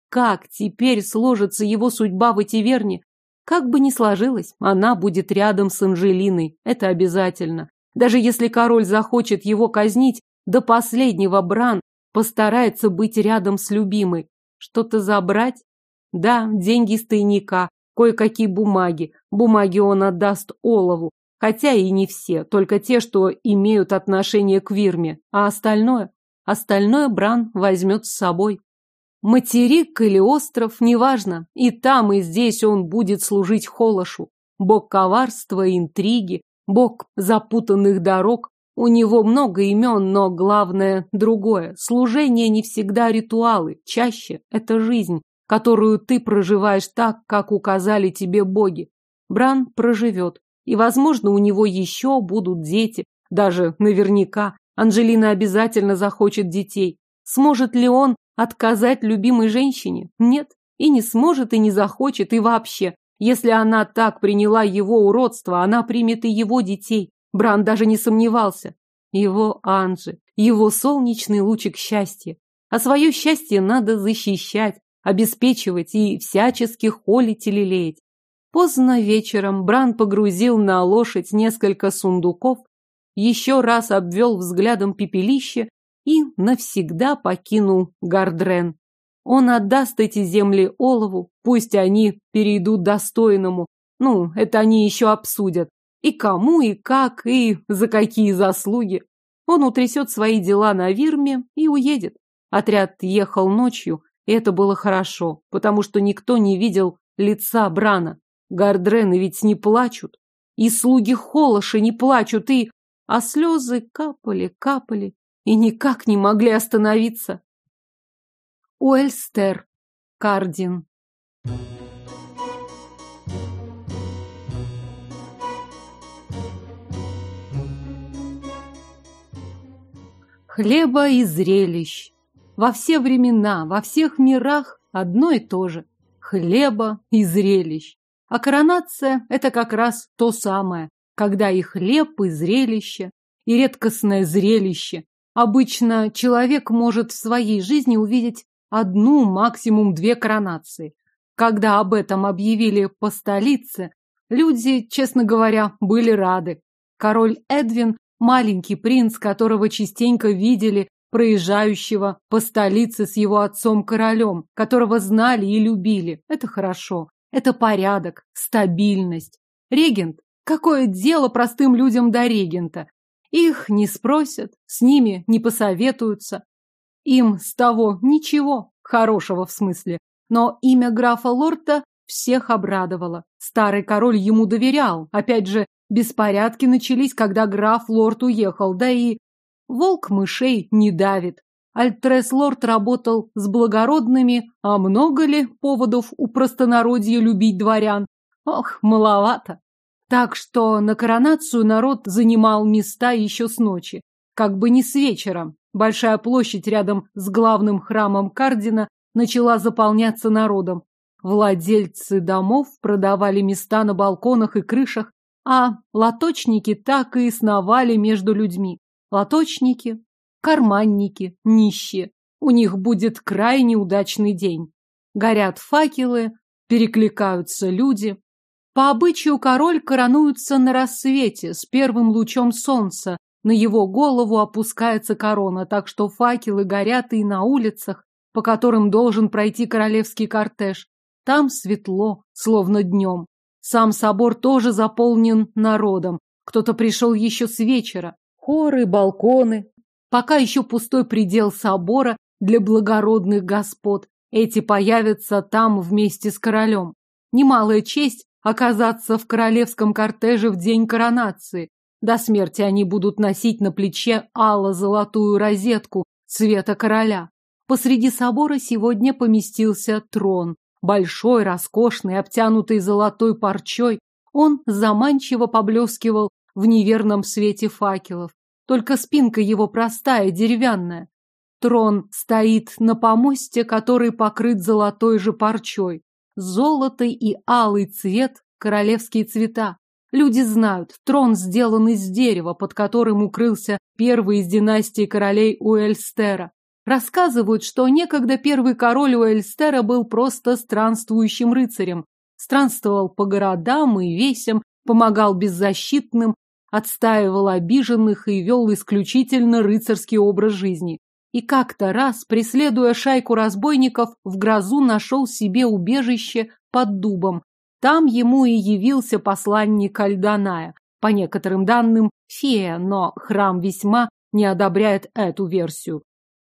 Как теперь сложится его судьба в Этиверне? Как бы ни сложилось, она будет рядом с Анжелиной, это обязательно. Даже если король захочет его казнить, до последнего Бран постарается быть рядом с любимой. Что-то забрать? Да, деньги из тайника, кое-какие бумаги. Бумаги он отдаст Олову. Хотя и не все, только те, что имеют отношение к Вирме. А остальное? Остальное Бран возьмет с собой. Материк или остров, неважно. И там, и здесь он будет служить Холошу. Бог коварства и интриги, бог запутанных дорог, у него много имен, но главное другое. Служение не всегда ритуалы, чаще это жизнь, которую ты проживаешь так, как указали тебе боги. Бран проживет, и, возможно, у него еще будут дети, даже наверняка. Анжелина обязательно захочет детей. Сможет ли он отказать любимой женщине? Нет, и не сможет, и не захочет, и вообще. Если она так приняла его уродство, она примет и его детей. Бран даже не сомневался. Его Анжи, его солнечный лучик счастья. А свое счастье надо защищать, обеспечивать и всячески холить и лелеять. Поздно вечером Бран погрузил на лошадь несколько сундуков, еще раз обвел взглядом пепелище и навсегда покинул Гардрен. Он отдаст эти земли Олову, пусть они перейдут достойному. Ну, это они еще обсудят. И кому, и как, и за какие заслуги. Он утрясет свои дела на Вирме и уедет. Отряд ехал ночью, и это было хорошо, потому что никто не видел лица Брана. Гардрены ведь не плачут, и слуги Холоша не плачут, и... А слезы капали, капали, и никак не могли остановиться. Уэльстер, Кардин. Хлеба и зрелищ. Во все времена, во всех мирах одно и то же. Хлеба и зрелищ. А коронация – это как раз то самое, когда и хлеб, и зрелище, и редкостное зрелище. Обычно человек может в своей жизни увидеть одну, максимум две коронации. Когда об этом объявили по столице, люди, честно говоря, были рады. Король Эдвин маленький принц, которого частенько видели проезжающего по столице с его отцом-королем, которого знали и любили. Это хорошо. Это порядок, стабильность. Регент? Какое дело простым людям до регента? Их не спросят, с ними не посоветуются. Им с того ничего, хорошего в смысле. Но имя графа Лорта всех обрадовало. Старый король ему доверял. Опять же, Беспорядки начались, когда граф Лорд уехал, да и волк мышей не давит. Альтрес Лорд работал с благородными, а много ли поводов у простонародья любить дворян? Ох, маловато. Так что на коронацию народ занимал места еще с ночи, как бы не с вечера. Большая площадь рядом с главным храмом Кардина начала заполняться народом. Владельцы домов продавали места на балконах и крышах, а лоточники так и сновали между людьми. Лоточники, карманники, нищие. У них будет крайне удачный день. Горят факелы, перекликаются люди. По обычаю король коронуется на рассвете с первым лучом солнца. На его голову опускается корона, так что факелы горят и на улицах, по которым должен пройти королевский кортеж. Там светло, словно днем. Сам собор тоже заполнен народом. Кто-то пришел еще с вечера. Хоры, балконы. Пока еще пустой предел собора для благородных господ. Эти появятся там вместе с королем. Немалая честь оказаться в королевском кортеже в день коронации. До смерти они будут носить на плече ало-золотую розетку цвета короля. Посреди собора сегодня поместился трон, Большой, роскошный, обтянутый золотой парчой, он заманчиво поблескивал в неверном свете факелов. Только спинка его простая, деревянная. Трон стоит на помосте, который покрыт золотой же парчой. Золотый и алый цвет – королевские цвета. Люди знают, трон сделан из дерева, под которым укрылся первый из династии королей Уэльстера. Рассказывают, что некогда первый король Уэльстера был просто странствующим рыцарем. Странствовал по городам и весям, помогал беззащитным, отстаивал обиженных и вел исключительно рыцарский образ жизни. И как-то раз, преследуя шайку разбойников, в грозу нашел себе убежище под дубом. Там ему и явился посланник Альданая. По некоторым данным, фея, но храм весьма не одобряет эту версию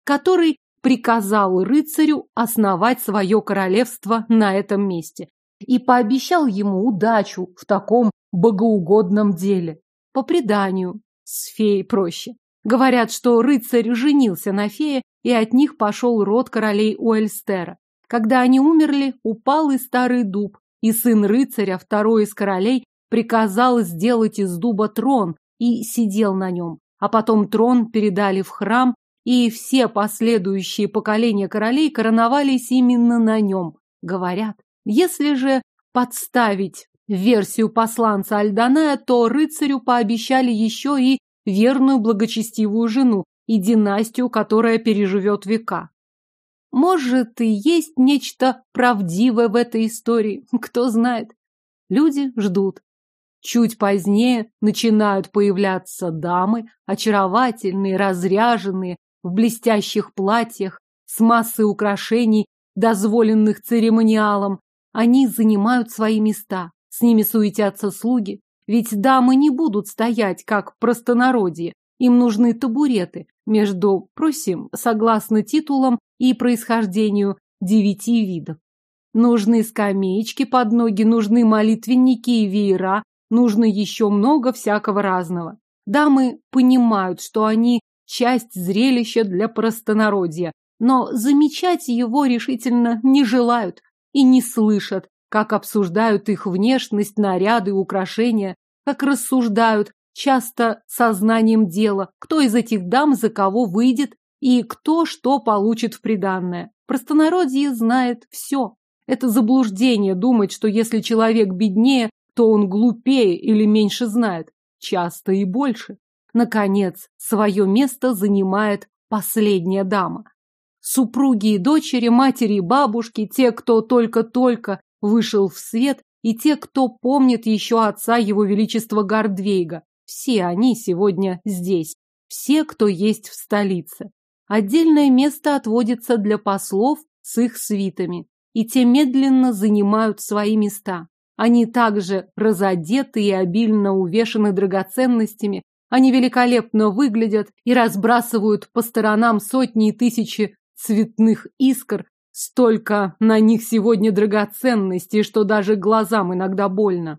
который приказал рыцарю основать свое королевство на этом месте и пообещал ему удачу в таком богоугодном деле. По преданию, с феей проще. Говорят, что рыцарь женился на фее, и от них пошел род королей Уэльстера. Когда они умерли, упал и старый дуб, и сын рыцаря, второй из королей, приказал сделать из дуба трон и сидел на нем. А потом трон передали в храм, и все последующие поколения королей короновались именно на нем, говорят. Если же подставить версию посланца Альданая, то рыцарю пообещали еще и верную благочестивую жену и династию, которая переживет века. Может, и есть нечто правдивое в этой истории, [LAUGHS] кто знает. Люди ждут. Чуть позднее начинают появляться дамы, очаровательные, разряженные, в блестящих платьях, с массой украшений, дозволенных церемониалом. Они занимают свои места, с ними суетятся слуги, ведь дамы не будут стоять, как простонародье. Им нужны табуреты, между прочим, согласно титулам и происхождению девяти видов. Нужны скамеечки под ноги, нужны молитвенники и веера, нужно еще много всякого разного. Дамы понимают, что они часть зрелища для простонародья, но замечать его решительно не желают и не слышат, как обсуждают их внешность, наряды, украшения, как рассуждают, часто сознанием дела, кто из этих дам за кого выйдет и кто что получит в приданное. Простонародье знает все. Это заблуждение думать, что если человек беднее, то он глупее или меньше знает. Часто и больше. Наконец, свое место занимает последняя дама. Супруги и дочери, матери и бабушки, те, кто только-только вышел в свет, и те, кто помнит еще отца его величества Гардвейга. Все они сегодня здесь. Все, кто есть в столице. Отдельное место отводится для послов с их свитами, и те медленно занимают свои места. Они также разодеты и обильно увешаны драгоценностями, они великолепно выглядят и разбрасывают по сторонам сотни и тысячи цветных искр, столько на них сегодня драгоценностей, что даже глазам иногда больно.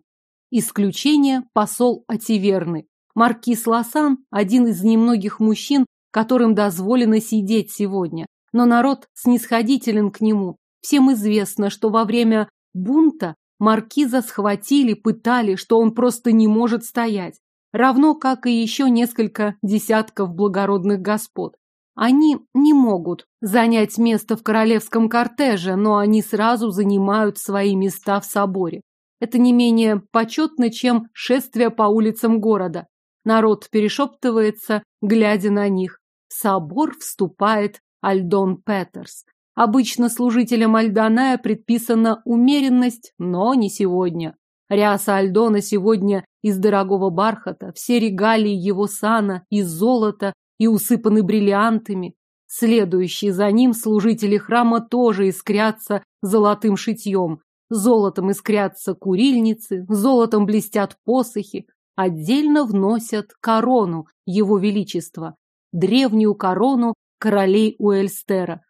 Исключение – посол Ативерны. Маркиз Лосан – один из немногих мужчин, которым дозволено сидеть сегодня. Но народ снисходителен к нему. Всем известно, что во время бунта маркиза схватили, пытали, что он просто не может стоять. Равно как и еще несколько десятков благородных господ. Они не могут занять место в королевском кортеже, но они сразу занимают свои места в соборе. Это не менее почетно, чем шествие по улицам города. Народ перешептывается, глядя на них. В собор вступает Альдон Петерс. Обычно служителям Альдоная предписана умеренность, но не сегодня. Ряса Альдона сегодня из дорогого бархата, все регалии его сана из золота и усыпаны бриллиантами. Следующие за ним служители храма тоже искрятся золотым шитьем. Золотом искрятся курильницы, золотом блестят посохи. Отдельно вносят корону его величества, древнюю корону королей Уэльстера.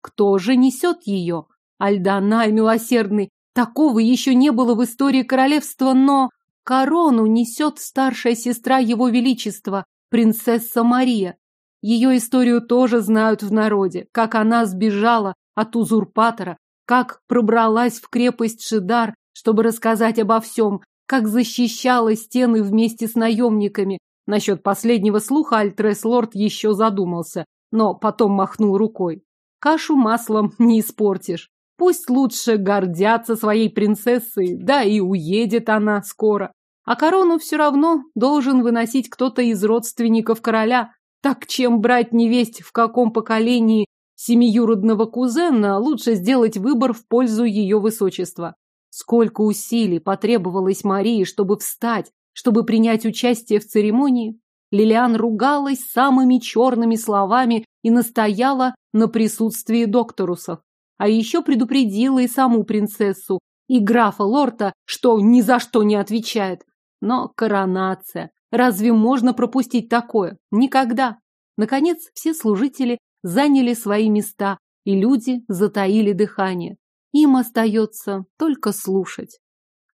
Кто же несет ее? Альданай милосердный, такого еще не было в истории королевства, но корону несет старшая сестра его величества, принцесса Мария. Ее историю тоже знают в народе, как она сбежала от узурпатора, как пробралась в крепость Шидар, чтобы рассказать обо всем, как защищала стены вместе с наемниками. Насчет последнего слуха Альтрес Лорд еще задумался, но потом махнул рукой. Кашу маслом не испортишь. Пусть лучше гордятся своей принцессой, да и уедет она скоро. А корону все равно должен выносить кто-то из родственников короля. Так чем брать невесть в каком поколении семиюродного кузена, лучше сделать выбор в пользу ее высочества. Сколько усилий потребовалось Марии, чтобы встать, чтобы принять участие в церемонии. Лилиан ругалась самыми черными словами и настояла на присутствии докторусов. А еще предупредила и саму принцессу, и графа Лорта, что ни за что не отвечает. Но коронация. Разве можно пропустить такое? Никогда. Наконец, все служители заняли свои места, и люди затаили дыхание. Им остается только слушать.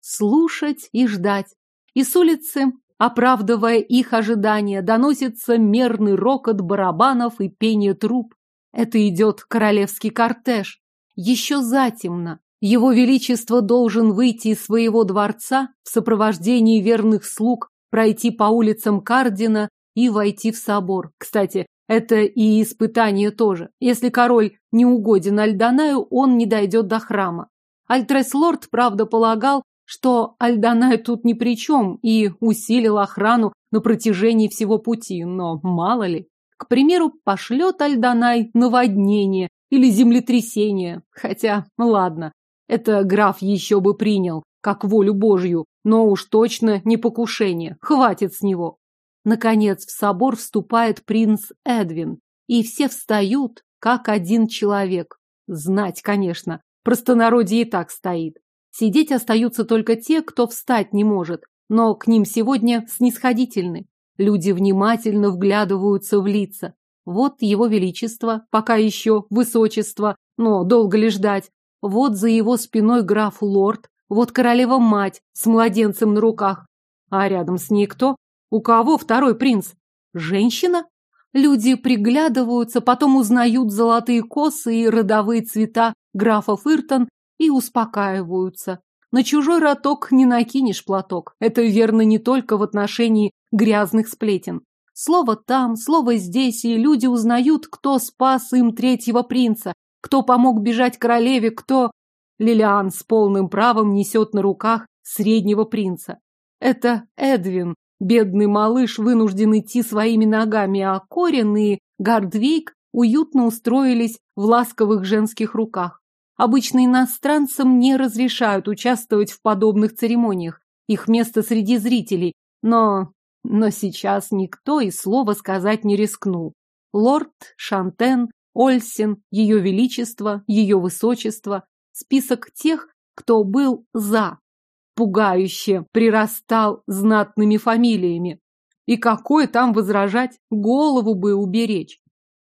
Слушать и ждать. И с улицы, оправдывая их ожидания, доносится мерный рокот барабанов и пение труб. Это идет королевский кортеж. Еще затемно, его Величество должен выйти из своего дворца в сопровождении верных слуг, пройти по улицам Кардина и войти в собор. Кстати, это и испытание тоже. Если король не угоден Альданаю, он не дойдет до храма. Альтрес-лорд, правда, полагал, что Альданай тут ни при чем и усилил охрану на протяжении всего пути, но мало ли. К примеру, пошлет Альданай наводнение или землетрясение. Хотя, ладно, это граф еще бы принял, как волю Божью, но уж точно не покушение. Хватит с него. Наконец в собор вступает принц Эдвин, и все встают, как один человек. Знать, конечно, простонародье и так стоит. Сидеть остаются только те, кто встать не может, но к ним сегодня снисходительны. Люди внимательно вглядываются в лица. Вот его величество, пока еще высочество, но долго ли ждать, вот за его спиной граф Лорд, вот королева-мать с младенцем на руках. А рядом с ней кто? У кого второй принц? Женщина? Люди приглядываются, потом узнают золотые косы и родовые цвета графа Фыртон и успокаиваются. На чужой роток не накинешь платок. Это верно не только в отношении грязных сплетен. Слово там, слово здесь, и люди узнают, кто спас им третьего принца, кто помог бежать королеве, кто... Лилиан с полным правом несет на руках среднего принца. Это Эдвин, бедный малыш, вынужден идти своими ногами, а Корин и Гардвейк уютно устроились в ласковых женских руках. Обычно иностранцам не разрешают участвовать в подобных церемониях. Их место среди зрителей. Но... Но сейчас никто и слова сказать не рискнул. Лорд, Шантен, Ольсин, Ее Величество, Ее Высочество. Список тех, кто был «за». Пугающе прирастал знатными фамилиями. И какое там возражать, голову бы уберечь.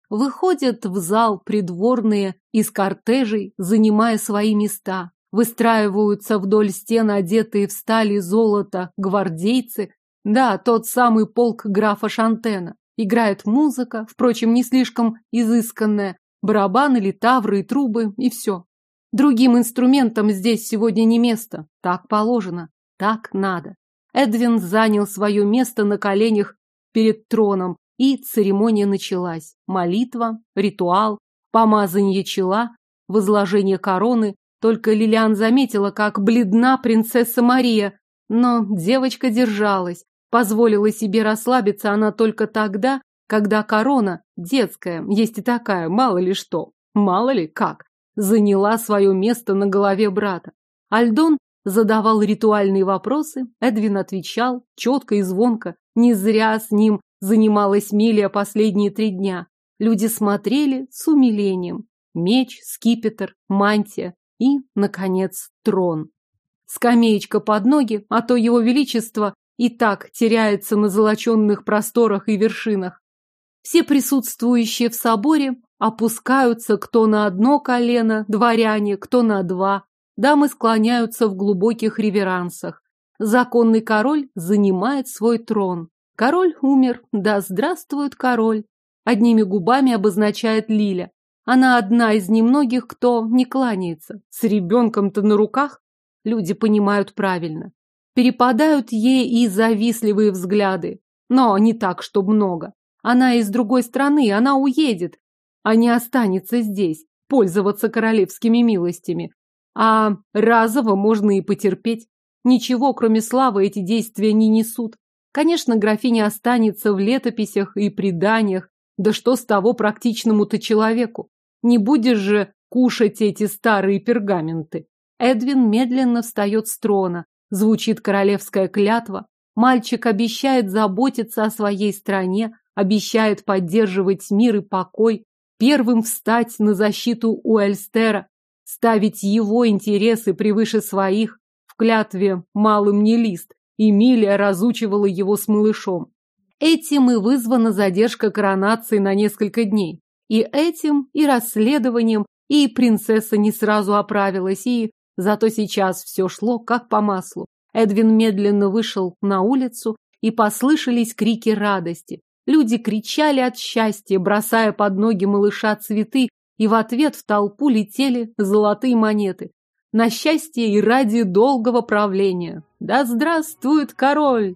Выходят в зал придворные из кортежей, занимая свои места. Выстраиваются вдоль стен одетые в стали золото гвардейцы. Да, тот самый полк графа Шантена. Играет музыка, впрочем, не слишком изысканная. Барабаны, литавры и трубы, и все. Другим инструментам здесь сегодня не место. Так положено. Так надо. Эдвин занял свое место на коленях перед троном, и церемония началась. Молитва, ритуал, помазание чела, возложение короны. Только Лилиан заметила, как бледна принцесса Мария. Но девочка держалась. Позволила себе расслабиться она только тогда, когда корона, детская, есть и такая, мало ли что, мало ли как, заняла свое место на голове брата. Альдон задавал ритуальные вопросы, Эдвин отвечал, четко и звонко. Не зря с ним занималась Милия последние три дня. Люди смотрели с умилением. Меч, скипетр, мантия и, наконец, трон. Скамеечка под ноги, а то его величество и так теряется на золоченных просторах и вершинах. Все присутствующие в соборе опускаются кто на одно колено, дворяне, кто на два. Дамы склоняются в глубоких реверансах. Законный король занимает свой трон. Король умер, да здравствует король. Одними губами обозначает Лиля. Она одна из немногих, кто не кланяется. С ребенком-то на руках люди понимают правильно. Перепадают ей и завистливые взгляды. Но не так, что много. Она из другой страны, она уедет, а не останется здесь, пользоваться королевскими милостями. А разово можно и потерпеть. Ничего, кроме славы, эти действия не несут. Конечно, графиня останется в летописях и преданиях. Да что с того практичному-то человеку? Не будешь же кушать эти старые пергаменты. Эдвин медленно встает с трона. Звучит королевская клятва. Мальчик обещает заботиться о своей стране, обещает поддерживать мир и покой, первым встать на защиту Уэльстера, ставить его интересы превыше своих. В клятве малым не лист. Эмилия разучивала его с малышом. Этим и вызвана задержка коронации на несколько дней. И этим, и расследованием, и принцесса не сразу оправилась, и Зато сейчас все шло как по маслу. Эдвин медленно вышел на улицу, и послышались крики радости. Люди кричали от счастья, бросая под ноги малыша цветы, и в ответ в толпу летели золотые монеты. На счастье и ради долгого правления. Да здравствует король!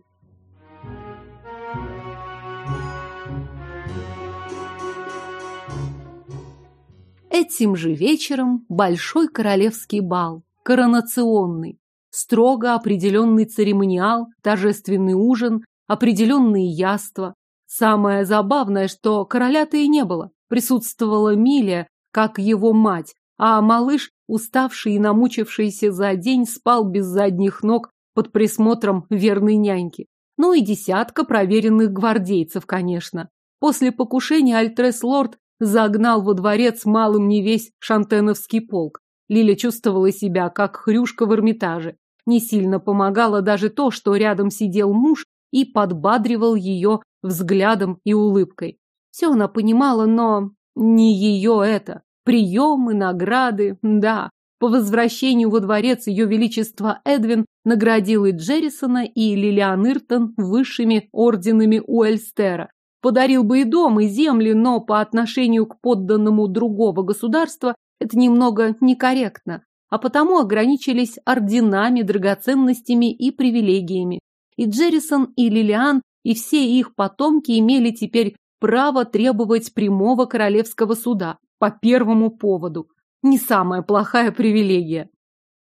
Этим же вечером большой королевский бал коронационный. Строго определенный церемониал, торжественный ужин, определенные яства. Самое забавное, что короля-то и не было. Присутствовала Милия, как его мать, а малыш, уставший и намучившийся за день, спал без задних ног под присмотром верной няньки. Ну и десятка проверенных гвардейцев, конечно. После покушения Альтрес-лорд загнал во дворец малым не весь шантеновский полк. Лиля чувствовала себя, как хрюшка в Эрмитаже. Не сильно помогало даже то, что рядом сидел муж и подбадривал ее взглядом и улыбкой. Все она понимала, но не ее это. Приемы, награды, да. По возвращению во дворец ее величество Эдвин наградил и Джеррисона, и Лилиан Иртон высшими орденами Уэльстера. Подарил бы и дом, и земли, но по отношению к подданному другого государства это немного некорректно, а потому ограничились орденами, драгоценностями и привилегиями. И Джеррисон, и Лилиан и все их потомки имели теперь право требовать прямого королевского суда по первому поводу. Не самая плохая привилегия.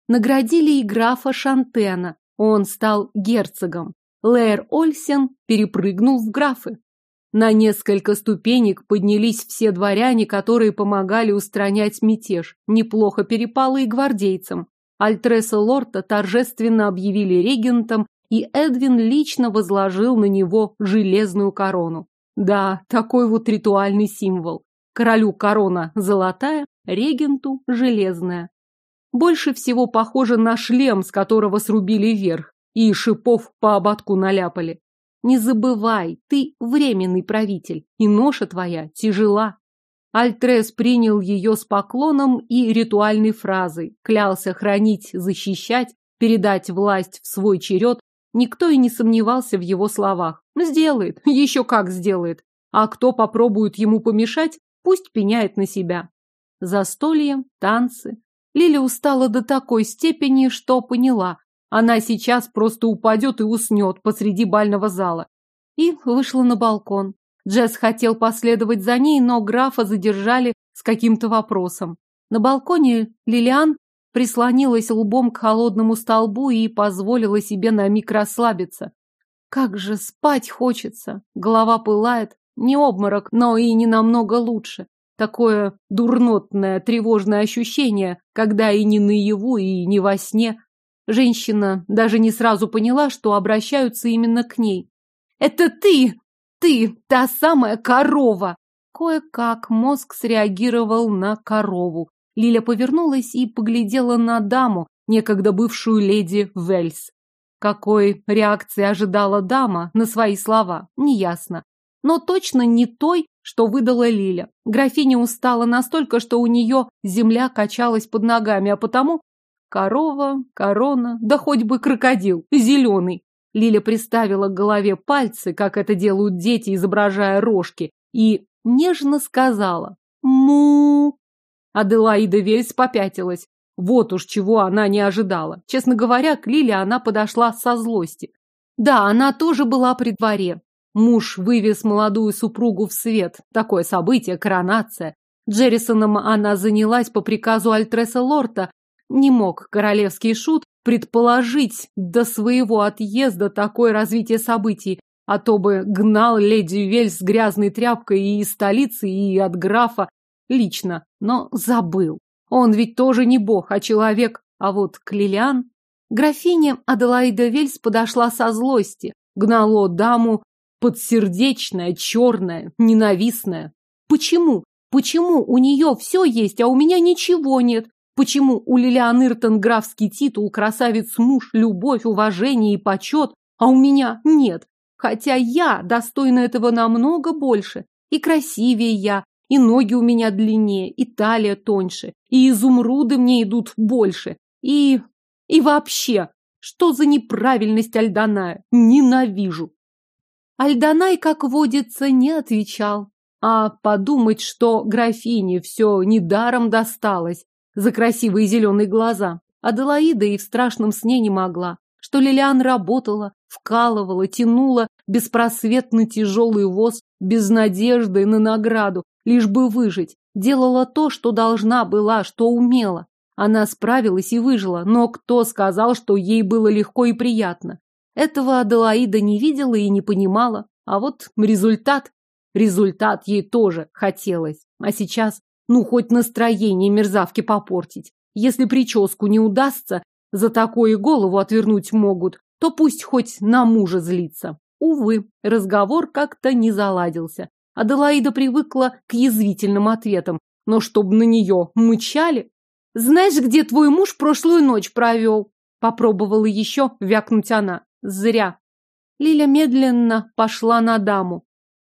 Наградили и графа Шантена. Он стал герцогом. Лэр Ольсен перепрыгнул в графы. На несколько ступенек поднялись все дворяне, которые помогали устранять мятеж. Неплохо перепало и гвардейцам. Альтреса Лорта торжественно объявили регентом, и Эдвин лично возложил на него железную корону. Да, такой вот ритуальный символ. Королю корона золотая, регенту железная. Больше всего похоже на шлем, с которого срубили вверх, и шипов по ободку наляпали. Не забывай, ты временный правитель, и ноша твоя тяжела. Альтрес принял ее с поклоном и ритуальной фразой, клялся хранить, защищать, передать власть в свой черед. Никто и не сомневался в его словах. Сделает, еще как сделает. А кто попробует ему помешать, пусть пеняет на себя. Застолье, танцы. Лиля устала до такой степени, что поняла, она сейчас просто упадет и уснет посреди бального зала. И вышла на балкон. Джесс хотел последовать за ней, но графа задержали с каким-то вопросом. На балконе Лилиан прислонилась лбом к холодному столбу и позволила себе на миг расслабиться. Как же спать хочется. Голова пылает. Не обморок, но и не намного лучше. Такое дурнотное, тревожное ощущение, когда и не наяву, и не во сне. Женщина даже не сразу поняла, что обращаются именно к ней. «Это ты! Ты! Та самая корова!» Кое-как мозг среагировал на корову. Лиля повернулась и поглядела на даму, некогда бывшую леди Вельс. Какой реакции ожидала дама на свои слова, неясно. Но точно не той, что выдала Лиля. Графиня устала настолько, что у нее земля качалась под ногами, а потому Корова, корона, да хоть бы крокодил, зеленый. Лиля приставила к голове пальцы, как это делают дети, изображая рожки, и нежно сказала «Му». Аделаида Вельс попятилась. Вот уж чего она не ожидала. Честно говоря, к Лиле она подошла со злости. Да, она тоже была при дворе. Муж вывез молодую супругу в свет. Такое событие, коронация. Джеррисоном она занялась по приказу Альтреса Лорта, не мог королевский шут предположить до своего отъезда такое развитие событий, а то бы гнал леди Вель с грязной тряпкой и из столицы, и от графа лично, но забыл. Он ведь тоже не бог, а человек, а вот Клилиан... Графиня Аделаида Вельс подошла со злости, гнало даму подсердечная, черная, ненавистная. Почему? Почему у нее все есть, а у меня ничего нет? Почему у Лилиан Иртон графский титул, красавец муж, любовь, уважение и почет, а у меня нет? Хотя я достойна этого намного больше. И красивее я, и ноги у меня длиннее, и талия тоньше, и изумруды мне идут больше. И... и вообще, что за неправильность Альданая? Ненавижу. Альданай, как водится, не отвечал. А подумать, что графине все недаром досталось, за красивые зеленые глаза. Аделаида и в страшном сне не могла, что Лилиан работала, вкалывала, тянула беспросветно тяжелый воз без надежды на награду, лишь бы выжить, делала то, что должна была, что умела. Она справилась и выжила, но кто сказал, что ей было легко и приятно? Этого Аделаида не видела и не понимала, а вот результат... Результат ей тоже хотелось. А сейчас ну, хоть настроение мерзавки попортить. Если прическу не удастся, за такое голову отвернуть могут, то пусть хоть на мужа злится. Увы, разговор как-то не заладился. Аделаида привыкла к язвительным ответам, но чтобы на нее мычали... «Знаешь, где твой муж прошлую ночь провел?» Попробовала еще вякнуть она. Зря. Лиля медленно пошла на даму.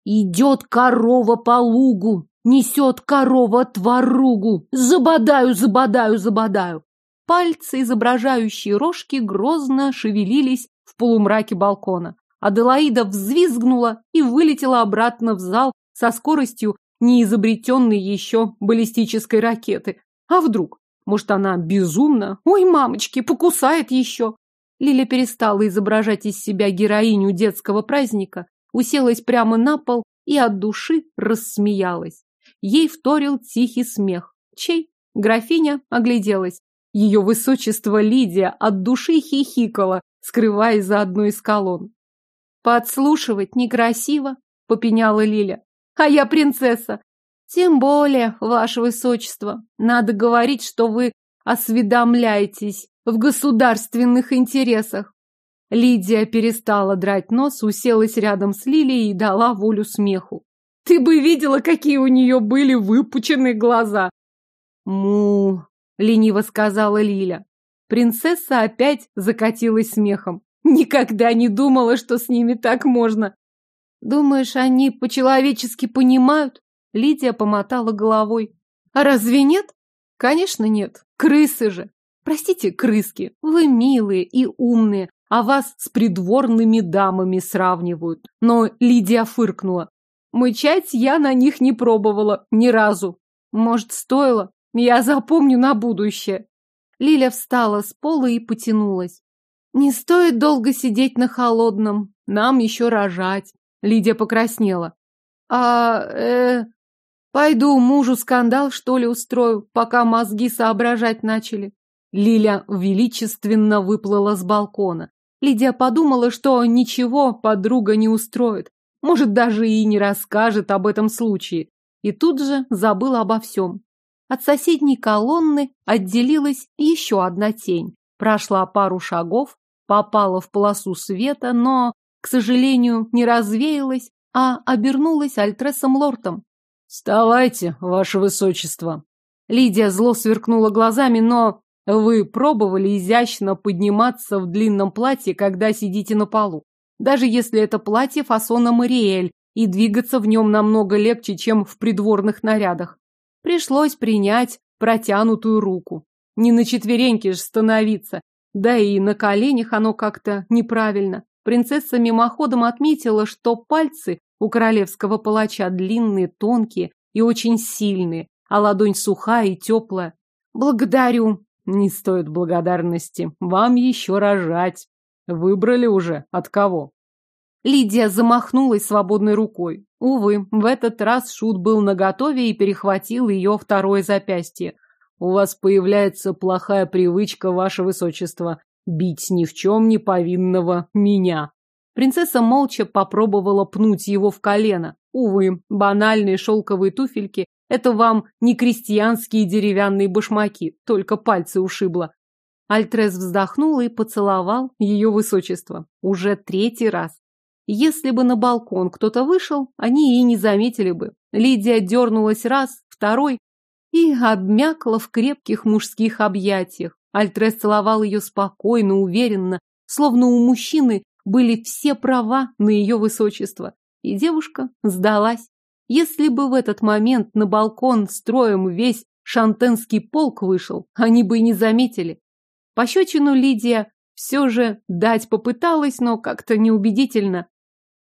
«Идет корова по лугу, Несет корова творугу. Забодаю, забодаю, забодаю. Пальцы, изображающие рожки, грозно шевелились в полумраке балкона. Аделаида взвизгнула и вылетела обратно в зал со скоростью неизобретенной еще баллистической ракеты. А вдруг? Может, она безумна? Ой, мамочки, покусает еще. Лиля перестала изображать из себя героиню детского праздника, уселась прямо на пол и от души рассмеялась. Ей вторил тихий смех. Чей? Графиня огляделась. Ее высочество Лидия от души хихикала, скрываясь за одной из колонн. «Подслушивать некрасиво», — попеняла Лиля. «А я принцесса. Тем более, ваше высочество, надо говорить, что вы осведомляетесь в государственных интересах. Лидия перестала драть нос, уселась рядом с Лилией и дала волю смеху. Ты бы видела, какие у нее были выпученные глаза. Му, лениво сказала Лиля. Принцесса опять закатилась смехом. Никогда не думала, что с ними так можно. Думаешь, они по-человечески понимают? Лидия помотала головой. А разве нет? Конечно, нет. Крысы же. Простите, крыски, вы милые и умные, а вас с придворными дамами сравнивают. Но Лидия фыркнула. Мычать я на них не пробовала ни разу. Может, стоило? Я запомню на будущее. Лиля встала с пола и потянулась. Не стоит долго сидеть на холодном. Нам еще рожать. Лидия покраснела. А, э, пойду мужу скандал, что ли, устрою, пока мозги соображать начали. Лиля величественно выплыла с балкона. Лидия подумала, что ничего подруга не устроит. Может, даже и не расскажет об этом случае. И тут же забыла обо всем. От соседней колонны отделилась еще одна тень. Прошла пару шагов, попала в полосу света, но, к сожалению, не развеялась, а обернулась Альтресом Лортом. «Вставайте, ваше высочество!» Лидия зло сверкнула глазами, но вы пробовали изящно подниматься в длинном платье, когда сидите на полу? Даже если это платье фасона Мариэль, и двигаться в нем намного легче, чем в придворных нарядах. Пришлось принять протянутую руку. Не на четвереньки же становиться, да и на коленях оно как-то неправильно. Принцесса мимоходом отметила, что пальцы у королевского палача длинные, тонкие и очень сильные, а ладонь сухая и теплая. «Благодарю», не стоит благодарности. Вам еще рожать. Выбрали уже? От кого? Лидия замахнулась свободной рукой. Увы, в этот раз Шут был наготове и перехватил ее второе запястье. У вас появляется плохая привычка, ваше высочество, бить ни в чем не повинного меня. Принцесса молча попробовала пнуть его в колено. Увы, банальные шелковые туфельки это вам не крестьянские деревянные башмаки, только пальцы ушибло. Альтрес вздохнул и поцеловал ее высочество. Уже третий раз. Если бы на балкон кто-то вышел, они и не заметили бы. Лидия дернулась раз, второй и обмякла в крепких мужских объятиях. Альтрес целовал ее спокойно, уверенно, словно у мужчины были все права на ее высочество. И девушка сдалась. Если бы в этот момент на балкон строем весь шантенский полк вышел, они бы и не заметили. Пощечину Лидия все же дать попыталась, но как-то неубедительно.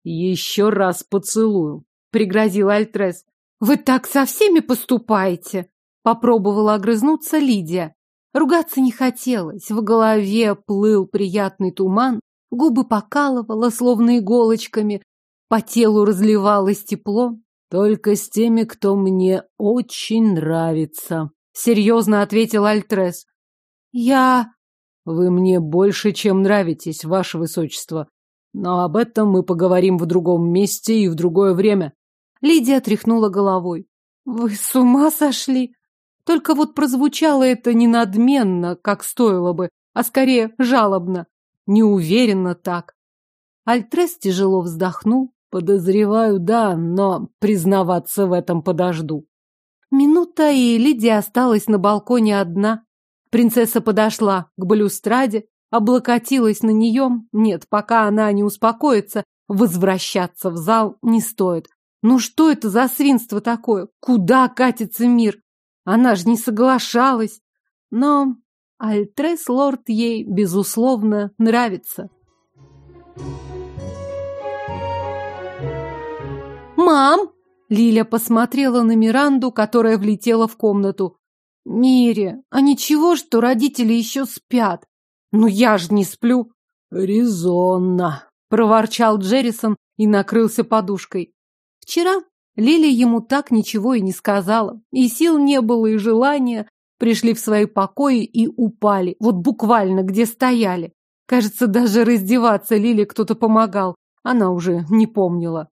«Еще раз поцелую», — пригрозил Альтрес. «Вы так со всеми поступаете?» — попробовала огрызнуться Лидия. Ругаться не хотелось, в голове плыл приятный туман, губы покалывало, словно иголочками, по телу разливалось тепло, только с теми, кто мне очень нравится, серьезно ответил Альтрес. Я... Вы мне больше, чем нравитесь, ваше высочество. Но об этом мы поговорим в другом месте и в другое время. Лидия тряхнула головой. Вы с ума сошли? Только вот прозвучало это не надменно, как стоило бы, а скорее жалобно. Неуверенно так. Альтрес тяжело вздохнул, Подозреваю, да, но признаваться в этом подожду. Минута, и Лидия осталась на балконе одна. Принцесса подошла к балюстраде, облокотилась на нее. Нет, пока она не успокоится, возвращаться в зал не стоит. Ну что это за свинство такое? Куда катится мир? Она же не соглашалась. Но Альтрес Лорд ей, безусловно, нравится. «Мам!» Лиля посмотрела на Миранду, которая влетела в комнату. «Мире, а ничего, что родители еще спят?» «Ну я ж не сплю!» Резонно, проворчал Джеррисон и накрылся подушкой. Вчера Лили ему так ничего и не сказала. И сил не было, и желания. Пришли в свои покои и упали. Вот буквально, где стояли. Кажется, даже раздеваться Лили кто-то помогал. Она уже не помнила.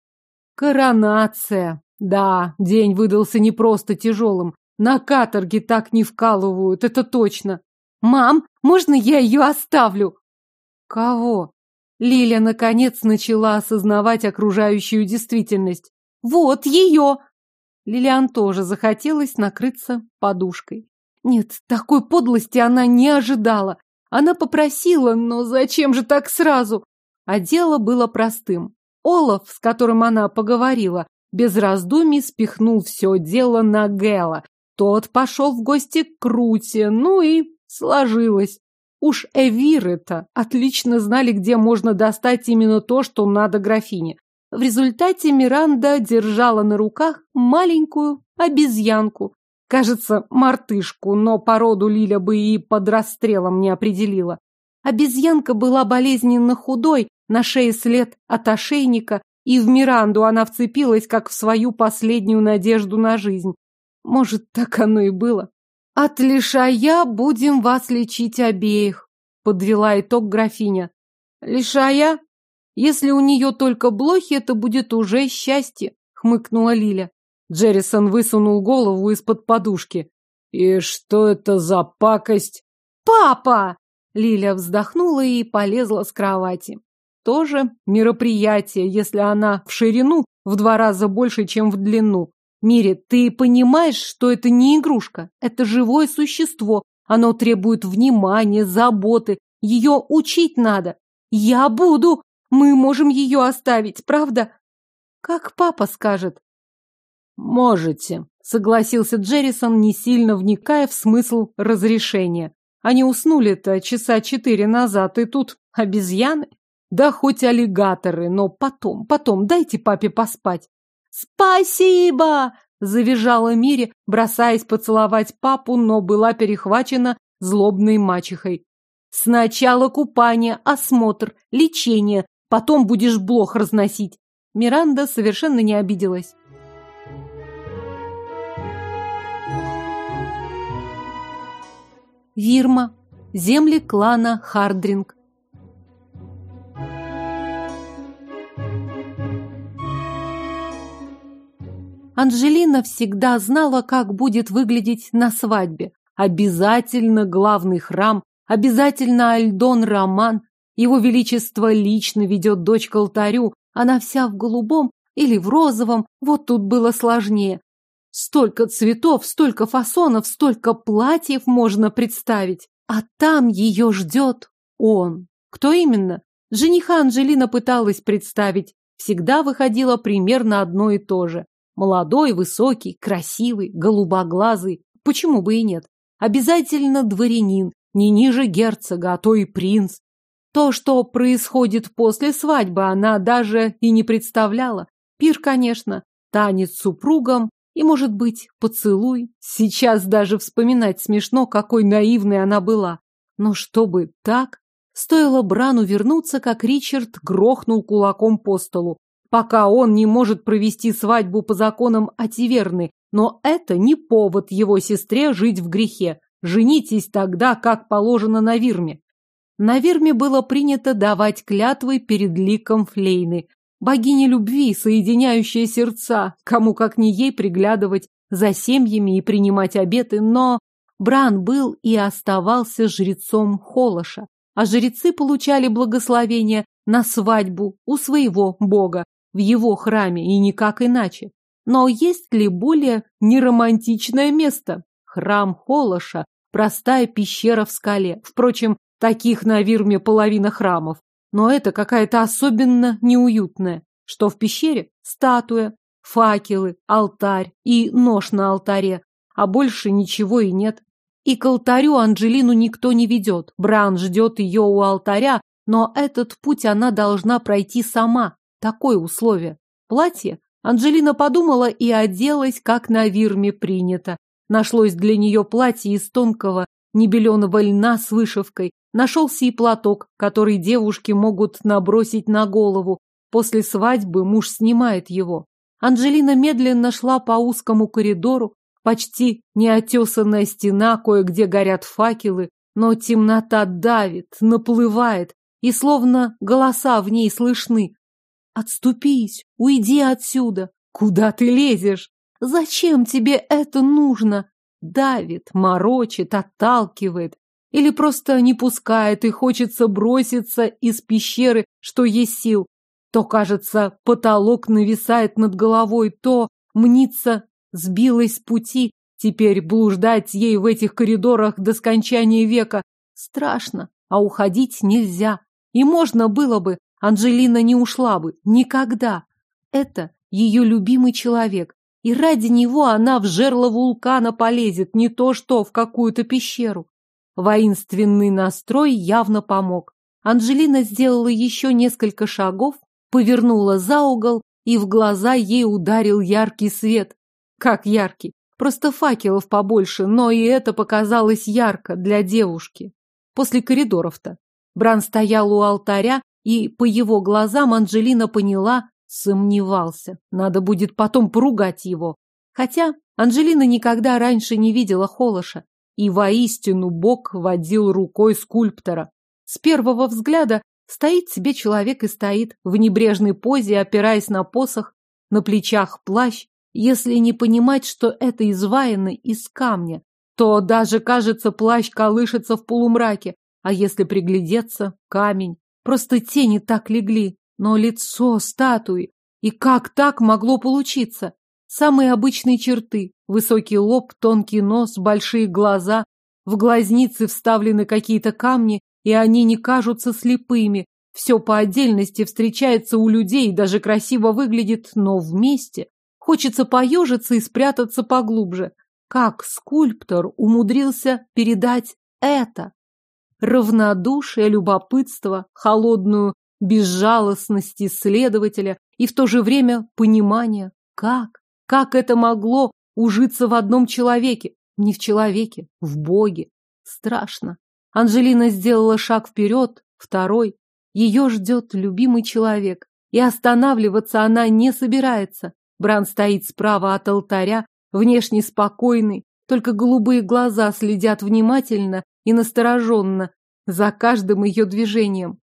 Коронация. Да, день выдался не просто тяжелым. На каторге так не вкалывают, это точно. Мам, можно я ее оставлю? Кого? Лиля наконец начала осознавать окружающую действительность. Вот ее! Лилиан тоже захотелось накрыться подушкой. Нет, такой подлости она не ожидала. Она попросила, но зачем же так сразу? А дело было простым. Олаф, с которым она поговорила, без раздумий спихнул все дело на Гэла. Тот пошел в гости к Круте, ну и сложилось. Уж Эвиры-то отлично знали, где можно достать именно то, что надо графине. В результате Миранда держала на руках маленькую обезьянку. Кажется, мартышку, но породу Лиля бы и под расстрелом не определила. Обезьянка была болезненно худой, на шее след от ошейника, и в Миранду она вцепилась, как в свою последнюю надежду на жизнь. Может, так оно и было. От лишая будем вас лечить обеих, подвела итог графиня. Лишая? Если у нее только блохи, это будет уже счастье, хмыкнула Лиля. Джеррисон высунул голову из-под подушки. И что это за пакость? Папа! Лиля вздохнула и полезла с кровати. Тоже мероприятие, если она в ширину в два раза больше, чем в длину. Мире, ты понимаешь, что это не игрушка, это живое существо. Оно требует внимания, заботы. Ее учить надо. Я буду. Мы можем ее оставить, правда? Как папа скажет. Можете, согласился Джеррисон, не сильно вникая в смысл разрешения. Они уснули-то часа четыре назад, и тут обезьяны. Да хоть аллигаторы, но потом, потом, дайте папе поспать. «Спасибо!» – завизжала Мире, бросаясь поцеловать папу, но была перехвачена злобной мачехой. «Сначала купание, осмотр, лечение, потом будешь блох разносить». Миранда совершенно не обиделась. Вирма. Земли клана Хардринг. Анжелина всегда знала, как будет выглядеть на свадьбе. Обязательно главный храм, обязательно Альдон Роман. Его Величество лично ведет дочь к алтарю. Она вся в голубом или в розовом. Вот тут было сложнее. Столько цветов, столько фасонов, столько платьев можно представить. А там ее ждет он. Кто именно? Жениха Анжелина пыталась представить. Всегда выходило примерно одно и то же. Молодой, высокий, красивый, голубоглазый. Почему бы и нет? Обязательно дворянин, не ниже герцога, а то и принц. То, что происходит после свадьбы, она даже и не представляла. Пир, конечно, танец с супругом и, может быть, поцелуй. Сейчас даже вспоминать смешно, какой наивной она была. Но чтобы так... Стоило Брану вернуться, как Ричард грохнул кулаком по столу пока он не может провести свадьбу по законам Ативерны, но это не повод его сестре жить в грехе. Женитесь тогда, как положено на Вирме. На Вирме было принято давать клятвы перед ликом Флейны, богини любви, соединяющая сердца, кому как не ей приглядывать за семьями и принимать обеты, но Бран был и оставался жрецом Холоша, а жрецы получали благословение на свадьбу у своего бога, в его храме и никак иначе. Но есть ли более неромантичное место? Храм Холоша, простая пещера в скале. Впрочем, таких на Вирме половина храмов. Но это какая-то особенно неуютная. Что в пещере? Статуя, факелы, алтарь и нож на алтаре. А больше ничего и нет. И к алтарю Анжелину никто не ведет. Бран ждет ее у алтаря, но этот путь она должна пройти сама. Такое условие. Платье? Анжелина подумала и оделась, как на Вирме принято. Нашлось для нее платье из тонкого небеленого льна с вышивкой. Нашелся и платок, который девушки могут набросить на голову. После свадьбы муж снимает его. Анжелина медленно шла по узкому коридору, почти неотесанная стена, кое-где горят факелы, но темнота давит, наплывает, и словно голоса в ней слышны. «Отступись, уйди отсюда! Куда ты лезешь? Зачем тебе это нужно?» Давит, морочит, отталкивает. Или просто не пускает и хочется броситься из пещеры, что есть сил. То, кажется, потолок нависает над головой, то мнится, сбилась с пути. Теперь блуждать ей в этих коридорах до скончания века страшно, а уходить нельзя. И можно было бы, Анжелина не ушла бы, никогда. Это ее любимый человек, и ради него она в жерло вулкана полезет, не то что в какую-то пещеру. Воинственный настрой явно помог. Анжелина сделала еще несколько шагов, повернула за угол, и в глаза ей ударил яркий свет. Как яркий? Просто факелов побольше, но и это показалось ярко для девушки. После коридоров-то. Бран стоял у алтаря, и по его глазам Анжелина поняла, сомневался. Надо будет потом поругать его. Хотя Анжелина никогда раньше не видела Холоша. И воистину Бог водил рукой скульптора. С первого взгляда стоит себе человек и стоит, в небрежной позе, опираясь на посох, на плечах плащ. Если не понимать, что это изваяно из камня, то даже, кажется, плащ колышется в полумраке, а если приглядеться — камень. Просто тени так легли, но лицо статуи. И как так могло получиться? Самые обычные черты. Высокий лоб, тонкий нос, большие глаза. В глазницы вставлены какие-то камни, и они не кажутся слепыми. Все по отдельности встречается у людей, даже красиво выглядит, но вместе. Хочется поежиться и спрятаться поглубже. Как скульптор умудрился передать это? Равнодушие, любопытство, холодную безжалостность исследователя и в то же время понимание. Как? Как это могло ужиться в одном человеке? Не в человеке, в Боге. Страшно. Анжелина сделала шаг вперед, второй. Ее ждет любимый человек. И останавливаться она не собирается. Бран стоит справа от алтаря, внешне спокойный, только голубые глаза следят внимательно и настороженно за каждым ее движением.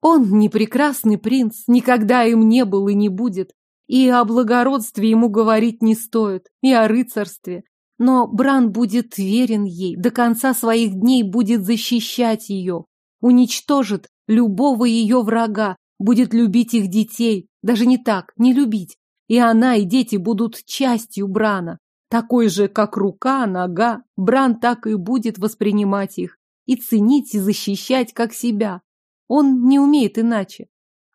Он не прекрасный принц, никогда им не был и не будет. И о благородстве ему говорить не стоит, и о рыцарстве. Но Бран будет верен ей, до конца своих дней будет защищать ее, уничтожит любого ее врага, будет любить их детей, даже не так, не любить. И она, и дети будут частью Брана. Такой же, как рука, нога, Бран так и будет воспринимать их, и ценить, и защищать, как себя. Он не умеет иначе.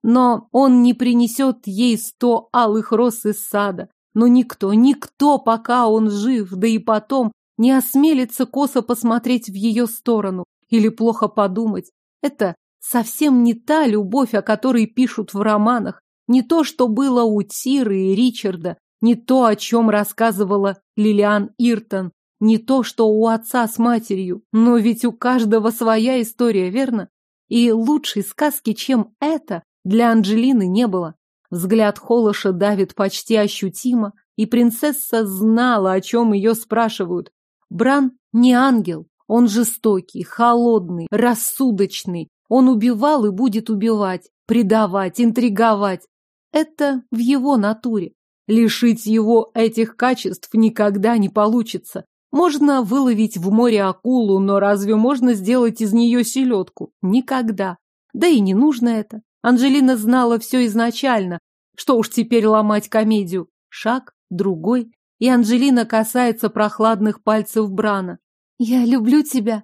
Но он не принесет ей сто алых роз из сада. Но никто, никто, пока он жив, да и потом, не осмелится косо посмотреть в ее сторону или плохо подумать. Это совсем не та любовь, о которой пишут в романах, не то, что было у Тиры и Ричарда, не то, о чем рассказывала Лилиан Иртон, не то, что у отца с матерью. Но ведь у каждого своя история, верно? И лучшей сказки, чем это, для Анджелины не было. Взгляд Холоша давит почти ощутимо, и принцесса знала, о чем ее спрашивают. Бран не ангел, он жестокий, холодный, рассудочный. Он убивал и будет убивать, предавать, интриговать. Это в его натуре. Лишить его этих качеств никогда не получится. Можно выловить в море акулу, но разве можно сделать из нее селедку? Никогда. Да и не нужно это. Анжелина знала все изначально. Что уж теперь ломать комедию. Шаг, другой, и Анжелина касается прохладных пальцев Брана. «Я люблю тебя».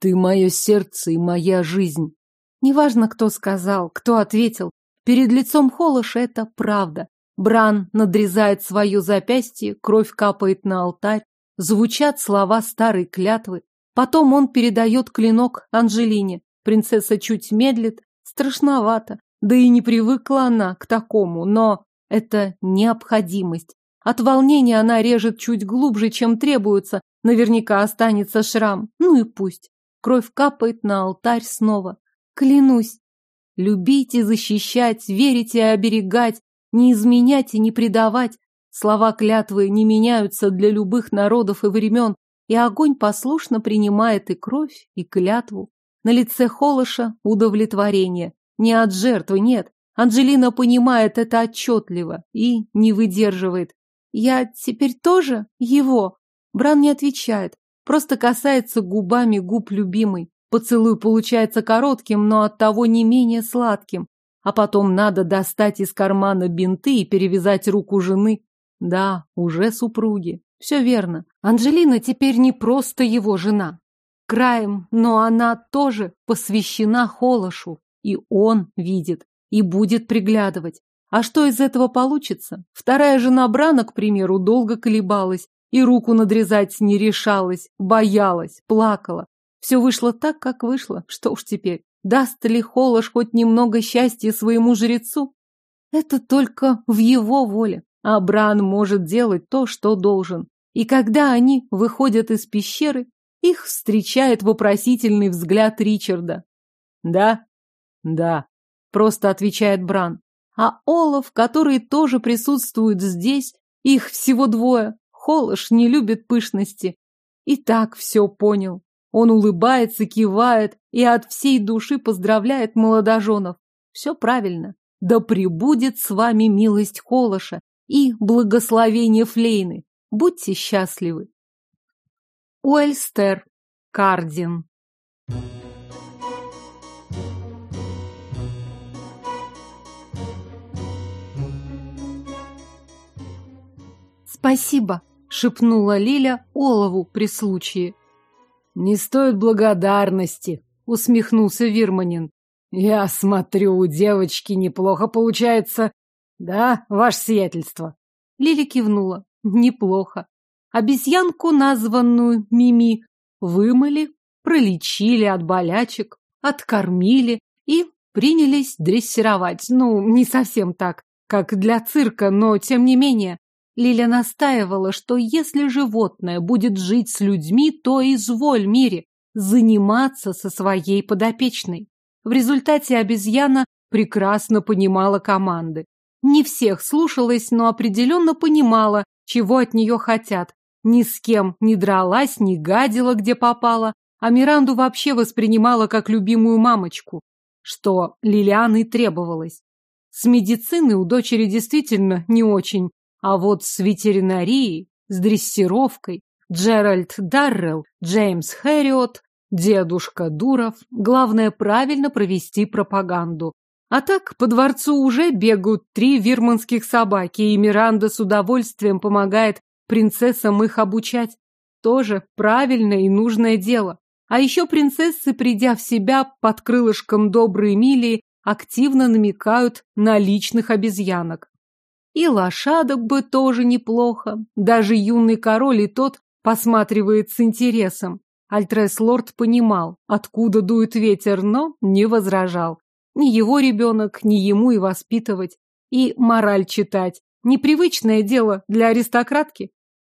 «Ты мое сердце и моя жизнь». Неважно, кто сказал, кто ответил. Перед лицом Холоша это правда. Бран надрезает свое запястье, кровь капает на алтарь. Звучат слова старой клятвы. Потом он передает клинок Анжелине. Принцесса чуть медлит. Страшновато. Да и не привыкла она к такому, но это необходимость. От волнения она режет чуть глубже, чем требуется. Наверняка останется шрам. Ну и пусть. Кровь капает на алтарь снова. Клянусь. Любить и защищать, верить и оберегать, не изменять и не предавать. Слова клятвы не меняются для любых народов и времен, и огонь послушно принимает и кровь, и клятву. На лице Холоша удовлетворение. Не от жертвы, нет. Анжелина понимает это отчетливо и не выдерживает. «Я теперь тоже его?» Бран не отвечает, просто касается губами губ любимой. Поцелуй получается коротким, но оттого не менее сладким. А потом надо достать из кармана бинты и перевязать руку жены. Да, уже супруги. Все верно. Анжелина теперь не просто его жена. Краем, но она тоже посвящена Холошу. И он видит, и будет приглядывать. А что из этого получится? Вторая жена Брана, к примеру, долго колебалась и руку надрезать не решалась, боялась, плакала. Все вышло так, как вышло. Что уж теперь, даст ли Холош хоть немного счастья своему жрецу? Это только в его воле. А Бран может делать то, что должен. И когда они выходят из пещеры, их встречает вопросительный взгляд Ричарда. «Да?» «Да», — просто отвечает Бран. А Олаф, который тоже присутствует здесь, их всего двое. Холош не любит пышности. И так все понял. Он улыбается, кивает и от всей души поздравляет молодоженов. Все правильно. Да пребудет с вами милость Холоша и благословение Флейны. Будьте счастливы. Уэльстер Кардин «Спасибо», — шепнула Лиля Олову при случае. «Не стоит благодарности», — усмехнулся Вирманин. «Я смотрю, у девочки неплохо получается. Да, ваше сиятельство?» Лиля кивнула. «Неплохо. Обезьянку, названную Мими, вымыли, пролечили от болячек, откормили и принялись дрессировать. Ну, не совсем так, как для цирка, но тем не менее. Лиля настаивала, что если животное будет жить с людьми, то изволь мире заниматься со своей подопечной. В результате обезьяна прекрасно понимала команды. Не всех слушалась, но определенно понимала, чего от нее хотят. Ни с кем не дралась, не гадила, где попала, а Миранду вообще воспринимала как любимую мамочку, что Лилиан и требовалось. С медициной у дочери действительно не очень, а вот с ветеринарией, с дрессировкой Джеральд Даррелл, Джеймс Хэриот, дедушка Дуров, главное правильно провести пропаганду. А так по дворцу уже бегают три вирманских собаки, и Миранда с удовольствием помогает принцессам их обучать. Тоже правильное и нужное дело. А еще принцессы, придя в себя под крылышком доброй Эмилии, активно намекают на личных обезьянок. И лошадок бы тоже неплохо. Даже юный король и тот посматривает с интересом. Альтрес-лорд понимал, откуда дует ветер, но не возражал. Ни его ребенок, ни ему и воспитывать. И мораль читать. Непривычное дело для аристократки.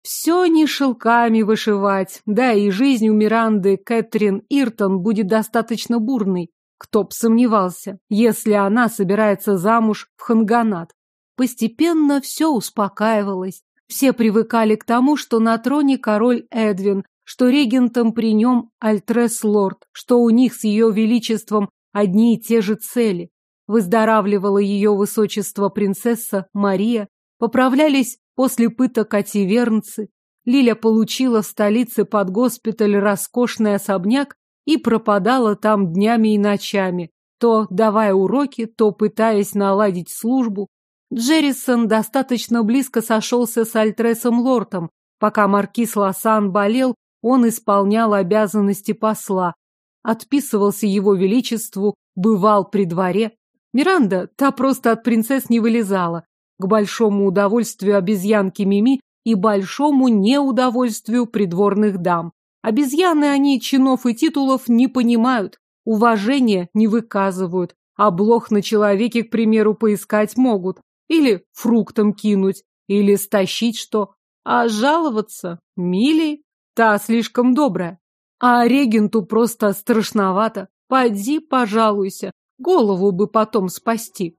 Все не шелками вышивать, да и жизнь у Миранды Кэтрин Иртон будет достаточно бурной. Кто б сомневался, если она собирается замуж в Ханганат. Постепенно все успокаивалось. Все привыкали к тому, что на троне король Эдвин, что регентом при нем Альтрес-лорд, что у них с ее величеством одни и те же цели. Выздоравливала ее высочество принцесса Мария, поправлялись после пыток ативернцы. Лиля получила в столице под госпиталь роскошный особняк и пропадала там днями и ночами, то давая уроки, то пытаясь наладить службу, Джеррисон достаточно близко сошелся с Альтресом Лортом. Пока маркиз Лосан болел, он исполнял обязанности посла, отписывался его величеству, бывал при дворе. Миранда, та просто от принцесс не вылезала, к большому удовольствию обезьянки Мими и большому неудовольствию придворных дам. Обезьяны они чинов и титулов не понимают, уважения не выказывают, а блох на человеке, к примеру, поискать могут, или фруктом кинуть, или стащить что. А жаловаться Миле та слишком добрая. А регенту просто страшновато. Поди, пожалуйся, голову бы потом спасти.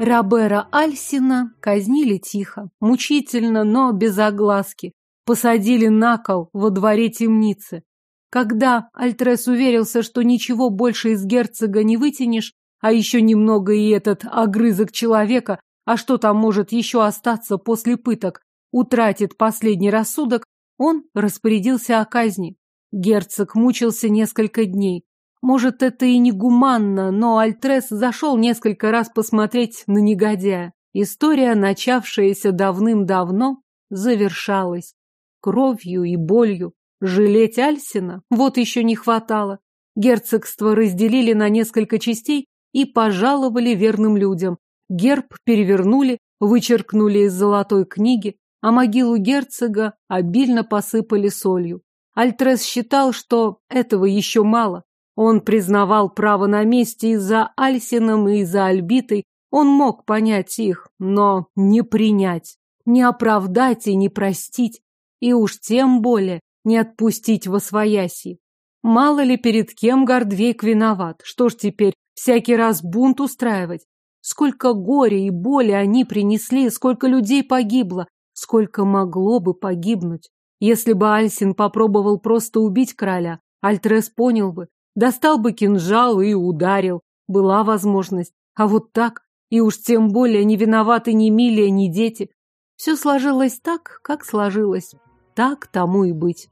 Робера Альсина казнили тихо, мучительно, но без огласки. Посадили на кол во дворе темницы. Когда Альтрес уверился, что ничего больше из герцога не вытянешь, а еще немного и этот огрызок человека, а что там может еще остаться после пыток, утратит последний рассудок, он распорядился о казни. Герцог мучился несколько дней. Может, это и не гуманно, но Альтрес зашел несколько раз посмотреть на негодяя. История, начавшаяся давным-давно, завершалась. Кровью и болью. Жалеть Альсина? Вот еще не хватало. Герцогство разделили на несколько частей и пожаловали верным людям. Герб перевернули, вычеркнули из золотой книги, а могилу герцога обильно посыпали солью. Альтрес считал, что этого еще мало. Он признавал право на мести и за Альсином, и за Альбитой. Он мог понять их, но не принять, не оправдать и не простить, и уж тем более не отпустить во свояси. Мало ли перед кем Гордвейк виноват, что ж теперь всякий раз бунт устраивать? Сколько горя и боли они принесли, сколько людей погибло, сколько могло бы погибнуть. Если бы Альсин попробовал просто убить короля, Альтрес понял бы, достал бы кинжал и ударил. Была возможность. А вот так, и уж тем более не виноваты ни Милия, ни дети. Все сложилось так, как сложилось. Так тому и быть.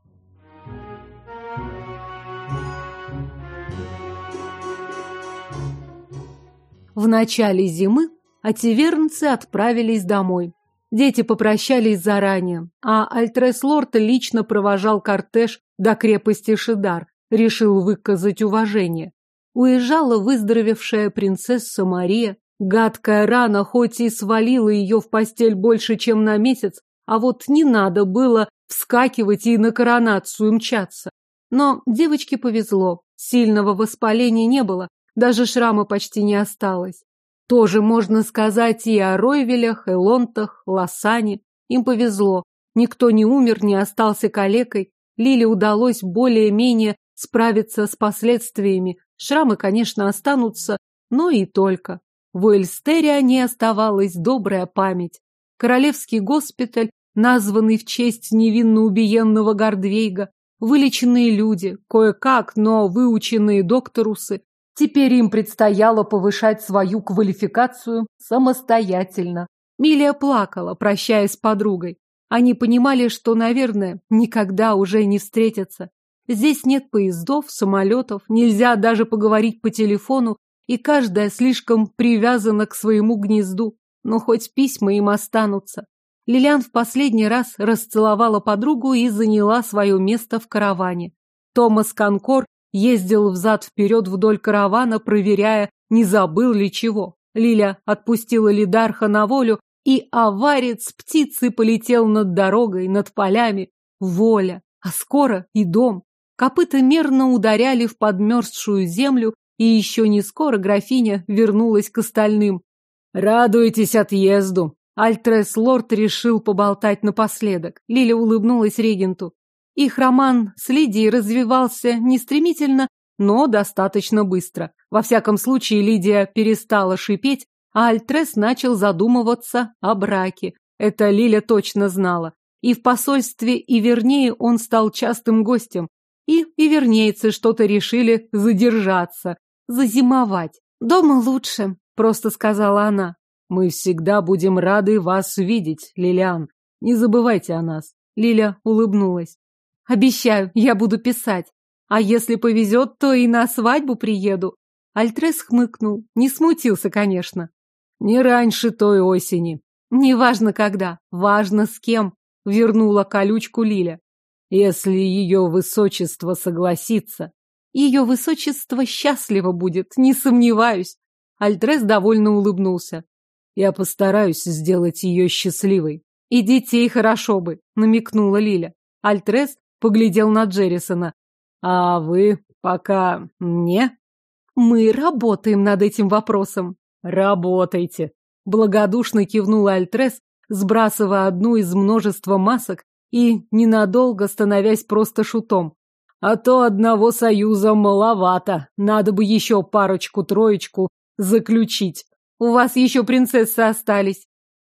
В начале зимы ативернцы отправились домой. Дети попрощались заранее, а Альтрес Лорд лично провожал кортеж до крепости Шидар, решил выказать уважение. Уезжала выздоровевшая принцесса Мария. Гадкая рана хоть и свалила ее в постель больше, чем на месяц, а вот не надо было вскакивать и на коронацию мчаться. Но девочке повезло, сильного воспаления не было, даже шрама почти не осталось. Тоже можно сказать и о Ройвелях, Элонтах, Лосане. Им повезло. Никто не умер, не остался калекой. Лиле удалось более-менее справиться с последствиями. Шрамы, конечно, останутся, но и только. В Уэльстере не оставалась добрая память. Королевский госпиталь, названный в честь невинно убиенного Гордвейга, вылеченные люди, кое-как, но выученные докторусы, Теперь им предстояло повышать свою квалификацию самостоятельно. Милия плакала, прощаясь с подругой. Они понимали, что, наверное, никогда уже не встретятся. Здесь нет поездов, самолетов, нельзя даже поговорить по телефону, и каждая слишком привязана к своему гнезду. Но хоть письма им останутся. Лилиан в последний раз расцеловала подругу и заняла свое место в караване. Томас Конкор Ездил взад-вперед вдоль каравана, проверяя, не забыл ли чего. Лиля отпустила Лидарха на волю, и аварец птицы полетел над дорогой, над полями. Воля, а скоро и дом. Копыта мерно ударяли в подмерзшую землю, и еще не скоро графиня вернулась к остальным. «Радуйтесь отъезду!» Альтрес Лорд решил поболтать напоследок. Лиля улыбнулась регенту. Их роман с Лидией развивался не стремительно, но достаточно быстро. Во всяком случае, Лидия перестала шипеть, а Альтрес начал задумываться о браке. Это Лиля точно знала. И в посольстве и вернее он стал частым гостем. И и вернейцы что-то решили задержаться, зазимовать. «Дома лучше», — просто сказала она. «Мы всегда будем рады вас видеть, Лилиан. Не забывайте о нас». Лиля улыбнулась. Обещаю, я буду писать. А если повезет, то и на свадьбу приеду. Альтрес хмыкнул. Не смутился, конечно. Не раньше той осени. Неважно когда, важно с кем, вернула колючку Лиля. Если ее высочество согласится. Ее высочество счастливо будет, не сомневаюсь. Альтрес довольно улыбнулся. Я постараюсь сделать ее счастливой. И детей хорошо бы, намекнула Лиля. Альтрес поглядел на Джеррисона. А вы пока не? Мы работаем над этим вопросом. Работайте. Благодушно кивнул Альтрес, сбрасывая одну из множества масок и ненадолго становясь просто шутом. А то одного союза маловато. Надо бы еще парочку-троечку заключить. У вас еще принцессы остались.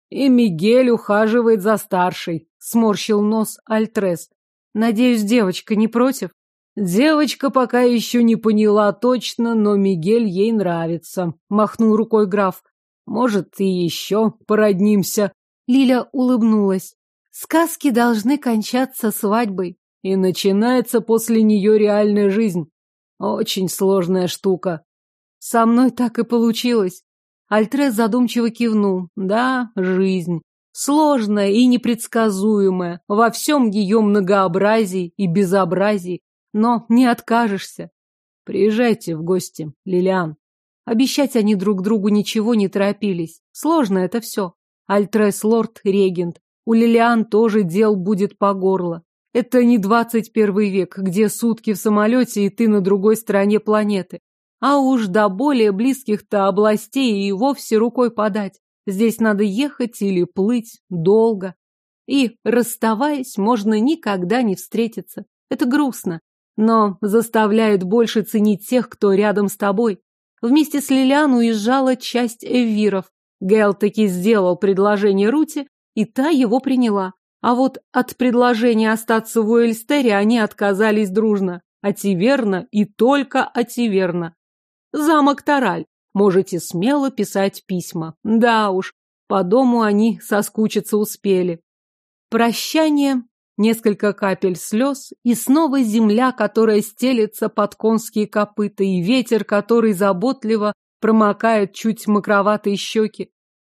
И Мигель ухаживает за старшей. Сморщил нос Альтрес. Надеюсь, девочка не против? Девочка пока еще не поняла точно, но Мигель ей нравится. Махнул рукой граф. Может, и еще породнимся. Лиля улыбнулась. Сказки должны кончаться свадьбой. И начинается после нее реальная жизнь. Очень сложная штука. Со мной так и получилось. Альтрес задумчиво кивнул. Да, жизнь. Сложная и непредсказуемая. Во всем ее многообразии и безобразии. Но не откажешься. Приезжайте в гости, Лилиан. Обещать они друг другу ничего не торопились. Сложно это все. Альтрес лорд регент. У Лилиан тоже дел будет по горло. Это не двадцать первый век, где сутки в самолете и ты на другой стороне планеты. А уж до более близких-то областей и вовсе рукой подать. Здесь надо ехать или плыть долго. И, расставаясь, можно никогда не встретиться. Это грустно, но заставляет больше ценить тех, кто рядом с тобой. Вместе с Лилиан уезжала часть эвиров. Гэл таки сделал предложение Рути, и та его приняла. А вот от предложения остаться в Уэльстере они отказались дружно. Ативерно и только Ативерно. Замок Тараль. Можете смело писать письма. Да уж, по дому они соскучиться успели. Прощание, несколько капель слез, и снова земля, которая стелется под конские копыта, и ветер, который заботливо промокает чуть мокроватые щеки.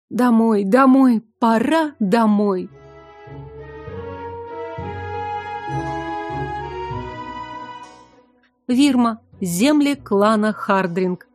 Домой, домой, пора домой. Вирма. Земли клана Хардринг.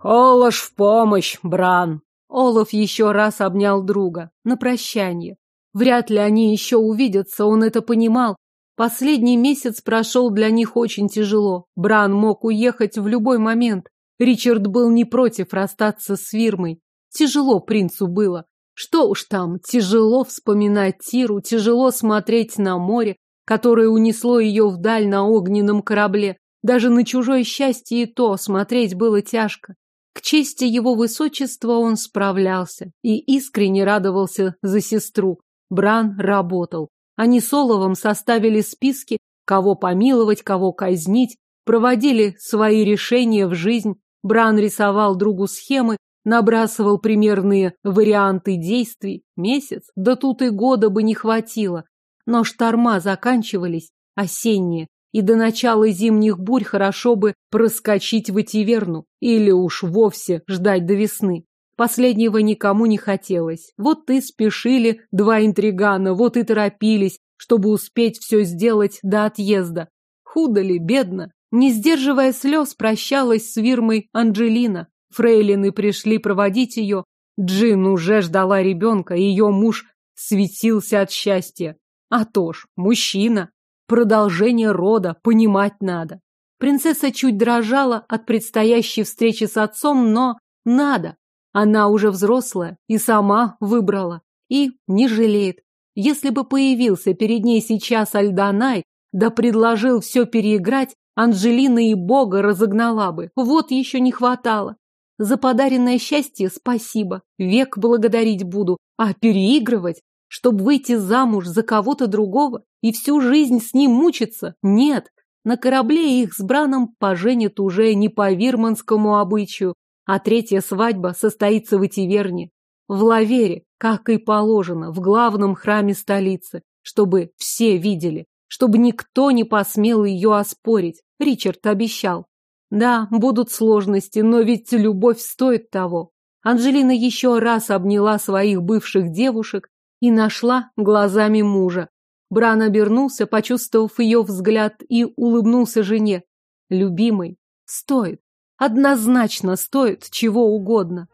«Олаш в помощь, Бран!» Олаф еще раз обнял друга. На прощание. Вряд ли они еще увидятся, он это понимал. Последний месяц прошел для них очень тяжело. Бран мог уехать в любой момент. Ричард был не против расстаться с Вирмой. Тяжело принцу было. Что уж там, тяжело вспоминать Тиру, тяжело смотреть на море, которое унесло ее вдаль на огненном корабле. Даже на чужое счастье и то смотреть было тяжко. К чести его высочества он справлялся и искренне радовался за сестру. Бран работал. Они с Оловом составили списки, кого помиловать, кого казнить, проводили свои решения в жизнь. Бран рисовал другу схемы, набрасывал примерные варианты действий. Месяц, да тут и года бы не хватило. Но шторма заканчивались, осенние, и до начала зимних бурь хорошо бы проскочить в Этиверну или уж вовсе ждать до весны. Последнего никому не хотелось. Вот и спешили два интригана, вот и торопились, чтобы успеть все сделать до отъезда. Худо ли, бедно. Не сдерживая слез, прощалась с Вирмой Анджелина. Фрейлины пришли проводить ее. Джин уже ждала ребенка, ее муж светился от счастья. А то ж, мужчина. Продолжение рода, понимать надо. Принцесса чуть дрожала от предстоящей встречи с отцом, но надо. Она уже взрослая и сама выбрала. И не жалеет. Если бы появился перед ней сейчас Альданай, да предложил все переиграть, Анжелина и Бога разогнала бы. Вот еще не хватало. За подаренное счастье спасибо. Век благодарить буду. А переигрывать? Чтобы выйти замуж за кого-то другого и всю жизнь с ним мучиться? Нет. На корабле их с Браном поженят уже не по вирманскому обычаю, а третья свадьба состоится в Этиверне. В Лавере, как и положено, в главном храме столицы, чтобы все видели, чтобы никто не посмел ее оспорить. Ричард обещал. Да, будут сложности, но ведь любовь стоит того. Анжелина еще раз обняла своих бывших девушек и нашла глазами мужа. Бран обернулся, почувствовав ее взгляд, и улыбнулся жене. Любимый, стоит. Однозначно стоит чего угодно.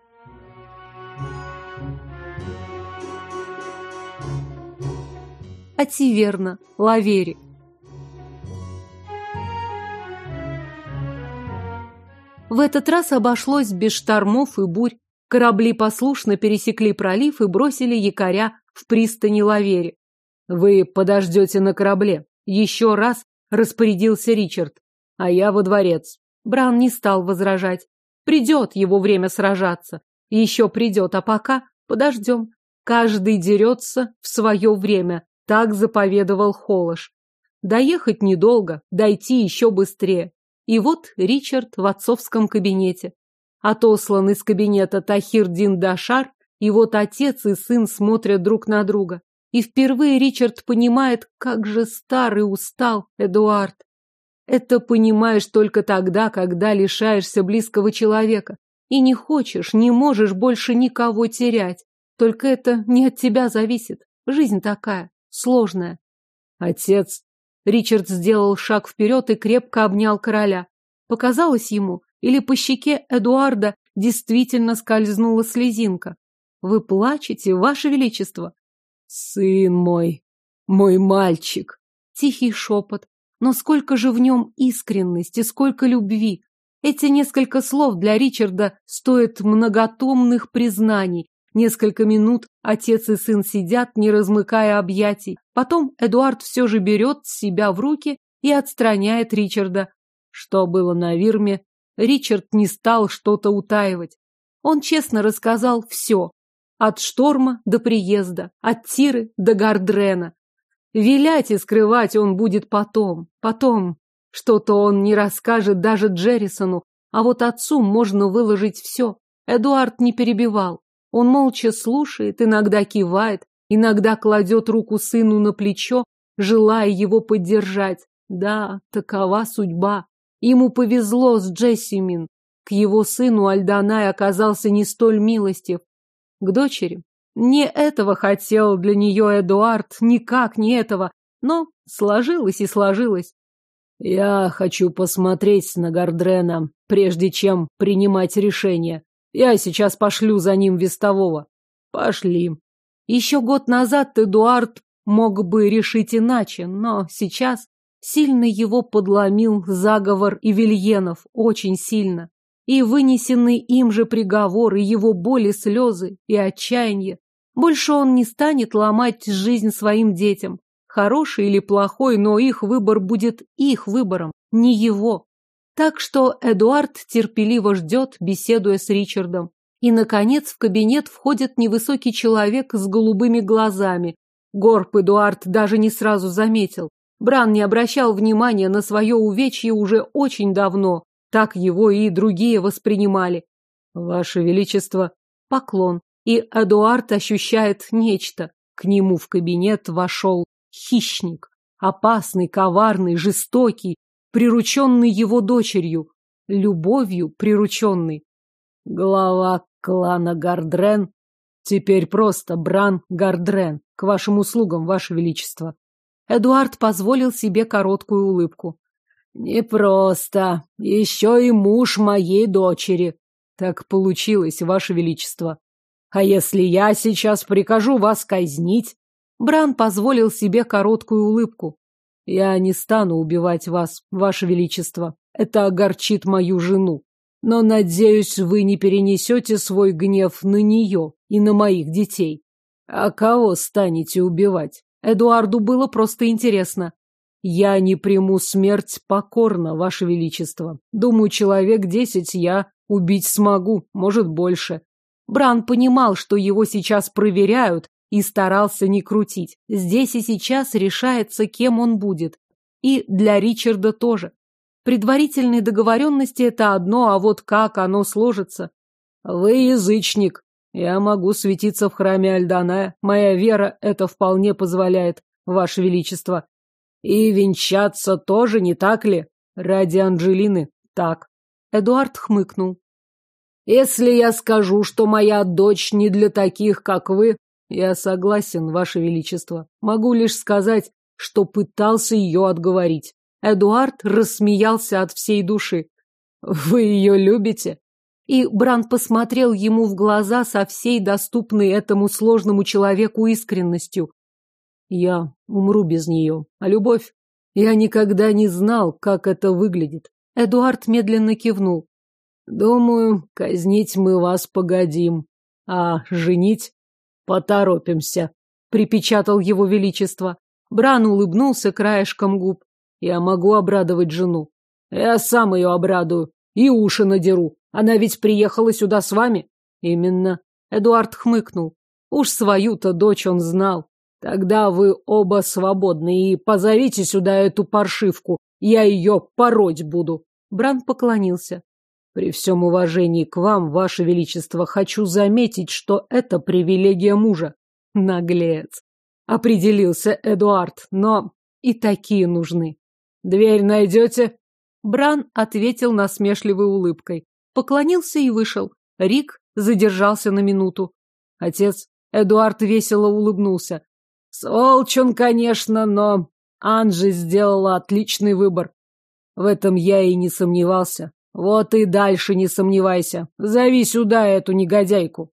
Ативерна, Лавери. В этот раз обошлось без штормов и бурь. Корабли послушно пересекли пролив и бросили якоря в пристани Лавере. «Вы подождете на корабле», — еще раз распорядился Ричард. «А я во дворец». Бран не стал возражать. Придет его время сражаться. Еще придет, а пока подождем. Каждый дерется в свое время, так заповедовал Холош. Доехать недолго, дойти еще быстрее. И вот Ричард в отцовском кабинете. Отослан из кабинета Тахирдин Дашар, и вот отец и сын смотрят друг на друга. И впервые Ричард понимает, как же старый устал Эдуард. Это понимаешь только тогда, когда лишаешься близкого человека. И не хочешь, не можешь больше никого терять. Только это не от тебя зависит. Жизнь такая, сложная. Отец. Ричард сделал шаг вперед и крепко обнял короля. Показалось ему, или по щеке Эдуарда действительно скользнула слезинка. Вы плачете, ваше величество? Сын мой, мой мальчик. Тихий шепот. Но сколько же в нем искренности, сколько любви. Эти несколько слов для Ричарда стоят многотомных признаний. Несколько минут отец и сын сидят, не размыкая объятий. Потом Эдуард все же берет себя в руки и отстраняет Ричарда. Что было на Вирме, Ричард не стал что-то утаивать. Он честно рассказал все. От шторма до приезда, от Тиры до Гардрена. Вилять и скрывать он будет потом. Потом. Что-то он не расскажет даже Джеррисону, а вот отцу можно выложить все. Эдуард не перебивал. Он молча слушает, иногда кивает, иногда кладет руку сыну на плечо, желая его поддержать. Да, такова судьба. Ему повезло с Джессимин. К его сыну Альданай оказался не столь милостив. К дочери не этого хотел для нее Эдуард, никак не этого, но сложилось и сложилось. Я хочу посмотреть на Гардрена, прежде чем принимать решение. Я сейчас пошлю за ним вестового. Пошли. Еще год назад Эдуард мог бы решить иначе, но сейчас сильно его подломил заговор Ивельенов, очень сильно. И вынесенный им же приговор, и его боли, слезы, и отчаяние. Больше он не станет ломать жизнь своим детям. Хороший или плохой, но их выбор будет их выбором, не его. Так что Эдуард терпеливо ждет, беседуя с Ричардом. И, наконец, в кабинет входит невысокий человек с голубыми глазами. Горб Эдуард даже не сразу заметил. Бран не обращал внимания на свое увечье уже очень давно. Так его и другие воспринимали. Ваше Величество, поклон и Эдуард ощущает нечто. К нему в кабинет вошел хищник. Опасный, коварный, жестокий, прирученный его дочерью. Любовью прирученный. Глава клана Гардрен. Теперь просто Бран Гардрен. К вашим услугам, ваше величество. Эдуард позволил себе короткую улыбку. Не просто. Еще и муж моей дочери. Так получилось, ваше величество. А если я сейчас прикажу вас казнить? Бран позволил себе короткую улыбку. Я не стану убивать вас, ваше величество. Это огорчит мою жену. Но, надеюсь, вы не перенесете свой гнев на нее и на моих детей. А кого станете убивать? Эдуарду было просто интересно. Я не приму смерть покорно, ваше величество. Думаю, человек десять я убить смогу, может, больше. Бран понимал, что его сейчас проверяют, и старался не крутить. Здесь и сейчас решается, кем он будет. И для Ричарда тоже. Предварительные договоренности – это одно, а вот как оно сложится? Вы язычник. Я могу светиться в храме Альданая. Моя вера это вполне позволяет, Ваше Величество. И венчаться тоже, не так ли? Ради Анджелины. Так. Эдуард хмыкнул. Если я скажу, что моя дочь не для таких, как вы, я согласен, Ваше Величество. Могу лишь сказать, что пытался ее отговорить. Эдуард рассмеялся от всей души. Вы ее любите? И Бран посмотрел ему в глаза со всей доступной этому сложному человеку искренностью. Я умру без нее. А любовь? Я никогда не знал, как это выглядит. Эдуард медленно кивнул. Думаю, казнить мы вас погодим, а женить поторопимся, припечатал его величество. Бран улыбнулся краешком губ. Я могу обрадовать жену. Я сам ее обрадую и уши надеру. Она ведь приехала сюда с вами. Именно. Эдуард хмыкнул. Уж свою-то дочь он знал. Тогда вы оба свободны и позовите сюда эту паршивку. Я ее пороть буду. Бран поклонился. При всем уважении к вам, ваше величество, хочу заметить, что это привилегия мужа. Наглец. Определился Эдуард, но и такие нужны. Дверь найдете? Бран ответил насмешливой улыбкой. Поклонился и вышел. Рик задержался на минуту. Отец, Эдуард весело улыбнулся. Сволочь он, конечно, но Анжи сделала отличный выбор. В этом я и не сомневался. Вот и дальше не сомневайся. Зови сюда эту негодяйку.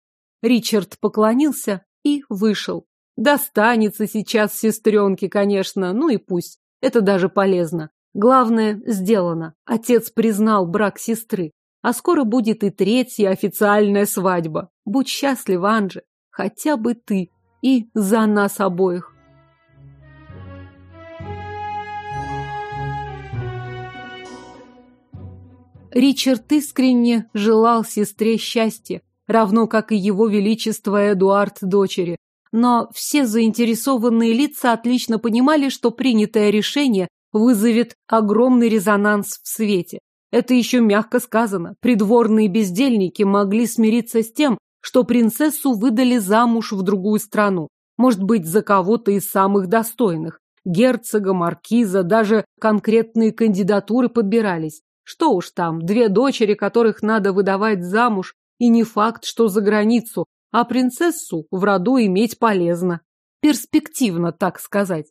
Ричард поклонился и вышел. Достанется сейчас сестренке, конечно, ну и пусть. Это даже полезно. Главное, сделано. Отец признал брак сестры. А скоро будет и третья официальная свадьба. Будь счастлив, Анже. Хотя бы ты. И за нас обоих. Ричард искренне желал сестре счастья, равно как и его величество Эдуард дочери. Но все заинтересованные лица отлично понимали, что принятое решение вызовет огромный резонанс в свете. Это еще мягко сказано. Придворные бездельники могли смириться с тем, что принцессу выдали замуж в другую страну. Может быть, за кого-то из самых достойных. Герцога, маркиза, даже конкретные кандидатуры подбирались. Что уж там, две дочери, которых надо выдавать замуж, и не факт, что за границу, а принцессу в роду иметь полезно. Перспективно, так сказать.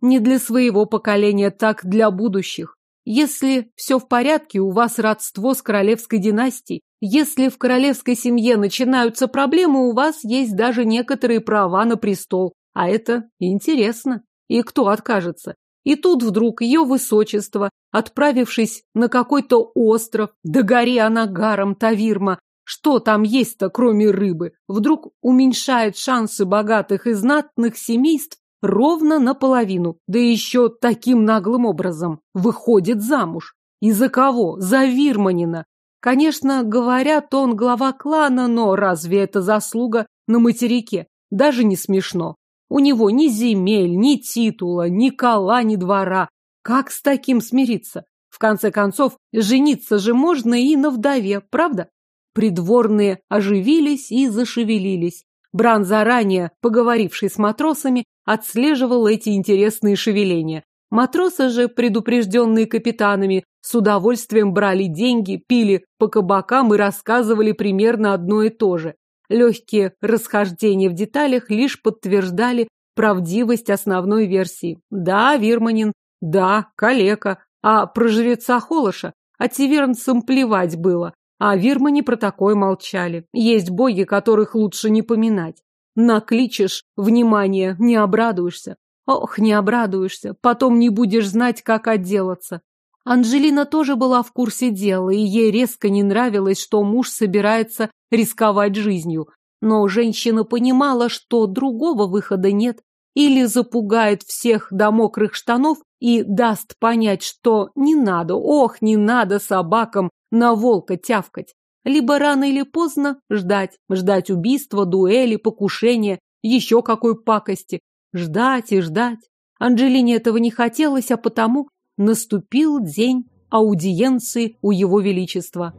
Не для своего поколения, так для будущих. Если все в порядке, у вас родство с королевской династией. Если в королевской семье начинаются проблемы, у вас есть даже некоторые права на престол. А это интересно. И кто откажется? И тут вдруг ее высочество, отправившись на какой-то остров, до горе Анагаром Тавирма, что там есть-то, кроме рыбы, вдруг уменьшает шансы богатых и знатных семейств ровно наполовину, да еще таким наглым образом выходит замуж. И за кого? За Вирманина. Конечно, говорят, он глава клана, но разве это заслуга на материке? Даже не смешно. У него ни земель, ни титула, ни кола, ни двора. Как с таким смириться? В конце концов, жениться же можно и на вдове, правда? Придворные оживились и зашевелились. Бран, заранее поговоривший с матросами, отслеживал эти интересные шевеления. Матросы же, предупрежденные капитанами, с удовольствием брали деньги, пили по кабакам и рассказывали примерно одно и то же. Легкие расхождения в деталях лишь подтверждали правдивость основной версии. Да, Вирманин, да, калека, а про жреца Холоша ативернцам плевать было, а Вирмане про такое молчали. Есть боги, которых лучше не поминать. Накличешь внимание, не обрадуешься. Ох, не обрадуешься, потом не будешь знать, как отделаться. Анжелина тоже была в курсе дела, и ей резко не нравилось, что муж собирается рисковать жизнью. Но женщина понимала, что другого выхода нет. Или запугает всех до мокрых штанов и даст понять, что не надо, ох, не надо собакам на волка тявкать. Либо рано или поздно ждать, ждать убийства, дуэли, покушения, еще какой пакости. Ждать и ждать. Анжелине этого не хотелось, а потому наступил день аудиенции у его величества.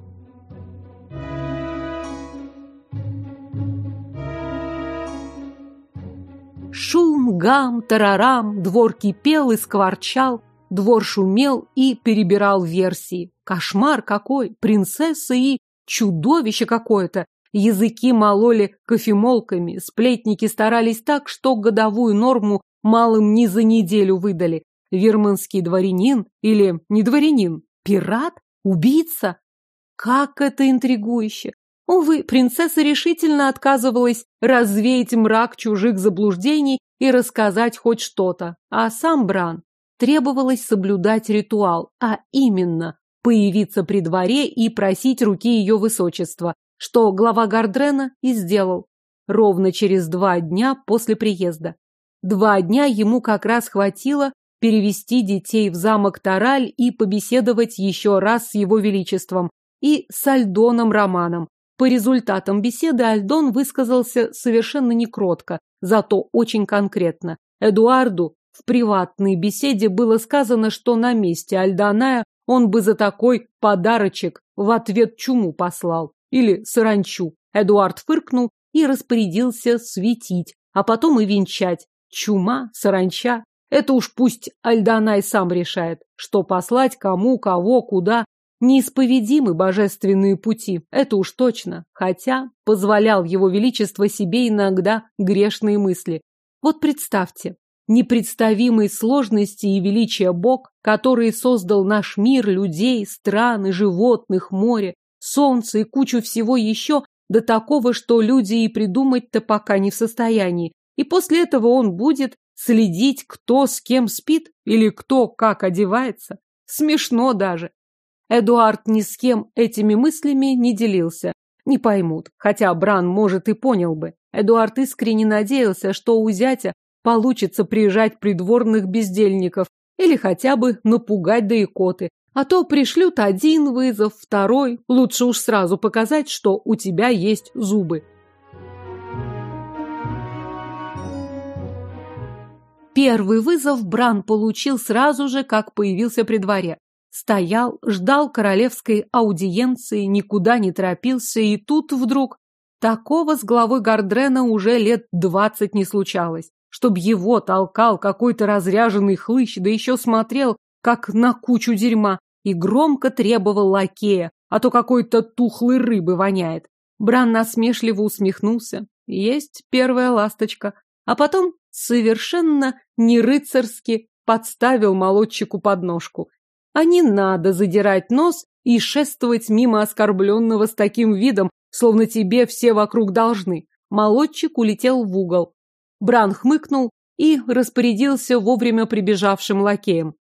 Шум, гам, тарарам, двор кипел и скворчал, двор шумел и перебирал версии. Кошмар какой! Принцесса и чудовище какое-то! Языки мололи кофемолками, сплетники старались так, что годовую норму малым не за неделю выдали. Верманский дворянин или не дворянин? Пират? Убийца? Как это интригующе! Увы, принцесса решительно отказывалась развеять мрак чужих заблуждений и рассказать хоть что-то. А сам Бран требовалось соблюдать ритуал, а именно появиться при дворе и просить руки ее высочества, что глава Гардрена и сделал. Ровно через два дня после приезда. Два дня ему как раз хватило перевести детей в замок Тараль и побеседовать еще раз с его величеством и с Альдоном Романом. По результатам беседы Альдон высказался совершенно некротко, зато очень конкретно. Эдуарду в приватной беседе было сказано, что на месте Альданая он бы за такой подарочек в ответ чуму послал. Или саранчу. Эдуард фыркнул и распорядился светить, а потом и венчать. Чума, саранча. Это уж пусть Альданай сам решает, что послать, кому, кого, куда. Неисповедимы божественные пути, это уж точно. Хотя позволял его величество себе иногда грешные мысли. Вот представьте, непредставимой сложности и величия Бог, который создал наш мир, людей, страны, животных, море, солнце и кучу всего еще, до такого, что люди и придумать-то пока не в состоянии. И после этого он будет следить, кто с кем спит или кто как одевается. Смешно даже. Эдуард ни с кем этими мыслями не делился. Не поймут, хотя Бран, может, и понял бы. Эдуард искренне надеялся, что у зятя получится прижать придворных бездельников или хотя бы напугать до икоты. А то пришлют один вызов, второй. Лучше уж сразу показать, что у тебя есть зубы. Первый вызов Бран получил сразу же, как появился при дворе. Стоял, ждал королевской аудиенции, никуда не торопился, и тут вдруг... Такого с главой Гардрена уже лет двадцать не случалось. Чтоб его толкал какой-то разряженный хлыщ, да еще смотрел, как на кучу дерьма и громко требовал лакея, а то какой-то тухлой рыбы воняет. Бран насмешливо усмехнулся. Есть первая ласточка. А потом совершенно не рыцарски подставил молодчику подножку. А не надо задирать нос и шествовать мимо оскорбленного с таким видом, словно тебе все вокруг должны. Молодчик улетел в угол. Бран хмыкнул и распорядился вовремя прибежавшим лакеем.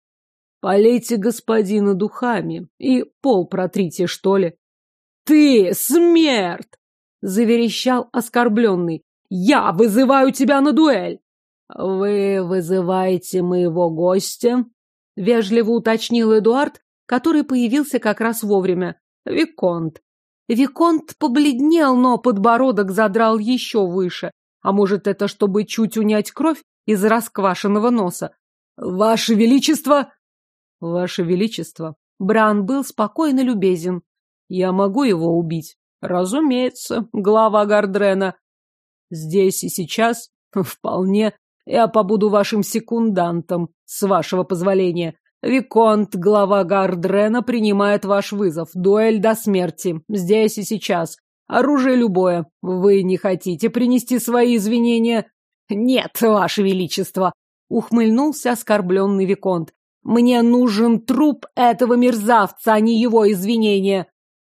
Полейте господина духами и пол протрите, что ли. Ты, смерть! Заверещал оскорбленный. Я вызываю тебя на дуэль. Вы вызываете моего гостя? Вежливо уточнил Эдуард, который появился как раз вовремя. Виконт. Виконт побледнел, но подбородок задрал еще выше. А может, это чтобы чуть унять кровь из расквашенного носа? Ваше Величество! Ваше Величество, Бран был спокойно любезен. Я могу его убить? Разумеется, глава Гардрена. Здесь и сейчас? Вполне. Я побуду вашим секундантом, с вашего позволения. Виконт, глава Гардрена, принимает ваш вызов. Дуэль до смерти. Здесь и сейчас. Оружие любое. Вы не хотите принести свои извинения? Нет, ваше величество. Ухмыльнулся оскорбленный Виконт. Мне нужен труп этого мерзавца, а не его извинения.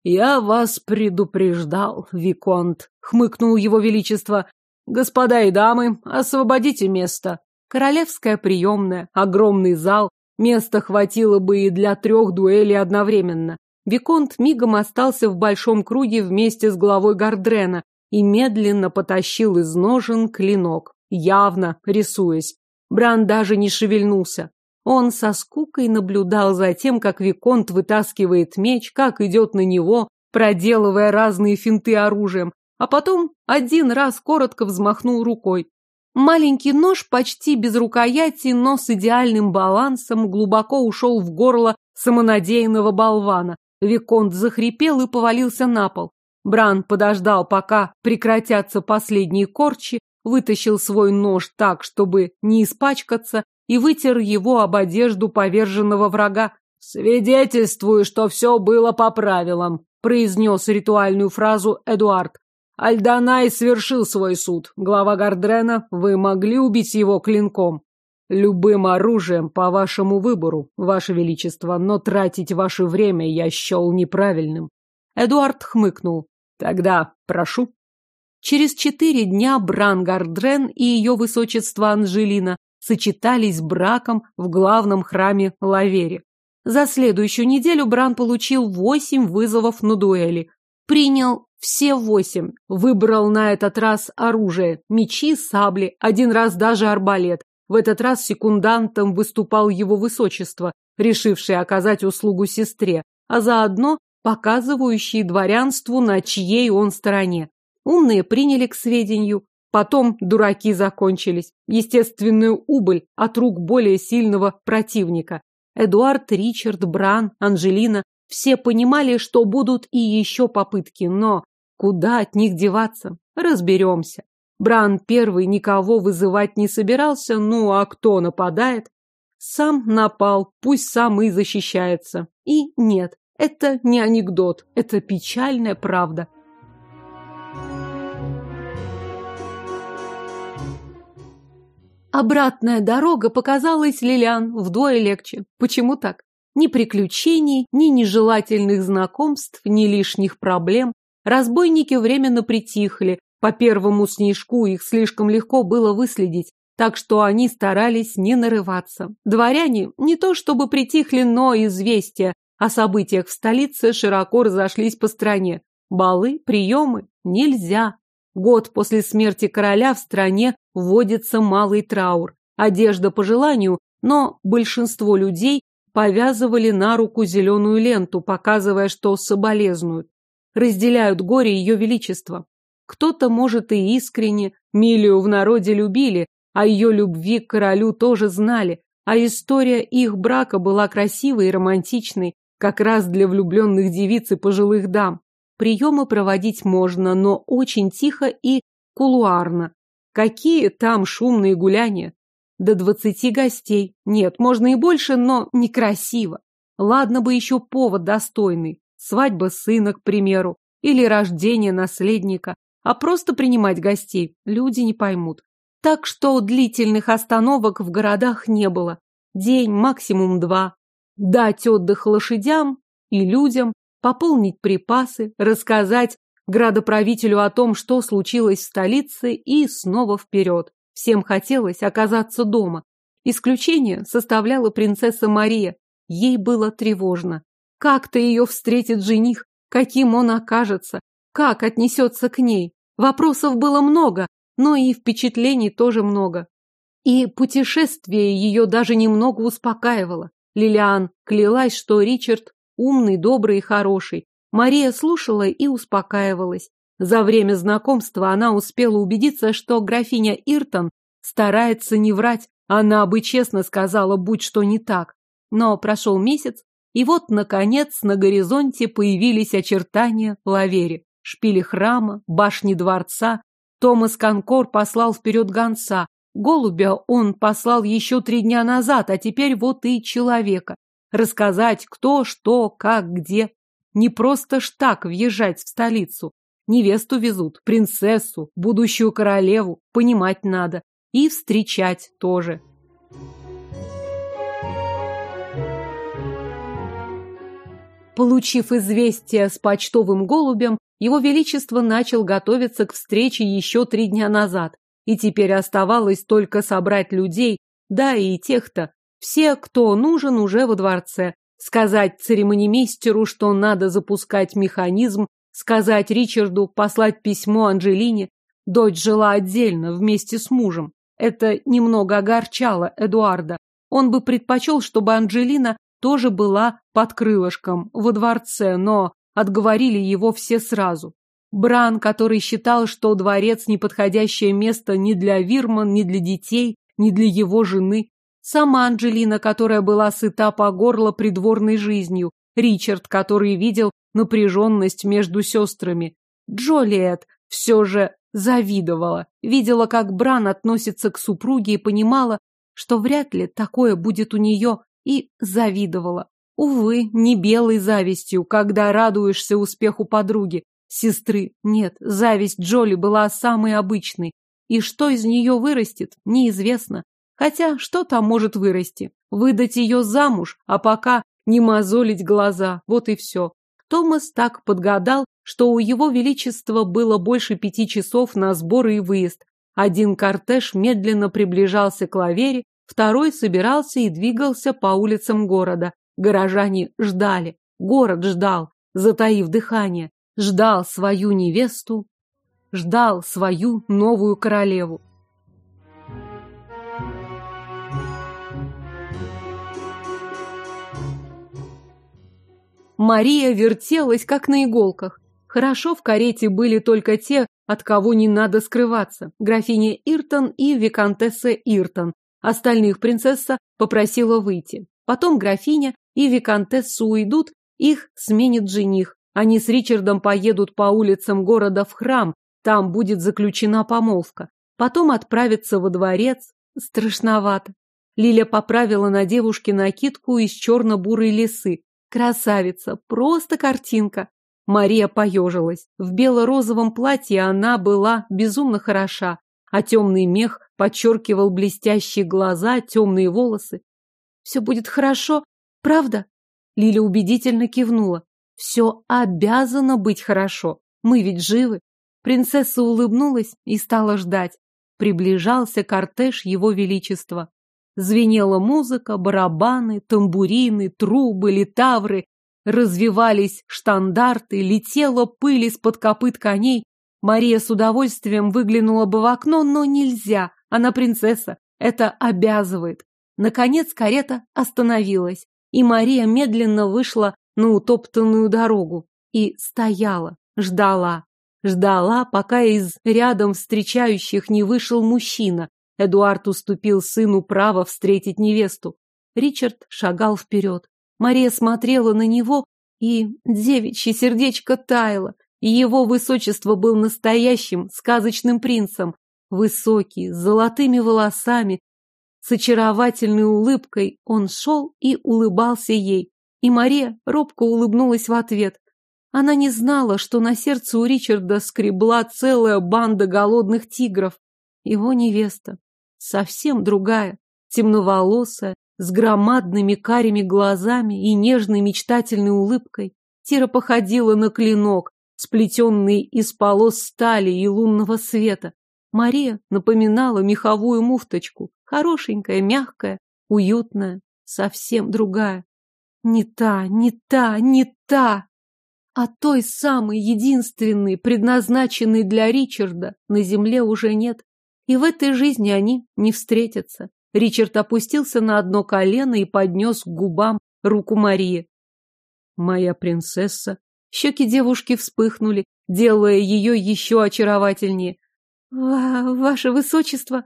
Я вас предупреждал, Виконт, хмыкнул его величество. Господа и дамы, освободите место. Королевская приемная, огромный зал, места хватило бы и для трех дуэлей одновременно. Виконт мигом остался в большом круге вместе с главой Гардрена и медленно потащил из ножен клинок, явно рисуясь. Бран даже не шевельнулся. Он со скукой наблюдал за тем, как Виконт вытаскивает меч, как идет на него, проделывая разные финты оружием, а потом один раз коротко взмахнул рукой. Маленький нож почти без рукояти, но с идеальным балансом глубоко ушел в горло самонадеянного болвана. Виконт захрипел и повалился на пол. Бран подождал, пока прекратятся последние корчи, вытащил свой нож так, чтобы не испачкаться, и вытер его об одежду поверженного врага. «Свидетельствую, что все было по правилам», — произнес ритуальную фразу Эдуард. «Альданай свершил свой суд. Глава Гардрена, вы могли убить его клинком?» «Любым оружием по вашему выбору, ваше величество, но тратить ваше время я счел неправильным». Эдуард хмыкнул. «Тогда прошу». Через четыре дня Бран Гардрен и ее высочество Анжелина сочетались браком в главном храме Лавере. За следующую неделю Бран получил восемь вызовов на дуэли. Принял все восемь. Выбрал на этот раз оружие. Мечи, сабли, один раз даже арбалет. В этот раз секундантом выступал его высочество, решивший оказать услугу сестре, а заодно показывающий дворянству, на чьей он стороне. Умные приняли к сведению, потом дураки закончились. Естественную убыль от рук более сильного противника. Эдуард, Ричард, Бран, Анжелина – все понимали, что будут и еще попытки, но куда от них деваться? Разберемся. Бран первый никого вызывать не собирался, ну а кто нападает? Сам напал, пусть сам и защищается. И нет, это не анекдот, это печальная правда. Обратная дорога показалась Лилиан вдвое легче. Почему так? Ни приключений, ни нежелательных знакомств, ни лишних проблем. Разбойники временно притихли. По первому снежку их слишком легко было выследить, так что они старались не нарываться. Дворяне не то чтобы притихли, но известия о событиях в столице широко разошлись по стране. Балы, приемы нельзя. Год после смерти короля в стране вводится малый траур. Одежда по желанию, но большинство людей повязывали на руку зеленую ленту, показывая, что соболезнуют. Разделяют горе ее величества. Кто-то, может, и искренне. Милию в народе любили, а ее любви к королю тоже знали. А история их брака была красивой и романтичной, как раз для влюбленных девиц и пожилых дам. Приемы проводить можно, но очень тихо и кулуарно. Какие там шумные гуляния? До двадцати гостей. Нет, можно и больше, но некрасиво. Ладно бы еще повод достойный. Свадьба сына, к примеру, или рождение наследника. А просто принимать гостей люди не поймут. Так что длительных остановок в городах не было. День, максимум два. Дать отдых лошадям и людям, пополнить припасы, рассказать градоправителю о том, что случилось в столице, и снова вперед. Всем хотелось оказаться дома. Исключение составляла принцесса Мария. Ей было тревожно. Как-то ее встретит жених, каким он окажется, как отнесется к ней. Вопросов было много, но и впечатлений тоже много. И путешествие ее даже немного успокаивало. Лилиан клялась, что Ричард умный, добрый и хороший. Мария слушала и успокаивалась. За время знакомства она успела убедиться, что графиня Иртон старается не врать. Она бы честно сказала, будь что не так. Но прошел месяц, и вот, наконец, на горизонте появились очертания Лавери, шпили храма, башни дворца. Томас Конкор послал вперед гонца. Голубя он послал еще три дня назад, а теперь вот и человека. Рассказать, кто, что, как, где. Не просто ж так въезжать в столицу. Невесту везут, принцессу, будущую королеву, понимать надо. И встречать тоже. Получив известие с почтовым голубем, его величество начал готовиться к встрече еще три дня назад. И теперь оставалось только собрать людей, да и тех-то, все, кто нужен, уже во дворце. Сказать церемонимейстеру, что надо запускать механизм, сказать Ричарду, послать письмо Анжелине. Дочь жила отдельно, вместе с мужем. Это немного огорчало Эдуарда. Он бы предпочел, чтобы Анжелина тоже была под крылышком во дворце, но отговорили его все сразу. Бран, который считал, что дворец неподходящее место ни для Вирман, ни для детей, ни для его жены, Сама Анджелина, которая была сыта по горло придворной жизнью. Ричард, который видел напряженность между сестрами. Джолиет все же завидовала. Видела, как Бран относится к супруге и понимала, что вряд ли такое будет у нее, и завидовала. Увы, не белой завистью, когда радуешься успеху подруги. Сестры нет, зависть Джоли была самой обычной. И что из нее вырастет, неизвестно. Хотя что там может вырасти? Выдать ее замуж, а пока не мозолить глаза, вот и все. Томас так подгадал, что у его величества было больше пяти часов на сборы и выезд. Один кортеж медленно приближался к лавере, второй собирался и двигался по улицам города. Горожане ждали, город ждал, затаив дыхание, ждал свою невесту, ждал свою новую королеву. Мария вертелась, как на иголках. Хорошо в карете были только те, от кого не надо скрываться. Графиня Иртон и виконтесса Иртон. Остальных принцесса попросила выйти. Потом графиня и виконтессу уйдут, их сменит жених. Они с Ричардом поедут по улицам города в храм, там будет заключена помолвка. Потом отправятся во дворец. Страшновато. Лиля поправила на девушке накидку из черно-бурой лисы. Красавица, просто картинка. Мария поежилась. В бело-розовом платье она была безумно хороша, а темный мех подчеркивал блестящие глаза, темные волосы. «Все будет хорошо, правда?» Лиля убедительно кивнула. «Все обязано быть хорошо. Мы ведь живы». Принцесса улыбнулась и стала ждать. Приближался кортеж его величества. Звенела музыка, барабаны, тамбурины, трубы, литавры. Развивались штандарты, летела пыль из-под копыт коней. Мария с удовольствием выглянула бы в окно, но нельзя. Она принцесса. Это обязывает. Наконец карета остановилась, и Мария медленно вышла на утоптанную дорогу и стояла, ждала. Ждала, пока из рядом встречающих не вышел мужчина, Эдуард уступил сыну право встретить невесту. Ричард шагал вперед. Мария смотрела на него, и девичье сердечко таяло. И его высочество был настоящим сказочным принцем. Высокий, с золотыми волосами, с очаровательной улыбкой он шел и улыбался ей. И Мария робко улыбнулась в ответ. Она не знала, что на сердце у Ричарда скребла целая банда голодных тигров. Его невеста, совсем другая, темноволосая, с громадными карими глазами и нежной мечтательной улыбкой. Тира походила на клинок, сплетенный из полос стали и лунного света. Мария напоминала меховую муфточку, хорошенькая, мягкая, уютная, совсем другая. Не та, не та, не та, а той самой единственной, предназначенной для Ричарда, на земле уже нет. И в этой жизни они не встретятся. Ричард опустился на одно колено и поднес к губам руку Марии. «Моя принцесса». Щеки девушки вспыхнули, делая ее еще очаровательнее. «Ваше высочество!»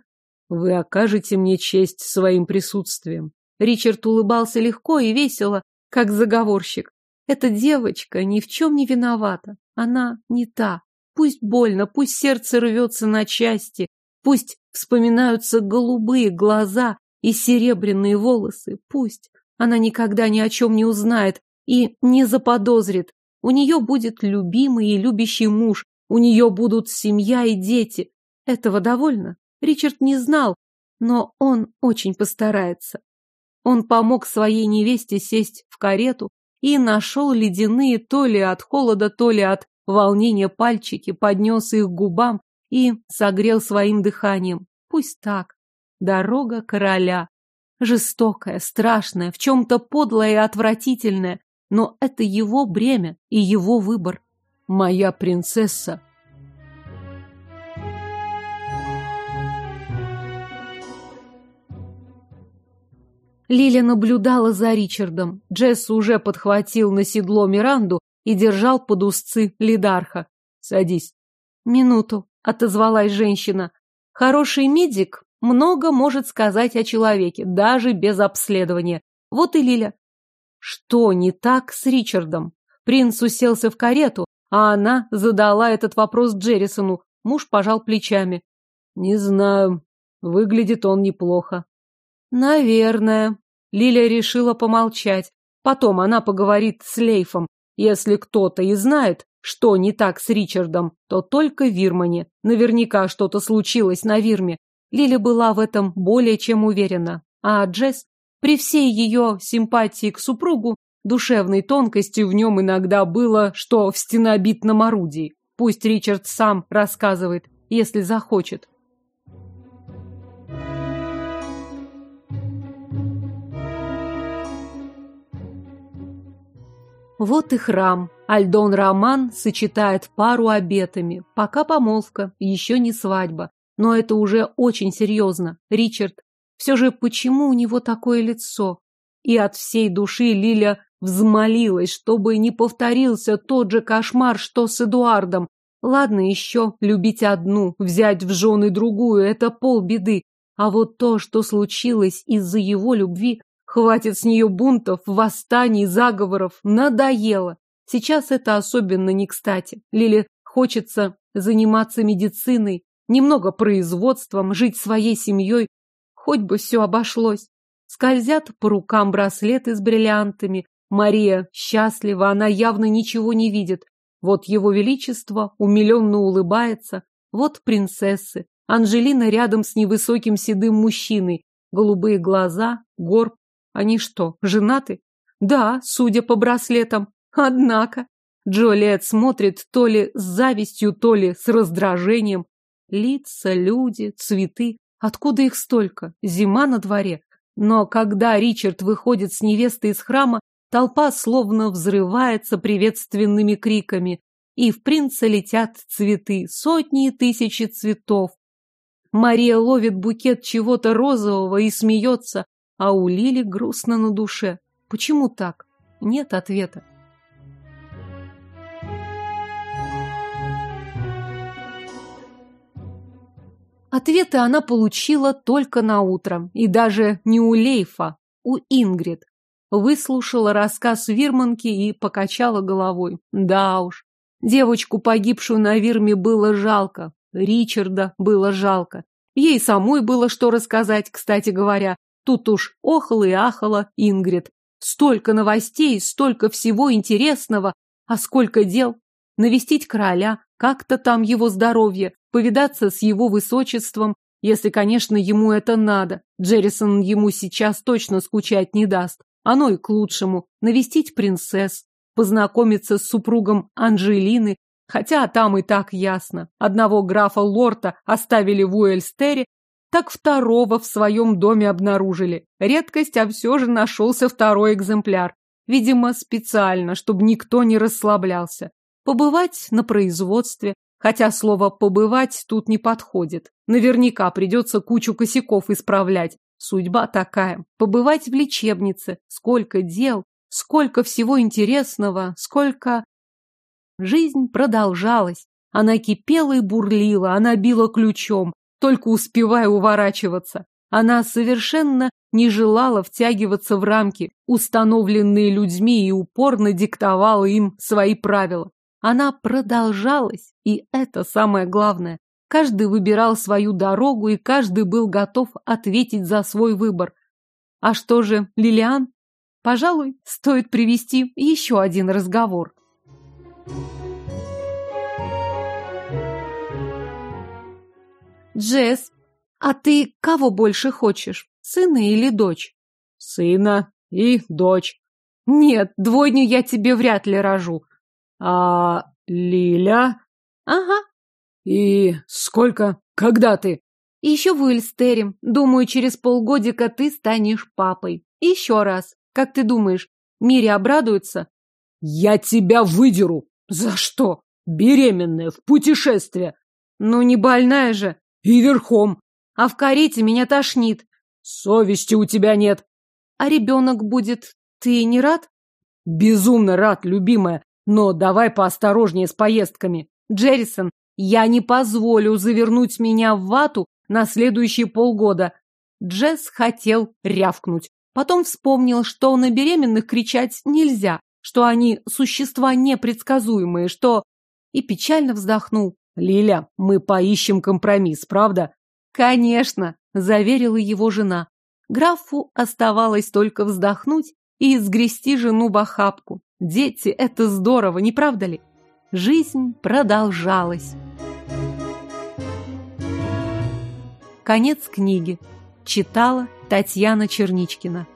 «Вы окажете мне честь своим присутствием». Ричард улыбался легко и весело, как заговорщик. Эта девочка ни в чем не виновата. Она не та. Пусть больно, пусть сердце рвется на части, Пусть вспоминаются голубые глаза и серебряные волосы, пусть. Она никогда ни о чем не узнает и не заподозрит. У нее будет любимый и любящий муж, у нее будут семья и дети. Этого довольно. Ричард не знал, но он очень постарается. Он помог своей невесте сесть в карету и нашел ледяные то ли от холода, то ли от волнения пальчики, поднес их к губам и согрел своим дыханием. Пусть так. Дорога короля. Жестокая, страшная, в чем-то подлая и отвратительная, но это его бремя и его выбор. Моя принцесса. Лиля наблюдала за Ричардом. Джесс уже подхватил на седло Миранду и держал под узцы Лидарха. «Садись». «Минуту», — отозвалась женщина. «Хороший медик много может сказать о человеке, даже без обследования. Вот и Лиля». Что не так с Ричардом? Принц уселся в карету, а она задала этот вопрос Джеррисону. Муж пожал плечами. «Не знаю. Выглядит он неплохо». «Наверное». Лиля решила помолчать. Потом она поговорит с Лейфом. Если кто-то и знает, что не так с Ричардом, то только Вирмане. Наверняка что-то случилось на Вирме. Лили была в этом более чем уверена. А Джесс, при всей ее симпатии к супругу, душевной тонкостью в нем иногда было, что в стенобитном орудии. Пусть Ричард сам рассказывает, если захочет. Вот и храм. Альдон Роман сочетает пару обетами. Пока помолвка, еще не свадьба. Но это уже очень серьезно. Ричард, все же почему у него такое лицо? И от всей души Лиля взмолилась, чтобы не повторился тот же кошмар, что с Эдуардом. Ладно еще любить одну, взять в жены другую, это полбеды. А вот то, что случилось из-за его любви, хватит с нее бунтов, восстаний, заговоров, надоело. Сейчас это особенно не кстати. Лиле хочется заниматься медициной, немного производством, жить своей семьей, хоть бы все обошлось. Скользят по рукам браслеты с бриллиантами. Мария счастлива, она явно ничего не видит. Вот его величество умиленно улыбается. Вот принцессы. Анжелина рядом с невысоким седым мужчиной. Голубые глаза, горб. Они что, женаты? Да, судя по браслетам. Однако. Джолиет смотрит то ли с завистью, то ли с раздражением. Лица, люди, цветы. Откуда их столько? Зима на дворе. Но когда Ричард выходит с невестой из храма, толпа словно взрывается приветственными криками. И в принца летят цветы, сотни и тысячи цветов. Мария ловит букет чего-то розового и смеется, а у Лили грустно на душе. Почему так? Нет ответа. Ответы она получила только на утро, и даже не у Лейфа, у Ингрид. Выслушала рассказ Вирманки и покачала головой. Да уж, девочку, погибшую на Вирме, было жалко. Ричарда было жалко. Ей самой было что рассказать, кстати говоря. Тут уж охала и ахала Ингрид. Столько новостей, столько всего интересного, а сколько дел. Навестить короля, как-то там его здоровье, повидаться с его высочеством, если, конечно, ему это надо. Джеррисон ему сейчас точно скучать не даст. Оно и к лучшему. Навестить принцесс, познакомиться с супругом Анжелины, хотя там и так ясно. Одного графа Лорта оставили в Уэльстере, так второго в своем доме обнаружили. Редкость, а все же нашелся второй экземпляр. Видимо, специально, чтобы никто не расслаблялся. Побывать на производстве, Хотя слово «побывать» тут не подходит. Наверняка придется кучу косяков исправлять. Судьба такая. Побывать в лечебнице. Сколько дел, сколько всего интересного, сколько... Жизнь продолжалась. Она кипела и бурлила, она била ключом, только успевая уворачиваться. Она совершенно не желала втягиваться в рамки, установленные людьми, и упорно диктовала им свои правила. Она продолжалась, и это самое главное. Каждый выбирал свою дорогу, и каждый был готов ответить за свой выбор. А что же Лилиан? Пожалуй, стоит привести еще один разговор. Джесс, а ты кого больше хочешь, сына или дочь? Сына и дочь. Нет, двойню я тебе вряд ли рожу. А Лиля? Ага. И сколько? Когда ты? Еще в Уэльстере. Думаю, через полгодика ты станешь папой. Еще раз. Как ты думаешь, Мире обрадуется? Я тебя выдеру. За что? Беременная, в путешествие. Ну, не больная же. И верхом. А в карете меня тошнит. Совести у тебя нет. А ребенок будет. Ты не рад? Безумно рад, любимая. Но давай поосторожнее с поездками. Джеррисон, я не позволю завернуть меня в вату на следующие полгода. Джесс хотел рявкнуть. Потом вспомнил, что на беременных кричать нельзя, что они существа непредсказуемые, что... И печально вздохнул. «Лиля, мы поищем компромисс, правда?» «Конечно», — заверила его жена. Графу оставалось только вздохнуть и сгрести жену в охапку. Дети — это здорово, не правда ли? Жизнь продолжалась. Конец книги. Читала Татьяна Черничкина.